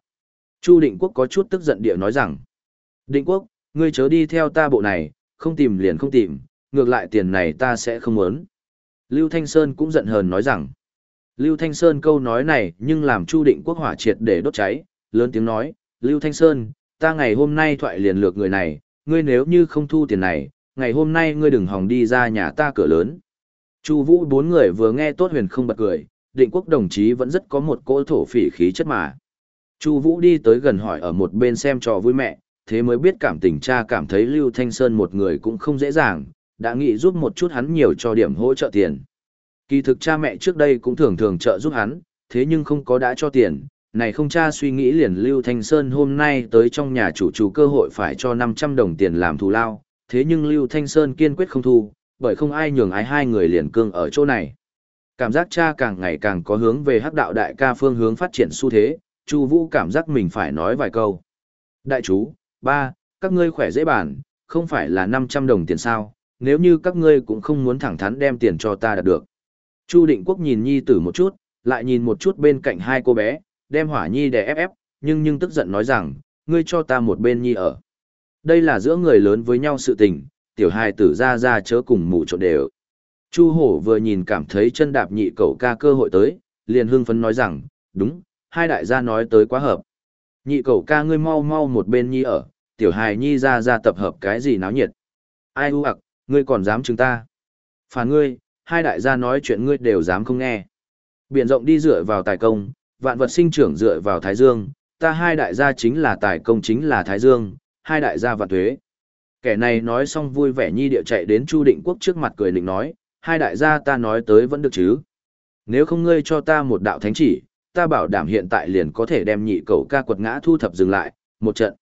Chu Định Quốc có chút tức giận địa nói rằng, Định Quốc, ngươi chớ đi theo ta bộ này, không tìm liền không tìm, ngược lại tiền này ta sẽ không muốn. Lưu Thanh Sơn cũng giận hờn nói rằng, Lưu Thanh Sơn câu nói này nhưng làm Chu Định Quốc hỏa triệt để đốt cháy, lớn tiếng nói, Lưu Thanh Sơn, ta ngày hôm nay thoại liền lược người này, ngươi nếu như không thu tiền này, ngày hôm nay ngươi đừng hòng đi ra nhà ta cửa lớn. Chu Vũ bốn người vừa nghe tốt huyền không bật cười, định quốc đồng chí vẫn rất có một cỗ thổ phỉ khí chất mà. Chu Vũ đi tới gần hỏi ở một bên xem trò vui mẹ, thế mới biết cảm tình cha cảm thấy Lưu Thanh Sơn một người cũng không dễ dàng, đã nghĩ giúp một chút hắn nhiều cho điểm hỗ trợ tiền. Kỳ thực cha mẹ trước đây cũng thường thường trợ giúp hắn, thế nhưng không có đã cho tiền, này không cha suy nghĩ liền Lưu Thanh Sơn hôm nay tới trong nhà chủ chủ cơ hội phải cho 500 đồng tiền làm thù lao, thế nhưng Lưu Thanh Sơn kiên quyết không thu, bởi không ai nhường ái hai người liền cương ở chỗ này. Cảm giác cha càng ngày càng có hướng về hắc đạo đại ca phương hướng phát triển xu thế, Chu Vũ cảm giác mình phải nói vài câu. Đại chú, ba, các ngươi khỏe dễ bàn, không phải là 500 đồng tiền sao, nếu như các ngươi cũng không muốn thẳng thắn đem tiền cho ta đạt được. Chu Định Quốc nhìn nhi tử một chút, lại nhìn một chút bên cạnh hai cô bé, đem hỏa nhi để ép ép, nhưng nhưng tức giận nói rằng, ngươi cho ta một bên nhi ở. Đây là giữa người lớn với nhau sự tình, tiểu hài tử ra ra chớ cùng mù trộn đều. Chu hổ vừa nhìn cảm thấy chân đạp nhị cậu ca cơ hội tới, liền hưng phấn nói rằng, đúng, hai đại gia nói tới quá hợp. Nhị cậu ca ngươi mau mau một bên nhi ở, tiểu hài nhi ra ra tập hợp cái gì náo nhiệt. Ai u ạc, ngươi còn dám chứng ta. Phản ngươi, hai đại gia nói chuyện ngươi đều dám không nghe. Biển rộng đi dựa vào tài công, vạn vật sinh trưởng dựa vào Thái Dương, ta hai đại gia chính là tài công chính là Thái Dương, hai đại gia vạn thuế. Kẻ này nói xong vui vẻ nhi địa chạy đến Chu Định Quốc trước mặt cười định nói, hai đại gia ta nói tới vẫn được chứ. Nếu không ngươi cho ta một đạo thánh chỉ, ta bảo đảm hiện tại liền có thể đem nhị cầu ca quật ngã thu thập dừng lại, một trận.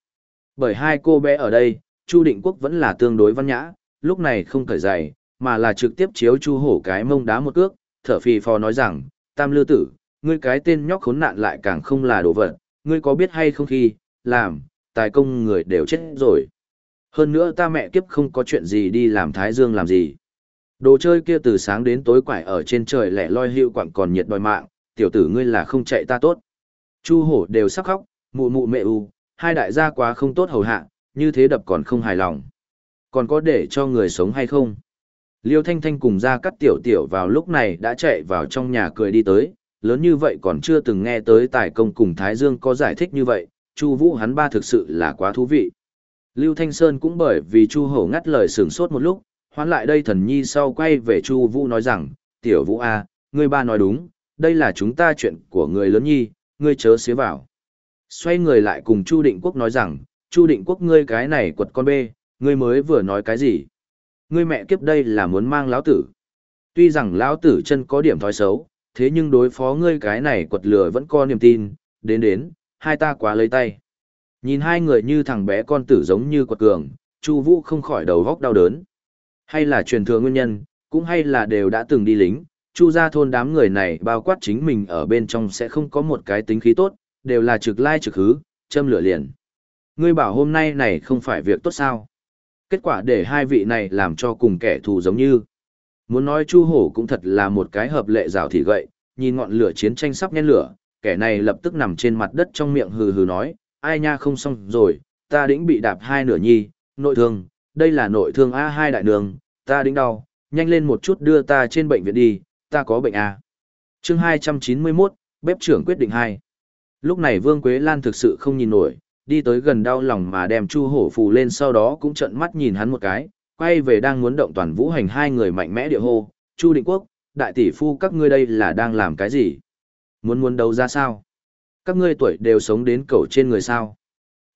Bởi hai cô bé ở đây, Chu Định Quốc vẫn là tương đối văn nhã, lúc này không cởi giày, mà là trực tiếp chiếu Chu Hổ cái mông đá một cước, thở phì phò nói rằng, Tam Lư Tử, ngươi cái tên nhóc khốn nạn lại càng không là đồ vật, ngươi có biết hay không khi, làm, tài công người đều chết rồi. Hơn nữa ta mẹ kiếp không có chuyện gì đi làm Thái Dương làm gì. Đồ chơi kia từ sáng đến tối quải ở trên trời lẻ loi hiệu quặng còn nhiệt đòi mạng, tiểu tử ngươi là không chạy ta tốt. Chu hổ đều sắp khóc, mụ mụ mẹ u, hai đại gia quá không tốt hầu hạ, như thế đập còn không hài lòng. Còn có để cho người sống hay không? Liêu Thanh Thanh cùng ra cắt tiểu tiểu vào lúc này đã chạy vào trong nhà cười đi tới, lớn như vậy còn chưa từng nghe tới tài công cùng Thái Dương có giải thích như vậy, Chu Vũ hắn ba thực sự là quá thú vị. Lưu Thanh Sơn cũng bởi vì Chu Hổ ngắt lời sửng sốt một lúc, hoán lại đây thần nhi sau quay về Chu Vũ nói rằng, "Tiểu Vũ a, ngươi ba nói đúng, đây là chúng ta chuyện của người lớn nhi, ngươi chớ xía vào." Xoay người lại cùng Chu Định Quốc nói rằng, "Chu Định Quốc ngươi cái này quật con bê, ngươi mới vừa nói cái gì? Ngươi mẹ kiếp đây là muốn mang lão tử." Tuy rằng lão tử chân có điểm thói xấu, thế nhưng đối phó ngươi cái này quật lừa vẫn có niềm tin, đến đến, hai ta quá lấy tay. Nhìn hai người như thằng bé con tử giống như quật cường, Chu Vũ không khỏi đầu góc đau đớn. Hay là truyền thừa nguyên nhân, cũng hay là đều đã từng đi lính, Chu gia thôn đám người này bao quát chính mình ở bên trong sẽ không có một cái tính khí tốt, đều là trực lai trực hứ, châm lửa liền. Ngươi bảo hôm nay này không phải việc tốt sao? Kết quả để hai vị này làm cho cùng kẻ thù giống như. Muốn nói Chu Hổ cũng thật là một cái hợp lệ rào thì gậy, nhìn ngọn lửa chiến tranh sắp nhen lửa, kẻ này lập tức nằm trên mặt đất trong miệng hừ hừ nói, ai nha không xong rồi, ta đĩnh bị đạp hai nửa nhi, nội thương, đây là nội thương A hai đại đường, ta đĩnh đau, nhanh lên một chút đưa ta trên bệnh viện đi, ta có bệnh A. chương 291, bếp trưởng quyết định hai. Lúc này Vương Quế Lan thực sự không nhìn nổi, đi tới gần đau lòng mà đem Chu Hổ phù lên sau đó cũng trợn mắt nhìn hắn một cái, quay về đang muốn động toàn vũ hành hai người mạnh mẽ địa hô, Chu Định Quốc, đại tỷ phu các ngươi đây là đang làm cái gì? Muốn muốn đấu ra sao? Các ngươi tuổi đều sống đến cầu trên người sao?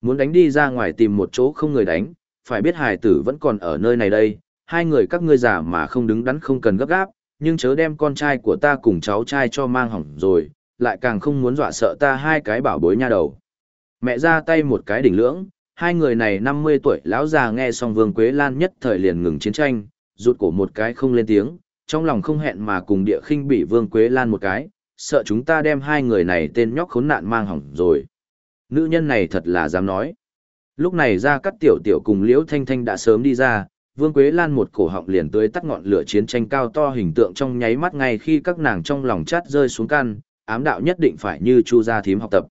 Muốn đánh đi ra ngoài tìm một chỗ không người đánh, phải biết hài tử vẫn còn ở nơi này đây, hai người các ngươi già mà không đứng đắn không cần gấp gáp, nhưng chớ đem con trai của ta cùng cháu trai cho mang hỏng rồi, lại càng không muốn dọa sợ ta hai cái bảo bối nha đầu. Mẹ ra tay một cái đỉnh lưỡng, hai người này 50 tuổi lão già nghe xong Vương Quế Lan nhất thời liền ngừng chiến tranh, rụt cổ một cái không lên tiếng, trong lòng không hẹn mà cùng địa khinh bị Vương Quế Lan một cái, sợ chúng ta đem hai người này tên nhóc khốn nạn mang hỏng rồi. Nữ nhân này thật là dám nói. Lúc này ra cắt tiểu tiểu cùng Liễu Thanh Thanh đã sớm đi ra, Vương Quế Lan một cổ họng liền tươi tắt ngọn lửa chiến tranh cao to hình tượng trong nháy mắt ngay khi các nàng trong lòng chát rơi xuống căn, ám đạo nhất định phải như Chu gia thím học tập.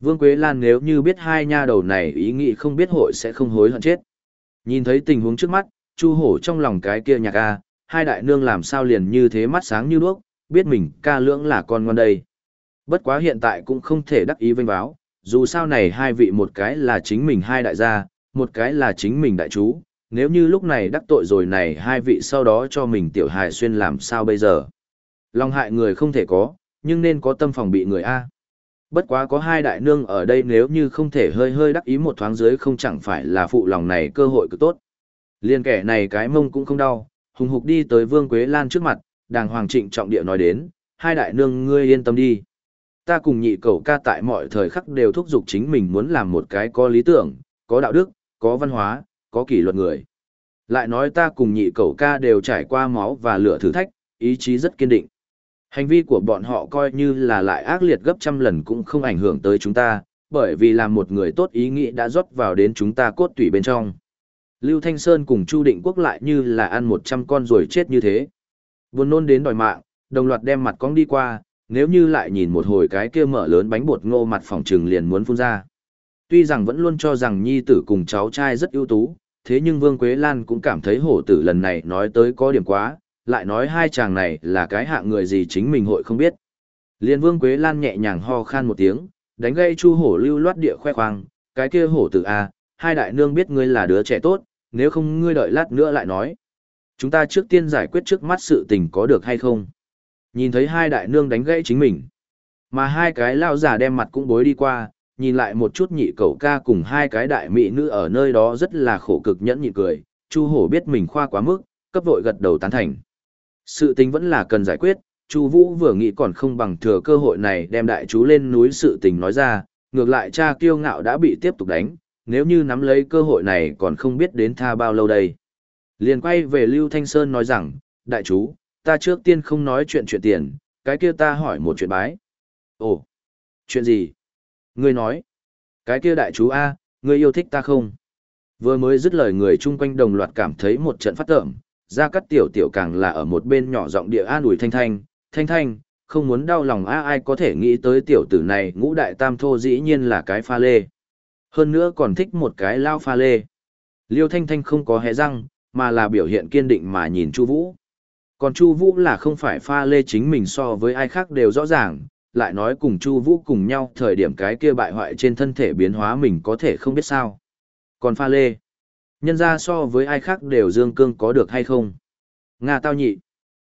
Vương Quế Lan nếu như biết hai nha đầu này ý nghĩ không biết hội sẽ không hối hận chết. Nhìn thấy tình huống trước mắt, Chu Hổ trong lòng cái kia nhạc a, hai đại nương làm sao liền như thế mắt sáng như đuốc, biết mình ca lưỡng là con ngon đây. Bất quá hiện tại cũng không thể đắc ý vinh báo, dù sao này hai vị một cái là chính mình hai đại gia, một cái là chính mình đại chú, nếu như lúc này đắc tội rồi này hai vị sau đó cho mình tiểu hài xuyên làm sao bây giờ. Lòng hại người không thể có, nhưng nên có tâm phòng bị người A. Bất quá có hai đại nương ở đây nếu như không thể hơi hơi đắc ý một thoáng dưới không chẳng phải là phụ lòng này cơ hội cực tốt. Liên kẻ này cái mông cũng không đau, hùng hục đi tới Vương Quế Lan trước mặt, đàng hoàng trịnh trọng địa nói đến, hai đại nương ngươi yên tâm đi. Ta cùng nhị cầu ca tại mọi thời khắc đều thúc giục chính mình muốn làm một cái có lý tưởng, có đạo đức, có văn hóa, có kỷ luật người. Lại nói ta cùng nhị cầu ca đều trải qua máu và lửa thử thách, ý chí rất kiên định. Hành vi của bọn họ coi như là lại ác liệt gấp trăm lần cũng không ảnh hưởng tới chúng ta, bởi vì làm một người tốt ý nghĩ đã rót vào đến chúng ta cốt tủy bên trong. Lưu Thanh Sơn cùng Chu Định Quốc lại như là ăn một trăm con rồi chết như thế. Buồn nôn đến đòi mạng, đồng loạt đem mặt cong đi qua, nếu như lại nhìn một hồi cái kia mở lớn bánh bột ngô mặt phòng trừng liền muốn phun ra. Tuy rằng vẫn luôn cho rằng nhi tử cùng cháu trai rất ưu tú, thế nhưng Vương Quế Lan cũng cảm thấy hổ tử lần này nói tới có điểm quá, lại nói hai chàng này là cái hạng người gì chính mình hội không biết. Liên Vương Quế Lan nhẹ nhàng ho khan một tiếng, đánh gây chu hổ lưu loát địa khoe khoang, cái kia hổ tử A, hai đại nương biết ngươi là đứa trẻ tốt, nếu không ngươi đợi lát nữa lại nói. Chúng ta trước tiên giải quyết trước mắt sự tình có được hay không. Nhìn thấy hai đại nương đánh gãy chính mình. Mà hai cái lao giả đem mặt cũng bối đi qua, nhìn lại một chút nhị cậu ca cùng hai cái đại mỹ nữ ở nơi đó rất là khổ cực nhẫn nhị cười, Chu Hổ biết mình khoa quá mức, cấp vội gật đầu tán thành. Sự tình vẫn là cần giải quyết, Chu Vũ vừa nghĩ còn không bằng thừa cơ hội này đem đại chú lên núi sự tình nói ra, ngược lại cha kiêu ngạo đã bị tiếp tục đánh, nếu như nắm lấy cơ hội này còn không biết đến tha bao lâu đây. Liền quay về Lưu Thanh Sơn nói rằng, đại chú, ta trước tiên không nói chuyện chuyện tiền, cái kia ta hỏi một chuyện bái. Ồ, chuyện gì? Ngươi nói, cái kia đại chú A, ngươi yêu thích ta không? Vừa mới dứt lời người chung quanh đồng loạt cảm thấy một trận phát tởm, ra cắt tiểu tiểu càng là ở một bên nhỏ giọng địa an ủi thanh thanh, thanh thanh, không muốn đau lòng a ai có thể nghĩ tới tiểu tử này ngũ đại tam thô dĩ nhiên là cái pha lê. Hơn nữa còn thích một cái lao pha lê. Liêu thanh thanh không có hé răng, mà là biểu hiện kiên định mà nhìn Chu Vũ. Còn Chu Vũ là không phải pha lê chính mình so với ai khác đều rõ ràng, lại nói cùng Chu Vũ cùng nhau thời điểm cái kia bại hoại trên thân thể biến hóa mình có thể không biết sao. Còn pha lê, nhân ra so với ai khác đều dương cương có được hay không? Nga tao nhị.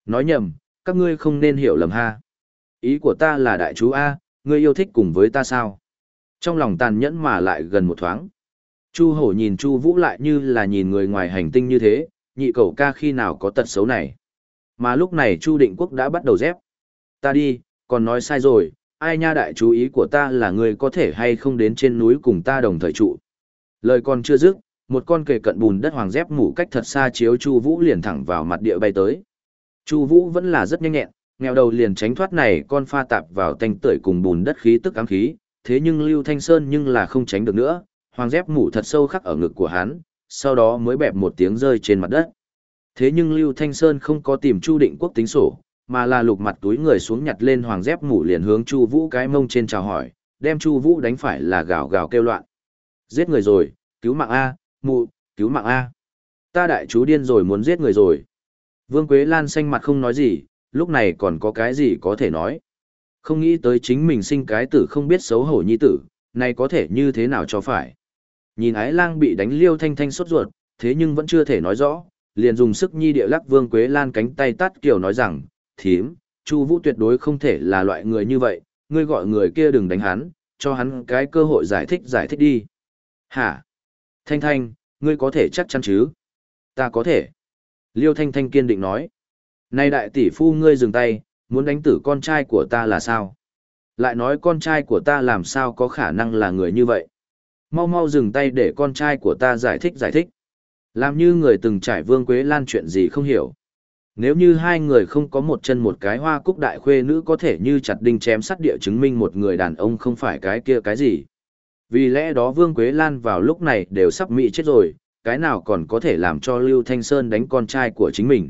Nói nhầm, các ngươi không nên hiểu lầm ha. Ý của ta là đại chú A, ngươi yêu thích cùng với ta sao? Trong lòng tàn nhẫn mà lại gần một thoáng. Chu hổ nhìn Chu Vũ lại như là nhìn người ngoài hành tinh như thế, nhị cầu ca khi nào có tật xấu này. Mà lúc này Chu Định Quốc đã bắt đầu dép. Ta đi, còn nói sai rồi, ai nha đại chú ý của ta là người có thể hay không đến trên núi cùng ta đồng thời trụ. Lời còn chưa dứt, một con kề cận bùn đất hoàng dép mủ cách thật xa chiếu Chu Vũ liền thẳng vào mặt địa bay tới. Chu Vũ vẫn là rất nhanh nhẹn, nghèo đầu liền tránh thoát này con pha tạp vào tanh tưởi cùng bùn đất khí tức ám khí, thế nhưng Lưu Thanh Sơn nhưng là không tránh được nữa, hoàng dép mủ thật sâu khắc ở ngực của hắn, sau đó mới bẹp một tiếng rơi trên mặt đất. Thế nhưng Lưu Thanh Sơn không có tìm Chu Định Quốc tính sổ, mà là lục mặt túi người xuống nhặt lên hoàng dép mủ liền hướng Chu Vũ cái mông trên chào hỏi, đem Chu Vũ đánh phải là gào gào kêu loạn. Giết người rồi, cứu mạng a, mụ, cứu mạng a. Ta đại chú điên rồi muốn giết người rồi. Vương Quế Lan xanh mặt không nói gì, lúc này còn có cái gì có thể nói. Không nghĩ tới chính mình sinh cái tử không biết xấu hổ nhi tử, này có thể như thế nào cho phải. Nhìn ái lang bị đánh liêu thanh thanh sốt ruột, thế nhưng vẫn chưa thể nói rõ, liền dùng sức nhi địa lắc Vương Quế Lan cánh tay tắt kiểu nói rằng, thím, Chu Vũ tuyệt đối không thể là loại người như vậy, ngươi gọi người kia đừng đánh hắn, cho hắn cái cơ hội giải thích giải thích đi. Hả? Thanh Thanh, ngươi có thể chắc chắn chứ? Ta có thể. Liêu Thanh Thanh kiên định nói. Này đại tỷ phu ngươi dừng tay, muốn đánh tử con trai của ta là sao? Lại nói con trai của ta làm sao có khả năng là người như vậy? Mau mau dừng tay để con trai của ta giải thích giải thích. Làm như người từng trải vương quế lan chuyện gì không hiểu. Nếu như hai người không có một chân một cái hoa cúc đại khuê nữ có thể như chặt đinh chém sắt địa chứng minh một người đàn ông không phải cái kia cái gì. Vì lẽ đó Vương Quế Lan vào lúc này đều sắp mị chết rồi, cái nào còn có thể làm cho Lưu Thanh Sơn đánh con trai của chính mình.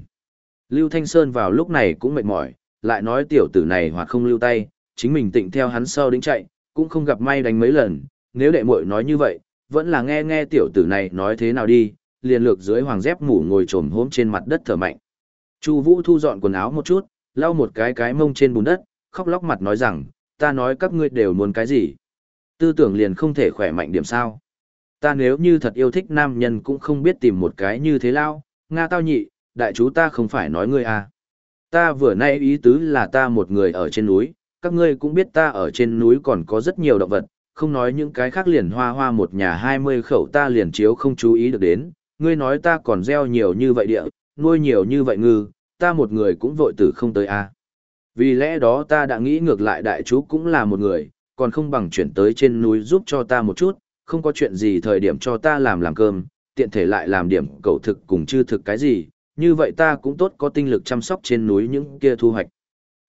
Lưu Thanh Sơn vào lúc này cũng mệt mỏi, lại nói tiểu tử này hoặc không lưu tay, chính mình tịnh theo hắn sau đính chạy, cũng không gặp may đánh mấy lần, nếu đệ muội nói như vậy, vẫn là nghe nghe tiểu tử này nói thế nào đi, liền lược dưới hoàng dép mủ ngồi trồm hốm trên mặt đất thở mạnh. Chu Vũ thu dọn quần áo một chút, lau một cái cái mông trên bùn đất, khóc lóc mặt nói rằng, ta nói các ngươi đều muốn cái gì. Tư tưởng liền không thể khỏe mạnh điểm sao. Ta nếu như thật yêu thích nam nhân cũng không biết tìm một cái như thế lao, Nga tao nhị, đại chú ta không phải nói ngươi à. Ta vừa nay ý tứ là ta một người ở trên núi, các ngươi cũng biết ta ở trên núi còn có rất nhiều động vật, không nói những cái khác liền hoa hoa một nhà hai mươi khẩu ta liền chiếu không chú ý được đến, ngươi nói ta còn gieo nhiều như vậy địa, nuôi nhiều như vậy ngư, ta một người cũng vội tử không tới a. Vì lẽ đó ta đã nghĩ ngược lại đại chú cũng là một người, còn không bằng chuyển tới trên núi giúp cho ta một chút, không có chuyện gì thời điểm cho ta làm làm cơm, tiện thể lại làm điểm cầu thực cùng chư thực cái gì, như vậy ta cũng tốt có tinh lực chăm sóc trên núi những kia thu hoạch.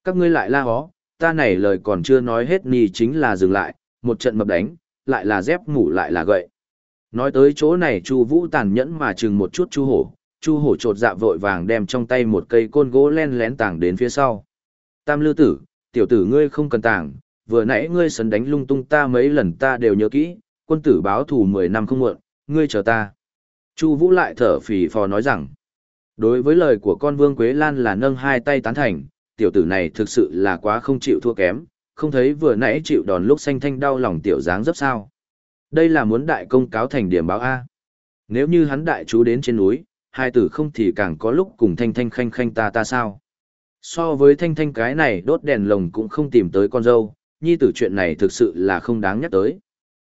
Các ngươi lại la hó, ta này lời còn chưa nói hết nì chính là dừng lại, một trận mập đánh, lại là dép ngủ lại là gậy. Nói tới chỗ này Chu Vũ tàn nhẫn mà chừng một chút Chu Hổ, Chu Hổ trột dạ vội vàng đem trong tay một cây côn gỗ len lén tàng đến phía sau. Tam Lư Tử, tiểu tử ngươi không cần tàng, vừa nãy ngươi sấn đánh lung tung ta mấy lần ta đều nhớ kỹ, quân tử báo thù 10 năm không muộn, ngươi chờ ta. Chu Vũ lại thở phì phò nói rằng, đối với lời của con Vương Quế Lan là nâng hai tay tán thành, tiểu tử này thực sự là quá không chịu thua kém, không thấy vừa nãy chịu đòn lúc xanh thanh đau lòng tiểu dáng dấp sao. Đây là muốn đại công cáo thành điểm báo A. Nếu như hắn đại chú đến trên núi, hai tử không thì càng có lúc cùng thanh thanh khanh khanh ta ta sao. So với thanh thanh cái này đốt đèn lồng cũng không tìm tới con dâu, nhi tử chuyện này thực sự là không đáng nhắc tới.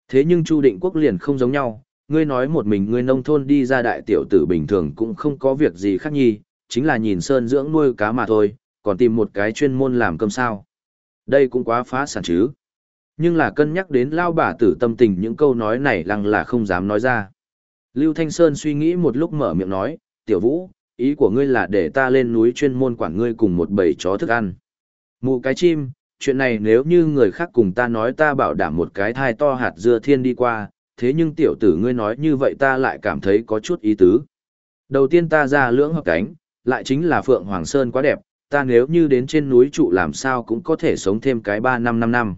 Thế nhưng Chu Định Quốc liền không giống nhau, ngươi nói một mình ngươi nông thôn đi ra đại tiểu tử bình thường cũng không có việc gì khác nhi, chính là nhìn sơn dưỡng nuôi cá mà thôi, còn tìm một cái chuyên môn làm cơm sao. Đây cũng quá phá sản chứ. Nhưng là cân nhắc đến lao bà tử tâm tình những câu nói này lăng là không dám nói ra. Lưu Thanh Sơn suy nghĩ một lúc mở miệng nói, tiểu vũ, ý của ngươi là để ta lên núi chuyên môn quản ngươi cùng một bầy chó thức ăn. Mụ cái chim, chuyện này nếu như người khác cùng ta nói ta bảo đảm một cái thai to hạt dưa thiên đi qua, thế nhưng tiểu tử ngươi nói như vậy ta lại cảm thấy có chút ý tứ. Đầu tiên ta ra lưỡng hợp cánh, lại chính là Phượng Hoàng Sơn quá đẹp, ta nếu như đến trên núi trụ làm sao cũng có thể sống thêm cái 3 năm 5 năm.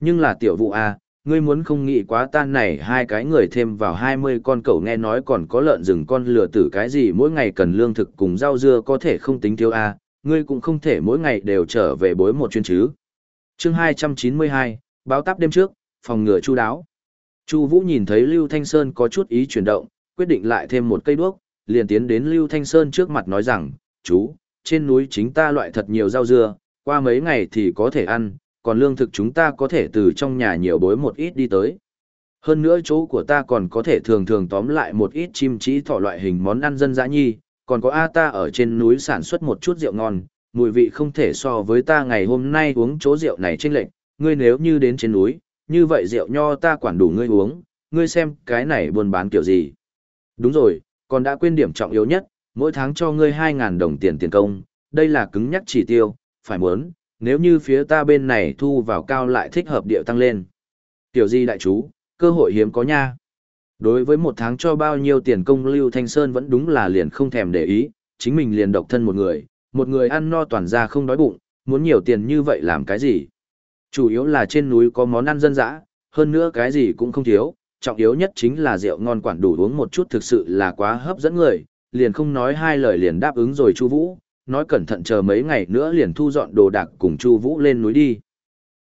Nhưng là tiểu vụ A, ngươi muốn không nghĩ quá tan này hai cái người thêm vào 20 con cẩu nghe nói còn có lợn rừng con lừa tử cái gì mỗi ngày cần lương thực cùng rau dưa có thể không tính thiếu A, ngươi cũng không thể mỗi ngày đều trở về bối một chuyên chứ chương 292, báo táp đêm trước, phòng ngừa chu đáo. Chu Vũ nhìn thấy Lưu Thanh Sơn có chút ý chuyển động, quyết định lại thêm một cây đuốc, liền tiến đến Lưu Thanh Sơn trước mặt nói rằng, chú, trên núi chính ta loại thật nhiều rau dưa, qua mấy ngày thì có thể ăn, còn lương thực chúng ta có thể từ trong nhà nhiều bối một ít đi tới. Hơn nữa chỗ của ta còn có thể thường thường tóm lại một ít chim trí thỏ loại hình món ăn dân dã nhi, còn có A ta ở trên núi sản xuất một chút rượu ngon, mùi vị không thể so với ta ngày hôm nay uống chỗ rượu này chênh lệch, ngươi nếu như đến trên núi, như vậy rượu nho ta quản đủ ngươi uống, ngươi xem cái này buôn bán kiểu gì. Đúng rồi, còn đã quên điểm trọng yếu nhất, mỗi tháng cho ngươi 2.000 đồng tiền tiền công, đây là cứng nhắc chỉ tiêu, phải muốn, nếu như phía ta bên này thu vào cao lại thích hợp điệu tăng lên. Tiểu di đại chú, cơ hội hiếm có nha. Đối với một tháng cho bao nhiêu tiền công Lưu Thanh Sơn vẫn đúng là liền không thèm để ý, chính mình liền độc thân một người, một người ăn no toàn ra không đói bụng, muốn nhiều tiền như vậy làm cái gì. Chủ yếu là trên núi có món ăn dân dã, hơn nữa cái gì cũng không thiếu, trọng yếu nhất chính là rượu ngon quản đủ uống một chút thực sự là quá hấp dẫn người, liền không nói hai lời liền đáp ứng rồi Chu Vũ, nói cẩn thận chờ mấy ngày nữa liền thu dọn đồ đạc cùng Chu Vũ lên núi đi.